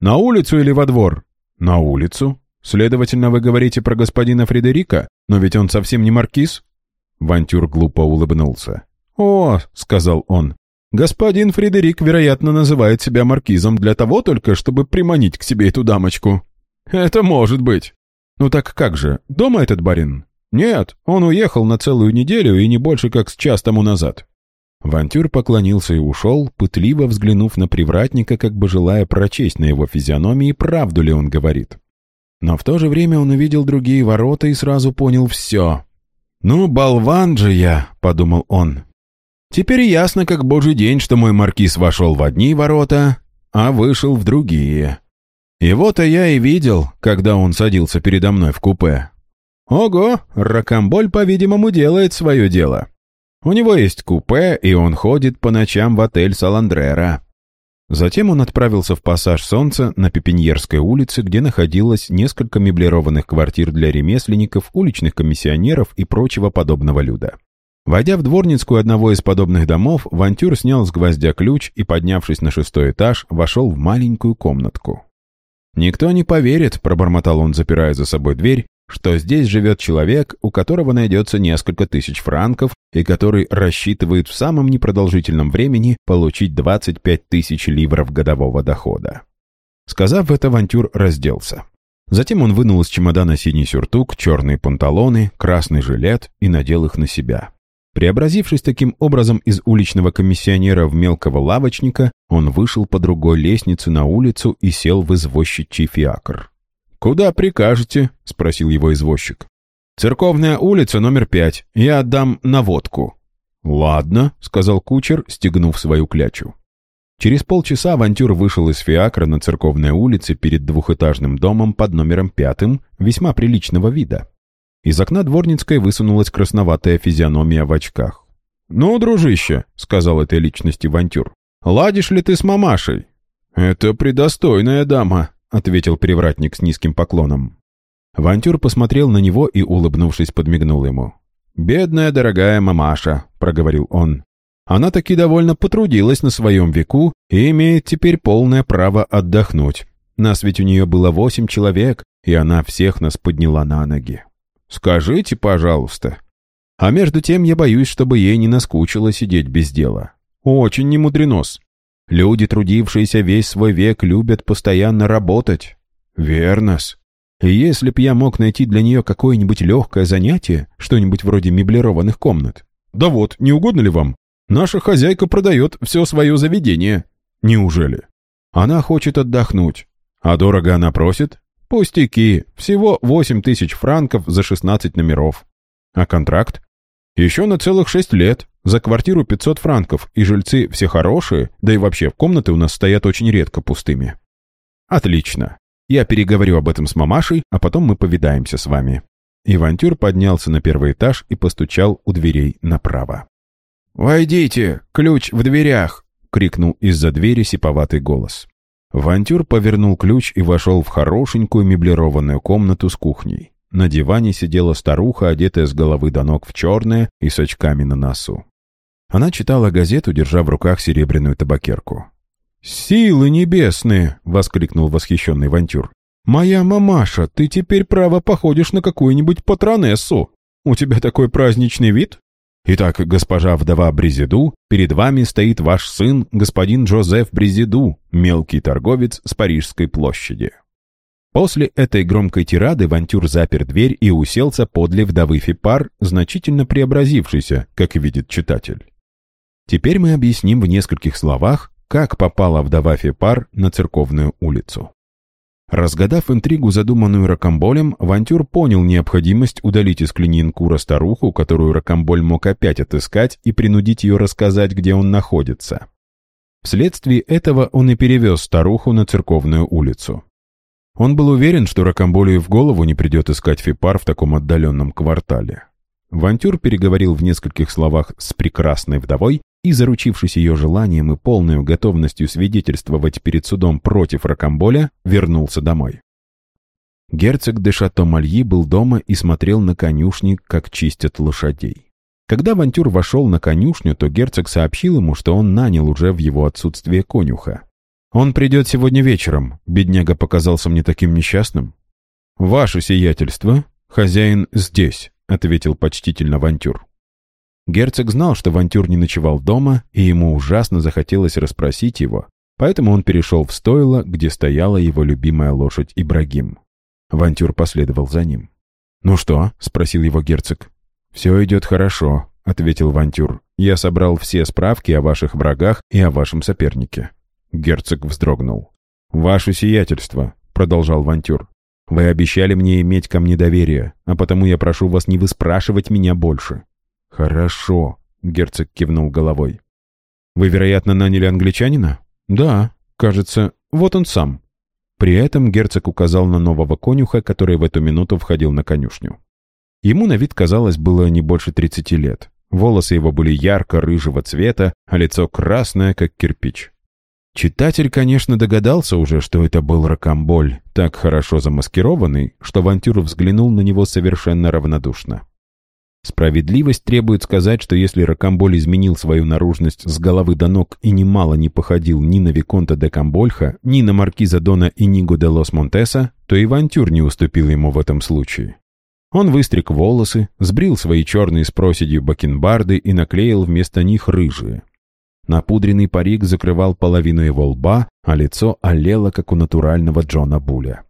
«На улицу или во двор?» «На улицу. Следовательно, вы говорите про господина Фредерика, но ведь он совсем не маркиз?» Вантюр глупо улыбнулся. «О», — сказал он, — «господин Фредерик, вероятно, называет себя маркизом для того только, чтобы приманить к себе эту дамочку». «Это может быть». «Ну так как же, дома этот барин?» «Нет, он уехал на целую неделю и не больше как с час тому назад». Вантюр поклонился и ушел, пытливо взглянув на привратника, как бы желая прочесть на его физиономии, правду ли он говорит. Но в то же время он увидел другие ворота и сразу понял все. «Ну, болван же я», — подумал он. «Теперь ясно, как божий день, что мой маркиз вошел в одни ворота, а вышел в другие. Его-то я и видел, когда он садился передо мной в купе. Ого, Ракамболь, по-видимому, делает свое дело». У него есть купе, и он ходит по ночам в отель Саландрера. Затем он отправился в пассаж Солнца на Пепеньерской улице, где находилось несколько меблированных квартир для ремесленников, уличных комиссионеров и прочего подобного люда. Войдя в дворницкую одного из подобных домов, Вантюр снял с гвоздя ключ и, поднявшись на шестой этаж, вошел в маленькую комнатку. «Никто не поверит», — пробормотал он, запирая за собой дверь, что здесь живет человек, у которого найдется несколько тысяч франков и который рассчитывает в самом непродолжительном времени получить 25 тысяч ливров годового дохода. Сказав это, Вантюр разделся. Затем он вынул из чемодана синий сюртук, черные панталоны, красный жилет и надел их на себя. Преобразившись таким образом из уличного комиссионера в мелкого лавочника, он вышел по другой лестнице на улицу и сел в извозчичий фиакр. «Куда прикажете?» — спросил его извозчик. «Церковная улица, номер пять. Я отдам на водку». «Ладно», — сказал кучер, стегнув свою клячу. Через полчаса авантюр вышел из фиакра на церковной улице перед двухэтажным домом под номером пятым, весьма приличного вида. Из окна дворницкой высунулась красноватая физиономия в очках. «Ну, дружище», — сказал этой личности Вантюр, — «ладишь ли ты с мамашей?» «Это предостойная дама», — ответил привратник с низким поклоном. Вантюр посмотрел на него и, улыбнувшись, подмигнул ему. «Бедная дорогая мамаша», — проговорил он. «Она таки довольно потрудилась на своем веку и имеет теперь полное право отдохнуть. Нас ведь у нее было восемь человек, и она всех нас подняла на ноги. Скажите, пожалуйста. А между тем я боюсь, чтобы ей не наскучило сидеть без дела. Очень немудренос. Люди, трудившиеся весь свой век, любят постоянно работать. Верно-с. Если б я мог найти для нее какое-нибудь легкое занятие, что-нибудь вроде меблированных комнат. Да вот, не угодно ли вам? Наша хозяйка продает все свое заведение. Неужели? Она хочет отдохнуть. А дорого она просит? Пустяки, всего 8 тысяч франков за 16 номеров. А контракт? Еще на целых 6 лет. За квартиру 500 франков, и жильцы все хорошие, да и вообще комнаты у нас стоят очень редко пустыми. Отлично. Я переговорю об этом с мамашей, а потом мы повидаемся с вами. Ивантюр поднялся на первый этаж и постучал у дверей направо. «Войдите! Ключ в дверях!» — крикнул из-за двери сиповатый голос. Вантюр повернул ключ и вошел в хорошенькую меблированную комнату с кухней. На диване сидела старуха, одетая с головы до ног в черное и с очками на носу. Она читала газету, держа в руках серебряную табакерку. «Силы небесные!» — воскликнул восхищенный Вантюр. «Моя мамаша, ты теперь право походишь на какую-нибудь патронессу. У тебя такой праздничный вид?» Итак, госпожа вдова Брезиду, перед вами стоит ваш сын, господин Джозеф Брезиду, мелкий торговец с Парижской площади. После этой громкой тирады Вантюр запер дверь и уселся подле вдовы Фипар, значительно преобразившийся, как видит читатель. Теперь мы объясним в нескольких словах, как попала вдова Фипар на церковную улицу. Разгадав интригу, задуманную Рокомболем, Вантюр понял необходимость удалить из Клининкура старуху, которую Рокомболь мог опять отыскать и принудить ее рассказать, где он находится. Вследствие этого он и перевез старуху на церковную улицу. Он был уверен, что Рокомболю в голову не придет искать Фипар в таком отдаленном квартале. Вантюр переговорил в нескольких словах с прекрасной вдовой и, заручившись ее желанием и полной готовностью свидетельствовать перед судом против Рокамболя, вернулся домой. Герцог де Шато-Мальи был дома и смотрел на конюшни, как чистят лошадей. Когда Вантюр вошел на конюшню, то герцог сообщил ему, что он нанял уже в его отсутствие конюха. «Он придет сегодня вечером. Бедняга показался мне таким несчастным». «Ваше сиятельство, хозяин здесь», — ответил почтительно Вантюр. Герцог знал, что Вантюр не ночевал дома, и ему ужасно захотелось расспросить его, поэтому он перешел в стойло, где стояла его любимая лошадь Ибрагим. Вантюр последовал за ним. «Ну что?» — спросил его герцог. «Все идет хорошо», — ответил Вантюр. «Я собрал все справки о ваших врагах и о вашем сопернике». Герцог вздрогнул. «Ваше сиятельство», — продолжал Вантюр. «Вы обещали мне иметь ко мне доверие, а потому я прошу вас не выспрашивать меня больше. «Хорошо», — герцог кивнул головой. «Вы, вероятно, наняли англичанина?» «Да, кажется, вот он сам». При этом герцог указал на нового конюха, который в эту минуту входил на конюшню. Ему на вид, казалось, было не больше тридцати лет. Волосы его были ярко-рыжего цвета, а лицо красное, как кирпич. Читатель, конечно, догадался уже, что это был Рокамболь, так хорошо замаскированный, что Вантюр взглянул на него совершенно равнодушно. Справедливость требует сказать, что если Рокамболь изменил свою наружность с головы до ног и немало не походил ни на Виконта де Камбольха, ни на маркиза Дона Иниго де Лос Монтеса, то и Вантюр не уступил ему в этом случае. Он выстриг волосы, сбрил свои черные с проседью бакенбарды и наклеил вместо них рыжие. Напудренный парик закрывал половину его лба, а лицо олело, как у натурального Джона Буля.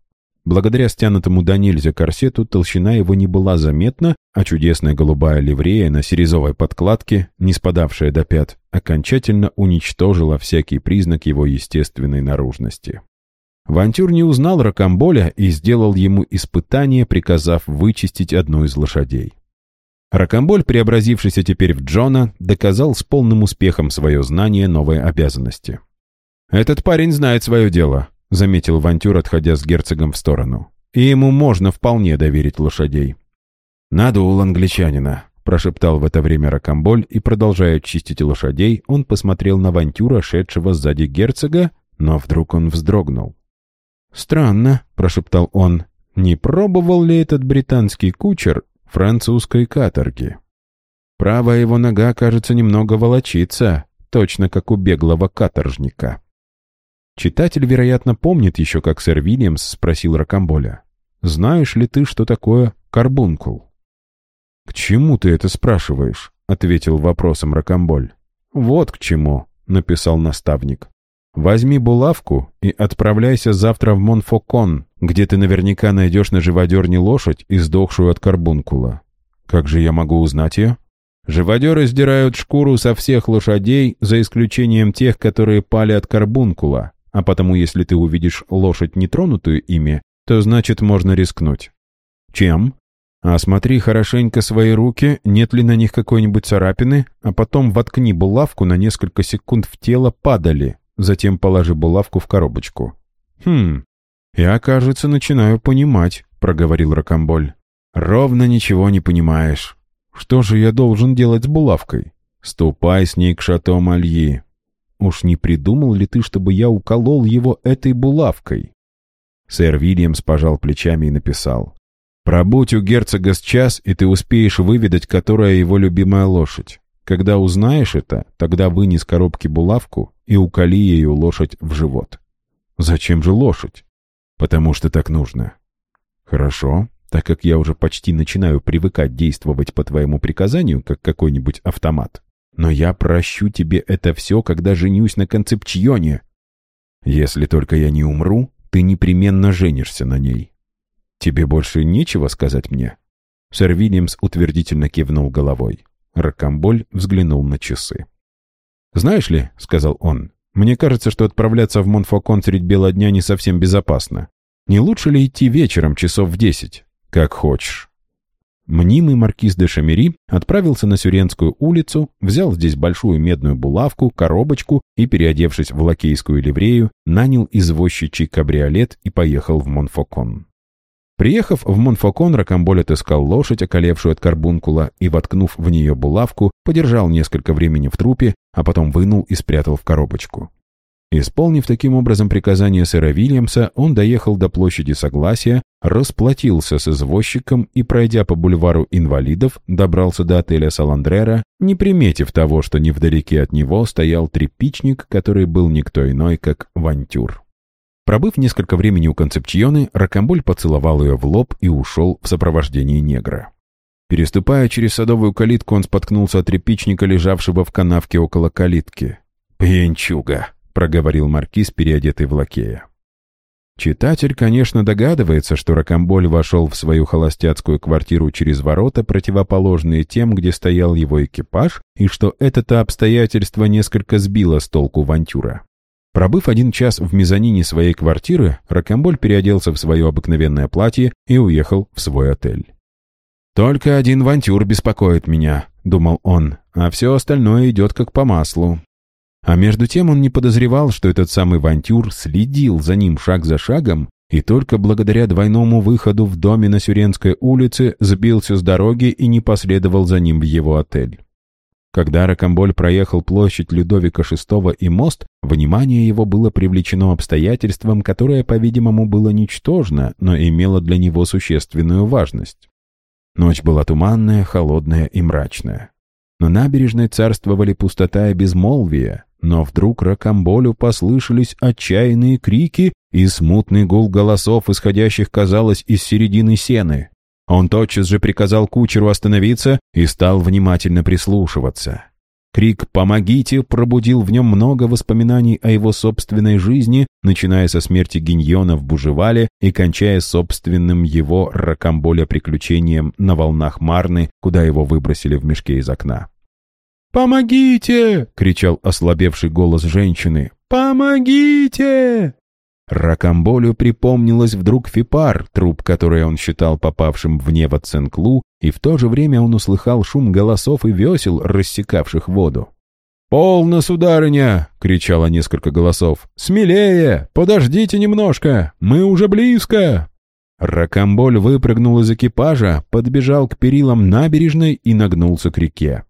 Благодаря стянутому до нельзя корсету толщина его не была заметна, а чудесная голубая ливрея на сирезовой подкладке, не спадавшая до пят, окончательно уничтожила всякий признак его естественной наружности. Вантюр не узнал Рокамболя и сделал ему испытание, приказав вычистить одну из лошадей. Рокамболь, преобразившийся теперь в Джона, доказал с полным успехом свое знание новой обязанности. «Этот парень знает свое дело», — заметил Вантюр, отходя с герцогом в сторону. «И ему можно вполне доверить лошадей». «Надул англичанина», — прошептал в это время Рокамболь, и, продолжая чистить лошадей, он посмотрел на Вантюра, шедшего сзади герцога, но вдруг он вздрогнул. «Странно», — прошептал он, — «не пробовал ли этот британский кучер французской каторги?» Правая его нога, кажется, немного волочится, точно как у беглого каторжника. Читатель, вероятно, помнит еще, как сэр Вильямс спросил Рокамболя, «Знаешь ли ты, что такое карбункул?» «К чему ты это спрашиваешь?» — ответил вопросом Рокамболь. «Вот к чему», — написал наставник. «Возьми булавку и отправляйся завтра в Монфокон, где ты наверняка найдешь на живодерне лошадь, издохшую от карбункула. Как же я могу узнать ее?» Живодеры сдирают шкуру со всех лошадей, за исключением тех, которые пали от карбункула, а потому если ты увидишь лошадь, нетронутую ими, то значит можно рискнуть. Чем? Осмотри хорошенько свои руки, нет ли на них какой-нибудь царапины, а потом воткни булавку на несколько секунд в тело падали, затем положи булавку в коробочку. «Хм, я, кажется, начинаю понимать», — проговорил Рокомболь. «Ровно ничего не понимаешь. Что же я должен делать с булавкой? Ступай с ней к шато Мальи. Уж не придумал ли ты, чтобы я уколол его этой булавкой?» Сэр Вильямс пожал плечами и написал. «Пробудь у герцога с час, и ты успеешь выведать, которая его любимая лошадь. Когда узнаешь это, тогда вынес коробки булавку и уколи ею лошадь в живот». «Зачем же лошадь?» «Потому что так нужно». «Хорошо, так как я уже почти начинаю привыкать действовать по твоему приказанию, как какой-нибудь автомат. Но я прощу тебе это все, когда женюсь на Концепчионе. Если только я не умру, ты непременно женишься на ней. Тебе больше нечего сказать мне?» Сэр Вильямс утвердительно кивнул головой. Рокамболь взглянул на часы. «Знаешь ли», — сказал он, — «мне кажется, что отправляться в Монфокон средь бела дня не совсем безопасно. Не лучше ли идти вечером часов в десять? Как хочешь». Мнимый маркиз де Шамери отправился на Сюренскую улицу, взял здесь большую медную булавку, коробочку и, переодевшись в лакейскую ливрею, нанял извозчичий кабриолет и поехал в Монфокон. Приехав в Монфокон, Рокамболь отыскал лошадь, околевшую от карбункула, и, воткнув в нее булавку, подержал несколько времени в трупе, а потом вынул и спрятал в коробочку. Исполнив таким образом приказание сэра Вильямса, он доехал до площади Согласия, расплатился с извозчиком и, пройдя по бульвару инвалидов, добрался до отеля Саландрера, не приметив того, что невдалеке от него стоял трепичник, который был никто иной, как Вантюр. Пробыв несколько времени у Концепчионы, Рокамболь поцеловал ее в лоб и ушел в сопровождении негра. Переступая через садовую калитку, он споткнулся от тряпичника, лежавшего в канавке около калитки. «Пьянчуга!» — проговорил маркиз, переодетый в лакея. Читатель, конечно, догадывается, что Рокамболь вошел в свою холостяцкую квартиру через ворота, противоположные тем, где стоял его экипаж, и что это-то обстоятельство несколько сбило с толку Вантюра. Пробыв один час в мезонине своей квартиры, Рокамболь переоделся в свое обыкновенное платье и уехал в свой отель. «Только один Вантюр беспокоит меня», — думал он, «а все остальное идет как по маслу. А между тем он не подозревал, что этот самый Вантюр следил за ним шаг за шагом и только благодаря двойному выходу в доме на Сюренской улице сбился с дороги и не последовал за ним в его отель. Когда Рокамболь проехал площадь Людовика VI и мост, внимание его было привлечено обстоятельством, которое, по-видимому, было ничтожно, но имело для него существенную важность. Ночь была туманная, холодная и мрачная. На набережной царствовали пустота и безмолвие, но вдруг Рокамболю послышались отчаянные крики и смутный гул голосов, исходящих, казалось, из середины сены. Он тотчас же приказал кучеру остановиться и стал внимательно прислушиваться. Крик «Помогите!» пробудил в нем много воспоминаний о его собственной жизни, начиная со смерти Гиньона в Бужевале и кончая собственным его ракомболя приключением на волнах Марны, куда его выбросили в мешке из окна. «Помогите!» — кричал ослабевший голос женщины. «Помогите!» Ракамболю припомнилось вдруг Фипар, труп, который он считал попавшим в небо Ценклу, и в то же время он услыхал шум голосов и весел, рассекавших воду. «Полно, сударыня!» — кричало несколько голосов. «Смелее! Подождите немножко! Мы уже близко!» Ракамболь выпрыгнул из экипажа, подбежал к перилам набережной и нагнулся к реке.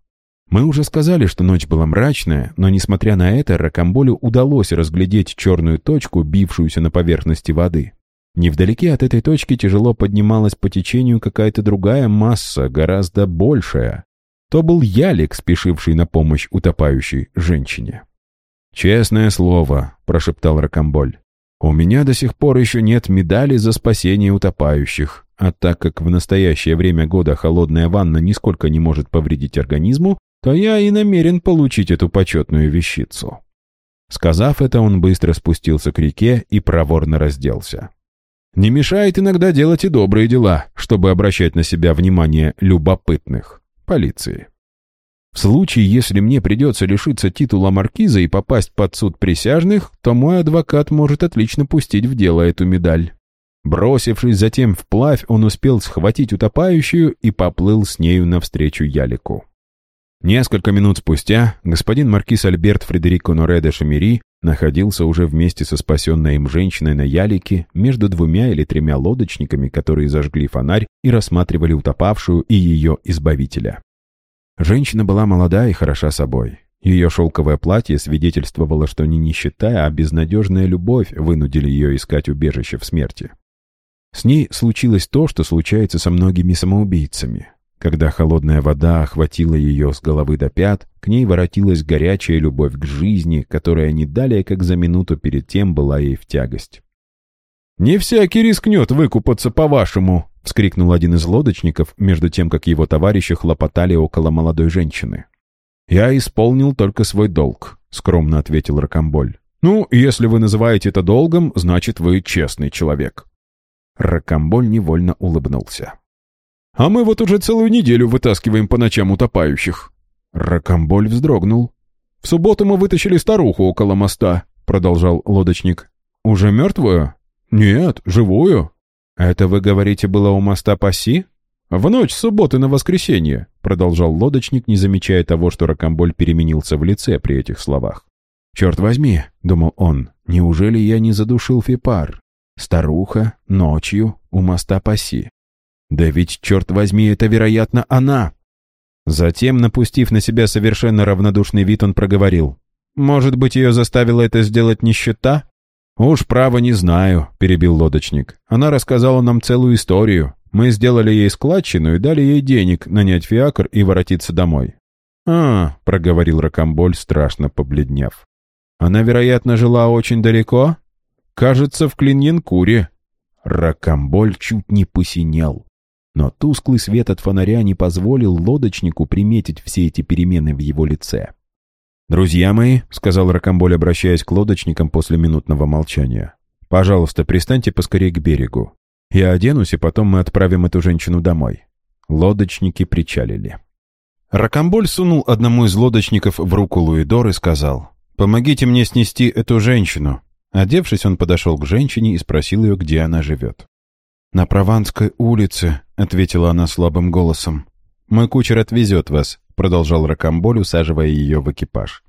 Мы уже сказали, что ночь была мрачная, но, несмотря на это, Ракамболю удалось разглядеть черную точку, бившуюся на поверхности воды. Невдалеке от этой точки тяжело поднималась по течению какая-то другая масса, гораздо большая. То был ялик, спешивший на помощь утопающей женщине. «Честное слово», — прошептал Ракамболь, — «у меня до сих пор еще нет медали за спасение утопающих, а так как в настоящее время года холодная ванна нисколько не может повредить организму, то я и намерен получить эту почетную вещицу». Сказав это, он быстро спустился к реке и проворно разделся. Не мешает иногда делать и добрые дела, чтобы обращать на себя внимание любопытных, полиции. В случае, если мне придется лишиться титула маркиза и попасть под суд присяжных, то мой адвокат может отлично пустить в дело эту медаль. Бросившись затем вплавь, он успел схватить утопающую и поплыл с нею навстречу Ялику. Несколько минут спустя господин маркиз Альберт Фредерико Норе де Шамери находился уже вместе со спасенной им женщиной на ялике между двумя или тремя лодочниками, которые зажгли фонарь и рассматривали утопавшую и ее избавителя. Женщина была молода и хороша собой. Ее шелковое платье свидетельствовало, что не нищета, а безнадежная любовь вынудили ее искать убежище в смерти. С ней случилось то, что случается со многими самоубийцами. Когда холодная вода охватила ее с головы до пят, к ней воротилась горячая любовь к жизни, которая не далее, как за минуту перед тем была ей в тягость. «Не всякий рискнет выкупаться по-вашему!» — вскрикнул один из лодочников, между тем, как его товарищи хлопотали около молодой женщины. «Я исполнил только свой долг», — скромно ответил Ракамболь. «Ну, если вы называете это долгом, значит, вы честный человек». Ракамболь невольно улыбнулся. А мы вот уже целую неделю вытаскиваем по ночам утопающих». Ракомболь вздрогнул. «В субботу мы вытащили старуху около моста», — продолжал лодочник. «Уже мертвую?» «Нет, живую». «Это, вы говорите, было у моста Пасси?» «В ночь субботы на воскресенье», — продолжал лодочник, не замечая того, что Ракомболь переменился в лице при этих словах. «Черт возьми», — думал он, — «неужели я не задушил Фипар? Старуха, ночью, у моста Пасси. Да ведь, черт возьми, это, вероятно, она. Затем, напустив на себя совершенно равнодушный вид, он проговорил. «Может быть, ее заставила это сделать нищета?» «Уж право не знаю», — перебил лодочник. «Она рассказала нам целую историю. Мы сделали ей складчину и дали ей денег нанять фиакр и воротиться домой». «А», — проговорил Ракамболь, страшно побледнев. «Она, вероятно, жила очень далеко?» «Кажется, в Клиньенкуре». Ракамболь чуть не посинел. Но тусклый свет от фонаря не позволил лодочнику приметить все эти перемены в его лице. «Друзья мои», — сказал Ракомболь, обращаясь к лодочникам после минутного молчания, «пожалуйста, пристаньте поскорее к берегу. Я оденусь, и потом мы отправим эту женщину домой». Лодочники причалили. Ракомболь сунул одному из лодочников в руку Луидор и сказал, «Помогите мне снести эту женщину». Одевшись, он подошел к женщине и спросил ее, где она живет. «На Прованской улице», — ответила она слабым голосом. «Мой кучер отвезет вас», — продолжал Ракамболь, усаживая ее в экипаж.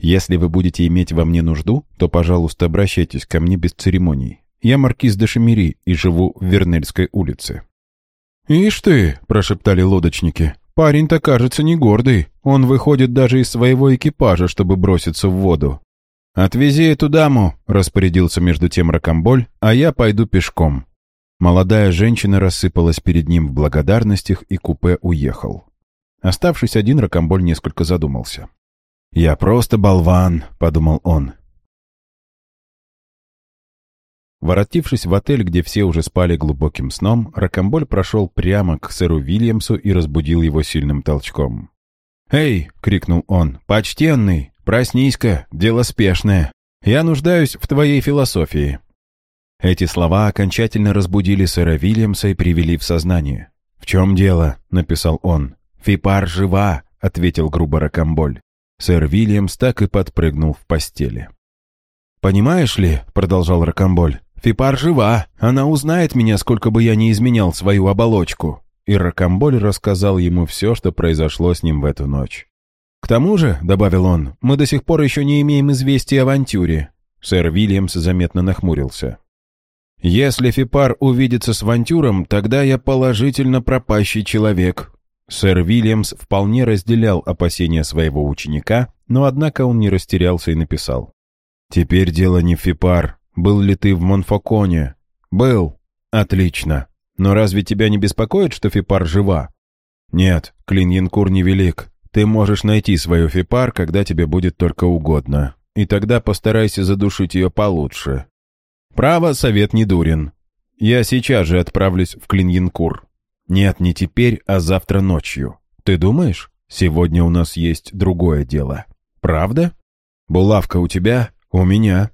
«Если вы будете иметь во мне нужду, то, пожалуйста, обращайтесь ко мне без церемоний. Я маркиз де Шамери и живу в Вернельской улице». «Ишь ты», — прошептали лодочники, — «парень-то кажется не гордый. Он выходит даже из своего экипажа, чтобы броситься в воду». «Отвези эту даму», — распорядился между тем Ракамболь, — «а я пойду пешком». Молодая женщина рассыпалась перед ним в благодарностях, и купе уехал. Оставшись один, Рокомболь несколько задумался. «Я просто болван», — подумал он. Воротившись в отель, где все уже спали глубоким сном, Рокомболь прошел прямо к сэру Вильямсу и разбудил его сильным толчком. «Эй!» — крикнул он. «Почтенный! Проснись-ка! Дело спешное! Я нуждаюсь в твоей философии!» Эти слова окончательно разбудили сэра Вильямса и привели в сознание. «В чем дело?» — написал он. «Фипар жива!» — ответил грубо Рокамболь. Сэр Вильямс так и подпрыгнул в постели. «Понимаешь ли», — продолжал Рокамболь, — «Фипар жива, она узнает меня, сколько бы я ни изменял свою оболочку». И Рокамболь рассказал ему все, что произошло с ним в эту ночь. «К тому же», — добавил он, — «мы до сих пор еще не имеем известия о авантюре». Сэр Вильямс заметно нахмурился. «Если Фипар увидится с Вантюром, тогда я положительно пропащий человек». Сэр Вильямс вполне разделял опасения своего ученика, но однако он не растерялся и написал. «Теперь дело не в Фипар. Был ли ты в Монфоконе?» «Был. Отлично. Но разве тебя не беспокоит, что Фипар жива?» «Нет, Клиньянкур невелик. Ты можешь найти свою Фипар, когда тебе будет только угодно. И тогда постарайся задушить ее получше. Право, совет не дурен. Я сейчас же отправлюсь в Клиньянкур. Нет, не теперь, а завтра ночью. Ты думаешь? Сегодня у нас есть другое дело. Правда? Булавка у тебя? «У меня».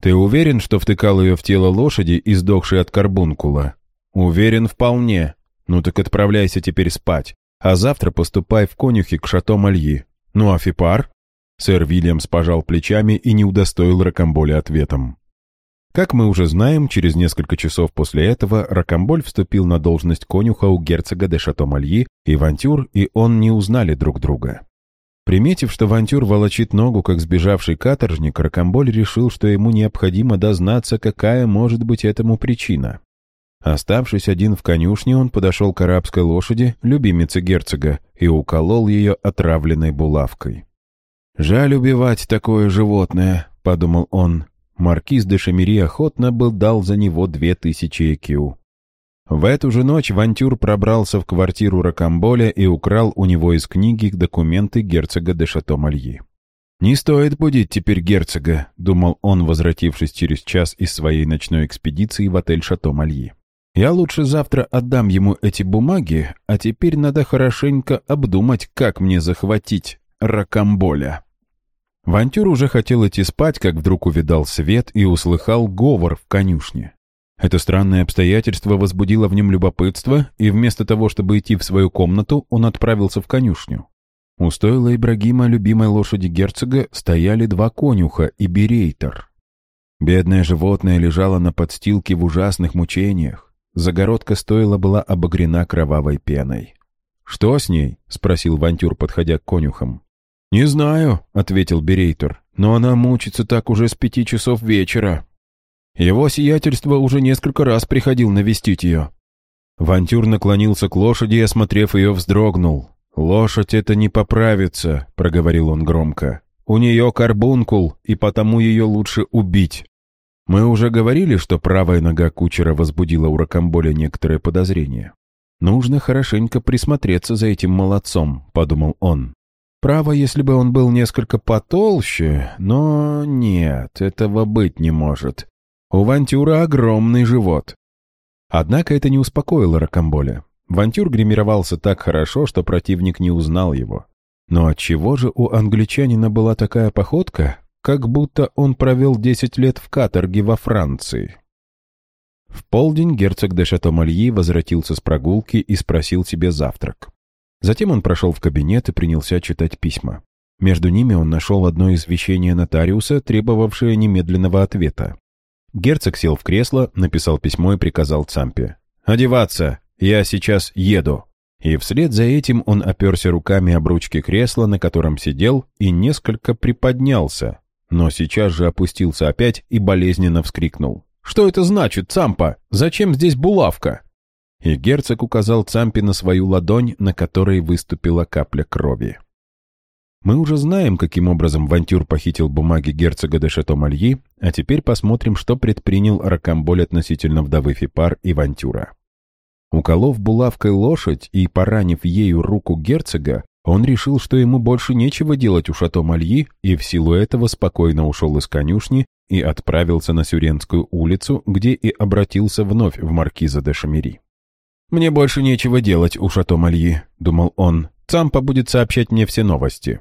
«Ты уверен, что втыкал ее в тело лошади, издохшей от карбункула?» «Уверен вполне. Ну так отправляйся теперь спать, а завтра поступай в конюхи к шато Мальи. Ну а Фипар?» Сэр Вильямс пожал плечами и не удостоил Рокамболя ответом. Как мы уже знаем, через несколько часов после этого Рокамболь вступил на должность конюха у герцога де Шато-Мальи, и Вантюр и он не узнали друг друга. Приметив, что Вантюр волочит ногу, как сбежавший каторжник, Рокомболь решил, что ему необходимо дознаться, какая может быть этому причина. Оставшись один в конюшне, он подошел к арабской лошади, любимице герцога, и уколол ее отравленной булавкой. «Жаль убивать такое животное», — подумал он. Маркиз де Шамири охотно был дал за него две тысячи ЭКЮ. В эту же ночь Вантюр пробрался в квартиру Рокамболя и украл у него из книги документы герцога де Шато-Мальи. «Не стоит будить теперь герцога», — думал он, возвратившись через час из своей ночной экспедиции в отель Шато-Мальи. «Я лучше завтра отдам ему эти бумаги, а теперь надо хорошенько обдумать, как мне захватить Рокамболя». Вантюр уже хотел идти спать, как вдруг увидал свет и услыхал говор в конюшне. Это странное обстоятельство возбудило в нем любопытство, и вместо того, чтобы идти в свою комнату, он отправился в конюшню. У стойла Ибрагима, любимой лошади герцога, стояли два конюха и берейтер. Бедное животное лежало на подстилке в ужасных мучениях. Загородка стойла была обогрена кровавой пеной. «Что с ней?» — спросил Вантюр, подходя к конюхам. «Не знаю», — ответил Берейтер, — «но она мучится так уже с пяти часов вечера». Его сиятельство уже несколько раз приходил навестить ее. Вантюр наклонился к лошади и, осмотрев ее, вздрогнул. «Лошадь это не поправится», — проговорил он громко. «У нее карбункул, и потому ее лучше убить». Мы уже говорили, что правая нога кучера возбудила у Рокомболя некоторое подозрение. «Нужно хорошенько присмотреться за этим молодцом», — подумал он. «Право, если бы он был несколько потолще, но нет, этого быть не может. У Вантюра огромный живот. Однако это не успокоило Рокамболя. Вантюр гримировался так хорошо, что противник не узнал его. Но отчего же у англичанина была такая походка, как будто он провел 10 лет в каторге во Франции? В полдень герцог де Шато-Мальи возвратился с прогулки и спросил себе завтрак. Затем он прошел в кабинет и принялся читать письма. Между ними он нашел одно извещение нотариуса, требовавшее немедленного ответа. Герцог сел в кресло, написал письмо и приказал Цампе. «Одеваться! Я сейчас еду!» И вслед за этим он оперся руками об ручки кресла, на котором сидел, и несколько приподнялся, но сейчас же опустился опять и болезненно вскрикнул. «Что это значит, Цампа? Зачем здесь булавка?» И герцог указал Цампе на свою ладонь, на которой выступила капля крови. Мы уже знаем, каким образом Вантюр похитил бумаги герцога де Шато-Мальи, а теперь посмотрим, что предпринял Ракамболь относительно вдовы Фипар и Вантюра. Уколов булавкой лошадь и поранив ею руку герцога, он решил, что ему больше нечего делать у Шато-Мальи, и в силу этого спокойно ушел из конюшни и отправился на Сюренскую улицу, где и обратился вновь в маркиза де Шамери. «Мне больше нечего делать у Шато-Мальи», — думал он, Цампа будет сообщать мне все новости».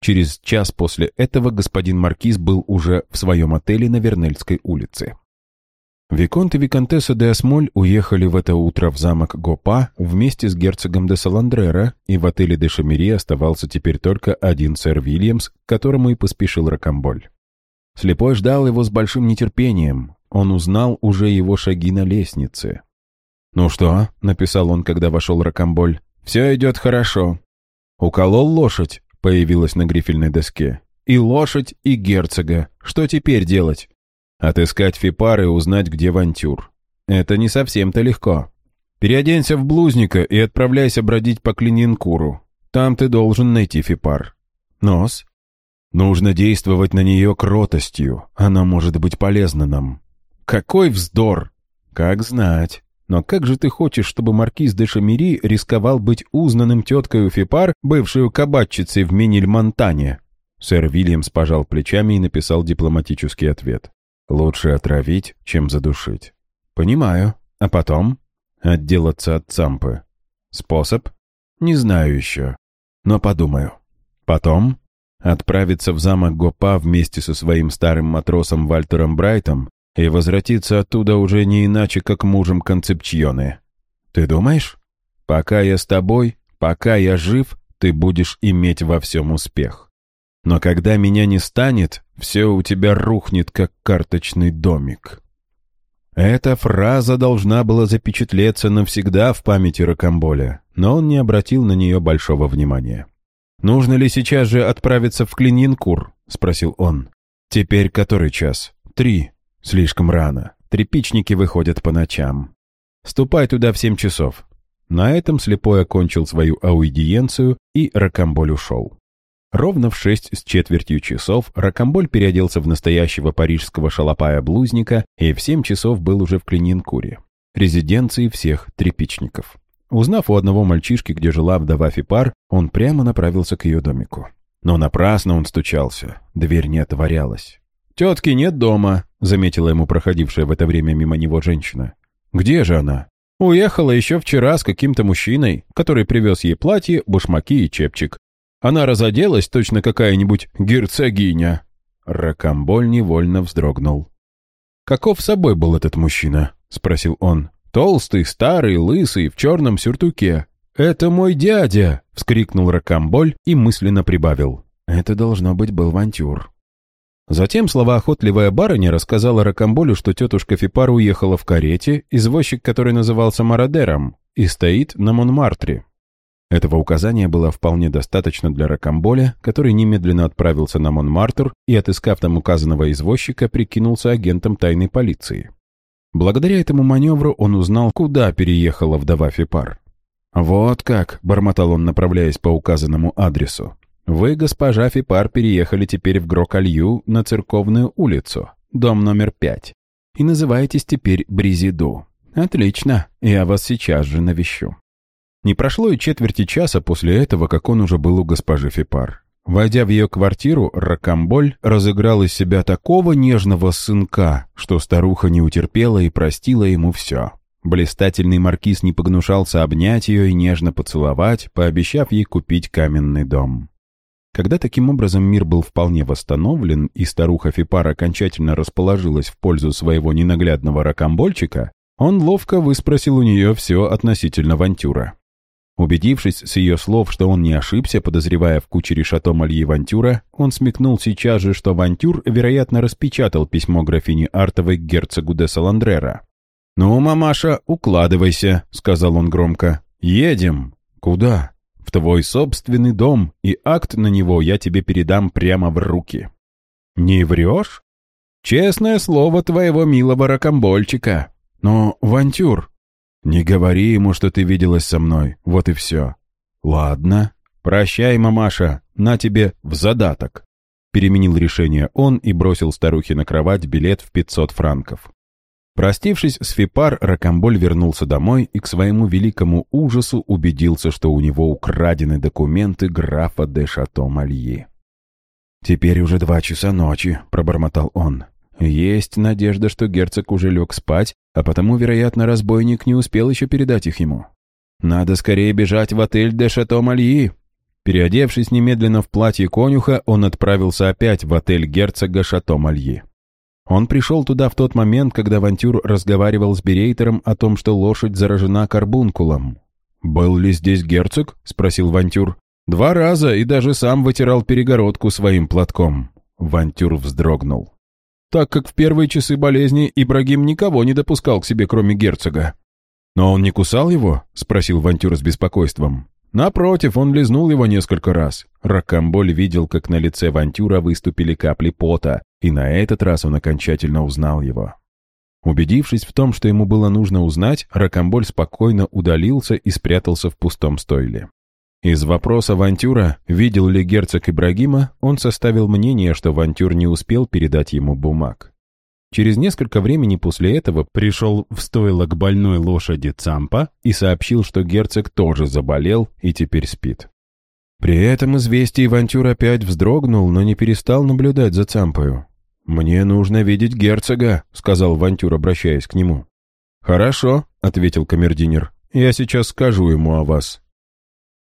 Через час после этого господин Маркиз был уже в своем отеле на Вернельской улице. Виконт и Виконтесса де Осмоль уехали в это утро в замок Гопа вместе с герцогом де Саландрера, и в отеле де Шамери оставался теперь только один сэр Вильямс, к которому и поспешил Рокамболь. Слепой ждал его с большим нетерпением. Он узнал уже его шаги на лестнице. «Ну что?» — написал он, когда вошел Рокамболь. «Все идет хорошо». «Уколол лошадь», — появилась на грифельной доске. «И лошадь, и герцога. Что теперь делать?» Отыскать Фипар и узнать, где Вантюр. Это не совсем-то легко. Переоденься в блузника и отправляйся бродить по Клининкуру. Там ты должен найти Фипар. Нос. Нужно действовать на нее кротостью. Она может быть полезна нам. Какой вздор! Как знать. Но как же ты хочешь, чтобы маркиз де Шамири рисковал быть узнанным теткой у Фипар, бывшую кабачицей в Миниль-Монтане? Сэр Вильямс пожал плечами и написал дипломатический ответ. Лучше отравить, чем задушить. Понимаю. А потом? Отделаться от Цампы. Способ? Не знаю еще. Но подумаю. Потом? Отправиться в замок Гопа вместе со своим старым матросом Вальтером Брайтом и возвратиться оттуда уже не иначе, как мужем Концепчьоне. Ты думаешь? Пока я с тобой, пока я жив, ты будешь иметь во всем успех. Но когда меня не станет, все у тебя рухнет, как карточный домик. Эта фраза должна была запечатлеться навсегда в памяти Рокамболя, но он не обратил на нее большого внимания. «Нужно ли сейчас же отправиться в Клининкур?» — спросил он. «Теперь который час?» «Три. Слишком рано. Трепичники выходят по ночам. Ступай туда в семь часов». На этом слепой окончил свою аудиенцию, и Рокамболь ушел. Ровно в шесть с четвертью часов Рокамболь переоделся в настоящего парижского шалопая-блузника и в семь часов был уже в Клининкуре, резиденции всех трепичников. Узнав у одного мальчишки, где жила вдова Фипар, он прямо направился к ее домику. Но напрасно он стучался, дверь не отворялась. «Тетки нет дома», — заметила ему проходившая в это время мимо него женщина. «Где же она?» «Уехала еще вчера с каким-то мужчиной, который привез ей платье, башмаки и чепчик. Она разоделась, точно какая-нибудь герцогиня». Ракамболь невольно вздрогнул. «Каков собой был этот мужчина?» — спросил он. «Толстый, старый, лысый, в черном сюртуке». «Это мой дядя!» — вскрикнул Ракамболь и мысленно прибавил. «Это должно быть был Вантюр». Затем словоохотливая барыня рассказала Ракамболю, что тетушка Фипар уехала в карете, извозчик, который назывался Марадером, и стоит на Монмартре. Этого указания было вполне достаточно для Рокамболя, который немедленно отправился на Монмартр и, отыскав там указанного извозчика, прикинулся агентом тайной полиции. Благодаря этому маневру он узнал, куда переехала вдова Фипар. «Вот как», — бормотал он, направляясь по указанному адресу. «Вы, госпожа Фипар, переехали теперь в Грокалью на Церковную улицу, дом номер пять, и называетесь теперь Бризиду. Отлично, я вас сейчас же навещу». Не прошло и четверти часа после этого, как он уже был у госпожи Фипар. Войдя в ее квартиру, Ракамболь разыграл из себя такого нежного сынка, что старуха не утерпела и простила ему все. Блистательный маркиз не погнушался обнять ее и нежно поцеловать, пообещав ей купить каменный дом. Когда таким образом мир был вполне восстановлен, и старуха Фипар окончательно расположилась в пользу своего ненаглядного ракомбольчика, он ловко выспросил у нее все относительно Вантюра. Убедившись с ее слов, что он не ошибся, подозревая в кучере шато Мальи Вантюра, он смекнул сейчас же, что Вантюр, вероятно, распечатал письмо графини Артовой герцогу де Саландрера. «Ну, мамаша, укладывайся», — сказал он громко. «Едем». «Куда?» «В твой собственный дом, и акт на него я тебе передам прямо в руки». «Не врешь?» «Честное слово твоего милого ракомбольчика». «Но, Вантюр, «Не говори ему, что ты виделась со мной, вот и все». «Ладно. Прощай, мамаша, на тебе в задаток». Переменил решение он и бросил старухе на кровать билет в 500 франков. Простившись с Фипар, Ракамболь вернулся домой и к своему великому ужасу убедился, что у него украдены документы графа де Шато-Мальи. «Теперь уже два часа ночи», — пробормотал он. Есть надежда, что герцог уже лег спать, а потому, вероятно, разбойник не успел еще передать их ему. Надо скорее бежать в отель де Шато Мальи. Переодевшись немедленно в платье конюха, он отправился опять в отель герцога Шато-Мальи. Он пришел туда в тот момент, когда Вантюр разговаривал с Берейтером о том, что лошадь заражена карбункулом. «Был ли здесь герцог?» — спросил Вантюр. «Два раза и даже сам вытирал перегородку своим платком». Вантюр вздрогнул. Так как в первые часы болезни Ибрагим никого не допускал к себе, кроме герцога. «Но он не кусал его?» — спросил Вантюр с беспокойством. Напротив, он лизнул его несколько раз. Ракамболь видел, как на лице Вантюра выступили капли пота, и на этот раз он окончательно узнал его. Убедившись в том, что ему было нужно узнать, Ракамболь спокойно удалился и спрятался в пустом стойле. Из вопроса Вантюра, видел ли герцог Ибрагима, он составил мнение, что Вантюр не успел передать ему бумаг. Через несколько времени после этого пришел в стойло к больной лошади Цампа и сообщил, что герцог тоже заболел и теперь спит. При этом известие Вантюр опять вздрогнул, но не перестал наблюдать за Цампою. «Мне нужно видеть герцога», — сказал Вантюр, обращаясь к нему. «Хорошо», — ответил камердинер. «Я сейчас скажу ему о вас.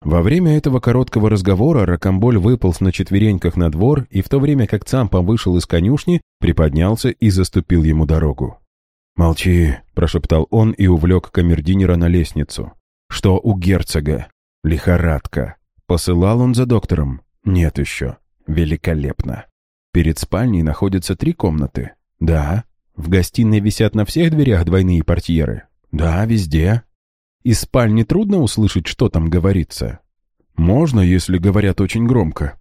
Во время этого короткого разговора Ракамболь выполз на четвереньках на двор и в то время как Цампа вышел из конюшни, приподнялся и заступил ему дорогу. «Молчи», — прошептал он и увлек камердинера на лестницу. «Что у герцога? Лихорадка. Посылал он за доктором? Нет еще. Великолепно. Перед спальней находятся три комнаты? Да. В гостиной висят на всех дверях двойные портьеры? Да, везде. Из спальни трудно услышать, что там говорится? Можно, если говорят очень громко.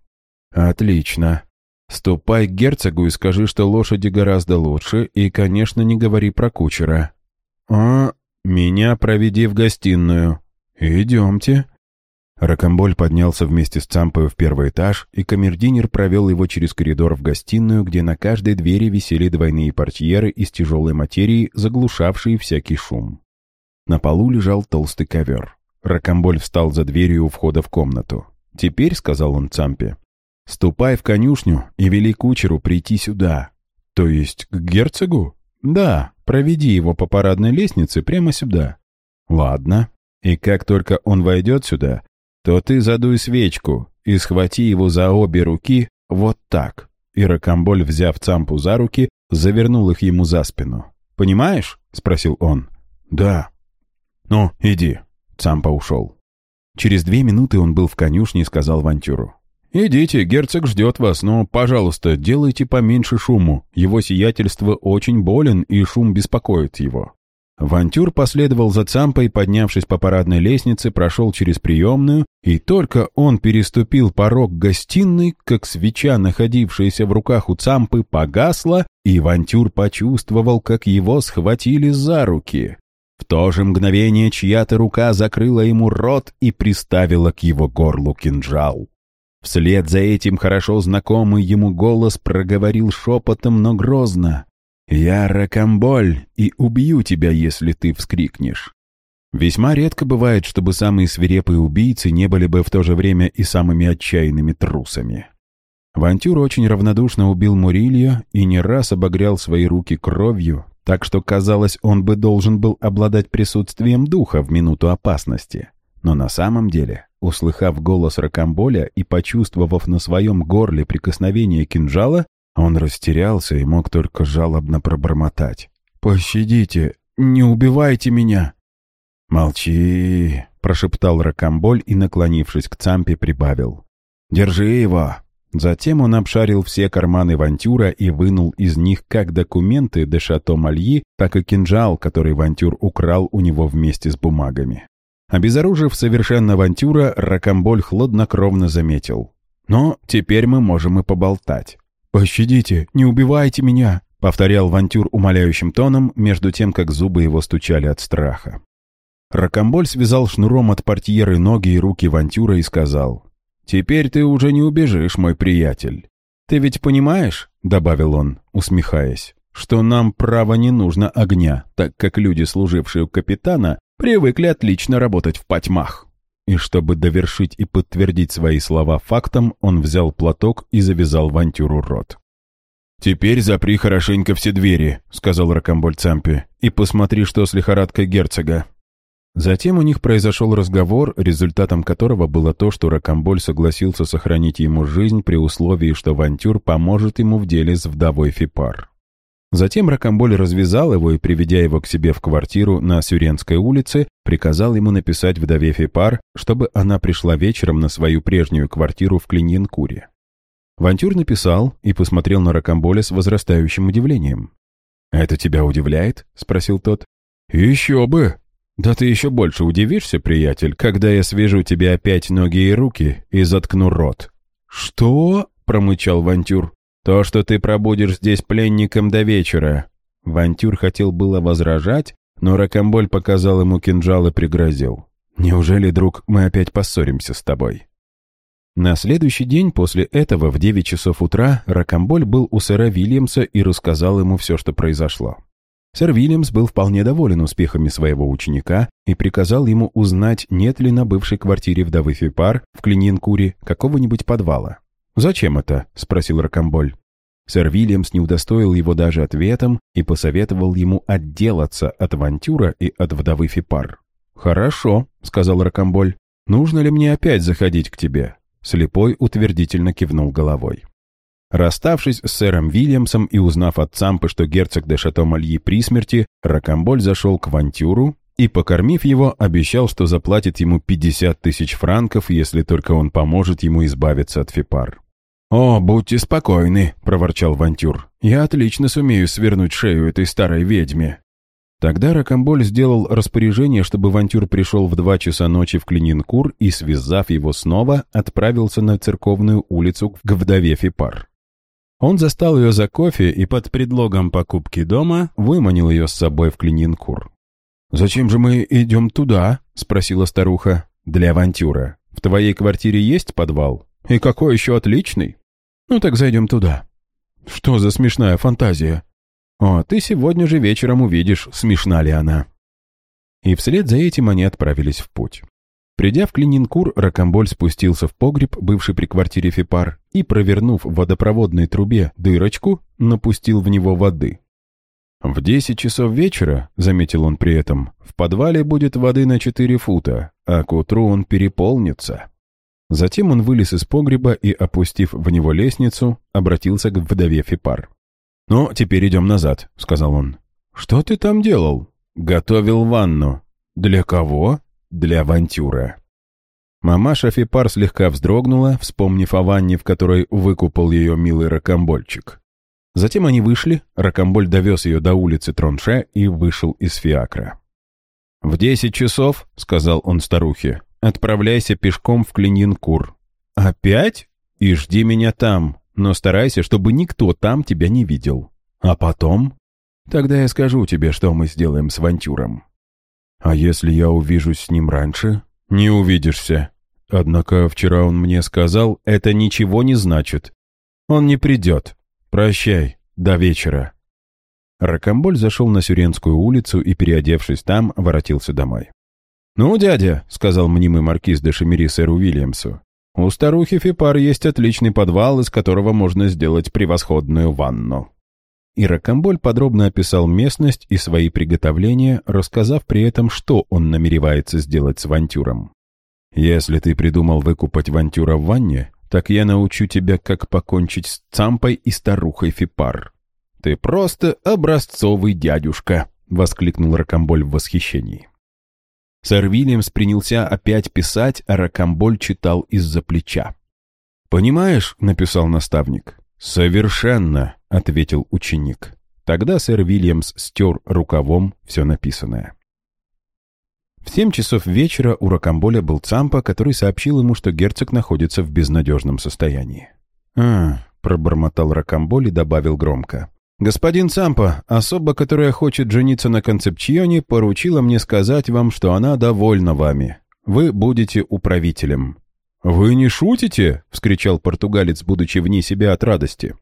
Отлично. Ступай к герцогу и скажи, что лошади гораздо лучше, и, конечно, не говори про кучера. А, меня проведи в гостиную. Идемте. Ракомболь поднялся вместе с Цампою в первый этаж, и камердинер провел его через коридор в гостиную, где на каждой двери висели двойные портьеры из тяжелой материи, заглушавшие всякий шум. На полу лежал толстый ковер. Ракомболь встал за дверью у входа в комнату. «Теперь», — сказал он Цампе, — «ступай в конюшню и вели кучеру прийти сюда». «То есть к герцогу?» «Да, проведи его по парадной лестнице прямо сюда». «Ладно. И как только он войдет сюда, то ты задуй свечку и схвати его за обе руки вот так». И Ракомболь, взяв Цампу за руки, завернул их ему за спину. «Понимаешь?» — спросил он. «Да», «Ну, иди». Цампа ушел. Через две минуты он был в конюшне и сказал Вантюру. «Идите, герцог ждет вас, но, пожалуйста, делайте поменьше шуму. Его сиятельство очень болен, и шум беспокоит его». Вантюр последовал за Цампой, поднявшись по парадной лестнице, прошел через приемную, и только он переступил порог гостиной, как свеча, находившаяся в руках у Цампы, погасла, и Вантюр почувствовал, как его схватили за руки. В то же мгновение чья-то рука закрыла ему рот и приставила к его горлу кинжал. Вслед за этим хорошо знакомый ему голос проговорил шепотом, но грозно. «Я Ракамболь и убью тебя, если ты вскрикнешь». Весьма редко бывает, чтобы самые свирепые убийцы не были бы в то же время и самыми отчаянными трусами. Вантюр очень равнодушно убил Мурилья и не раз обогрял свои руки кровью, так что, казалось, он бы должен был обладать присутствием духа в минуту опасности. Но на самом деле, услыхав голос Ракамболя и почувствовав на своем горле прикосновение кинжала, он растерялся и мог только жалобно пробормотать. «Пощадите! Не убивайте меня!» «Молчи!» — прошептал Ракамболь и, наклонившись к Цампе, прибавил. «Держи его! Затем он обшарил все карманы Вантюра и вынул из них как документы де Шато Мальи, так и кинжал, который Вантюр украл у него вместе с бумагами. Обезоружив совершенно Вантюра, Ракамболь хладнокровно заметил. «Но теперь мы можем и поболтать». «Пощадите, не убивайте меня», — повторял Вантюр умоляющим тоном, между тем, как зубы его стучали от страха. Ракамболь связал шнуром от портьеры ноги и руки Вантюра и сказал, «Теперь ты уже не убежишь, мой приятель. Ты ведь понимаешь, — добавил он, усмехаясь, — что нам, право, не нужно огня, так как люди, служившие у капитана, привыкли отлично работать в потьмах». И чтобы довершить и подтвердить свои слова фактом, он взял платок и завязал Вантюру рот. «Теперь запри хорошенько все двери», — сказал Ракамболь Цампе, — «и посмотри, что с лихорадкой герцога». Затем у них произошел разговор, результатом которого было то, что Рокамболь согласился сохранить ему жизнь при условии, что Вантюр поможет ему в деле с вдовой Фипар. Затем Рокамболь развязал его и, приведя его к себе в квартиру на Сюренской улице, приказал ему написать вдове Фипар, чтобы она пришла вечером на свою прежнюю квартиру в Клиньенкуре. Вантюр написал и посмотрел на Рокамболя с возрастающим удивлением. «Это тебя удивляет?» — спросил тот. «Еще бы!» «Да ты еще больше удивишься, приятель, когда я свяжу тебе опять ноги и руки и заткну рот». «Что?» — промычал Вантюр. «То, что ты пробудешь здесь пленником до вечера». Вантюр хотел было возражать, но Рокомболь показал ему кинжал и пригрозил. «Неужели, друг, мы опять поссоримся с тобой?» На следующий день после этого в 9 часов утра Рокомболь был у сэра Вильямса и рассказал ему все, что произошло. Сэр Вильямс был вполне доволен успехами своего ученика и приказал ему узнать, нет ли на бывшей квартире вдовы Фипар в Клиньенкуре какого-нибудь подвала. «Зачем это?» — спросил Рокомболь. Сэр Вильямс не удостоил его даже ответом и посоветовал ему отделаться от авантюра и от вдовы Фипар. «Хорошо», — сказал Рокомболь. «Нужно ли мне опять заходить к тебе?» Слепой утвердительно кивнул головой. Расставшись с сэром Вильямсом и узнав от Цампы, что герцог де Шато-Мальи при смерти, Рокомболь зашел к Вантюру и, покормив его, обещал, что заплатит ему 50 тысяч франков, если только он поможет ему избавиться от Фипар. «О, будьте спокойны», — проворчал Вантюр. «Я отлично сумею свернуть шею этой старой ведьме». Тогда Рокомболь сделал распоряжение, чтобы Вантюр пришел в два часа ночи в Клининкур и, связав его снова, отправился на церковную улицу к вдове Фипар. Он застал ее за кофе и под предлогом покупки дома выманил ее с собой в Клининкур. «Зачем же мы идем туда?» — спросила старуха. «Для авантюра. В твоей квартире есть подвал? И какой еще отличный? Ну так зайдем туда». «Что за смешная фантазия?» «О, ты сегодня же вечером увидишь, смешна ли она». И вслед за этим они отправились в путь. Придя в Клининкур, Рокомболь спустился в погреб, бывший при квартире Фипар, и, провернув в водопроводной трубе дырочку, напустил в него воды. «В десять часов вечера, — заметил он при этом, — в подвале будет воды на четыре фута, а к утру он переполнится». Затем он вылез из погреба и, опустив в него лестницу, обратился к вдове Фипар. «Ну, теперь идем назад», — сказал он. «Что ты там делал?» «Готовил ванну». «Для кого?» для авантюра. Мамаша Фипар слегка вздрогнула, вспомнив о ванне, в которой выкупал ее милый ракомбольчик. Затем они вышли, ракомболь довез ее до улицы Тронше и вышел из фиакра. «В десять часов», — сказал он старухе, — «отправляйся пешком в Клиньинкур». «Опять? И жди меня там, но старайся, чтобы никто там тебя не видел. А потом? Тогда я скажу тебе, что мы сделаем с Вантюром». А если я увижусь с ним раньше? Не увидишься. Однако вчера он мне сказал, это ничего не значит. Он не придет. Прощай, до вечера. Ракомболь зашел на Сюренскую улицу и, переодевшись там, воротился домой. «Ну, дядя», — сказал мнимый маркиз де Шемери сэру Уильямсу, «у старухи Фипар есть отличный подвал, из которого можно сделать превосходную ванну». И Рокомболь подробно описал местность и свои приготовления, рассказав при этом, что он намеревается сделать с Вантюром. «Если ты придумал выкупать Вантюра в ванне, так я научу тебя, как покончить с Цампой и старухой Фипар». «Ты просто образцовый дядюшка!» — воскликнул Рокомболь в восхищении. Сэр Вильямс принялся опять писать, а Рокомболь читал из-за плеча. «Понимаешь», — написал наставник, — «совершенно. — ответил ученик. Тогда сэр Вильямс стер рукавом все написанное. В семь часов вечера у Рокамболя был Цампа, который сообщил ему, что герцог находится в безнадежном состоянии. «А», — пробормотал Рокамболь и добавил громко. «Господин Цампа, особа, которая хочет жениться на Концепчионе, поручила мне сказать вам, что она довольна вами. Вы будете управителем». «Вы не шутите?» — вскричал португалец, будучи вне себя от радости.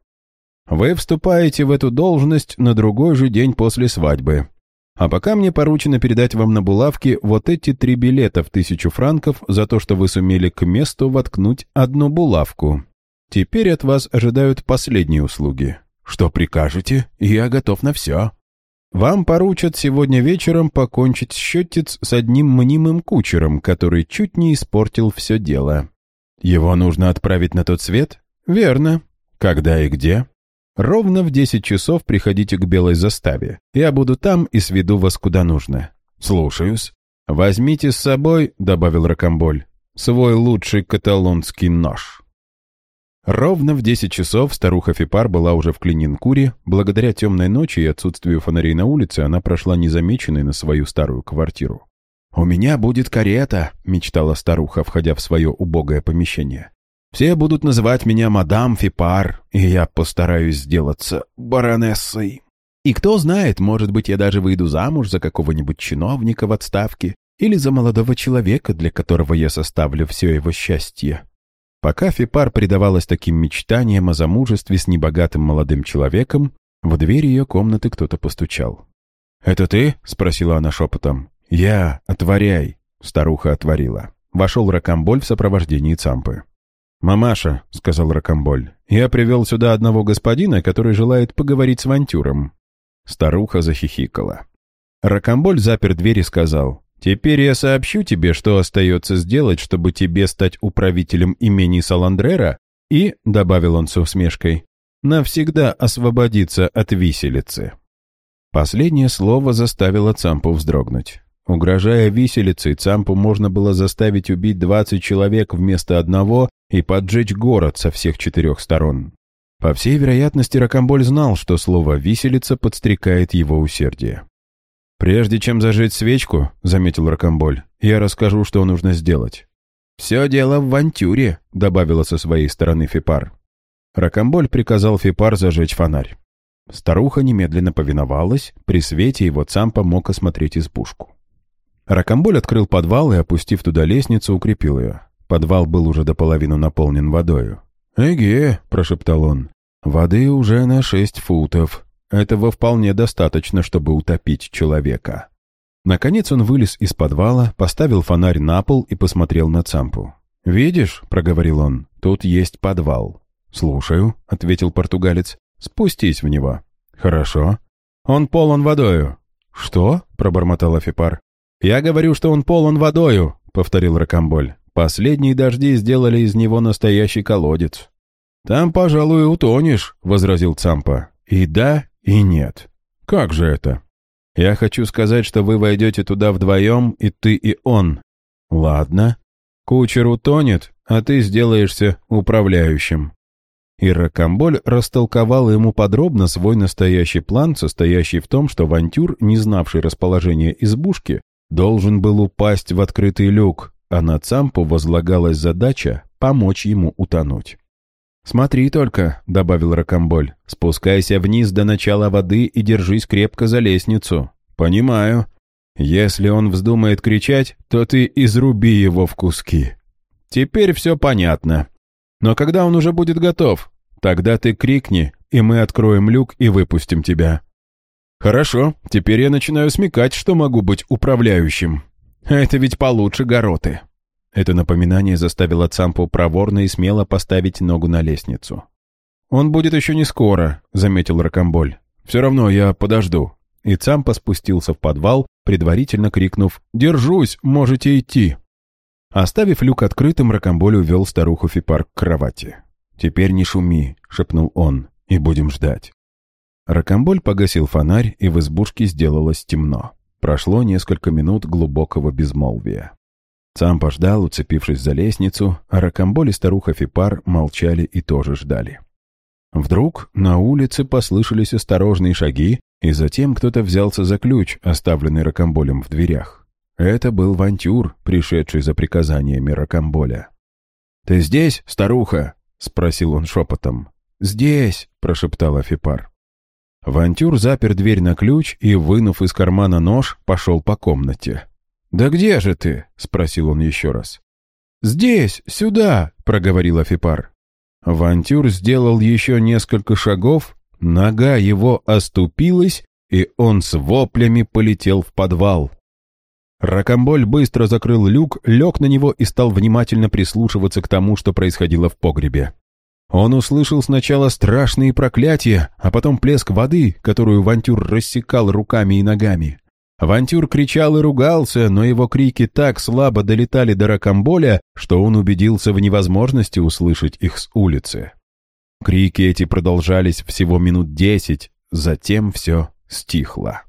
Вы вступаете в эту должность на другой же день после свадьбы. А пока мне поручено передать вам на булавке вот эти три билета в тысячу франков за то, что вы сумели к месту воткнуть одну булавку. Теперь от вас ожидают последние услуги. Что прикажете, я готов на все». Вам поручат сегодня вечером покончить счетец с одним мнимым кучером, который чуть не испортил все дело. Его нужно отправить на тот свет? Верно. Когда и где? Ровно в десять часов приходите к белой заставе. Я буду там и сведу вас куда нужно. Слушаюсь. Возьмите с собой, добавил Рокомболь, свой лучший каталонский нож. Ровно в десять часов старуха Фипар была уже в Клининкуре. Благодаря темной ночи и отсутствию фонарей на улице она прошла незамеченной на свою старую квартиру. «У меня будет карета», — мечтала старуха, входя в свое убогое помещение. «Все будут называть меня мадам Фипар, и я постараюсь сделаться баронессой. И кто знает, может быть, я даже выйду замуж за какого-нибудь чиновника в отставке или за молодого человека, для которого я составлю все его счастье». Пока Фипар предавалась таким мечтаниям о замужестве с небогатым молодым человеком, в дверь ее комнаты кто-то постучал. «Это ты?» — спросила она шепотом. «Я. Отворяй!» — старуха отворила. Вошел Ракамболь в сопровождении Цампы. «Мамаша», — сказал Ракамболь, — «я привел сюда одного господина, который желает поговорить с Вантюром». Старуха захихикала. Ракамболь запер дверь и сказал, Теперь я сообщу тебе, что остается сделать, чтобы тебе стать управителем имени Саландрера и, — добавил он с усмешкой, — навсегда освободиться от виселицы. Последнее слово заставило Цампу вздрогнуть. Угрожая виселицей, Цампу можно было заставить убить 20 человек вместо одного и поджечь город со всех четырех сторон. По всей вероятности, Ракамболь знал, что слово «виселица» подстрекает его усердие. «Прежде чем зажечь свечку», — заметил Рокомболь, — «я расскажу, что нужно сделать». «Все дело в вантюре», — добавила со своей стороны Фипар. Рокомболь приказал Фипар зажечь фонарь. Старуха немедленно повиновалась, при свете его Цампа мог осмотреть избушку. Рокомболь открыл подвал и, опустив туда лестницу, укрепил ее. Подвал был уже до половины наполнен водою. «Эге», — прошептал он, — «воды уже на шесть футов. Этого вполне достаточно, чтобы утопить человека. Наконец он вылез из подвала, поставил фонарь на пол и посмотрел на Цампу. «Видишь», — проговорил он, — «тут есть подвал». «Слушаю», — ответил португалец. «Спустись в него». «Хорошо». «Он полон водою». «Что?» — пробормотал Афипар. «Я говорю, что он полон водою», — повторил Ракамболь. «Последние дожди сделали из него настоящий колодец». «Там, пожалуй, утонешь», — возразил Цампа. «И да, и нет. Как же это? Я хочу сказать, что вы войдете туда вдвоем, и ты, и он. Ладно. Кучер утонет, а ты сделаешься управляющим. И Ракамболь растолковал ему подробно свой настоящий план, состоящий в том, что Вантюр, не знавший расположения избушки, должен был упасть в открытый люк, а на Цампу возлагалась задача помочь ему утонуть. «Смотри только», — добавил Рокомболь, — «спускайся вниз до начала воды и держись крепко за лестницу». «Понимаю. Если он вздумает кричать, то ты изруби его в куски». «Теперь все понятно. Но когда он уже будет готов, тогда ты крикни, и мы откроем люк и выпустим тебя». «Хорошо, теперь я начинаю смекать, что могу быть управляющим. Это ведь получше гороты». Это напоминание заставило Цампу проворно и смело поставить ногу на лестницу. «Он будет еще не скоро», — заметил Рокомболь. «Все равно я подожду». И Цампа спустился в подвал, предварительно крикнув «Держусь, можете идти». Оставив люк открытым, Рокомболь увел старуху Фипар к кровати. «Теперь не шуми», — шепнул он, — «и будем ждать». Рокомболь погасил фонарь, и в избушке сделалось темно. Прошло несколько минут глубокого безмолвия. Сам пождал, уцепившись за лестницу, а Ракамболь и старуха Фипар молчали и тоже ждали. Вдруг на улице послышались осторожные шаги, и затем кто-то взялся за ключ, оставленный Ракамболем в дверях. Это был Вантюр, пришедший за приказаниями Ракамболя. «Ты здесь, старуха?» — спросил он шепотом. «Здесь», — прошептала Фипар. Вантюр запер дверь на ключ и, вынув из кармана нож, пошел по комнате. «Да где же ты?» — спросил он еще раз. «Здесь, сюда!» — проговорил Афипар. Вантюр сделал еще несколько шагов, нога его оступилась, и он с воплями полетел в подвал. Ракомболь быстро закрыл люк, лег на него и стал внимательно прислушиваться к тому, что происходило в погребе. Он услышал сначала страшные проклятия, а потом плеск воды, которую Вантюр рассекал руками и ногами. Вантюр кричал и ругался, но его крики так слабо долетали до Ракамболя, что он убедился в невозможности услышать их с улицы. Крики эти продолжались всего минут десять, затем все стихло.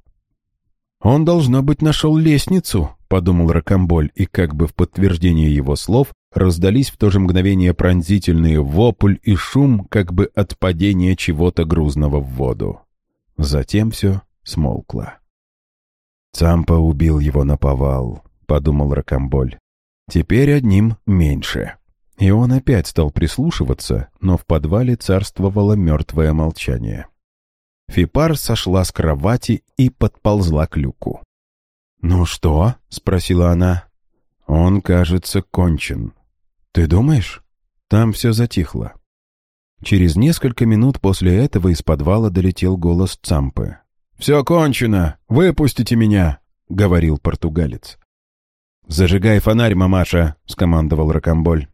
«Он, должно быть, нашел лестницу», — подумал Ракамболь, и как бы в подтверждение его слов раздались в то же мгновение пронзительные вопль и шум, как бы от падения чего-то грузного в воду. Затем все смолкло. «Цампа убил его на повал», — подумал Ракамболь. «Теперь одним меньше». И он опять стал прислушиваться, но в подвале царствовало мертвое молчание. Фипар сошла с кровати и подползла к люку. «Ну что?» — спросила она. «Он, кажется, кончен. Ты думаешь?» Там все затихло. Через несколько минут после этого из подвала долетел голос Цампы. «Все кончено! Выпустите меня!» — говорил португалец. «Зажигай фонарь, мамаша!» — скомандовал Ракамболь.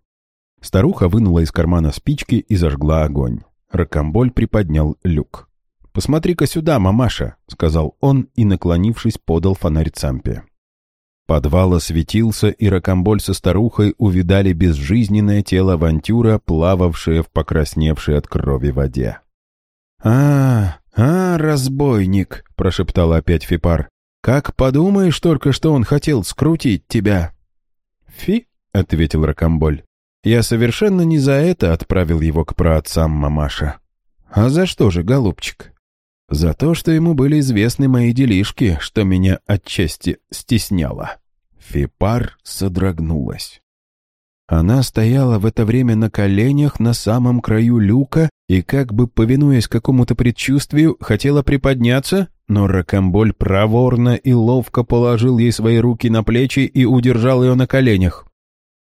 Старуха вынула из кармана спички и зажгла огонь. Ракамболь приподнял люк. «Посмотри-ка сюда, мамаша!» — сказал он и, наклонившись, подал фонарь Цампе. Подвал осветился, и Ракамболь со старухой увидали безжизненное тело авантюра, плававшее в покрасневшей от крови воде. «А, а, разбойник!» — прошептал опять Фипар. «Как подумаешь только, что он хотел скрутить тебя!» «Фи!» — ответил Ракамболь. «Я совершенно не за это отправил его к праотцам мамаша». «А за что же, голубчик?» За то, что ему были известны мои делишки, что меня отчасти стесняло. Фипар содрогнулась. Она стояла в это время на коленях на самом краю люка и, как бы повинуясь какому-то предчувствию, хотела приподняться, но Ракамболь проворно и ловко положил ей свои руки на плечи и удержал ее на коленях.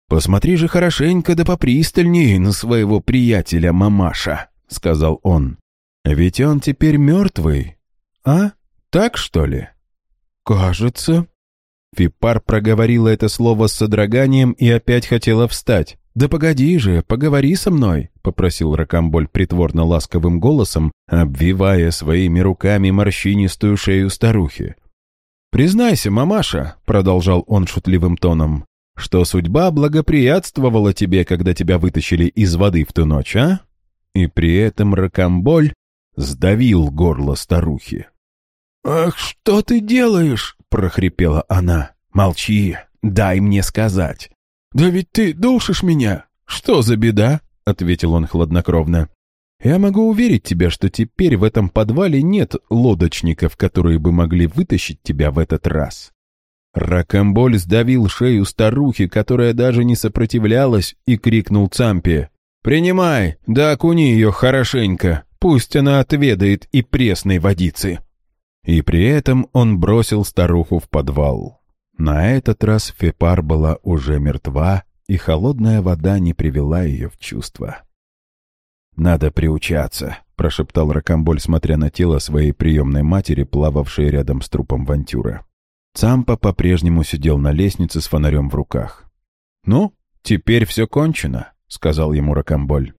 «Посмотри же хорошенько да попристальнее на своего приятеля мамаша», — сказал он. Ведь он теперь мертвый. А? Так, что ли? Кажется. Фипар проговорила это слово с содроганием и опять хотела встать. «Да погоди же, поговори со мной», — попросил Ракамболь притворно ласковым голосом, обвивая своими руками морщинистую шею старухи. «Признайся, мамаша», — продолжал он шутливым тоном, «что судьба благоприятствовала тебе, когда тебя вытащили из воды в ту ночь, а?» И при этом Ракамболь сдавил горло старухи. «Ах, что ты делаешь?» — прохрипела она. «Молчи, дай мне сказать». «Да ведь ты душишь меня! Что за беда?» — ответил он хладнокровно. «Я могу уверить тебя, что теперь в этом подвале нет лодочников, которые бы могли вытащить тебя в этот раз». Ракомболь сдавил шею старухи, которая даже не сопротивлялась, и крикнул Цампе. «Принимай, да окуни ее хорошенько!» Пусть она отведает и пресной водицы». И при этом он бросил старуху в подвал. На этот раз Фепар была уже мертва, и холодная вода не привела ее в чувство. «Надо приучаться», — прошептал Ракамболь, смотря на тело своей приемной матери, плававшей рядом с трупом Вантюра. Цампа по-прежнему сидел на лестнице с фонарем в руках. «Ну, теперь все кончено», — сказал ему Ракамболь.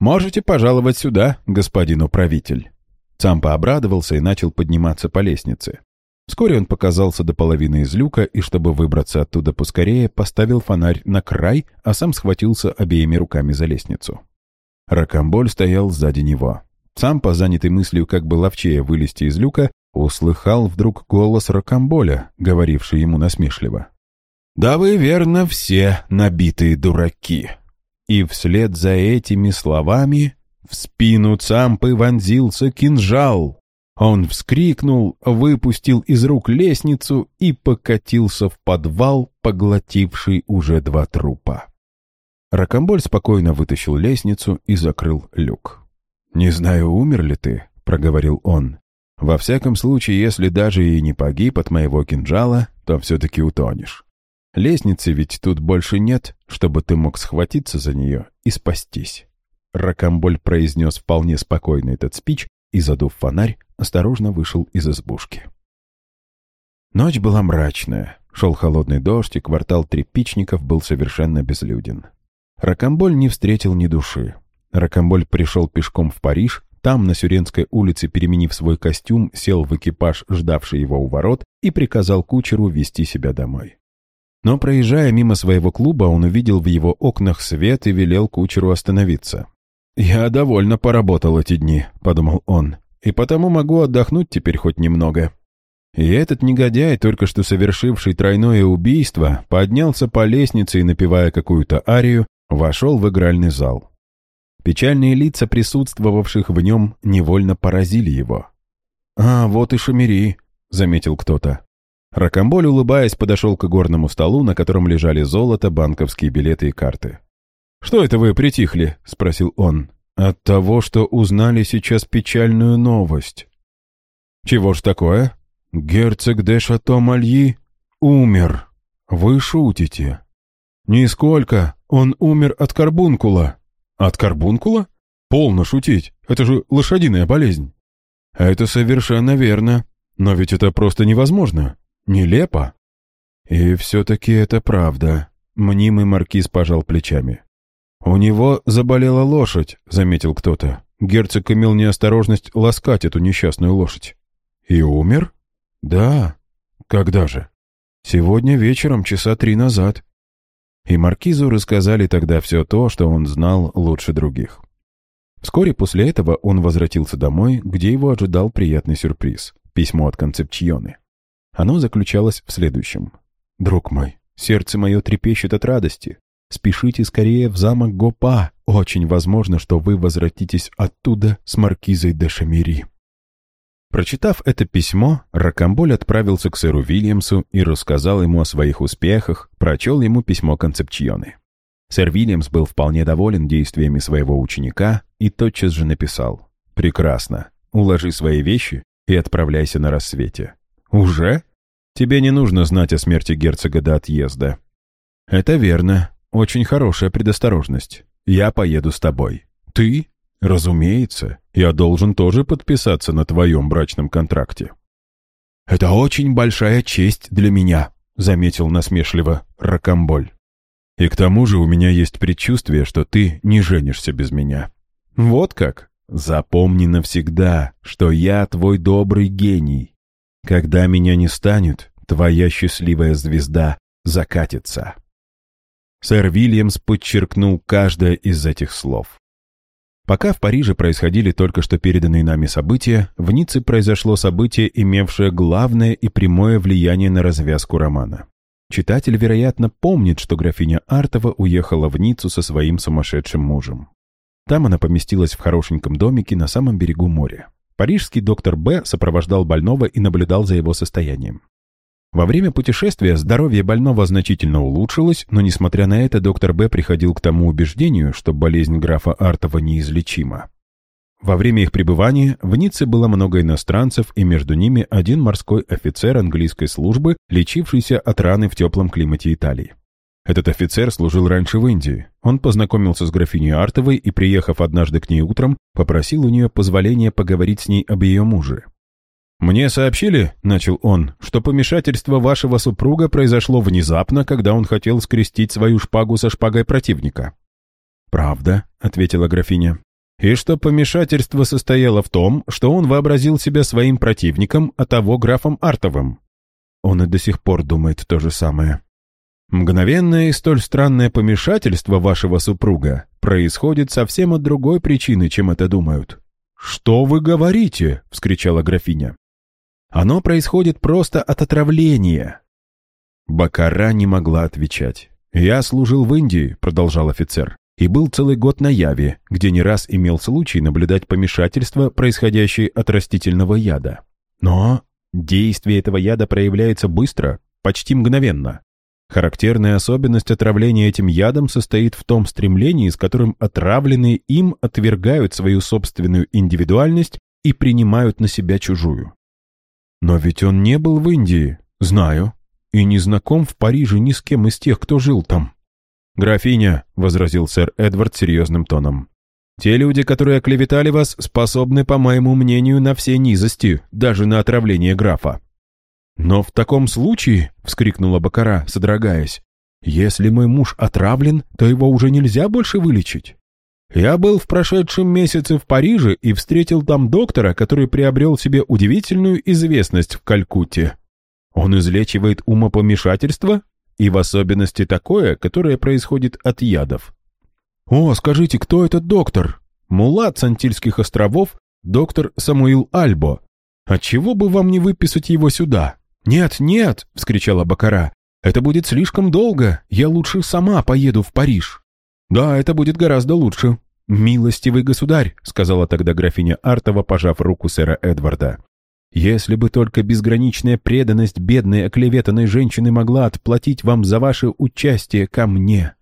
«Можете пожаловать сюда, господин управитель». Цампа обрадовался и начал подниматься по лестнице. Вскоре он показался до половины из люка и, чтобы выбраться оттуда поскорее, поставил фонарь на край, а сам схватился обеими руками за лестницу. Ракамболь стоял сзади него. Цампа, занятый мыслью, как бы ловчее вылезти из люка, услыхал вдруг голос Ракамболя, говоривший ему насмешливо. «Да вы, верно, все набитые дураки. И вслед за этими словами в спину Цампы вонзился кинжал. Он вскрикнул, выпустил из рук лестницу и покатился в подвал, поглотивший уже два трупа. Ракомболь спокойно вытащил лестницу и закрыл люк. «Не знаю, умер ли ты», — проговорил он. «Во всяком случае, если даже и не погиб от моего кинжала, то все-таки утонешь. Лестницы ведь тут больше нет, чтобы ты мог схватиться за нее и спастись. Ракамболь произнес вполне спокойно этот спич и, задув фонарь, осторожно вышел из избушки. Ночь была мрачная, шел холодный дождь, и квартал трепичников был совершенно безлюден. Ракамболь не встретил ни души. Рокомболь пришел пешком в Париж, там, на Сюренской улице, переменив свой костюм, сел в экипаж, ждавший его у ворот, и приказал кучеру вести себя домой. Но, проезжая мимо своего клуба, он увидел в его окнах свет и велел кучеру остановиться. «Я довольно поработал эти дни», — подумал он, «и потому могу отдохнуть теперь хоть немного». И этот негодяй, только что совершивший тройное убийство, поднялся по лестнице и, напевая какую-то арию, вошел в игральный зал. Печальные лица присутствовавших в нем невольно поразили его. «А, вот и Шамери», — заметил кто-то. Ракомболь, улыбаясь, подошел к горному столу, на котором лежали золото, банковские билеты и карты. «Что это вы притихли?» — спросил он. «От того, что узнали сейчас печальную новость». «Чего ж такое?» «Герцог де Шато-Мальи умер. Вы шутите?» «Нисколько. Он умер от карбункула». От карбункула? Полно шутить. Это же лошадиная болезнь. Это совершенно верно. Но ведь это просто невозможно. Нелепо. И все-таки это правда. Мнимый маркиз пожал плечами. «У него заболела лошадь», — заметил кто-то. Герцог имел неосторожность ласкать эту несчастную лошадь. «И умер?» «Да». «Когда же?» «Сегодня вечером, часа три назад и маркизу рассказали тогда все то, что он знал лучше других. Вскоре после этого он возвратился домой, где его ожидал приятный сюрприз — письмо от Концепчионы. Оно заключалось в следующем. «Друг мой, сердце мое трепещет от радости. Спешите скорее в замок Гопа. Очень возможно, что вы возвратитесь оттуда с маркизой де Шамири». Прочитав это письмо, Ракамболь отправился к сэру Вильямсу и рассказал ему о своих успехах, прочел ему письмо Концепчионы. Сэр Вильямс был вполне доволен действиями своего ученика и тотчас же написал «Прекрасно. Уложи свои вещи и отправляйся на рассвете». «Уже? Тебе не нужно знать о смерти герцога до отъезда». «Это верно. Очень хорошая предосторожность. Я поеду с тобой. Ты Разумеется, я должен тоже подписаться на твоем брачном контракте. Это очень большая честь для меня, заметил насмешливо Ракамболь. И к тому же у меня есть предчувствие, что ты не женишься без меня. Вот как? Запомни навсегда, что я твой добрый гений. Когда меня не станет, твоя счастливая звезда закатится. Сэр Вильямс подчеркнул каждое из этих слов. Пока в Париже происходили только что переданные нами события, в Ницце произошло событие, имевшее главное и прямое влияние на развязку романа. Читатель, вероятно, помнит, что графиня Артова уехала в Ниццу со своим сумасшедшим мужем. Там она поместилась в хорошеньком домике на самом берегу моря. Парижский доктор Б. сопровождал больного и наблюдал за его состоянием. Во время путешествия здоровье больного значительно улучшилось, но, несмотря на это, доктор Б. приходил к тому убеждению, что болезнь графа Артова неизлечима. Во время их пребывания в Ницце было много иностранцев, и между ними один морской офицер английской службы, лечившийся от раны в теплом климате Италии. Этот офицер служил раньше в Индии. Он познакомился с графиней Артовой и, приехав однажды к ней утром, попросил у нее позволения поговорить с ней об ее муже. «Мне сообщили, — начал он, — что помешательство вашего супруга произошло внезапно, когда он хотел скрестить свою шпагу со шпагой противника». «Правда», — ответила графиня. «И что помешательство состояло в том, что он вообразил себя своим противником, а того графом Артовым». Он и до сих пор думает то же самое. «Мгновенное и столь странное помешательство вашего супруга происходит совсем от другой причины, чем это думают». «Что вы говорите?» — вскричала графиня. Оно происходит просто от отравления». Бакара не могла отвечать. «Я служил в Индии», — продолжал офицер, «и был целый год на Яве, где не раз имел случай наблюдать помешательство, происходящее от растительного яда. Но действие этого яда проявляется быстро, почти мгновенно. Характерная особенность отравления этим ядом состоит в том стремлении, с которым отравленные им отвергают свою собственную индивидуальность и принимают на себя чужую. Но ведь он не был в Индии, знаю, и не знаком в Париже ни с кем из тех, кто жил там. «Графиня», — возразил сэр Эдвард серьезным тоном, «те люди, которые оклеветали вас, способны, по моему мнению, на все низости, даже на отравление графа». «Но в таком случае», — вскрикнула Бакара, содрогаясь, «если мой муж отравлен, то его уже нельзя больше вылечить». Я был в прошедшем месяце в Париже и встретил там доктора, который приобрел себе удивительную известность в Калькутте. Он излечивает умопомешательство и в особенности такое, которое происходит от ядов. «О, скажите, кто этот доктор?» «Мулат с Антильских островов, доктор Самуил Альбо. Отчего бы вам не выписать его сюда?» «Нет, нет!» — вскричала Бакара. «Это будет слишком долго. Я лучше сама поеду в Париж». «Да, это будет гораздо лучше». «Милостивый государь», — сказала тогда графиня Артова, пожав руку сэра Эдварда. «Если бы только безграничная преданность бедной оклеветанной женщины могла отплатить вам за ваше участие ко мне».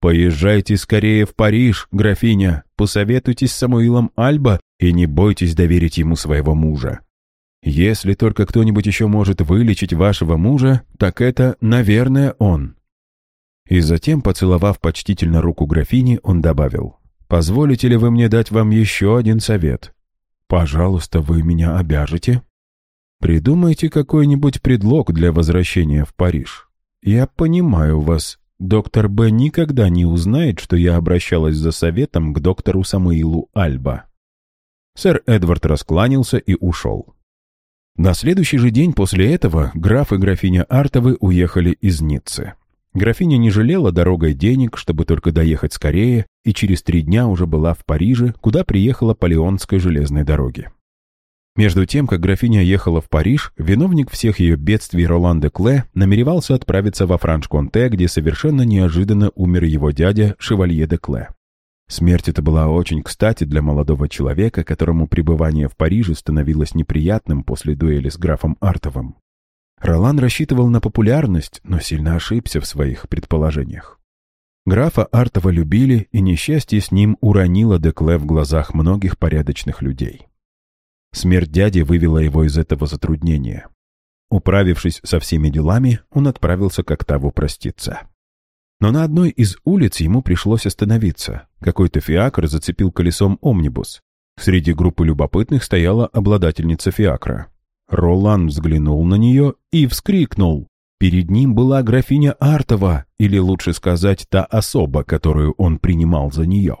«Поезжайте скорее в Париж, графиня, посоветуйтесь с Самуилом Альба и не бойтесь доверить ему своего мужа. Если только кто-нибудь еще может вылечить вашего мужа, так это, наверное, он». И затем, поцеловав почтительно руку графини, он добавил, «Позволите ли вы мне дать вам еще один совет? Пожалуйста, вы меня обяжете. Придумайте какой-нибудь предлог для возвращения в Париж. Я понимаю вас. Доктор Б. никогда не узнает, что я обращалась за советом к доктору Самуилу Альба». Сэр Эдвард раскланялся и ушел. На следующий же день после этого граф и графиня Артовы уехали из Ниццы. Графиня не жалела дорогой денег, чтобы только доехать скорее, и через три дня уже была в Париже, куда приехала по Леонской железной дороге. Между тем, как графиня ехала в Париж, виновник всех ее бедствий Ролан де Кле намеревался отправиться во Франш-Конте, где совершенно неожиданно умер его дядя Шевалье де Кле. Смерть эта была очень кстати для молодого человека, которому пребывание в Париже становилось неприятным после дуэли с графом Артовым. Ролан рассчитывал на популярность, но сильно ошибся в своих предположениях. Графа Артова любили, и несчастье с ним уронило Декле в глазах многих порядочных людей. Смерть дяди вывела его из этого затруднения. Управившись со всеми делами, он отправился к Октаву проститься. Но на одной из улиц ему пришлось остановиться. Какой-то фиакр зацепил колесом омнибус. Среди группы любопытных стояла обладательница фиакра. Ролан взглянул на нее и вскрикнул. Перед ним была графиня Артова, или лучше сказать, та особа, которую он принимал за нее.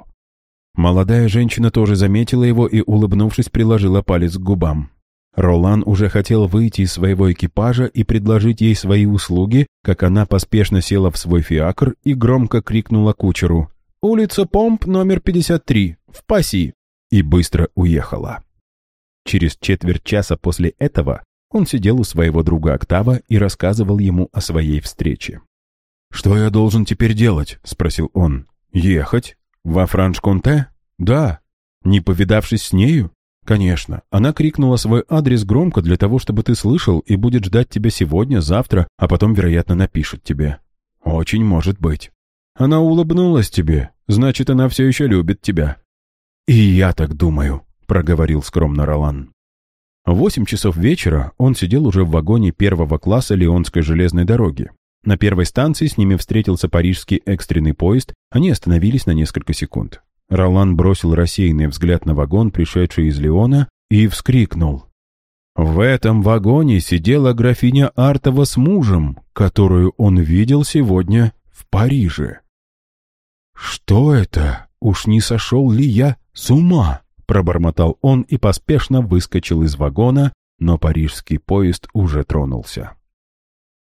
Молодая женщина тоже заметила его и, улыбнувшись, приложила палец к губам. Ролан уже хотел выйти из своего экипажа и предложить ей свои услуги, как она поспешно села в свой фиакр и громко крикнула кучеру «Улица Помп, номер 53, в Паси!» и быстро уехала. Через четверть часа после этого он сидел у своего друга Октава и рассказывал ему о своей встрече. «Что я должен теперь делать?» — спросил он. «Ехать? Во Франш-Конте?» «Да». «Не повидавшись с нею?» «Конечно. Она крикнула свой адрес громко для того, чтобы ты слышал и будет ждать тебя сегодня, завтра, а потом, вероятно, напишет тебе». «Очень может быть». «Она улыбнулась тебе. Значит, она все еще любит тебя». «И я так думаю», — проговорил скромно Ролан. В восемь часов вечера он сидел уже в вагоне первого класса Леонской железной дороги. На первой станции с ними встретился парижский экстренный поезд, они остановились на несколько секунд. Ролан бросил рассеянный взгляд на вагон, пришедший из Леона, и вскрикнул. В этом вагоне сидела графиня Артова с мужем, которую он видел сегодня в Париже. «Что это? Уж не сошел ли я с ума?» Пробормотал он и поспешно выскочил из вагона, но парижский поезд уже тронулся.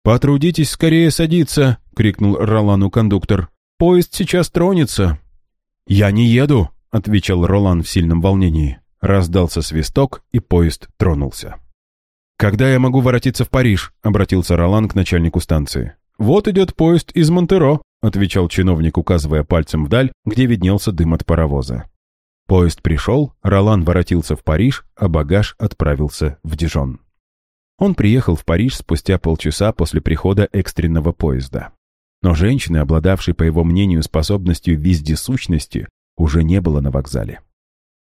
«Потрудитесь скорее садиться!» — крикнул Ролану кондуктор. «Поезд сейчас тронется!» «Я не еду», — отвечал Ролан в сильном волнении. Раздался свисток, и поезд тронулся. «Когда я могу воротиться в Париж?» — обратился Ролан к начальнику станции. «Вот идет поезд из Монтеро», — отвечал чиновник, указывая пальцем вдаль, где виднелся дым от паровоза. Поезд пришел, Ролан воротился в Париж, а багаж отправился в Дижон. Он приехал в Париж спустя полчаса после прихода экстренного поезда. Но женщины, обладавшей, по его мнению, способностью вездесущности, уже не было на вокзале.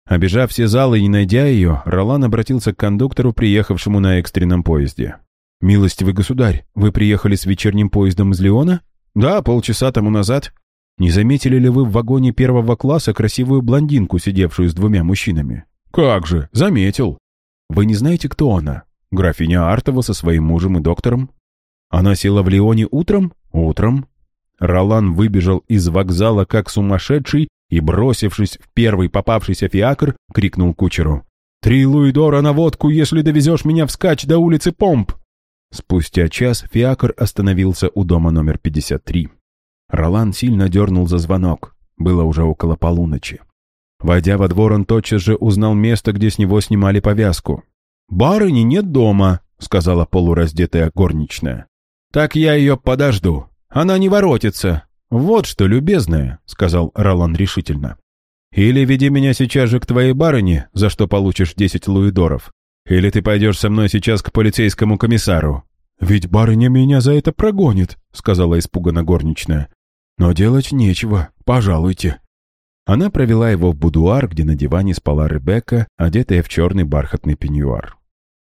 Обежав все залы и не найдя ее, Ролан обратился к кондуктору, приехавшему на экстренном поезде. «Милостивый государь, вы приехали с вечерним поездом из Леона?» «Да, полчаса тому назад». «Не заметили ли вы в вагоне первого класса красивую блондинку, сидевшую с двумя мужчинами?» «Как же, заметил». «Вы не знаете, кто она?» «Графиня Артова со своим мужем и доктором». «Она села в Леоне утром?» «Утром». Ролан выбежал из вокзала как сумасшедший и, бросившись в первый попавшийся фиакр, крикнул кучеру. «Три луидора на водку, если довезешь меня вскачь до улицы Помп!» Спустя час фиакр остановился у дома номер 53. Ролан сильно дернул за звонок. Было уже около полуночи. Войдя во двор, он тотчас же узнал место, где с него снимали повязку. «Барыни нет дома», — сказала полураздетая горничная. «Так я ее подожду. Она не воротится. Вот что, любезная», — сказал Ролан решительно. «Или веди меня сейчас же к твоей барыне, за что получишь десять луидоров, или ты пойдешь со мной сейчас к полицейскому комиссару». «Ведь барыня меня за это прогонит», — сказала испуганно горничная. «Но делать нечего, пожалуйте». Она провела его в будуар, где на диване спала Ребекка, одетая в черный бархатный пеньюар.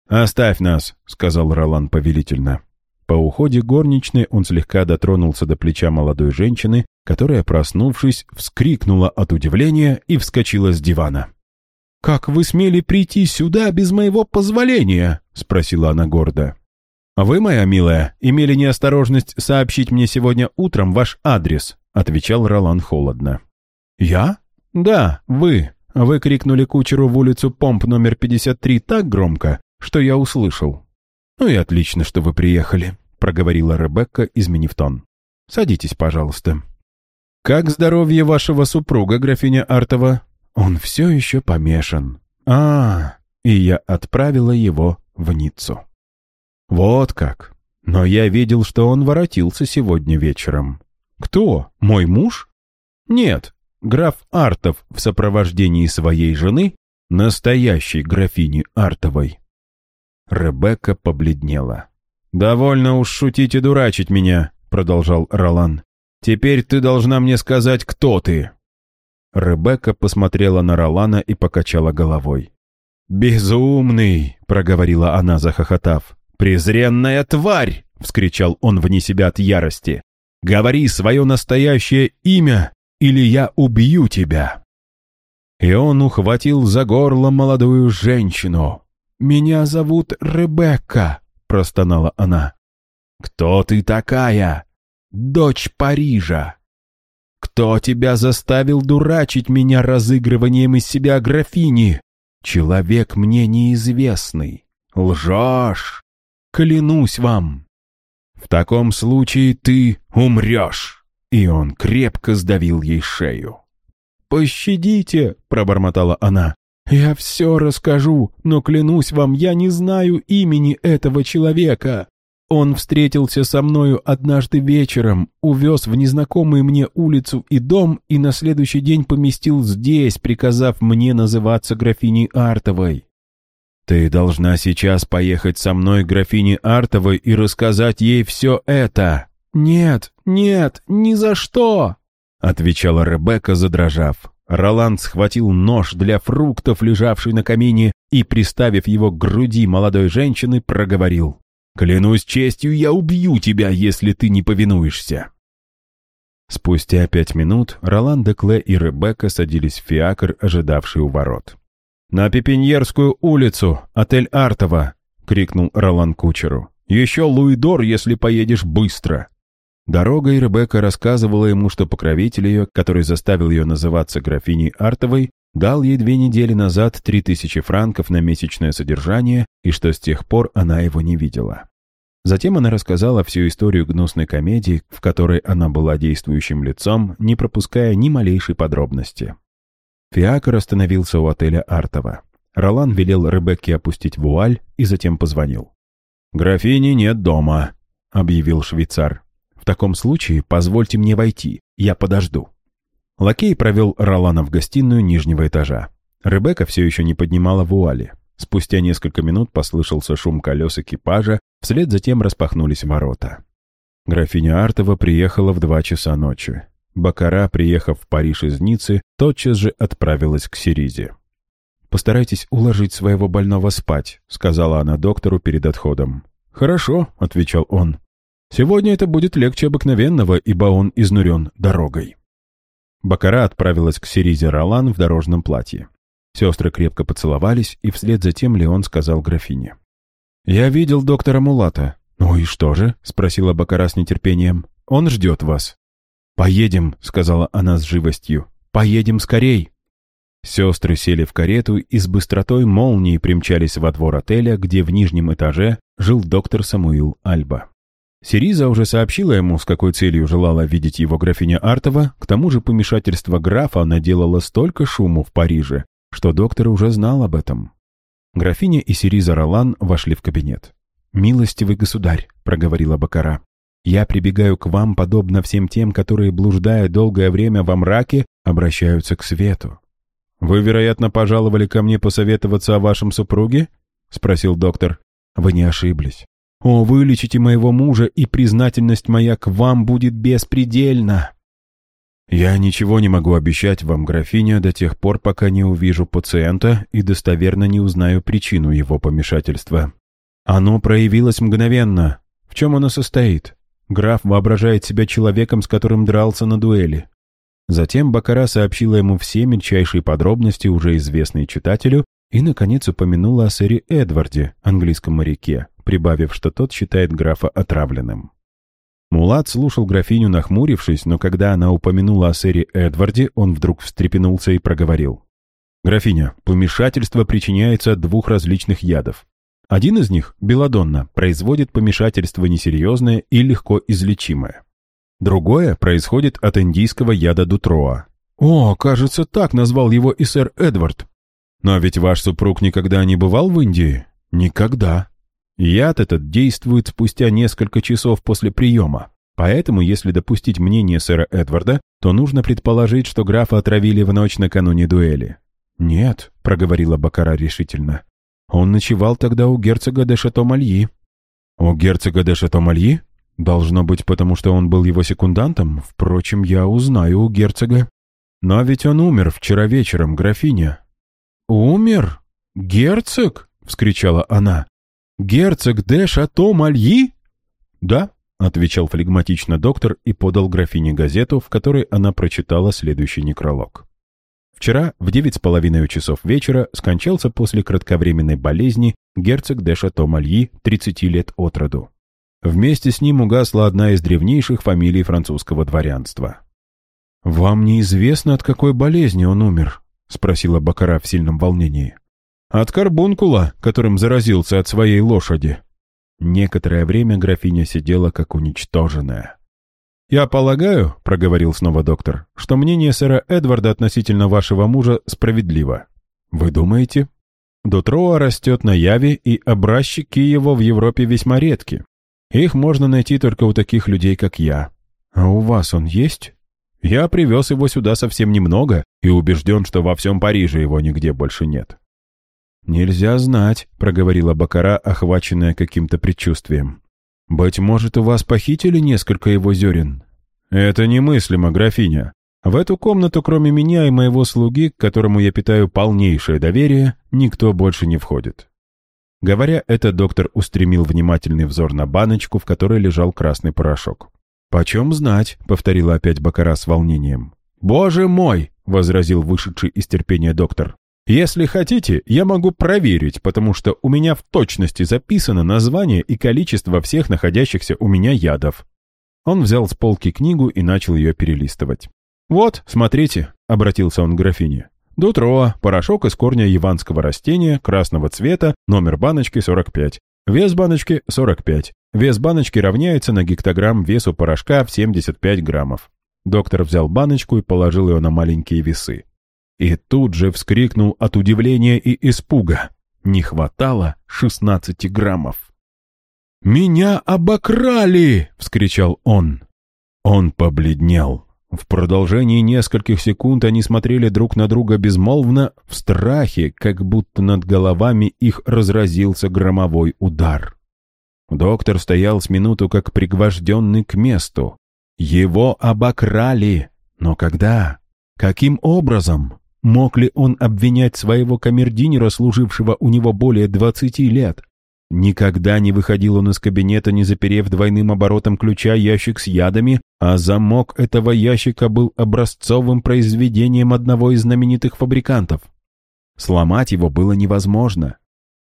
«Оставь нас», — сказал Ролан повелительно. По уходе горничной он слегка дотронулся до плеча молодой женщины, которая, проснувшись, вскрикнула от удивления и вскочила с дивана. «Как вы смели прийти сюда без моего позволения?» — спросила она гордо. «Вы, моя милая, имели неосторожность сообщить мне сегодня утром ваш адрес», — отвечал Ролан холодно. «Я?» «Да, вы. Вы крикнули кучеру в улицу Помп номер 53 так громко, что я услышал». «Ну и отлично, что вы приехали», — проговорила Ребекка, изменив тон. «Садитесь, пожалуйста». «Как здоровье вашего супруга, графиня Артова?» «Он все еще помешан». «А, и я отправила его в Ниццу». «Вот как. Но я видел, что он воротился сегодня вечером». «Кто? Мой муж?» «Нет, граф Артов в сопровождении своей жены, настоящей графини Артовой. Ребекка побледнела. «Довольно уж шутить и дурачить меня», — продолжал Ролан. «Теперь ты должна мне сказать, кто ты». Ребекка посмотрела на Ролана и покачала головой. «Безумный!» — проговорила она, захохотав. «Презренная тварь!» — вскричал он вне себя от ярости. «Говори свое настоящее имя, или я убью тебя!» И он ухватил за горло молодую женщину. «Меня зовут Ребекка», — простонала она. «Кто ты такая? Дочь Парижа. Кто тебя заставил дурачить меня разыгрыванием из себя графини? Человек мне неизвестный. Лжешь. Клянусь вам. В таком случае ты умрешь» и он крепко сдавил ей шею. «Пощадите!» — пробормотала она. «Я все расскажу, но клянусь вам, я не знаю имени этого человека. Он встретился со мною однажды вечером, увез в незнакомую мне улицу и дом и на следующий день поместил здесь, приказав мне называться графиней Артовой. Ты должна сейчас поехать со мной к графине Артовой и рассказать ей все это. «Нет, нет, ни за что!» — отвечала Ребекка, задрожав. Роланд схватил нож для фруктов, лежавший на камине, и, приставив его к груди молодой женщины, проговорил. «Клянусь честью, я убью тебя, если ты не повинуешься!» Спустя пять минут Ролан Декле и Ребекка садились в фиакр, ожидавший у ворот. «На Пепеньерскую улицу, отель Артова!» — крикнул Ролан кучеру. «Еще Луидор, если поедешь быстро!» Дорогой Ребекка рассказывала ему, что покровитель ее, который заставил ее называться графиней Артовой, дал ей две недели назад три тысячи франков на месячное содержание и что с тех пор она его не видела. Затем она рассказала всю историю гнусной комедии, в которой она была действующим лицом, не пропуская ни малейшей подробности. Фиакр остановился у отеля Артова. Ролан велел Ребекке опустить вуаль и затем позвонил. «Графини нет дома», — объявил швейцар. В таком случае позвольте мне войти, я подожду». Лакей провел Ролана в гостиную нижнего этажа. Ребекка все еще не поднимала вуали. Спустя несколько минут послышался шум колес экипажа, вслед за тем распахнулись ворота. Графиня Артова приехала в два часа ночи. Бакара, приехав в Париж из Ниццы, тотчас же отправилась к Сиризе. «Постарайтесь уложить своего больного спать», — сказала она доктору перед отходом. «Хорошо», — отвечал он. Сегодня это будет легче обыкновенного, ибо он изнурен дорогой. Бакара отправилась к Сиризе Ролан в дорожном платье. Сестры крепко поцеловались, и вслед за тем Леон сказал графине. «Я видел доктора Мулата». «Ну и что же?» — спросила Бакара с нетерпением. «Он ждет вас». «Поедем», — сказала она с живостью. Поедем скорей!» Сестры сели в карету и с быстротой молнии примчались во двор отеля, где в нижнем этаже жил доктор Самуил Альба. Сириза уже сообщила ему, с какой целью желала видеть его графиня Артова, к тому же помешательство графа наделало столько шуму в Париже, что доктор уже знал об этом. Графиня и Сириза Ролан вошли в кабинет. «Милостивый государь», — проговорила Бакара, — «я прибегаю к вам, подобно всем тем, которые, блуждая долгое время во мраке, обращаются к свету». «Вы, вероятно, пожаловали ко мне посоветоваться о вашем супруге?» — спросил доктор. «Вы не ошиблись. О, вылечите моего мужа, и признательность моя к вам будет беспредельна!» «Я ничего не могу обещать вам, графиня, до тех пор, пока не увижу пациента и достоверно не узнаю причину его помешательства. Оно проявилось мгновенно. В чем оно состоит? Граф воображает себя человеком, с которым дрался на дуэли. Затем Бакара сообщила ему все мельчайшие подробности, уже известные читателю, и, наконец, упомянула о сэре Эдварде, английском моряке, прибавив, что тот считает графа отравленным. Мулат слушал графиню, нахмурившись, но когда она упомянула о сэре Эдварде, он вдруг встрепенулся и проговорил. «Графиня, помешательство причиняется от двух различных ядов. Один из них, белладонна, производит помешательство несерьезное и легко излечимое. Другое происходит от индийского яда дутроа. О, кажется, так назвал его и сэр Эдвард. Но ведь ваш супруг никогда не бывал в Индии? Никогда. Яд этот действует спустя несколько часов после приема. Поэтому, если допустить мнение сэра Эдварда, то нужно предположить, что графа отравили в ночь накануне дуэли. «Нет», — проговорила Бакара решительно. «Он ночевал тогда у герцога де Шато-Мальи». «У герцога де Шато-Мальи? Должно быть, потому что он был его секундантом. Впрочем, я узнаю у герцога. Но ведь он умер вчера вечером, графиня». «Умер? Герцог?» — вскричала она. «Герцог де Шато-Мальи?» «Да», — отвечал флегматично доктор и подал графине газету, в которой она прочитала следующий некролог. Вчера в девять с половиной часов вечера скончался после кратковременной болезни герцог де Шато-Мальи, 30 лет от роду. Вместе с ним угасла одна из древнейших фамилий французского дворянства. «Вам неизвестно, от какой болезни он умер?» — спросила Бакара в сильном волнении. От карбункула, которым заразился от своей лошади. Некоторое время графиня сидела как уничтоженная. «Я полагаю», — проговорил снова доктор, «что мнение сэра Эдварда относительно вашего мужа справедливо. Вы думаете?» Дутроа растет на Яве, и образчики его в Европе весьма редки. Их можно найти только у таких людей, как я. А у вас он есть? Я привез его сюда совсем немного и убежден, что во всем Париже его нигде больше нет. «Нельзя знать», — проговорила Бакара, охваченная каким-то предчувствием. «Быть может, у вас похитили несколько его зерен?» «Это немыслимо, графиня. В эту комнату, кроме меня и моего слуги, к которому я питаю полнейшее доверие, никто больше не входит». Говоря это, доктор устремил внимательный взор на баночку, в которой лежал красный порошок. «Почем знать?» — повторила опять Бакара с волнением. «Боже мой!» — возразил вышедший из терпения доктор. Если хотите, я могу проверить, потому что у меня в точности записано название и количество всех находящихся у меня ядов». Он взял с полки книгу и начал ее перелистывать. «Вот, смотрите», — обратился он к графине. «Дутроа, порошок из корня яванского растения, красного цвета, номер баночки 45. Вес баночки 45. Вес баночки равняется на гектограмм весу порошка в 75 граммов». Доктор взял баночку и положил ее на маленькие весы и тут же вскрикнул от удивления и испуга. Не хватало шестнадцати граммов. «Меня обокрали!» — вскричал он. Он побледнел. В продолжении нескольких секунд они смотрели друг на друга безмолвно, в страхе, как будто над головами их разразился громовой удар. Доктор стоял с минуту как пригвожденный к месту. Его обокрали. Но когда? Каким образом? Мог ли он обвинять своего камердинера, служившего у него более двадцати лет? Никогда не выходил он из кабинета, не заперев двойным оборотом ключа ящик с ядами, а замок этого ящика был образцовым произведением одного из знаменитых фабрикантов. Сломать его было невозможно.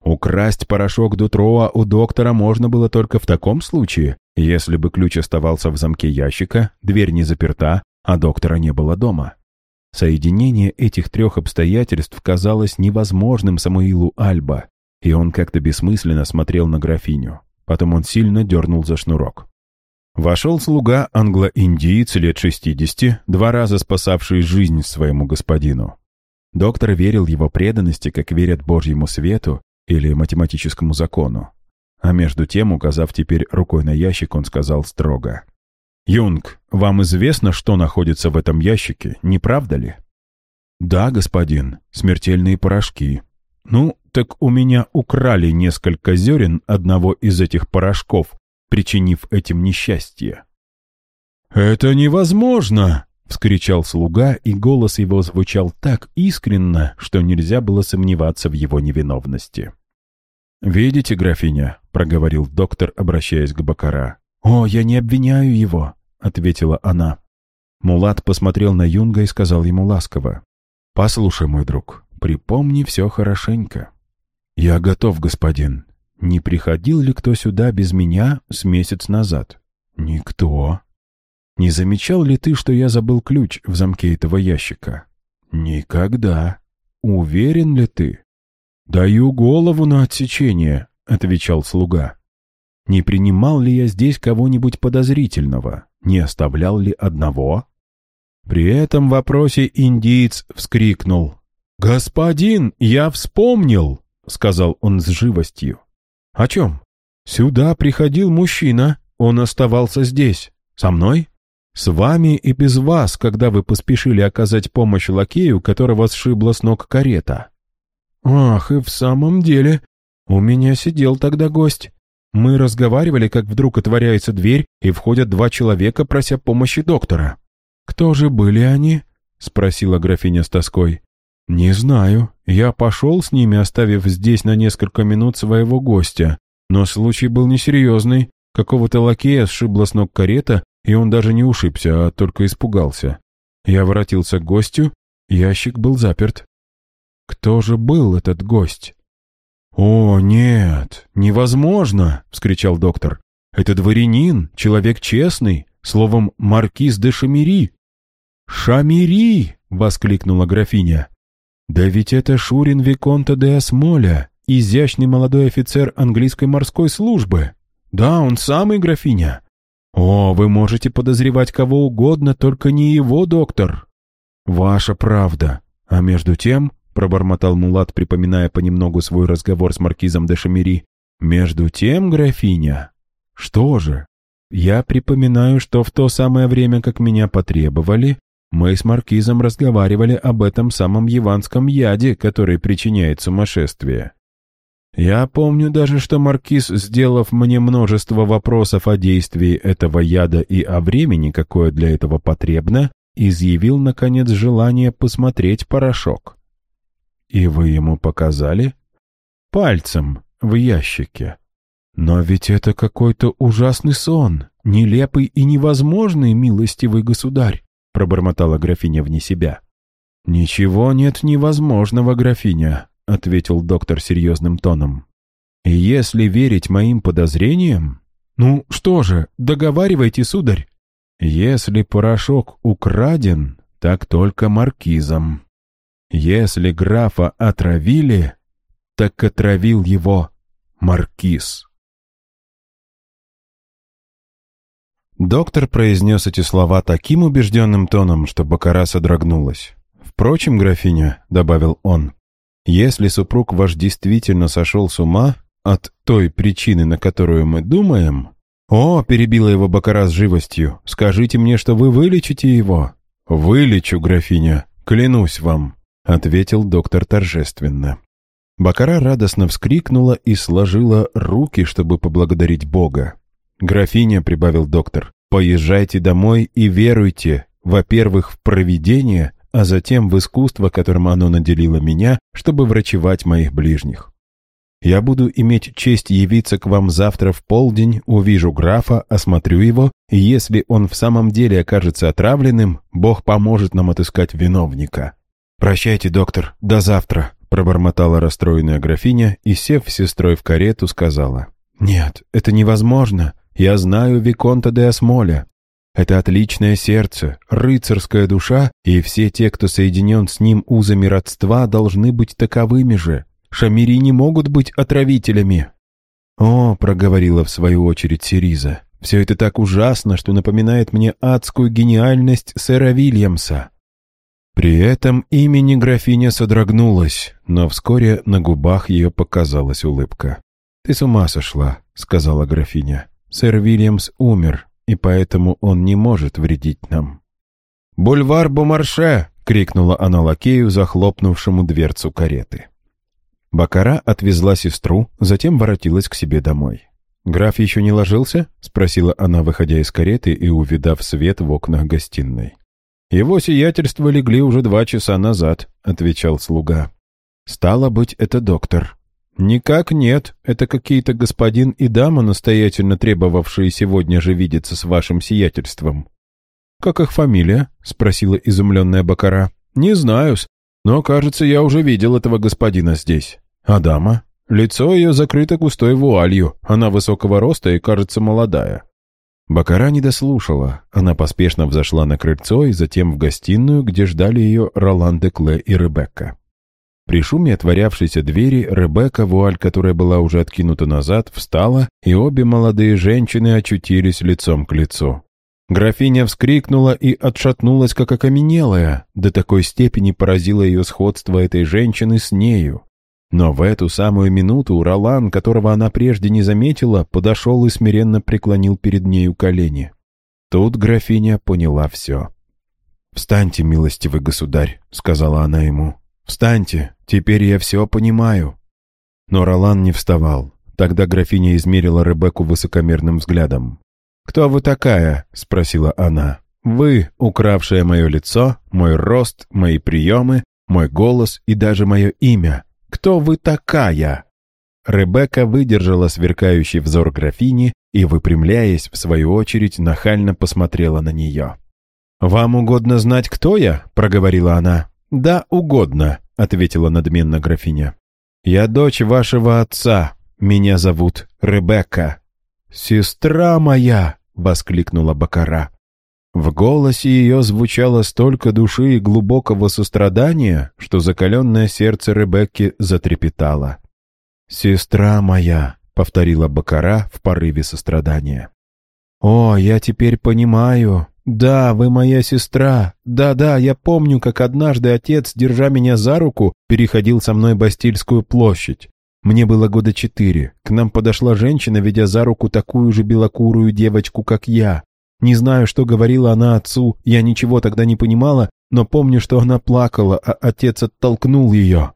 Украсть порошок Дутроа у доктора можно было только в таком случае, если бы ключ оставался в замке ящика, дверь не заперта, а доктора не было дома. Соединение этих трех обстоятельств казалось невозможным Самуилу Альба, и он как-то бессмысленно смотрел на графиню. Потом он сильно дернул за шнурок. Вошел слуга англо-индиец лет шестидесяти, два раза спасавший жизнь своему господину. Доктор верил его преданности, как верят Божьему свету или математическому закону. А между тем, указав теперь рукой на ящик, он сказал строго. «Юнг, вам известно, что находится в этом ящике, не правда ли?» «Да, господин, смертельные порошки». «Ну, так у меня украли несколько зерен одного из этих порошков, причинив этим несчастье». «Это невозможно!» — вскричал слуга, и голос его звучал так искренно, что нельзя было сомневаться в его невиновности. «Видите, графиня?» — проговорил доктор, обращаясь к Бакара. «О, я не обвиняю его», — ответила она. Мулат посмотрел на Юнга и сказал ему ласково. «Послушай, мой друг, припомни все хорошенько». «Я готов, господин. Не приходил ли кто сюда без меня с месяц назад?» «Никто». «Не замечал ли ты, что я забыл ключ в замке этого ящика?» «Никогда». «Уверен ли ты?» «Даю голову на отсечение», — отвечал слуга. «Не принимал ли я здесь кого-нибудь подозрительного? Не оставлял ли одного?» При этом вопросе индиец вскрикнул. «Господин, я вспомнил!» — сказал он с живостью. «О чем?» «Сюда приходил мужчина, он оставался здесь. Со мной?» «С вами и без вас, когда вы поспешили оказать помощь лакею, которого сшибла с ног карета. «Ах, и в самом деле, у меня сидел тогда гость. Мы разговаривали, как вдруг отворяется дверь, и входят два человека, прося помощи доктора. Кто же были они?» — спросила графиня с тоской. «Не знаю. Я пошел с ними, оставив здесь на несколько минут своего гостя. Но случай был несерьезный. Какого-то лакея сшибла с ног карета, и он даже не ушибся, а только испугался. Я воротился к гостю, ящик был заперт. Кто же был этот гость? «О, нет, невозможно!» — вскричал доктор. «Это дворянин, человек честный, словом, маркиз де Шамири». «Шамири!» — воскликнула графиня. «Да ведь это Шурин Виконта де Асмоля, изящный молодой офицер английской морской службы. Да, он самый графиня. О, вы можете подозревать кого угодно, только не его, доктор». «Ваша правда. А между тем — пробормотал Мулат, припоминая понемногу свой разговор с маркизом де Шамири. «Между тем, графиня...» «Что же?» «Я припоминаю, что в то самое время, как меня потребовали, мы с маркизом разговаривали об этом самом яванском яде, который причиняет сумасшествие. Я помню даже, что маркиз, сделав мне множество вопросов о действии этого яда и о времени, какое для этого потребно, изъявил, наконец, желание посмотреть порошок. «И вы ему показали?» «Пальцем в ящике». «Но ведь это какой-то ужасный сон, нелепый и невозможный, милостивый государь», пробормотала графиня вне себя. «Ничего нет невозможного, графиня», — ответил доктор серьезным тоном. «И если верить моим подозрениям...» «Ну что же, договаривайте, сударь». «Если порошок украден, так только маркизом». Если графа отравили, так отравил его маркиз. Доктор произнес эти слова таким убежденным тоном, что Бакара содрогнулась. «Впрочем, графиня», — добавил он, — «если супруг ваш действительно сошел с ума от той причины, на которую мы думаем...» «О!» — перебила его Бакара с живостью. «Скажите мне, что вы вылечите его». «Вылечу, графиня, клянусь вам», — ответил доктор торжественно. Бакара радостно вскрикнула и сложила руки, чтобы поблагодарить Бога. «Графиня», — прибавил доктор, — «поезжайте домой и веруйте, во-первых, в провидение, а затем в искусство, которым оно наделило меня, чтобы врачевать моих ближних. Я буду иметь честь явиться к вам завтра в полдень, увижу графа, осмотрю его, и если он в самом деле окажется отравленным, Бог поможет нам отыскать виновника». «Прощайте, доктор, до завтра», — пробормотала расстроенная графиня и, сев сестрой в карету, сказала. «Нет, это невозможно. Я знаю Виконта де Осмоля. Это отличное сердце, рыцарская душа, и все те, кто соединен с ним узами родства, должны быть таковыми же. Шамири не могут быть отравителями». «О», — проговорила в свою очередь Сириза, — «все это так ужасно, что напоминает мне адскую гениальность сэра Вильямса». При этом имени графиня содрогнулась, но вскоре на губах ее показалась улыбка. «Ты с ума сошла», — сказала графиня. «Сэр Вильямс умер, и поэтому он не может вредить нам». «Бульвар Бомарше!» — крикнула она лакею, захлопнувшему дверцу кареты. Бакара отвезла сестру, затем воротилась к себе домой. «Граф еще не ложился?» — спросила она, выходя из кареты и увидав свет в окнах гостиной. «Его сиятельство легли уже два часа назад», — отвечал слуга. «Стало быть, это доктор». «Никак нет. Это какие-то господин и дама, настоятельно требовавшие сегодня же видеться с вашим сиятельством». «Как их фамилия?» — спросила изумленная Бакара. «Не знаю-с, но, кажется, я уже видел этого господина здесь». «А дама?» Лицо ее закрыто густой вуалью, она высокого роста и, кажется, молодая. Бакара не дослушала. Она поспешно взошла на крыльцо и затем в гостиную, где ждали ее Ролан де Кле и Ребекка. При шуме отворявшейся двери Ребекка, вуаль которая была уже откинута назад, встала, и обе молодые женщины очутились лицом к лицу. Графиня вскрикнула и отшатнулась, как окаменелая. До такой степени поразило ее сходство этой женщины с нею. Но в эту самую минуту Ролан, которого она прежде не заметила, подошел и смиренно преклонил перед нею колени. Тут графиня поняла все. «Встаньте, милостивый государь», — сказала она ему. «Встаньте, теперь я все понимаю». Но Ролан не вставал. Тогда графиня измерила Ребекку высокомерным взглядом. «Кто вы такая?» — спросила она. «Вы, укравшая мое лицо, мой рост, мои приемы, мой голос и даже мое имя. Кто вы такая?» Ребекка выдержала сверкающий взор графини и, выпрямляясь, в свою очередь, нахально посмотрела на нее. «Вам угодно знать, кто я?» — проговорила она. «Да, угодно», — ответила надменно графиня. «Я дочь вашего отца. Меня зовут Ребекка». «Сестра моя!» — воскликнула Бакара. В голосе ее звучало столько души и глубокого сострадания, что закаленное сердце Ребекки затрепетало. «Сестра моя», — повторила Бакара в порыве сострадания. «О, я теперь понимаю. Да, вы моя сестра. Да-да, я помню, как однажды отец, держа меня за руку, переходил со мной Бастильскую площадь. Мне было года четыре. К нам подошла женщина, ведя за руку такую же белокурую девочку, как я. Не знаю, что говорила она отцу, я ничего тогда не понимала, но помню, что она плакала, а отец оттолкнул ее.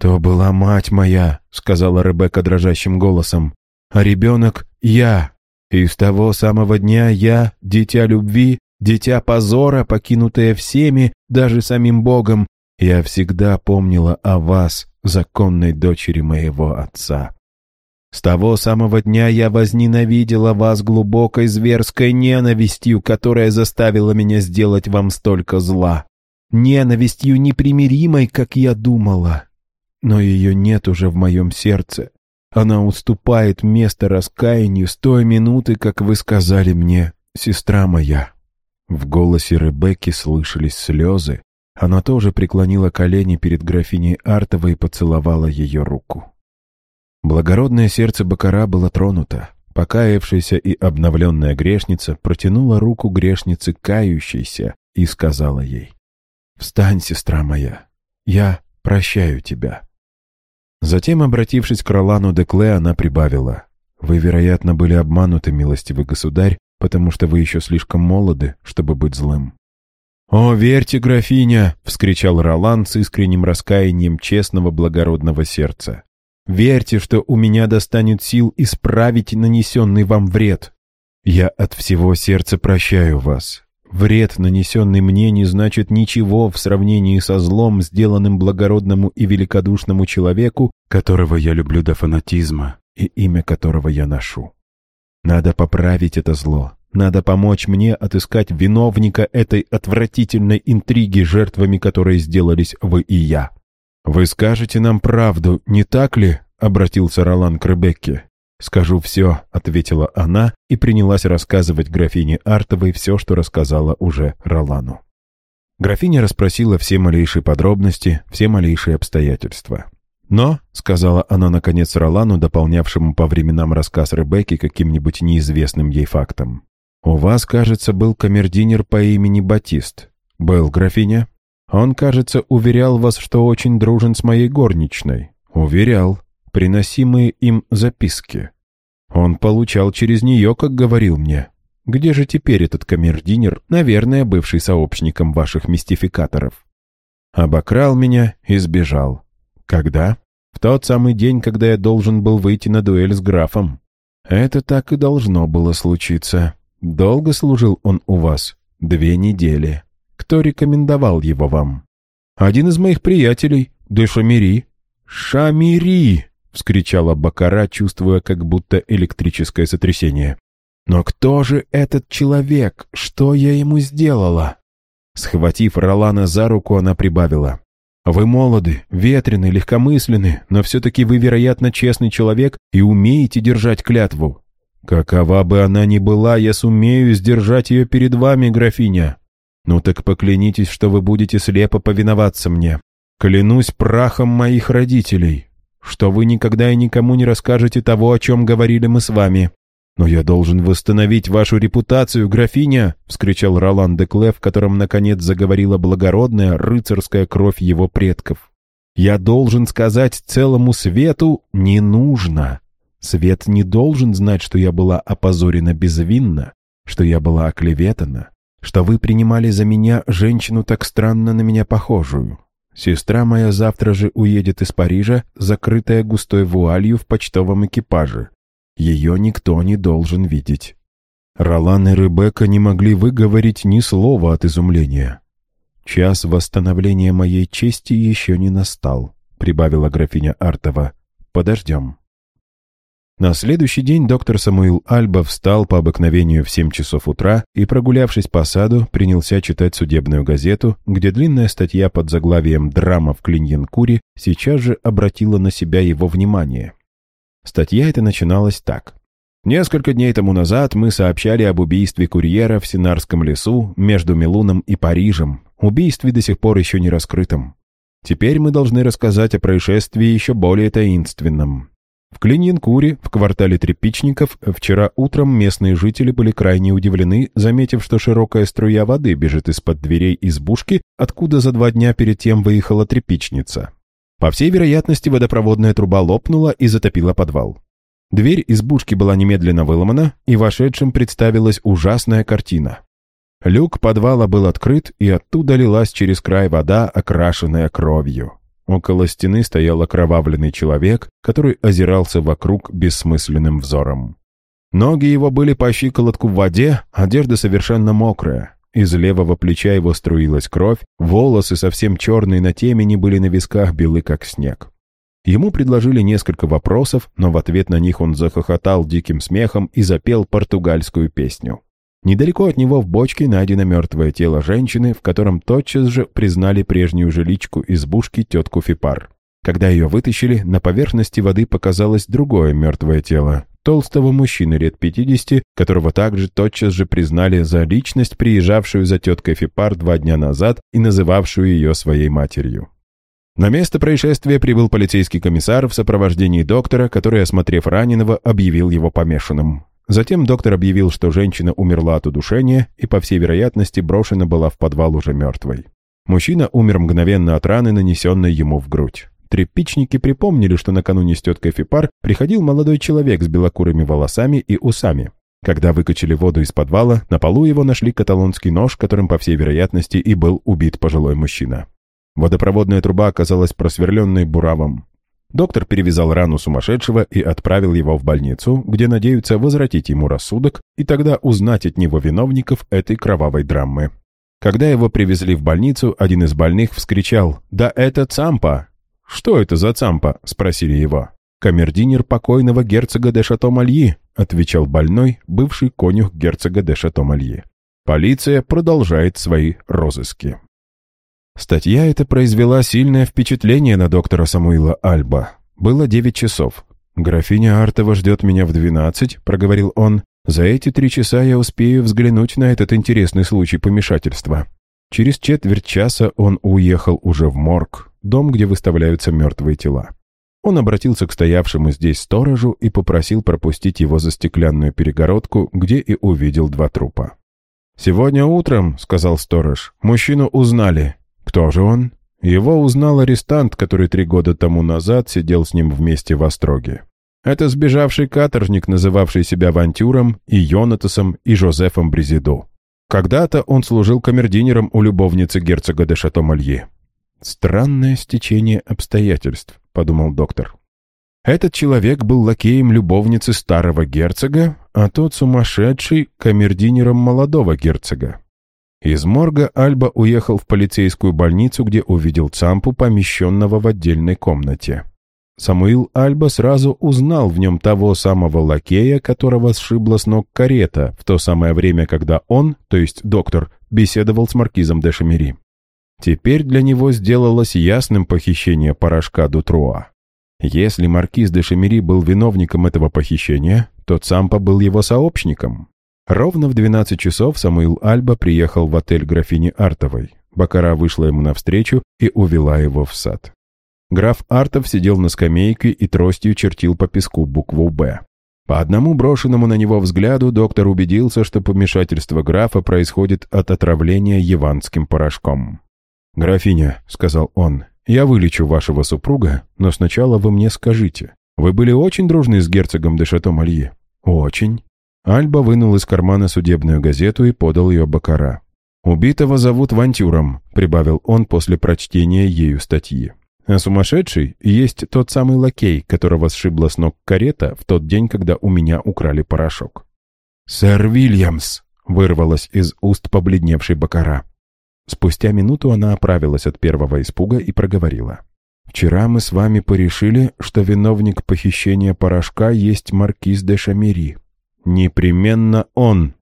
«То была мать моя», — сказала Ребекка дрожащим голосом, «а ребенок — я. И с того самого дня я, дитя любви, дитя позора, покинутое всеми, даже самим Богом, я всегда помнила о вас, законной дочери моего отца. С того самого дня я возненавидела вас глубокой зверской ненавистью, которая заставила меня сделать вам столько зла. Ненавистью непримиримой, как я думала. Но ее нет уже в моем сердце. Она уступает место раскаянию с той минуты, как вы сказали мне, сестра моя. В голосе Ребекки слышались слезы. Она тоже преклонила колени перед графиней Артовой и поцеловала ее руку. Благородное сердце Бакара было тронуто. Покаявшаяся и обновленная грешница протянула руку грешнице кающейся и сказала ей, «Встань, сестра моя, я прощаю тебя». Затем, обратившись к Ролану де Кле, она прибавила, «Вы, вероятно, были обмануты, милостивый государь, потому что вы еще слишком молоды, чтобы быть злым». «О, верьте, графиня!» — вскричал Ролан с искренним раскаянием честного благородного сердца. Верьте, что у меня достанет сил исправить нанесенный вам вред. Я от всего сердца прощаю вас. Вред, нанесенный мне, не значит ничего в сравнении со злом, сделанным благородному и великодушному человеку, которого я люблю до фанатизма и имя которого я ношу. Надо поправить это зло. Надо помочь мне отыскать виновника этой отвратительной интриги, жертвами которой сделались вы и я. «Вы скажете нам правду, не так ли?» — обратился Ролан к Ребекке. «Скажу все», — ответила она и принялась рассказывать графине Артовой все, что рассказала уже Ролану. Графиня расспросила все малейшие подробности, все малейшие обстоятельства. «Но», — сказала она наконец Ролану, дополнявшему по временам рассказ Ребекки каким-нибудь неизвестным ей фактом, «у вас, кажется, был камердинер по имени Батист». «Был, графиня?» «Он, кажется, уверял вас, что очень дружен с моей горничной». «Уверял. Приносимые им записки». «Он получал через нее, как говорил мне. Где же теперь этот камердинер, наверное, бывший сообщником ваших мистификаторов? Обокрал меня и сбежал. Когда? В тот самый день, когда я должен был выйти на дуэль с графом. Это так и должно было случиться. Долго служил он у вас? Две недели. Кто рекомендовал его вам? Один из моих приятелей, де Шамири. «Шамири!» — вскричала Бакара, чувствуя как будто электрическое сотрясение. Но кто же этот человек? Что я ему сделала? Схватив Ролана за руку, она прибавила. «Вы молоды, ветрены, легкомысленны, но все-таки вы, вероятно, честный человек и умеете держать клятву. Какова бы она ни была, я сумею сдержать ее перед вами, графиня. Ну так поклянитесь, что вы будете слепо повиноваться мне. Клянусь прахом моих родителей, что вы никогда и никому не расскажете того, о чем говорили мы с вами, «Но я должен восстановить вашу репутацию, графиня!» — вскричал Ролан де Клев, в котором, наконец, заговорила благородная рыцарская кровь его предков. «Я должен сказать целому свету «не нужно». Свет не должен знать, что я была опозорена безвинно, что я была оклеветана, что вы принимали за меня женщину так странно на меня похожую. Сестра моя завтра же уедет из Парижа, закрытая густой вуалью в почтовом экипаже. Ее никто не должен видеть. Ролан и Ребекка не могли выговорить ни слова от изумления. «Час восстановления моей чести еще не настал», — прибавила графиня Артова. «Подождем». На следующий день доктор Самуил Альба встал по обыкновению в семь часов утра и, прогулявшись по саду, принялся читать судебную газету, где длинная статья под заглавием «Драма в Клиньянкуре» сейчас же обратила на себя его внимание. Статья эта начиналась так. Несколько дней тому назад мы сообщали об убийстве курьера в Синарском лесу между Милуном и Парижем, убийстве до сих пор еще не раскрытом. Теперь мы должны рассказать о происшествии еще более таинственном. В Клиньянкуре, в квартале Трепичников, вчера утром местные жители были крайне удивлены, заметив, что широкая струя воды бежит из-под дверей избушки, откуда за два дня перед тем выехала трепичница. По всей вероятности, водопроводная труба лопнула и затопила подвал. Дверь избушки была немедленно выломана, и вошедшим представилась ужасная картина. Люк подвала был открыт, и оттуда лилась через край вода, окрашенная кровью. Около стены стоял окровавленный человек, который озирался вокруг бессмысленным взором. Ноги его были по щиколотку в воде, одежда совершенно мокрая. Из левого плеча его струилась кровь, волосы совсем черные на темени были на висках белы, как снег. Ему предложили несколько вопросов, но в ответ на них он захохотал диким смехом и запел португальскую песню. Недалеко от него в бочке найдено мертвое тело женщины, в котором тотчас же признали прежнюю жиличку избушки тетку Фипар. Когда ее вытащили, на поверхности воды показалось другое мертвое тело, толстого мужчины лет 50, которого также тотчас же признали за личность, приезжавшую за теткой Фипар два дня назад и называвшую ее своей матерью. На место происшествия прибыл полицейский комиссар в сопровождении доктора, который, осмотрев раненого, объявил его помешанным. Затем доктор объявил, что женщина умерла от удушения и, по всей вероятности, брошена была в подвал уже мертвой. Мужчина умер мгновенно от раны, нанесенной ему в грудь. Трепичники припомнили, что накануне с теткой Фипар приходил молодой человек с белокурыми волосами и усами. Когда выкачали воду из подвала, на полу его нашли каталонский нож, которым, по всей вероятности, и был убит пожилой мужчина. Водопроводная труба оказалась просверленной буравом. Доктор перевязал рану сумасшедшего и отправил его в больницу, где надеются возвратить ему рассудок и тогда узнать от него виновников этой кровавой драмы. Когда его привезли в больницу, один из больных вскричал «Да это Цампа!» «Что это за цампа?» — спросили его. «Камердинер покойного герцога де Шато-Мальи», — отвечал больной, бывший конюх герцога де Шато-Мальи. Полиция продолжает свои розыски. Статья эта произвела сильное впечатление на доктора Самуила Альба. Было девять часов. «Графиня Артова ждет меня в двенадцать», — проговорил он. «За эти три часа я успею взглянуть на этот интересный случай помешательства». Через четверть часа он уехал уже в морг, дом, где выставляются мертвые тела. Он обратился к стоявшему здесь сторожу и попросил пропустить его за стеклянную перегородку, где и увидел два трупа. «Сегодня утром», — сказал сторож, — «мужчину узнали. Кто же он?» Его узнал арестант, который три года тому назад сидел с ним вместе в Остроге. Это сбежавший каторжник, называвший себя Вантюром, и Йонатасом, и Жозефом Брезиду. Когда-то он служил камердинером у любовницы герцога де Шато-Малье. «Странное стечение обстоятельств», — подумал доктор. Этот человек был лакеем любовницы старого герцога, а тот сумасшедший — камердинером молодого герцога. Из морга Альба уехал в полицейскую больницу, где увидел Цампу, помещенного в отдельной комнате. Самуил Альба сразу узнал в нем того самого лакея, которого сшибла с ног карета, в то самое время, когда он, то есть доктор, беседовал с маркизом де Шамери. Теперь для него сделалось ясным похищение порошка Дутруа. Если маркиз де Шамери был виновником этого похищения, то Цампа был его сообщником. Ровно в 12 часов Самуил Альба приехал в отель графини Артовой. Бакара вышла ему навстречу и увела его в сад. Граф Артов сидел на скамейке и тростью чертил по песку букву «Б». По одному брошенному на него взгляду доктор убедился, что помешательство графа происходит от отравления яванским порошком. «Графиня», — сказал он, — «я вылечу вашего супруга, но сначала вы мне скажите, вы были очень дружны с герцогом де Шато-Малье?» «Очень. Альба вынул из кармана судебную газету и подал ее Бакара. «Убитого зовут Вантюром», — прибавил он после прочтения ею статьи. «А сумасшедший есть тот самый лакей, которого сшибла с ног карета в тот день, когда у меня украли порошок». «Сэр Вильямс!» — вырвалось из уст побледневшей Бакара. Спустя минуту она оправилась от первого испуга и проговорила. «Вчера мы с вами порешили, что виновник похищения порошка есть маркиз де Шамери. Непременно он.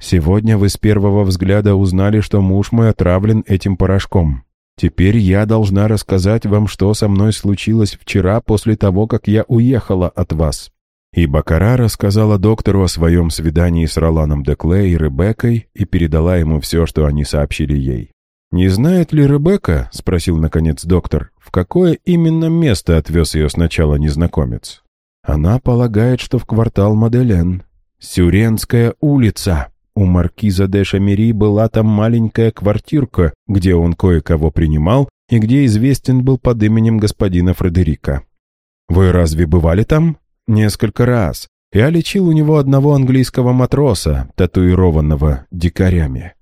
Сегодня вы с первого взгляда узнали, что муж мой отравлен этим порошком. Теперь я должна рассказать вам, что со мной случилось вчера после того, как я уехала от вас». И Бакара рассказала доктору о своем свидании с Роланом Декле и Ребеккой и передала ему все, что они сообщили ей. «Не знает ли Ребекка, — спросил наконец доктор, — в какое именно место отвез ее сначала незнакомец?» «Она полагает, что в квартал Маделен. Сюренская улица. У маркиза де Шамери была там маленькая квартирка, где он кое-кого принимал и где известен был под именем господина Фредерика. Вы разве бывали там? Несколько раз. Я лечил у него одного английского матроса, татуированного дикарями.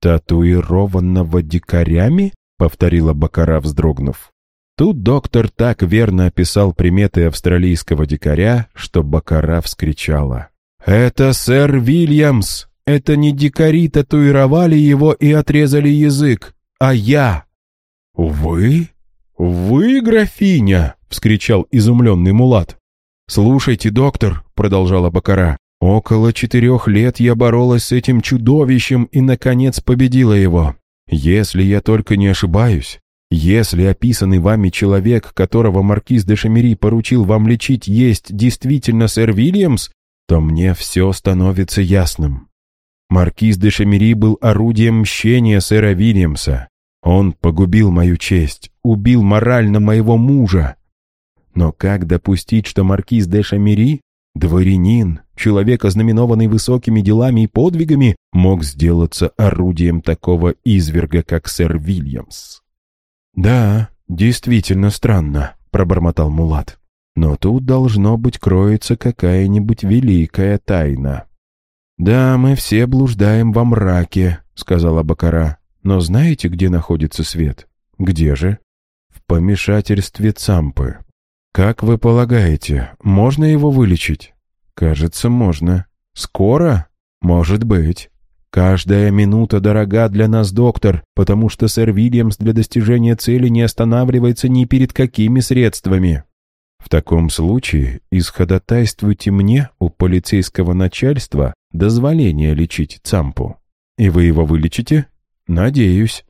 «Татуированного дикарями?» — повторила Бакара, вздрогнув. Тут доктор так верно описал приметы австралийского дикаря, что Бакара вскричала. «Это сэр Вильямс! Это не дикари татуировали его и отрезали язык, а я!» «Вы? Вы, графиня?» — вскричал изумленный мулат. «Слушайте, доктор», — продолжала Бакара, — «около четырех лет я боролась с этим чудовищем и, наконец, победила его. Если я только не ошибаюсь, если описанный вами человек, которого маркиз де Шамери поручил вам лечить, есть действительно сэр Вильямс, то мне все становится ясным. Маркиз де Шамери был орудием мщения сэра Вильямса. Он погубил мою честь, убил морально моего мужа. Но как допустить, что маркиз де Шамери, дворянин, человек, ознаменованный высокими делами и подвигами, мог сделаться орудием такого изверга, как сэр Вильямс? «Да, действительно странно», — пробормотал Мулат. Но тут, должно быть, кроется какая-нибудь великая тайна. «Да, мы все блуждаем во мраке», — сказала Бакара. «Но знаете, где находится свет? Где же?» «В помешательстве Цампы. Как вы полагаете, можно его вылечить?» «Кажется, можно. Скоро? Может быть. Каждая минута дорога для нас, доктор, потому что сэр Вильямс для достижения цели не останавливается ни перед какими средствами. В таком случае исходотайствуйте мне у полицейского начальства дозволение лечить Цампу. И вы его вылечите? Надеюсь.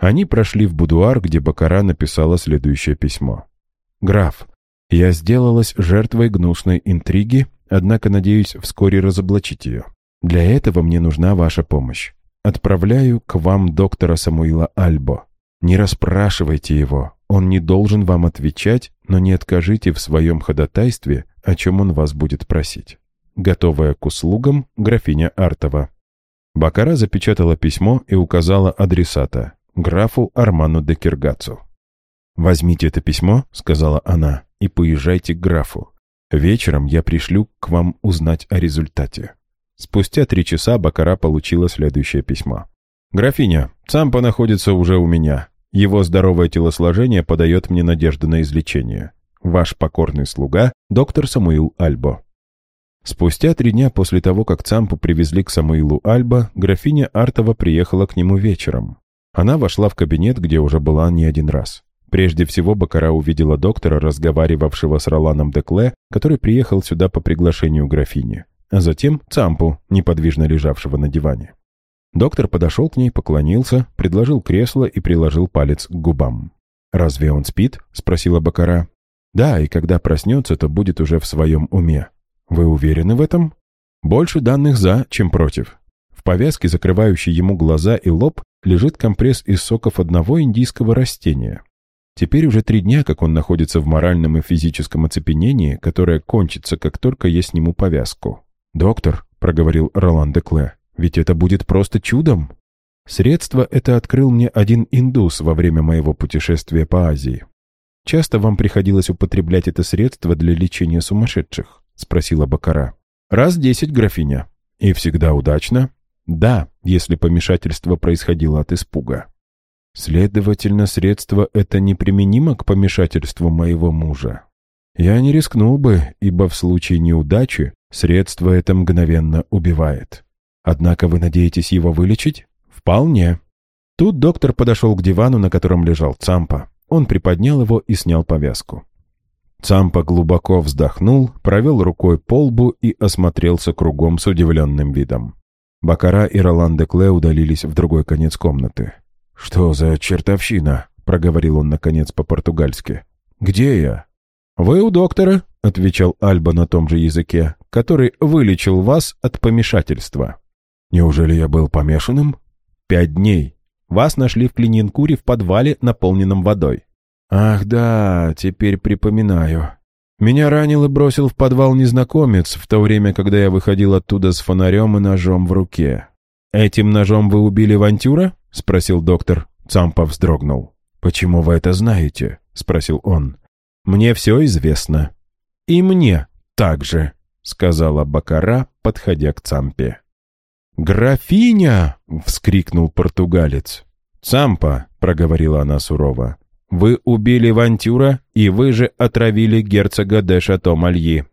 Они прошли в будуар, где Бакара написала следующее письмо. «Граф, Я сделалась жертвой гнусной интриги, однако надеюсь вскоре разоблачить ее. Для этого мне нужна ваша помощь. Отправляю к вам доктора Самуила Альбо. Не расспрашивайте его, он не должен вам отвечать, но не откажите в своем ходатайстве, о чем он вас будет просить. Готовая к услугам, графиня Артова. Бакара запечатала письмо и указала адресата, графу Арману де Киргацу. «Возьмите это письмо», — сказала она, — «и поезжайте к графу. Вечером я пришлю к вам узнать о результате». Спустя три часа Бакара получила следующее письмо. «Графиня, Цампа находится уже у меня. Его здоровое телосложение подает мне надежду на излечение. Ваш покорный слуга, доктор Самуил Альбо». Спустя три дня после того, как Цампу привезли к Самуилу Альбо, графиня Артова приехала к нему вечером. Она вошла в кабинет, где уже была не один раз. Прежде всего Бакара увидела доктора, разговаривавшего с Роланом Декле, который приехал сюда по приглашению графини, а затем Цампу, неподвижно лежавшего на диване. Доктор подошел к ней, поклонился, предложил кресло и приложил палец к губам. «Разве он спит?» — спросила Бакара. «Да, и когда проснется, то будет уже в своем уме. Вы уверены в этом?» «Больше данных «за», чем «против». В повязке, закрывающей ему глаза и лоб, лежит компресс из соков одного индийского растения. Теперь уже три дня, как он находится в моральном и физическом оцепенении, которое кончится, как только я сниму повязку. «Доктор», — проговорил Ролан де Кле, ведь это будет просто чудом. Средство это открыл мне один индус во время моего путешествия по Азии. Часто вам приходилось употреблять это средство для лечения сумасшедших? Спросила Бакара. Раз десять, графиня. И всегда удачно? Да, если помешательство происходило от испуга. Следовательно, средство это неприменимо к помешательству моего мужа. Я не рискнул бы, ибо в случае неудачи средство это мгновенно убивает. Однако вы надеетесь его вылечить? Вполне. Тут доктор подошел к дивану, на котором лежал Цампа. Он приподнял его и снял повязку. Цампа глубоко вздохнул, провел рукой по лбу и осмотрелся кругом с удивленным видом. Бакара и Ролан де Кле удалились в другой конец комнаты. «Что за чертовщина?» — проговорил он, наконец, по-португальски. «Где я?» «Вы у доктора», — отвечал Альба на том же языке, «который вылечил вас от помешательства». Неужели я был помешанным? Пять дней. Вас нашли в Клининкуре в подвале, наполненном водой. Ах да, теперь припоминаю. Меня ранил и бросил в подвал незнакомец, в то время, когда я выходил оттуда с фонарем и ножом в руке. «Этим ножом вы убили Вантюра?» — спросил доктор. Цампа вздрогнул. «Почему вы это знаете?» — спросил он. «Мне все известно». «И мне также», — сказала Бакара, подходя к Цампе. «Графиня!» — вскрикнул португалец. «Цампа!» — проговорила она сурово. «Вы убили Вантюра, и вы же отравили герцога де Шато-Мальи».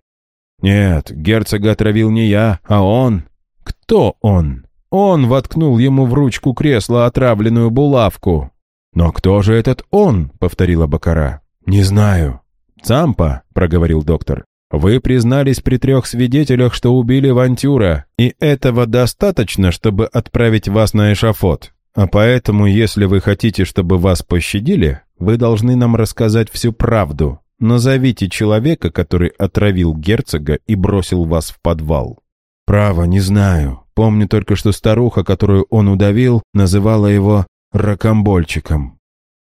«Нет, герцога отравил не я, а он». «Кто он?» «Он воткнул ему в ручку кресла отравленную булавку». «Но кто же этот он?» — повторила Бакара. «Не знаю». «Цампа», — проговорил доктор. Вы признались при трех свидетелях, что убили Вантюра, и этого достаточно, чтобы отправить вас на эшафот. А поэтому, если вы хотите, чтобы вас пощадили, вы должны нам рассказать всю правду. Назовите человека, который отравил герцога и бросил вас в подвал». «Право, не знаю. Помню только, что старуха, которую он удавил, называла его ракомбольчиком».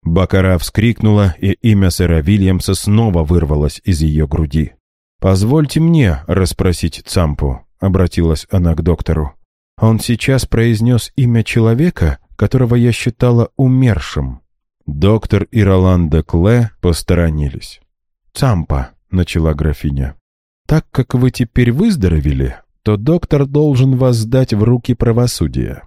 Бакара вскрикнула, и имя сэра Вильямса снова вырвалось из ее груди. «Позвольте мне расспросить Цампу», — обратилась она к доктору. «Он сейчас произнес имя человека, которого я считала умершим». Доктор и Роланда Кле посторонились. «Цампа», — начала графиня, — «так как вы теперь выздоровели, то доктор должен вас сдать в руки правосудия.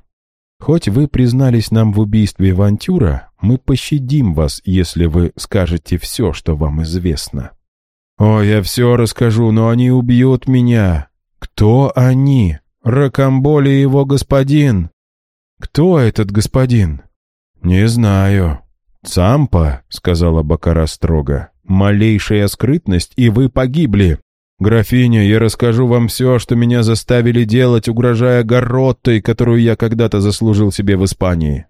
Хоть вы признались нам в убийстве Вантюра, мы пощадим вас, если вы скажете все, что вам известно». «О, я все расскажу, но они убьют меня. Кто они? Ракамболи его господин. Кто этот господин?» «Не знаю». «Цампа», — сказала Бакара строго, — «малейшая скрытность, и вы погибли. Графиня, я расскажу вам все, что меня заставили делать, угрожая гороттой, которую я когда-то заслужил себе в Испании.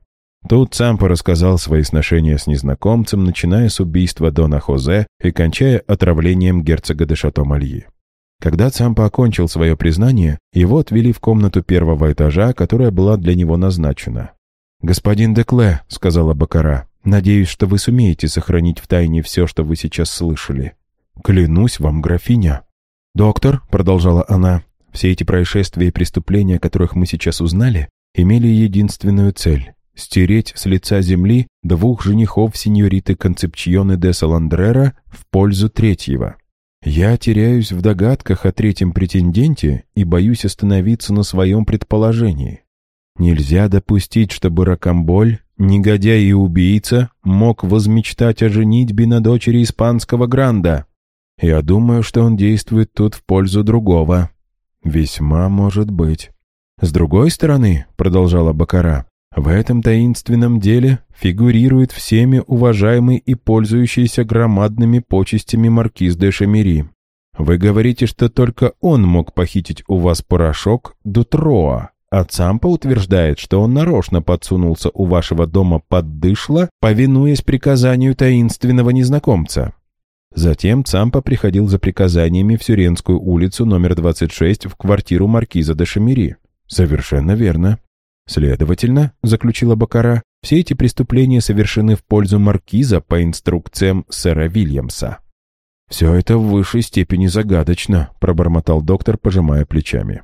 Тут Цампо рассказал свои сношения с незнакомцем, начиная с убийства Дона Хозе и кончая отравлением герцога де Шато-Мальи. Когда Цампо окончил свое признание, его отвели в комнату первого этажа, которая была для него назначена. «Господин Декле», — сказала Бакара, — «надеюсь, что вы сумеете сохранить в тайне все, что вы сейчас слышали». «Клянусь вам, графиня». «Доктор», — продолжала она, — «все эти происшествия и преступления, о которых мы сейчас узнали, имели единственную цель — стереть с лица земли двух женихов сеньориты Концепчионы де Саландрера в пользу третьего. Я теряюсь в догадках о третьем претенденте и боюсь остановиться на своем предположении. Нельзя допустить, чтобы Ракамболь, негодяй и убийца, мог возмечтать о женитьбе на дочери испанского гранда. Я думаю, что он действует тут в пользу другого. Весьма может быть. С другой стороны, продолжала Бакара, в этом таинственном деле фигурирует всеми уважаемый и пользующийся громадными почестями маркиз де Шамери. Вы говорите, что только он мог похитить у вас порошок Дутроа, а Цампа утверждает, что он нарочно подсунулся у вашего дома под дышло, повинуясь приказанию таинственного незнакомца. Затем Цампа приходил за приказаниями в Сюренскую улицу номер 26 в квартиру маркиза де Шамери. Совершенно верно. Следовательно, заключила Бакара, все эти преступления совершены в пользу маркиза по инструкциям сэра Вильямса. «Все это в высшей степени загадочно», — пробормотал доктор, пожимая плечами.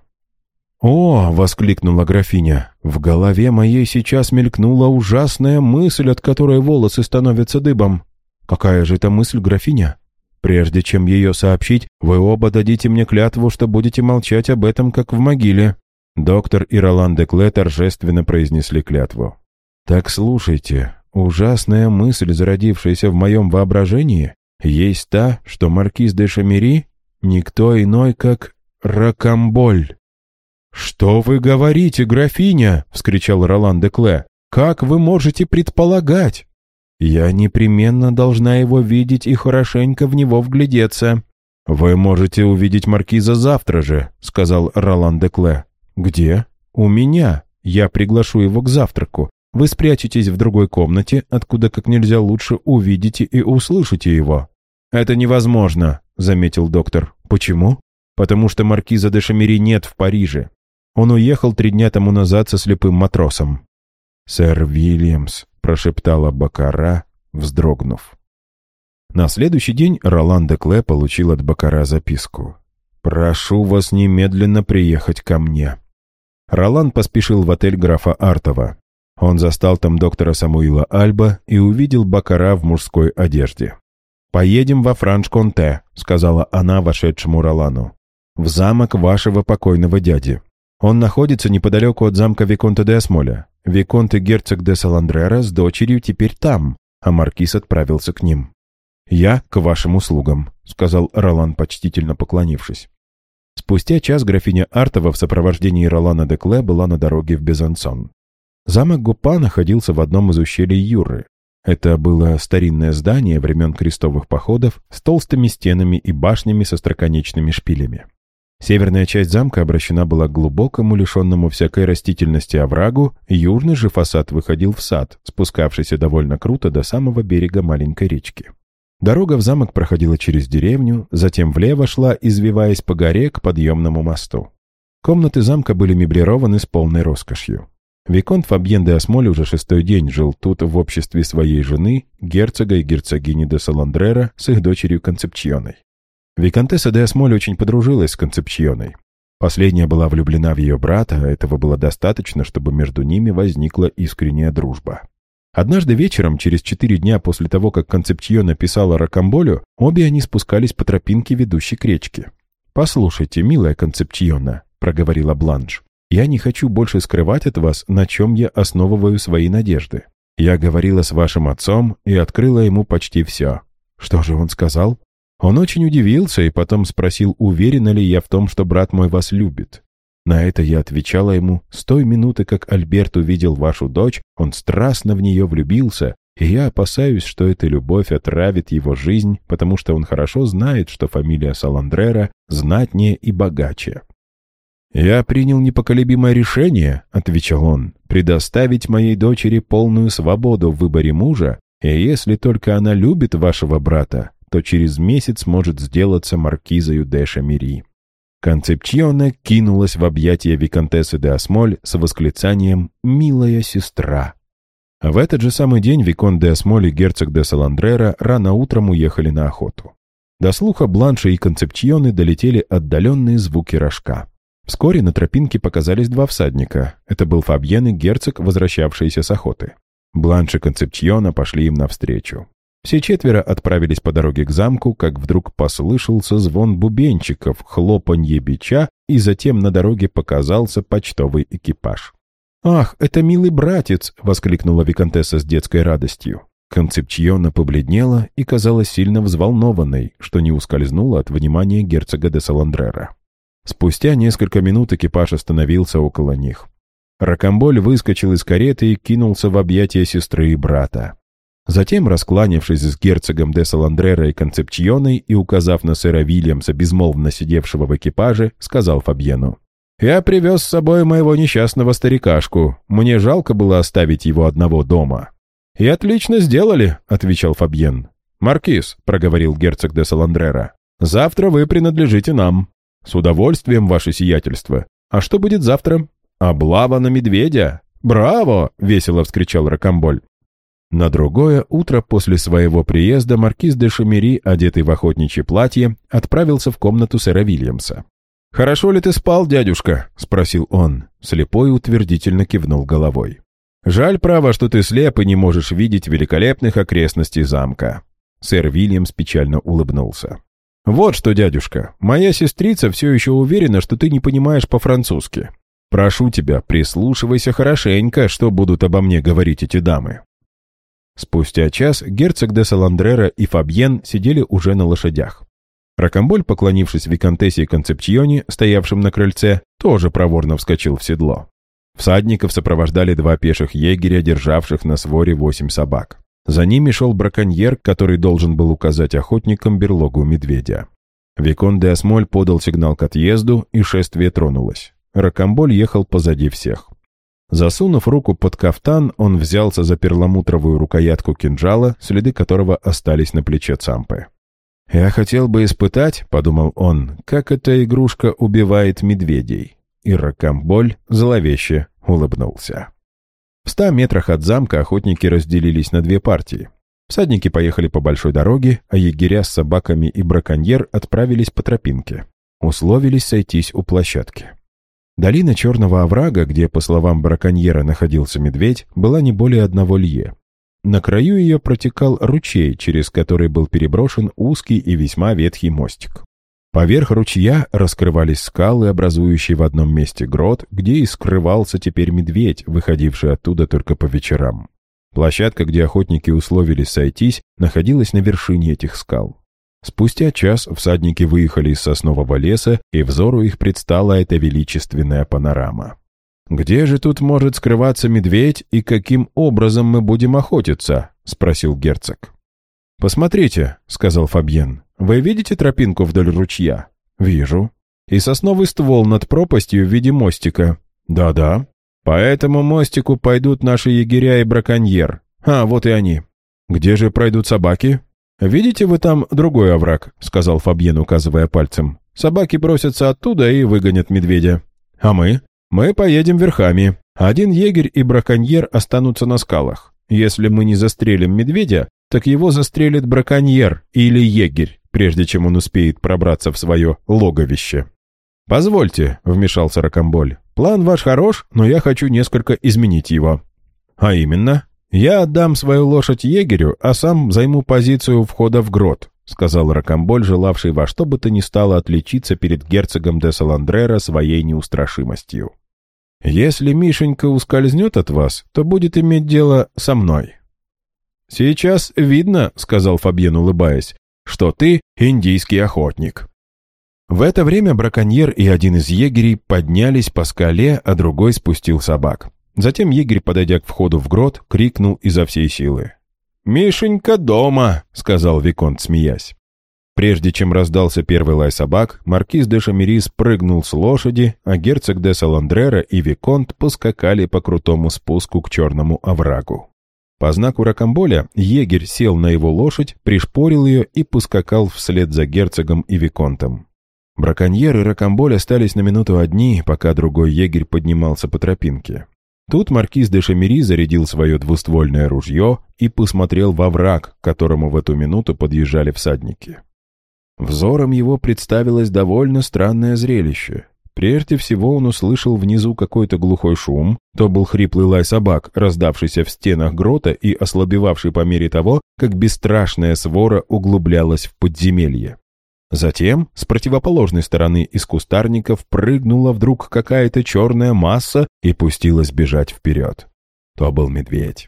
«О!» — воскликнула графиня. «В голове моей сейчас мелькнула ужасная мысль, от которой волосы становятся дыбом. Какая же это мысль, графиня? Прежде чем ее сообщить, вы оба дадите мне клятву, что будете молчать об этом, как в могиле». Доктор и Ролан де Кле торжественно произнесли клятву. «Так слушайте, ужасная мысль, зародившаяся в моем воображении, есть та, что маркиз де Шамери — никто иной, как Ракамболь». «Что вы говорите, графиня?» — вскричал Ролан де Кле. «Как вы можете предполагать?» «Я непременно должна его видеть и хорошенько в него вглядеться». «Вы можете увидеть маркиза завтра же», — сказал Ролан де Кле. «Где?» «У меня. Я приглашу его к завтраку. Вы спрячетесь в другой комнате, откуда как нельзя лучше увидите и услышите его». «Это невозможно», — заметил доктор. «Почему?» «Потому что маркиза де Шамери нет в Париже. Он уехал три дня тому назад со слепым матросом». «Сэр Вильямс», — прошептала Бакара, вздрогнув. На следующий день Ролан де Кле получил от Бакара записку. «Прошу вас немедленно приехать ко мне». Ролан поспешил в отель графа Артова. Он застал там доктора Самуила Альба и увидел Бакара в мужской одежде. «Поедем во Франш-Конте», — сказала она вошедшему Ролану. «В замок вашего покойного дяди. Он находится неподалеку от замка Виконта де Асмоля. Виконт и герцог де Саландрера с дочерью теперь там, а маркиз отправился к ним». «Я к вашим услугам», — сказал Ролан, почтительно поклонившись. Спустя час графиня Артова в сопровождении Ролана де Кле была на дороге в Безансон. Замок Гупа находился в одном из ущелий Юры. Это было старинное здание времен крестовых походов с толстыми стенами и башнями со строконечными шпилями. Северная часть замка обращена была к глубокому, лишенному всякой растительности оврагу, южный же фасад выходил в сад, спускавшийся довольно круто до самого берега маленькой речки. Дорога в замок проходила через деревню, затем влево шла, извиваясь по горе к подъемному мосту. Комнаты замка были меблированы с полной роскошью. Виконт Фабьен де Осмоль уже шестой день жил тут в обществе своей жены, герцога и герцогини де Саландрера с их дочерью Концепчионой. Виконтесса де Осмоль очень подружилась с Концепчионой. Последняя была влюблена в ее брата, а этого было достаточно, чтобы между ними возникла искренняя дружба. Однажды вечером, через четыре дня после того, как Концепчио написала Ракамболю, обе они спускались по тропинке, ведущей к речке. «Послушайте, милая Концепчиона», — проговорила Бланш, «я не хочу больше скрывать от вас, на чем я основываю свои надежды. Я говорила с вашим отцом и открыла ему почти все. Что же он сказал?» Он очень удивился и потом спросил, уверена ли я в том, что брат мой вас любит. На это я отвечала ему, с той минуты, как Альберт увидел вашу дочь, он страстно в нее влюбился, и я опасаюсь, что эта любовь отравит его жизнь, потому что он хорошо знает, что фамилия Саландрера знатнее и богаче. «Я принял непоколебимое решение», — отвечал он, «предоставить моей дочери полную свободу в выборе мужа, и если только она любит вашего брата, то через месяц может сделаться маркизою де Шамери». Концепчиона кинулась в объятия виконтессы де Осмоль с восклицанием «Милая сестра». В этот же самый день Викон де Осмоль и герцог де Саландрера рано утром уехали на охоту. До слуха Бланша и Концепчионы долетели отдаленные звуки рожка. Вскоре на тропинке показались два всадника. Это был Фабьен и герцог, возвращавшиеся с охоты. Бланш и Концепчиона пошли им навстречу. Все четверо отправились по дороге к замку, как вдруг послышался звон бубенчиков, хлопанье бича, и затем на дороге показался почтовый экипаж. «Ах, это милый братец!» — воскликнула Викантесса с детской радостью. Концепчиона побледнела и казалась сильно взволнованной, что не ускользнуло от внимания герцога де Саландрера. Спустя несколько минут экипаж остановился около них. Ракамболь выскочил из кареты и кинулся в объятия сестры и брата. Затем, раскланившись с герцогом де Саландрера и Концепчионой и указав на сэра Вильямса, безмолвно сидевшего в экипаже, сказал Фабьену. «Я привез с собой моего несчастного старикашку. Мне жалко было оставить его одного дома». «И отлично сделали», — отвечал Фабьен. «Маркиз», — проговорил герцог де Саландрера, — «завтра вы принадлежите нам». «С удовольствием, ваше сиятельство. А что будет завтра?» «Облава на медведя!» «Браво!» — весело вскричал Ракамболь. На другое утро после своего приезда маркиз де Шамери, одетый в охотничье платье, отправился в комнату сэра Вильямса. «Хорошо ли ты спал, дядюшка?» — спросил он. Слепой утвердительно кивнул головой. «Жаль, право, что ты слеп и не можешь видеть великолепных окрестностей замка». Сэр Вильямс печально улыбнулся. «Вот что, дядюшка, моя сестрица все еще уверена, что ты не понимаешь по-французски. Прошу тебя, прислушивайся хорошенько, что будут обо мне говорить эти дамы». Спустя час герцог де Саландрера и Фабьен сидели уже на лошадях. Ракамболь, поклонившись виконтессе Концепчионе, стоявшим на крыльце, тоже проворно вскочил в седло. Всадников сопровождали два пеших егеря, державших на своре восемь собак. За ними шел браконьер, который должен был указать охотникам берлогу медведя. Викон де Осмоль подал сигнал к отъезду, и шествие тронулось. Ракамболь ехал позади всех. Засунув руку под кафтан, он взялся за перламутровую рукоятку кинжала, следы которого остались на плече Цампы. «Я хотел бы испытать», — подумал он, — «как эта игрушка убивает медведей». И Ракамболь зловеще улыбнулся. В ста метрах от замка охотники разделились на две партии. Всадники поехали по большой дороге, а егеря с собаками и браконьер отправились по тропинке. Условились сойтись у площадки. Долина Черного оврага, где, по словам браконьера, находился медведь, была не более одного лье. На краю ее протекал ручей, через который был переброшен узкий и весьма ветхий мостик. Поверх ручья раскрывались скалы, образующие в одном месте грот, где и скрывался теперь медведь, выходивший оттуда только по вечерам. Площадка, где охотники условились сойтись, находилась на вершине этих скал. Спустя час всадники выехали из соснового леса, и взору их предстала эта величественная панорама. «Где же тут может скрываться медведь и каким образом мы будем охотиться?» — спросил герцог. «Посмотрите», — сказал Фабьен. «Вы видите тропинку вдоль ручья?» «Вижу». «И сосновый ствол над пропастью в виде мостика?» «Да-да». «По этому мостику пойдут наши егеря и браконьер. А, вот и они». «Где же пройдут собаки?» «Видите вы там другой овраг?» — сказал Фабьен, указывая пальцем. «Собаки бросятся оттуда и выгонят медведя». «А мы?» «Мы поедем верхами. Один егерь и браконьер останутся на скалах. Если мы не застрелим медведя, так его застрелит браконьер или егерь, прежде чем он успеет пробраться в свое логовище. «Позвольте», — вмешался Ракомболь, — «план ваш хорош, но я хочу несколько изменить его». «А именно?» «Я отдам свою лошадь егерю, а сам займу позицию входа в грот», — сказал Ракомболь, желавший во что бы то ни стало отличиться перед герцогом де Саландрера своей неустрашимостью. «Если Мишенька ускользнет от вас, то будет иметь дело со мной. «Сейчас видно», — сказал Фабьен, улыбаясь, — «что ты индийский охотник». В это время браконьер и один из егерей поднялись по скале, а другой спустил собак. Затем егерь, подойдя к входу в грот, крикнул изо всей силы. «Мишенька дома!» — сказал Виконт, смеясь. Прежде чем раздался первый лай собак, маркиз де Шамери спрыгнул с лошади, а герцог де Саландрера и Виконт поскакали по крутому спуску к черному оврагу. По знаку Ракамболя егерь сел на его лошадь, пришпорил ее и поскакал вслед за герцогом и Виконтом. Браконьеры Ракамболь остались на минуту одни, пока другой егерь поднимался по тропинке. Тут маркиз де Шамери зарядил свое двуствольное ружье и посмотрел во враг, к которому в эту минуту подъезжали всадники. Взором его представилось довольно странное зрелище. Прежде всего он услышал внизу какой-то глухой шум, то был хриплый лай собак, раздавшийся в стенах грота и ослабевавший по мере того, как бесстрашная свора углублялась в подземелье. Затем с противоположной стороны из кустарников прыгнула вдруг какая-то черная масса и пустилась бежать вперед. То был медведь.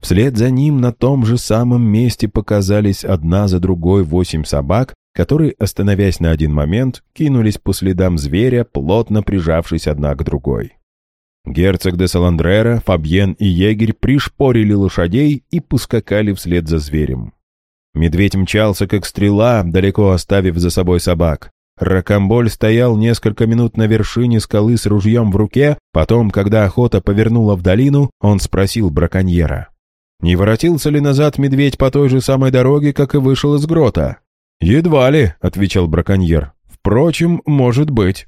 Вслед за ним на том же самом месте показались одна за другой восемь собак, которые, остановясь на один момент, кинулись по следам зверя, плотно прижавшись одна к другой. Герцог де Саландрера, Фабьен и егерь пришпорили лошадей и поскакали вслед за зверем. Медведь мчался, как стрела, далеко оставив за собой собак. Ракамболь стоял несколько минут на вершине скалы с ружьем в руке, потом, когда охота повернула в долину, он спросил браконьера. Не воротился ли назад медведь по той же самой дороге, как и вышел из грота? «Едва ли», — отвечал браконьер. «Впрочем, может быть».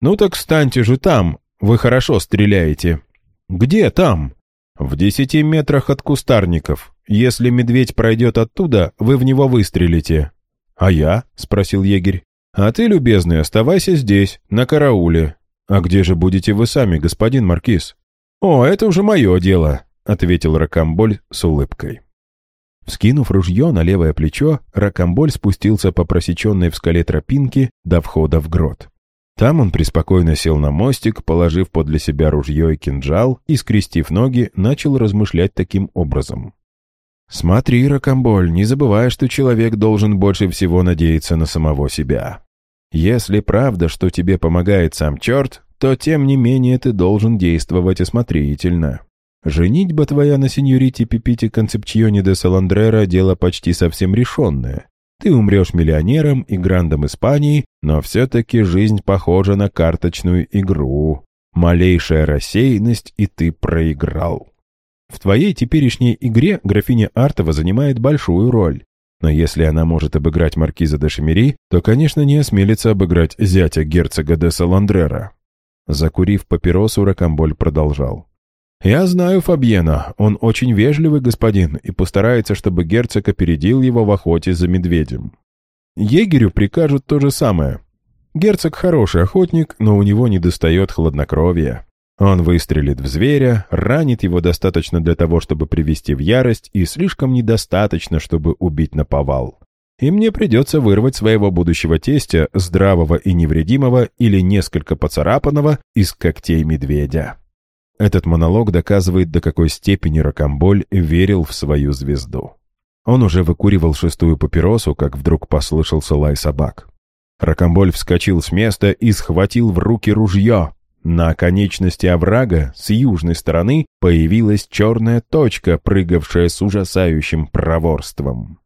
«Ну так станьте же там, вы хорошо стреляете». «Где там?» «В десяти метрах от кустарников. Если медведь пройдет оттуда, вы в него выстрелите». «А я?» — спросил егерь. «А ты, любезный, оставайся здесь, на карауле». «А где же будете вы сами, господин Маркиз?» «О, это уже мое дело», — ответил Ракамболь с улыбкой. Скинув ружье на левое плечо, Ракамболь спустился по просеченной в скале тропинке до входа в грот. Там он преспокойно сел на мостик, положив подле себя ружье и кинжал, и, скрестив ноги, начал размышлять таким образом. «Смотри, Ракамболь, не забывай, что человек должен больше всего надеяться на самого себя. Если правда, что тебе помогает сам черт, то тем не менее ты должен действовать осмотрительно. Женитьба твоя на сеньорите Пипите Концепчионе де Саландрера дело почти совсем решенное. Ты умрешь миллионером и грандом Испании, но все-таки жизнь похожа на карточную игру. Малейшая рассеянность, и ты проиграл. В твоей теперешней игре графиня Артова занимает большую роль. Но если она может обыграть маркиза де Шемери, то, конечно, не осмелится обыграть зятя герцога де Саландрера. Закурив папиросу, Ракамболь продолжал. «Я знаю Фабьена, он очень вежливый господин и постарается, чтобы герцог опередил его в охоте за медведем. Егерю прикажут то же самое. Герцог хороший охотник, но у него недостает хладнокровия. Он выстрелит в зверя, ранит его достаточно для того, чтобы привести в ярость, и слишком недостаточно, чтобы убить на повал. И мне придется вырвать своего будущего тестя, здравого и невредимого, или несколько поцарапанного, из когтей медведя. Этот монолог доказывает, до какой степени Рокамболь верил в свою звезду. Он уже выкуривал шестую папиросу, как вдруг послышался лай собак. Рокамболь вскочил с места и схватил в руки ружье. На конечности оврага с южной стороны появилась черная точка, прыгавшая с ужасающим проворством.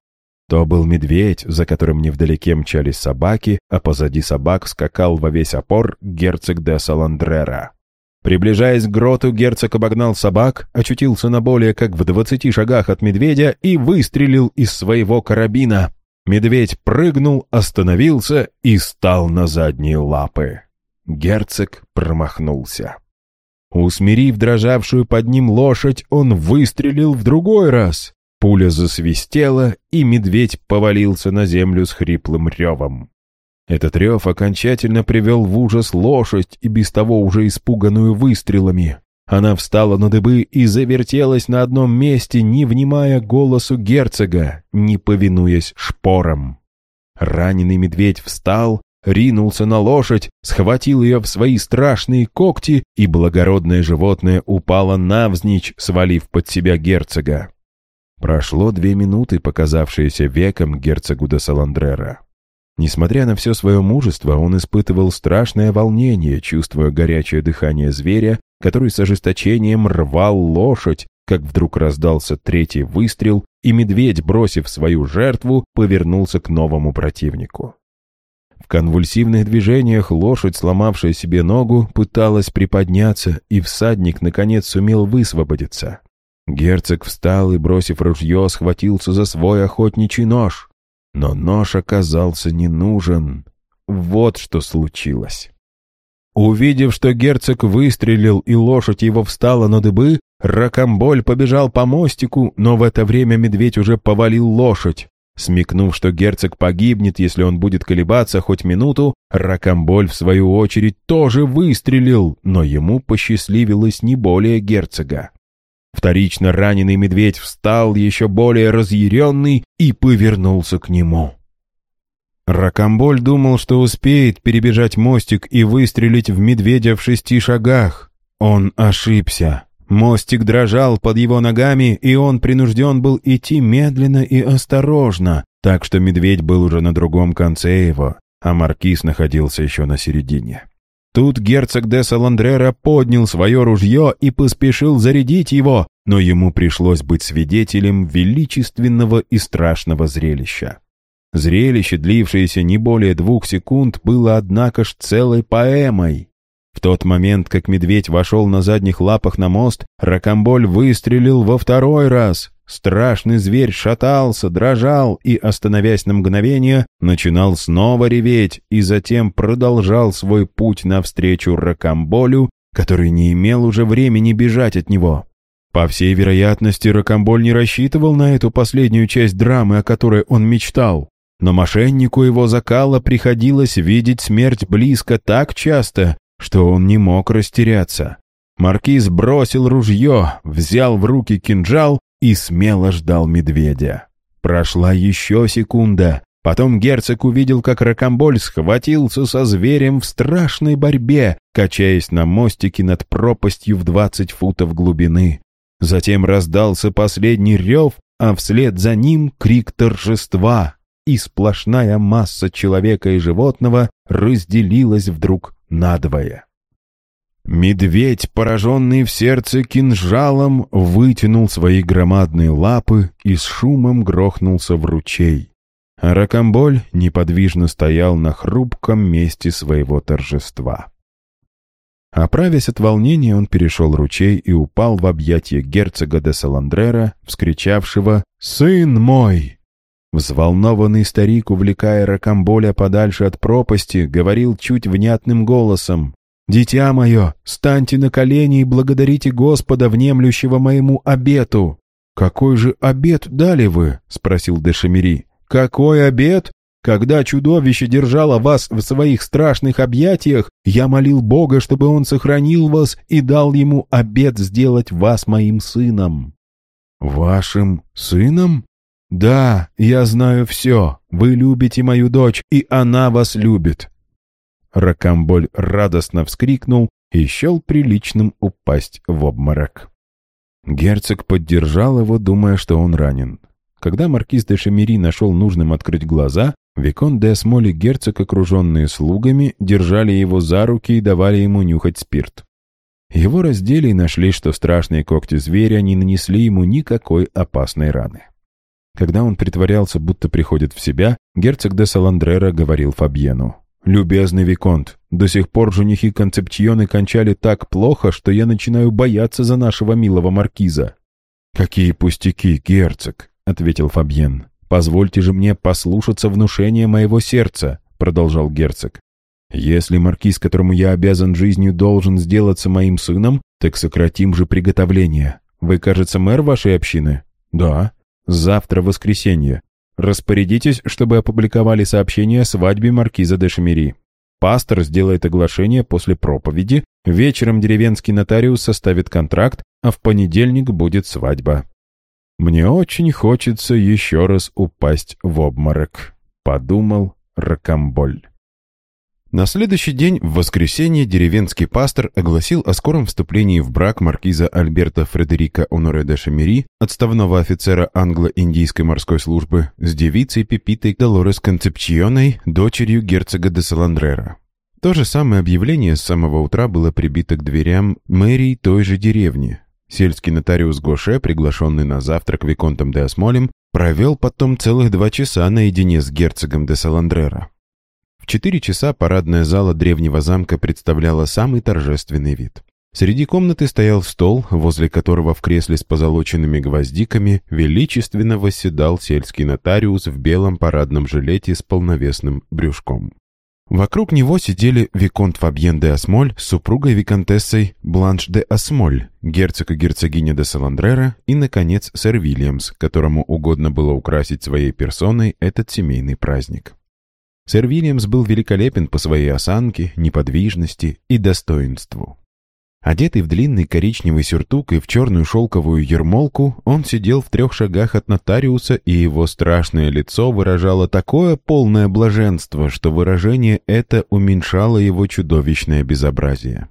То был медведь, за которым невдалеке мчались собаки, а позади собак скакал во весь опор герцог де Саландрера. Приближаясь к гроту, герцог обогнал собак, очутился на более как в двадцати шагах от медведя и выстрелил из своего карабина. Медведь прыгнул, остановился и стал на задние лапы. Герцог промахнулся. Усмирив дрожавшую под ним лошадь, он выстрелил в другой раз. Пуля засвистела, и медведь повалился на землю с хриплым ревом. Этот рев окончательно привел в ужас лошадь и без того уже испуганную выстрелами. Она встала на дыбы и завертелась на одном месте, не внимая голосу герцога, не повинуясь шпорам. Раненый медведь встал, ринулся на лошадь, схватил ее в свои страшные когти, и благородное животное упало навзничь, свалив под себя герцога. Прошло две минуты, показавшиеся веком герцогу де Саландрера. Несмотря на все свое мужество, он испытывал страшное волнение, чувствуя горячее дыхание зверя, который с ожесточением рвал лошадь, как вдруг раздался третий выстрел, и медведь, бросив свою жертву, повернулся к новому противнику. В конвульсивных движениях лошадь, сломавшая себе ногу, пыталась приподняться, и всадник, наконец, сумел высвободиться. Герцог встал и, бросив ружье, схватился за свой охотничий нож. Но нож оказался не нужен. Вот что случилось. Увидев, что герцог выстрелил и лошадь его встала на дыбы, Ракамболь побежал по мостику, но в это время медведь уже повалил лошадь. Смекнув, что герцог погибнет, если он будет колебаться хоть минуту, Ракамболь, в свою очередь, тоже выстрелил, но ему посчастливилось не более герцога. Вторично раненый медведь встал еще более разъяренный и повернулся к нему. Ракамболь думал, что успеет перебежать мостик и выстрелить в медведя в шести шагах. Он ошибся. Мостик дрожал под его ногами, и он принужден был идти медленно и осторожно, так что медведь был уже на другом конце его, а маркиз находился еще на середине. Тут герцог де Саландрера поднял свое ружье и поспешил зарядить его, но ему пришлось быть свидетелем величественного и страшного зрелища. Зрелище, длившееся не более двух секунд, было, однако ж, целой поэмой. В тот момент, как медведь вошел на задних лапах на мост, Ракамболь выстрелил во второй раз. Страшный зверь шатался, дрожал и, остановясь на мгновение, начинал снова реветь и затем продолжал свой путь навстречу Ракамболю, который не имел уже времени бежать от него. По всей вероятности, Ракамболь не рассчитывал на эту последнюю часть драмы, о которой он мечтал. Но мошеннику его закала приходилось видеть смерть близко так часто, что он не мог растеряться. Маркиз бросил ружье, взял в руки кинжал и смело ждал медведя. Прошла еще секунда. Потом герцог увидел, как Ракамболь схватился со зверем в страшной борьбе, качаясь на мостике над пропастью в двадцать футов глубины. Затем раздался последний рев, а вслед за ним крик торжества, и сплошная масса человека и животного разделилась вдруг надвое. Медведь, пораженный в сердце кинжалом, вытянул свои громадные лапы и с шумом грохнулся в ручей. А Ракамболь неподвижно стоял на хрупком месте своего торжества. Оправясь от волнения, он перешел ручей и упал в объятия герцога де Саландрера, вскричавшего «Сын мой!». Взволнованный старик, увлекая Ракамболя подальше от пропасти, говорил чуть внятным голосом. «Дитя мое, станьте на колени и благодарите Господа, внемлющего моему обету». «Какой же обет дали вы?» — спросил Дешемери. «Какой обет? Когда чудовище держало вас в своих страшных объятиях, я молил Бога, чтобы он сохранил вас и дал ему обет сделать вас моим сыном». «Вашим сыном?» «Да, я знаю все. Вы любите мою дочь, и она вас любит». Ракамболь радостно вскрикнул и счел приличным упасть в обморок. Герцог поддержал его, думая, что он ранен. Когда маркиз де Шемери нашел нужным открыть глаза, Викон де Смоли герцог, окруженные слугами, держали его за руки и давали ему нюхать спирт. Его раздели и нашли, что страшные когти зверя не нанесли ему никакой опасной раны. Когда он притворялся, будто приходит в себя, герцог де Саландрера говорил Фабьену. «Любезный Виконт, до сих пор женихи Концепчионы кончали так плохо, что я начинаю бояться за нашего милого маркиза». «Какие пустяки, герцог», — ответил Фабьен. «Позвольте же мне послушаться внушения моего сердца», — продолжал герцог. «Если маркиз, которому я обязан жизнью, должен сделаться моим сыном, так сократим же приготовление. Вы, кажется, мэр вашей общины?» «Да». Завтра воскресенье. Распорядитесь, чтобы опубликовали сообщение о свадьбе маркиза де Шемери. Пастор сделает оглашение после проповеди, вечером деревенский нотариус составит контракт, а в понедельник будет свадьба. Мне очень хочется еще раз упасть в обморок, подумал Ракамболь. На следующий день, в воскресенье, деревенский пастор огласил о скором вступлении в брак маркиза Альберта Фредерика Оноре де Шамери, отставного офицера англо-индийской морской службы, с девицей Пепитой Долорес Концепчионой, дочерью герцога де Саландрера. То же самое объявление с самого утра было прибито к дверям мэрии той же деревни. Сельский нотариус Гоше, приглашенный на завтрак Виконтом де Осмолем, провел потом целых два часа наедине с герцогом де Саландрера. В четыре часа парадная зала древнего замка представляла самый торжественный вид. Среди комнаты стоял стол, возле которого в кресле с позолоченными гвоздиками величественно восседал сельский нотариус в белом парадном жилете с полновесным брюшком. Вокруг него сидели Виконт Фабьен де Осмоль с супругой Виконтессой Бланш де Осмоль, герцог и герцогиня де Саландрера и, наконец, сэр Вильямс, которому угодно было украсить своей персоной этот семейный праздник. Сэр Вильямс был великолепен по своей осанке, неподвижности и достоинству. Одетый в длинный коричневый сюртук и в черную шелковую ермолку, он сидел в трех шагах от нотариуса, и его страшное лицо выражало такое полное блаженство, что выражение это уменьшало его чудовищное безобразие.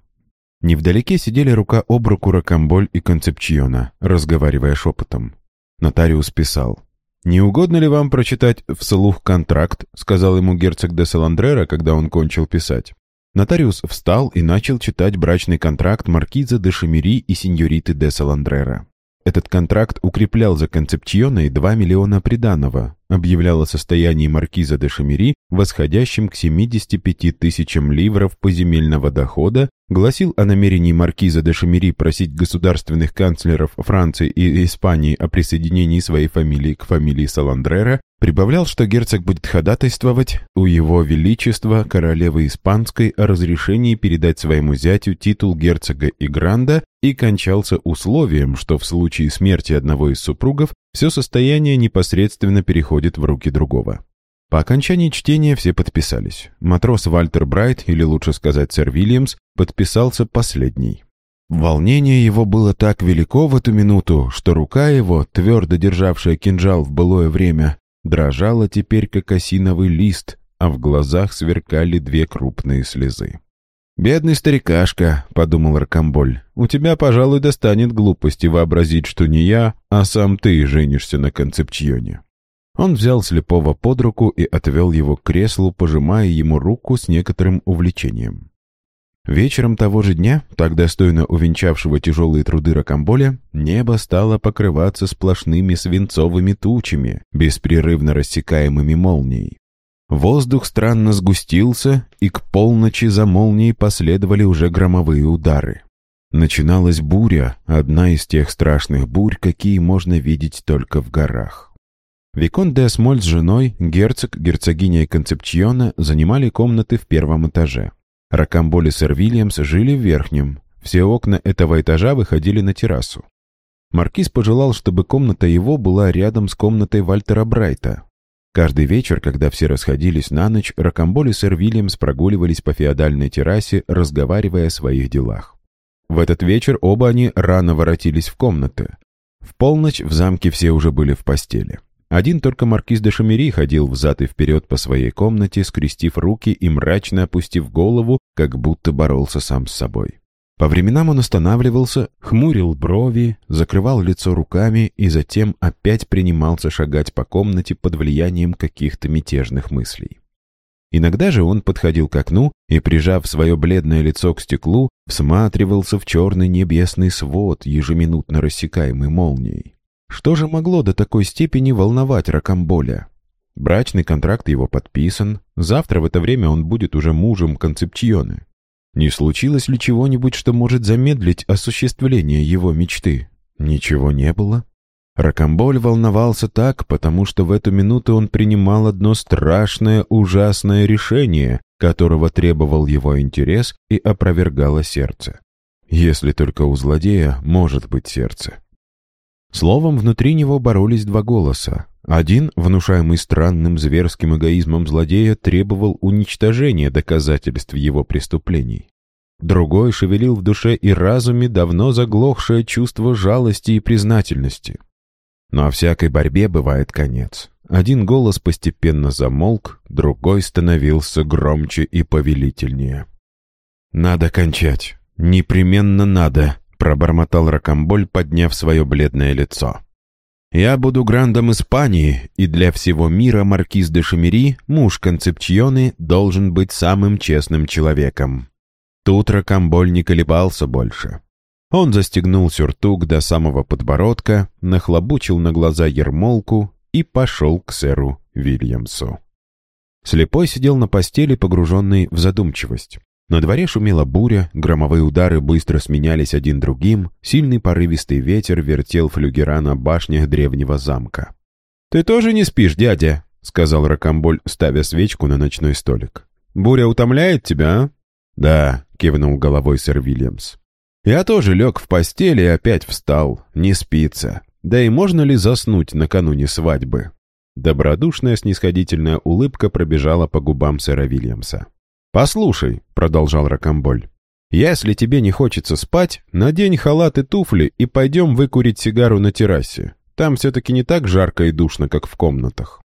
Невдалеке сидели рука об руку Рокамболь и Концепчиона, разговаривая шепотом. Нотариус писал. «Не угодно ли вам прочитать вслух контракт?» — сказал ему герцог де Саландрера, когда он кончил писать. Нотариус встал и начал читать брачный контракт маркиза де Шамери и сеньориты де Саландрера. Этот контракт укреплял за Концепчионой 2 миллиона приданого, объявлял о состоянии маркиза де Шамери, восходящем к 75 тысячам ливров поземельного дохода, гласил о намерении маркиза де Шамери просить государственных канцлеров Франции и Испании о присоединении своей фамилии к фамилии Саландрера Прибавлял, что герцог будет ходатайствовать у его величества королевы Испанской о разрешении передать своему зятю титул герцога и гранда и кончался условием, что в случае смерти одного из супругов все состояние непосредственно переходит в руки другого. По окончании чтения все подписались. Матрос Вальтер Брайт, или лучше сказать сэр Вильямс, подписался последний. Волнение его было так велико в эту минуту, что рука его, твердо державшая кинжал в былое время, дрожала теперь, как осиновый лист, а в глазах сверкали две крупные слезы. «Бедный старикашка», — подумал Ракамболь, — «у тебя, пожалуй, достанет глупости вообразить, что не я, а сам ты женишься на Концепчьоне». Он взял слепого под руку и отвел его к креслу, пожимая ему руку с некоторым увлечением. Вечером того же дня, так достойно увенчавшего тяжелые труды Рокамболя, небо стало покрываться сплошными свинцовыми тучами, беспрерывно рассекаемыми молнией. Воздух странно сгустился, и к полночи за молнией последовали уже громовые удары. Начиналась буря, одна из тех страшных бурь, какие можно видеть только в горах. Викон де Асмоль с женой, герцог, герцогиня и Концепчиона занимали комнаты в первом этаже. Ракамболь и сэр Вильямс жили в верхнем. Все окна этого этажа выходили на террасу. Маркиз пожелал, чтобы комната его была рядом с комнатой Вальтера Брайта. Каждый вечер, когда все расходились на ночь, Ракамболь и сэр Вильямс прогуливались по феодальной террасе, разговаривая о своих делах. В этот вечер оба они рано воротились в комнаты. В полночь в замке все уже были в постели. Один только маркиз де Шамери ходил взад и вперед по своей комнате, скрестив руки и мрачно опустив голову, как будто боролся сам с собой. По временам он останавливался, хмурил брови, закрывал лицо руками и затем опять принимался шагать по комнате под влиянием каких-то мятежных мыслей. Иногда же он подходил к окну и, прижав свое бледное лицо к стеклу, всматривался в черный небесный свод, ежеминутно рассекаемый молнией. Что же могло до такой степени волновать Ракамболя? Брачный контракт его подписан, завтра в это время он будет уже мужем Концепчионы. Не случилось ли чего-нибудь, что может замедлить осуществление его мечты? Ничего не было. Ракамболь волновался так, потому что в эту минуту он принимал одно страшное, ужасное решение, которого требовал его интерес и опровергало сердце. Если только у злодея может быть сердце. Словом, внутри него боролись два голоса. Один, внушаемый странным зверским эгоизмом злодея, требовал уничтожения доказательств его преступлений. Другой шевелил в душе и разуме давно заглохшее чувство жалости и признательности. Но о всякой борьбе бывает конец. Один голос постепенно замолк, другой становился громче и повелительнее. «Надо кончать. Непременно надо», пробормотал Ракамболь, подняв свое бледное лицо. «Я буду грандом Испании, и для всего мира маркиз де Шамери, муж Концепчионы, должен быть самым честным человеком». Тут Ракамболь не колебался больше. Он застегнул сюртук до самого подбородка, нахлобучил на глаза ермолку и пошел к сэру Вильямсу. Слепой сидел на постели, погруженный в задумчивость. На дворе шумела буря, громовые удары быстро сменялись один другим, сильный порывистый ветер вертел флюгера на башнях древнего замка. «Ты тоже не спишь, дядя?» — сказал Рокомболь, ставя свечку на ночной столик. «Буря утомляет тебя, а?» «Да», — кивнул головой сэр Вильямс. «Я тоже лег в постели и опять встал. Не спится. Да и можно ли заснуть накануне свадьбы?» Добродушная снисходительная улыбка пробежала по губам сэра Вильямса. «Послушай», — продолжал Рокомболь, «если тебе не хочется спать, надень халат и туфли и пойдем выкурить сигару на террасе. Там все-таки не так жарко и душно, как в комнатах».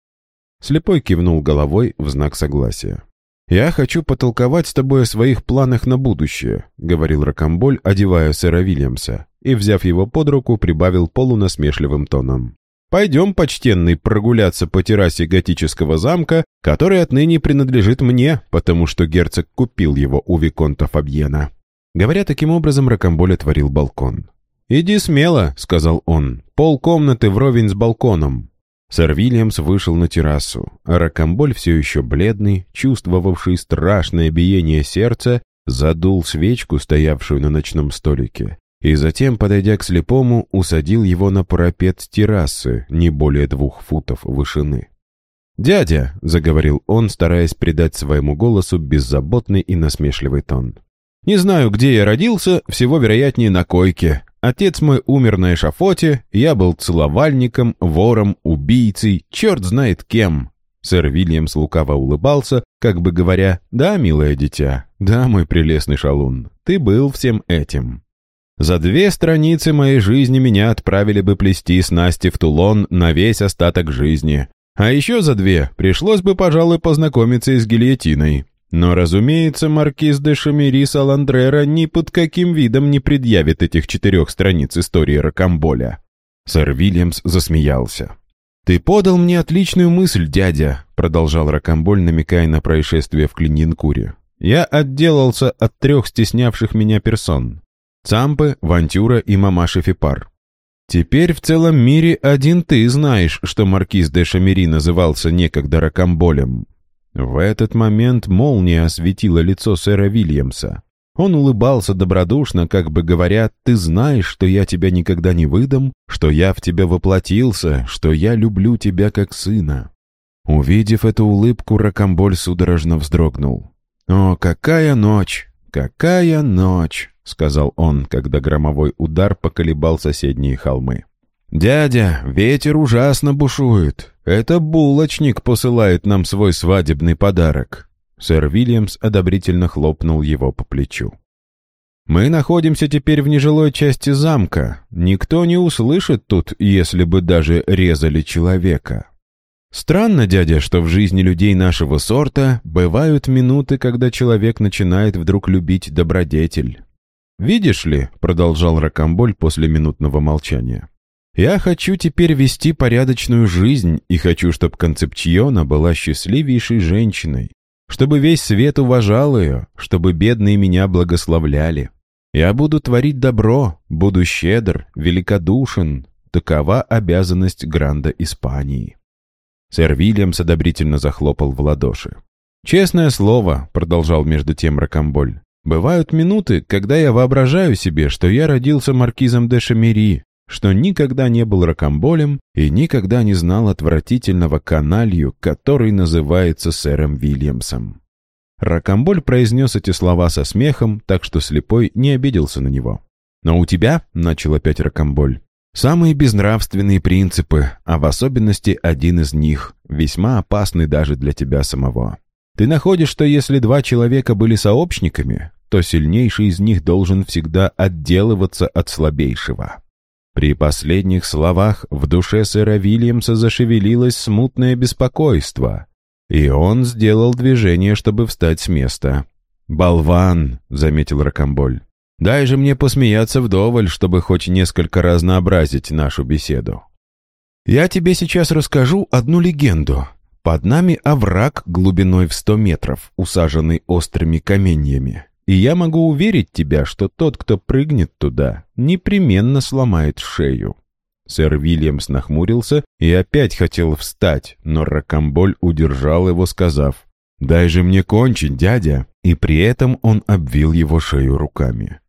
Слепой кивнул головой в знак согласия. «Я хочу потолковать с тобой о своих планах на будущее», — говорил Рокомболь, одевая сэра Вильямса, и, взяв его под руку, прибавил полунасмешливым тоном. Пойдем, почтенный, прогуляться по террасе готического замка, который отныне принадлежит мне, потому что герцог купил его у Виконта Фабьена». Говоря таким образом, Рокомболь отворил балкон. «Иди смело», — сказал он, — «пол комнаты вровень с балконом». Сэр Вильямс вышел на террасу, а Рокомболь, все еще бледный, чувствовавший страшное биение сердца, задул свечку, стоявшую на ночном столике, и затем, подойдя к слепому, усадил его на парапет террасы, не более двух футов вышины. «Дядя», — заговорил он, стараясь придать своему голосу беззаботный и насмешливый тон. «Не знаю, где я родился, всего вероятнее на койке. Отец мой умер на эшафоте, я был целовальником, вором, убийцей, черт знает кем». Сэр Вильямс лукаво улыбался, как бы говоря, «Да, милое дитя, да, мой прелестный шалун, ты был всем этим». За две страницы моей жизни меня отправили бы плести снасти в Тулон на весь остаток жизни. А еще за две пришлось бы, пожалуй, познакомиться и с гильотиной. Но, разумеется, маркиз де Шамери Саландрера ни под каким видом не предъявит этих четырех страниц истории Рокамболя. Сэр Вильямс засмеялся. «Ты подал мне отличную мысль, дядя», — продолжал Рокамболь, намекая на происшествие в Клининкуре. «Я отделался от трех стеснявших меня персон. Цампы, Вантюра и мамаша Фипар. Теперь в целом мире один ты знаешь, что маркиз де Шамери назывался некогда Ракамболем. В этот момент молния осветила лицо сэра Вильямса. Он улыбался добродушно, как бы говоря, «Ты знаешь, что я тебя никогда не выдам, что я в тебя воплотился, что я люблю тебя как сына». Увидев эту улыбку, Ракамболь судорожно вздрогнул. «О, какая ночь! Какая ночь!» — сказал он, когда громовой удар поколебал соседние холмы. «Дядя, ветер ужасно бушует. Это булочник посылает нам свой свадебный подарок». Сэр Вильямс одобрительно хлопнул его по плечу. «Мы находимся теперь в нежилой части замка. Никто не услышит тут, если бы даже резали человека. Странно, дядя, что в жизни людей нашего сорта бывают минуты, когда человек начинает вдруг любить добродетель. «Видишь ли», — продолжал Ракамболь после минутного молчания, «я хочу теперь вести порядочную жизнь и хочу, чтобы Концепчиона была счастливейшей женщиной, чтобы весь свет уважал ее, чтобы бедные меня благословляли. Я буду творить добро, буду щедр, великодушен. Такова обязанность Гранда Испании». Сэр Вильямс одобрительно захлопал в ладоши. «Честное слово», — продолжал между тем Ракамболь, Бывают минуты, когда я воображаю себе, что я родился маркизом де Шамери, что никогда не был ракомболем и никогда не знал отвратительного каналью, который называется сэром Вильямсом. Ракомболь произнес эти слова со смехом, так что слепой не обиделся на него. «Но у тебя», — начал опять Ракомболь, — «самые безнравственные принципы, а в особенности один из них, весьма опасный даже для тебя самого. Ты находишь, что если два человека были сообщниками, то сильнейший из них должен всегда отделываться от слабейшего. При последних словах в душе сэра Вильямса зашевелилось смутное беспокойство, и он сделал движение, чтобы встать с места. «Болван!» — заметил Рокомболь. «Дай же мне посмеяться вдоволь, чтобы хоть несколько разнообразить нашу беседу. Я тебе сейчас расскажу одну легенду. Под нами овраг глубиной в сто метров, усаженный острыми каменьями. и я могу уверить тебя, что тот, кто прыгнет туда, непременно сломает шею». Сэр Вильямс нахмурился и опять хотел встать, но Ракамболь удержал его, сказав, «Дай же мне кончить, дядя!» И при этом он обвил его шею руками.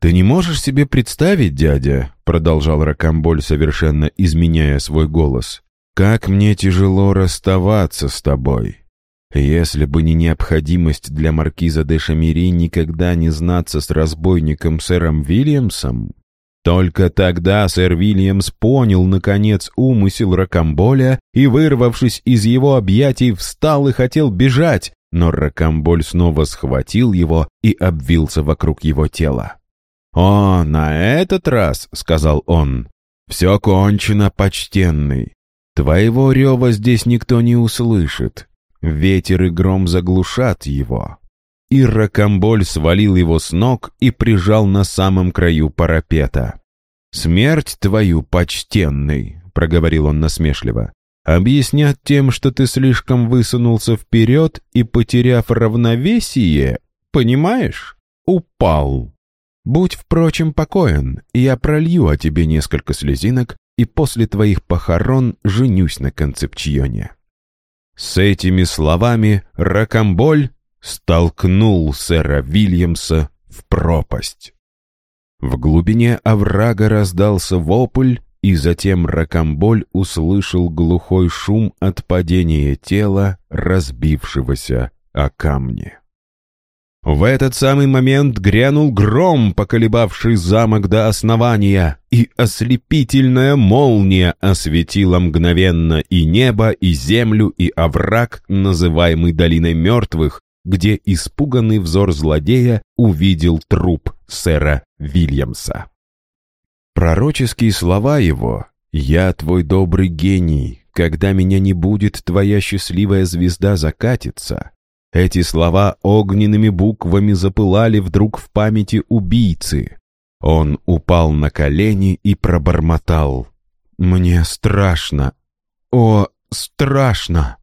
«Ты не можешь себе представить, дядя», — продолжал Ракамболь, совершенно изменяя свой голос, «как мне тяжело расставаться с тобой. Если бы не необходимость для маркиза де Шамири никогда не знаться с разбойником сэром Вильямсом, только тогда сэр Вильямс понял, наконец, умысел Ракамболя и, вырвавшись из его объятий, встал и хотел бежать, но Ракамболь снова схватил его и обвился вокруг его тела. «О, на этот раз, — сказал он, — все кончено, почтенный. Твоего рева здесь никто не услышит. Ветер и гром заглушат его». И свалил его с ног и прижал на самом краю парапета. «Смерть твою, почтенный!» — проговорил он насмешливо. «Объяснят тем, что ты слишком высунулся вперед и, потеряв равновесие, понимаешь, упал. Будь, впрочем, покоен, я пролью о тебе несколько слезинок и после твоих похорон женюсь на Концепчионе». С этими словами Ракамболь столкнул сэра Вильямса в пропасть. В глубине оврага раздался вопль, и затем Ракамболь услышал глухой шум от падения тела, разбившегося о камни. В этот самый момент грянул гром, поколебавший замок до основания, и ослепительная молния осветила мгновенно и небо, и землю, и овраг, называемый Долиной Мертвых, где испуганный взор злодея увидел труп сэра Вильямса. Пророческие слова его «Я твой добрый гений, когда меня не будет, твоя счастливая звезда закатится». Эти слова огненными буквами запылали вдруг в памяти убийцы. Он упал на колени и пробормотал. «Мне страшно. О, страшно!»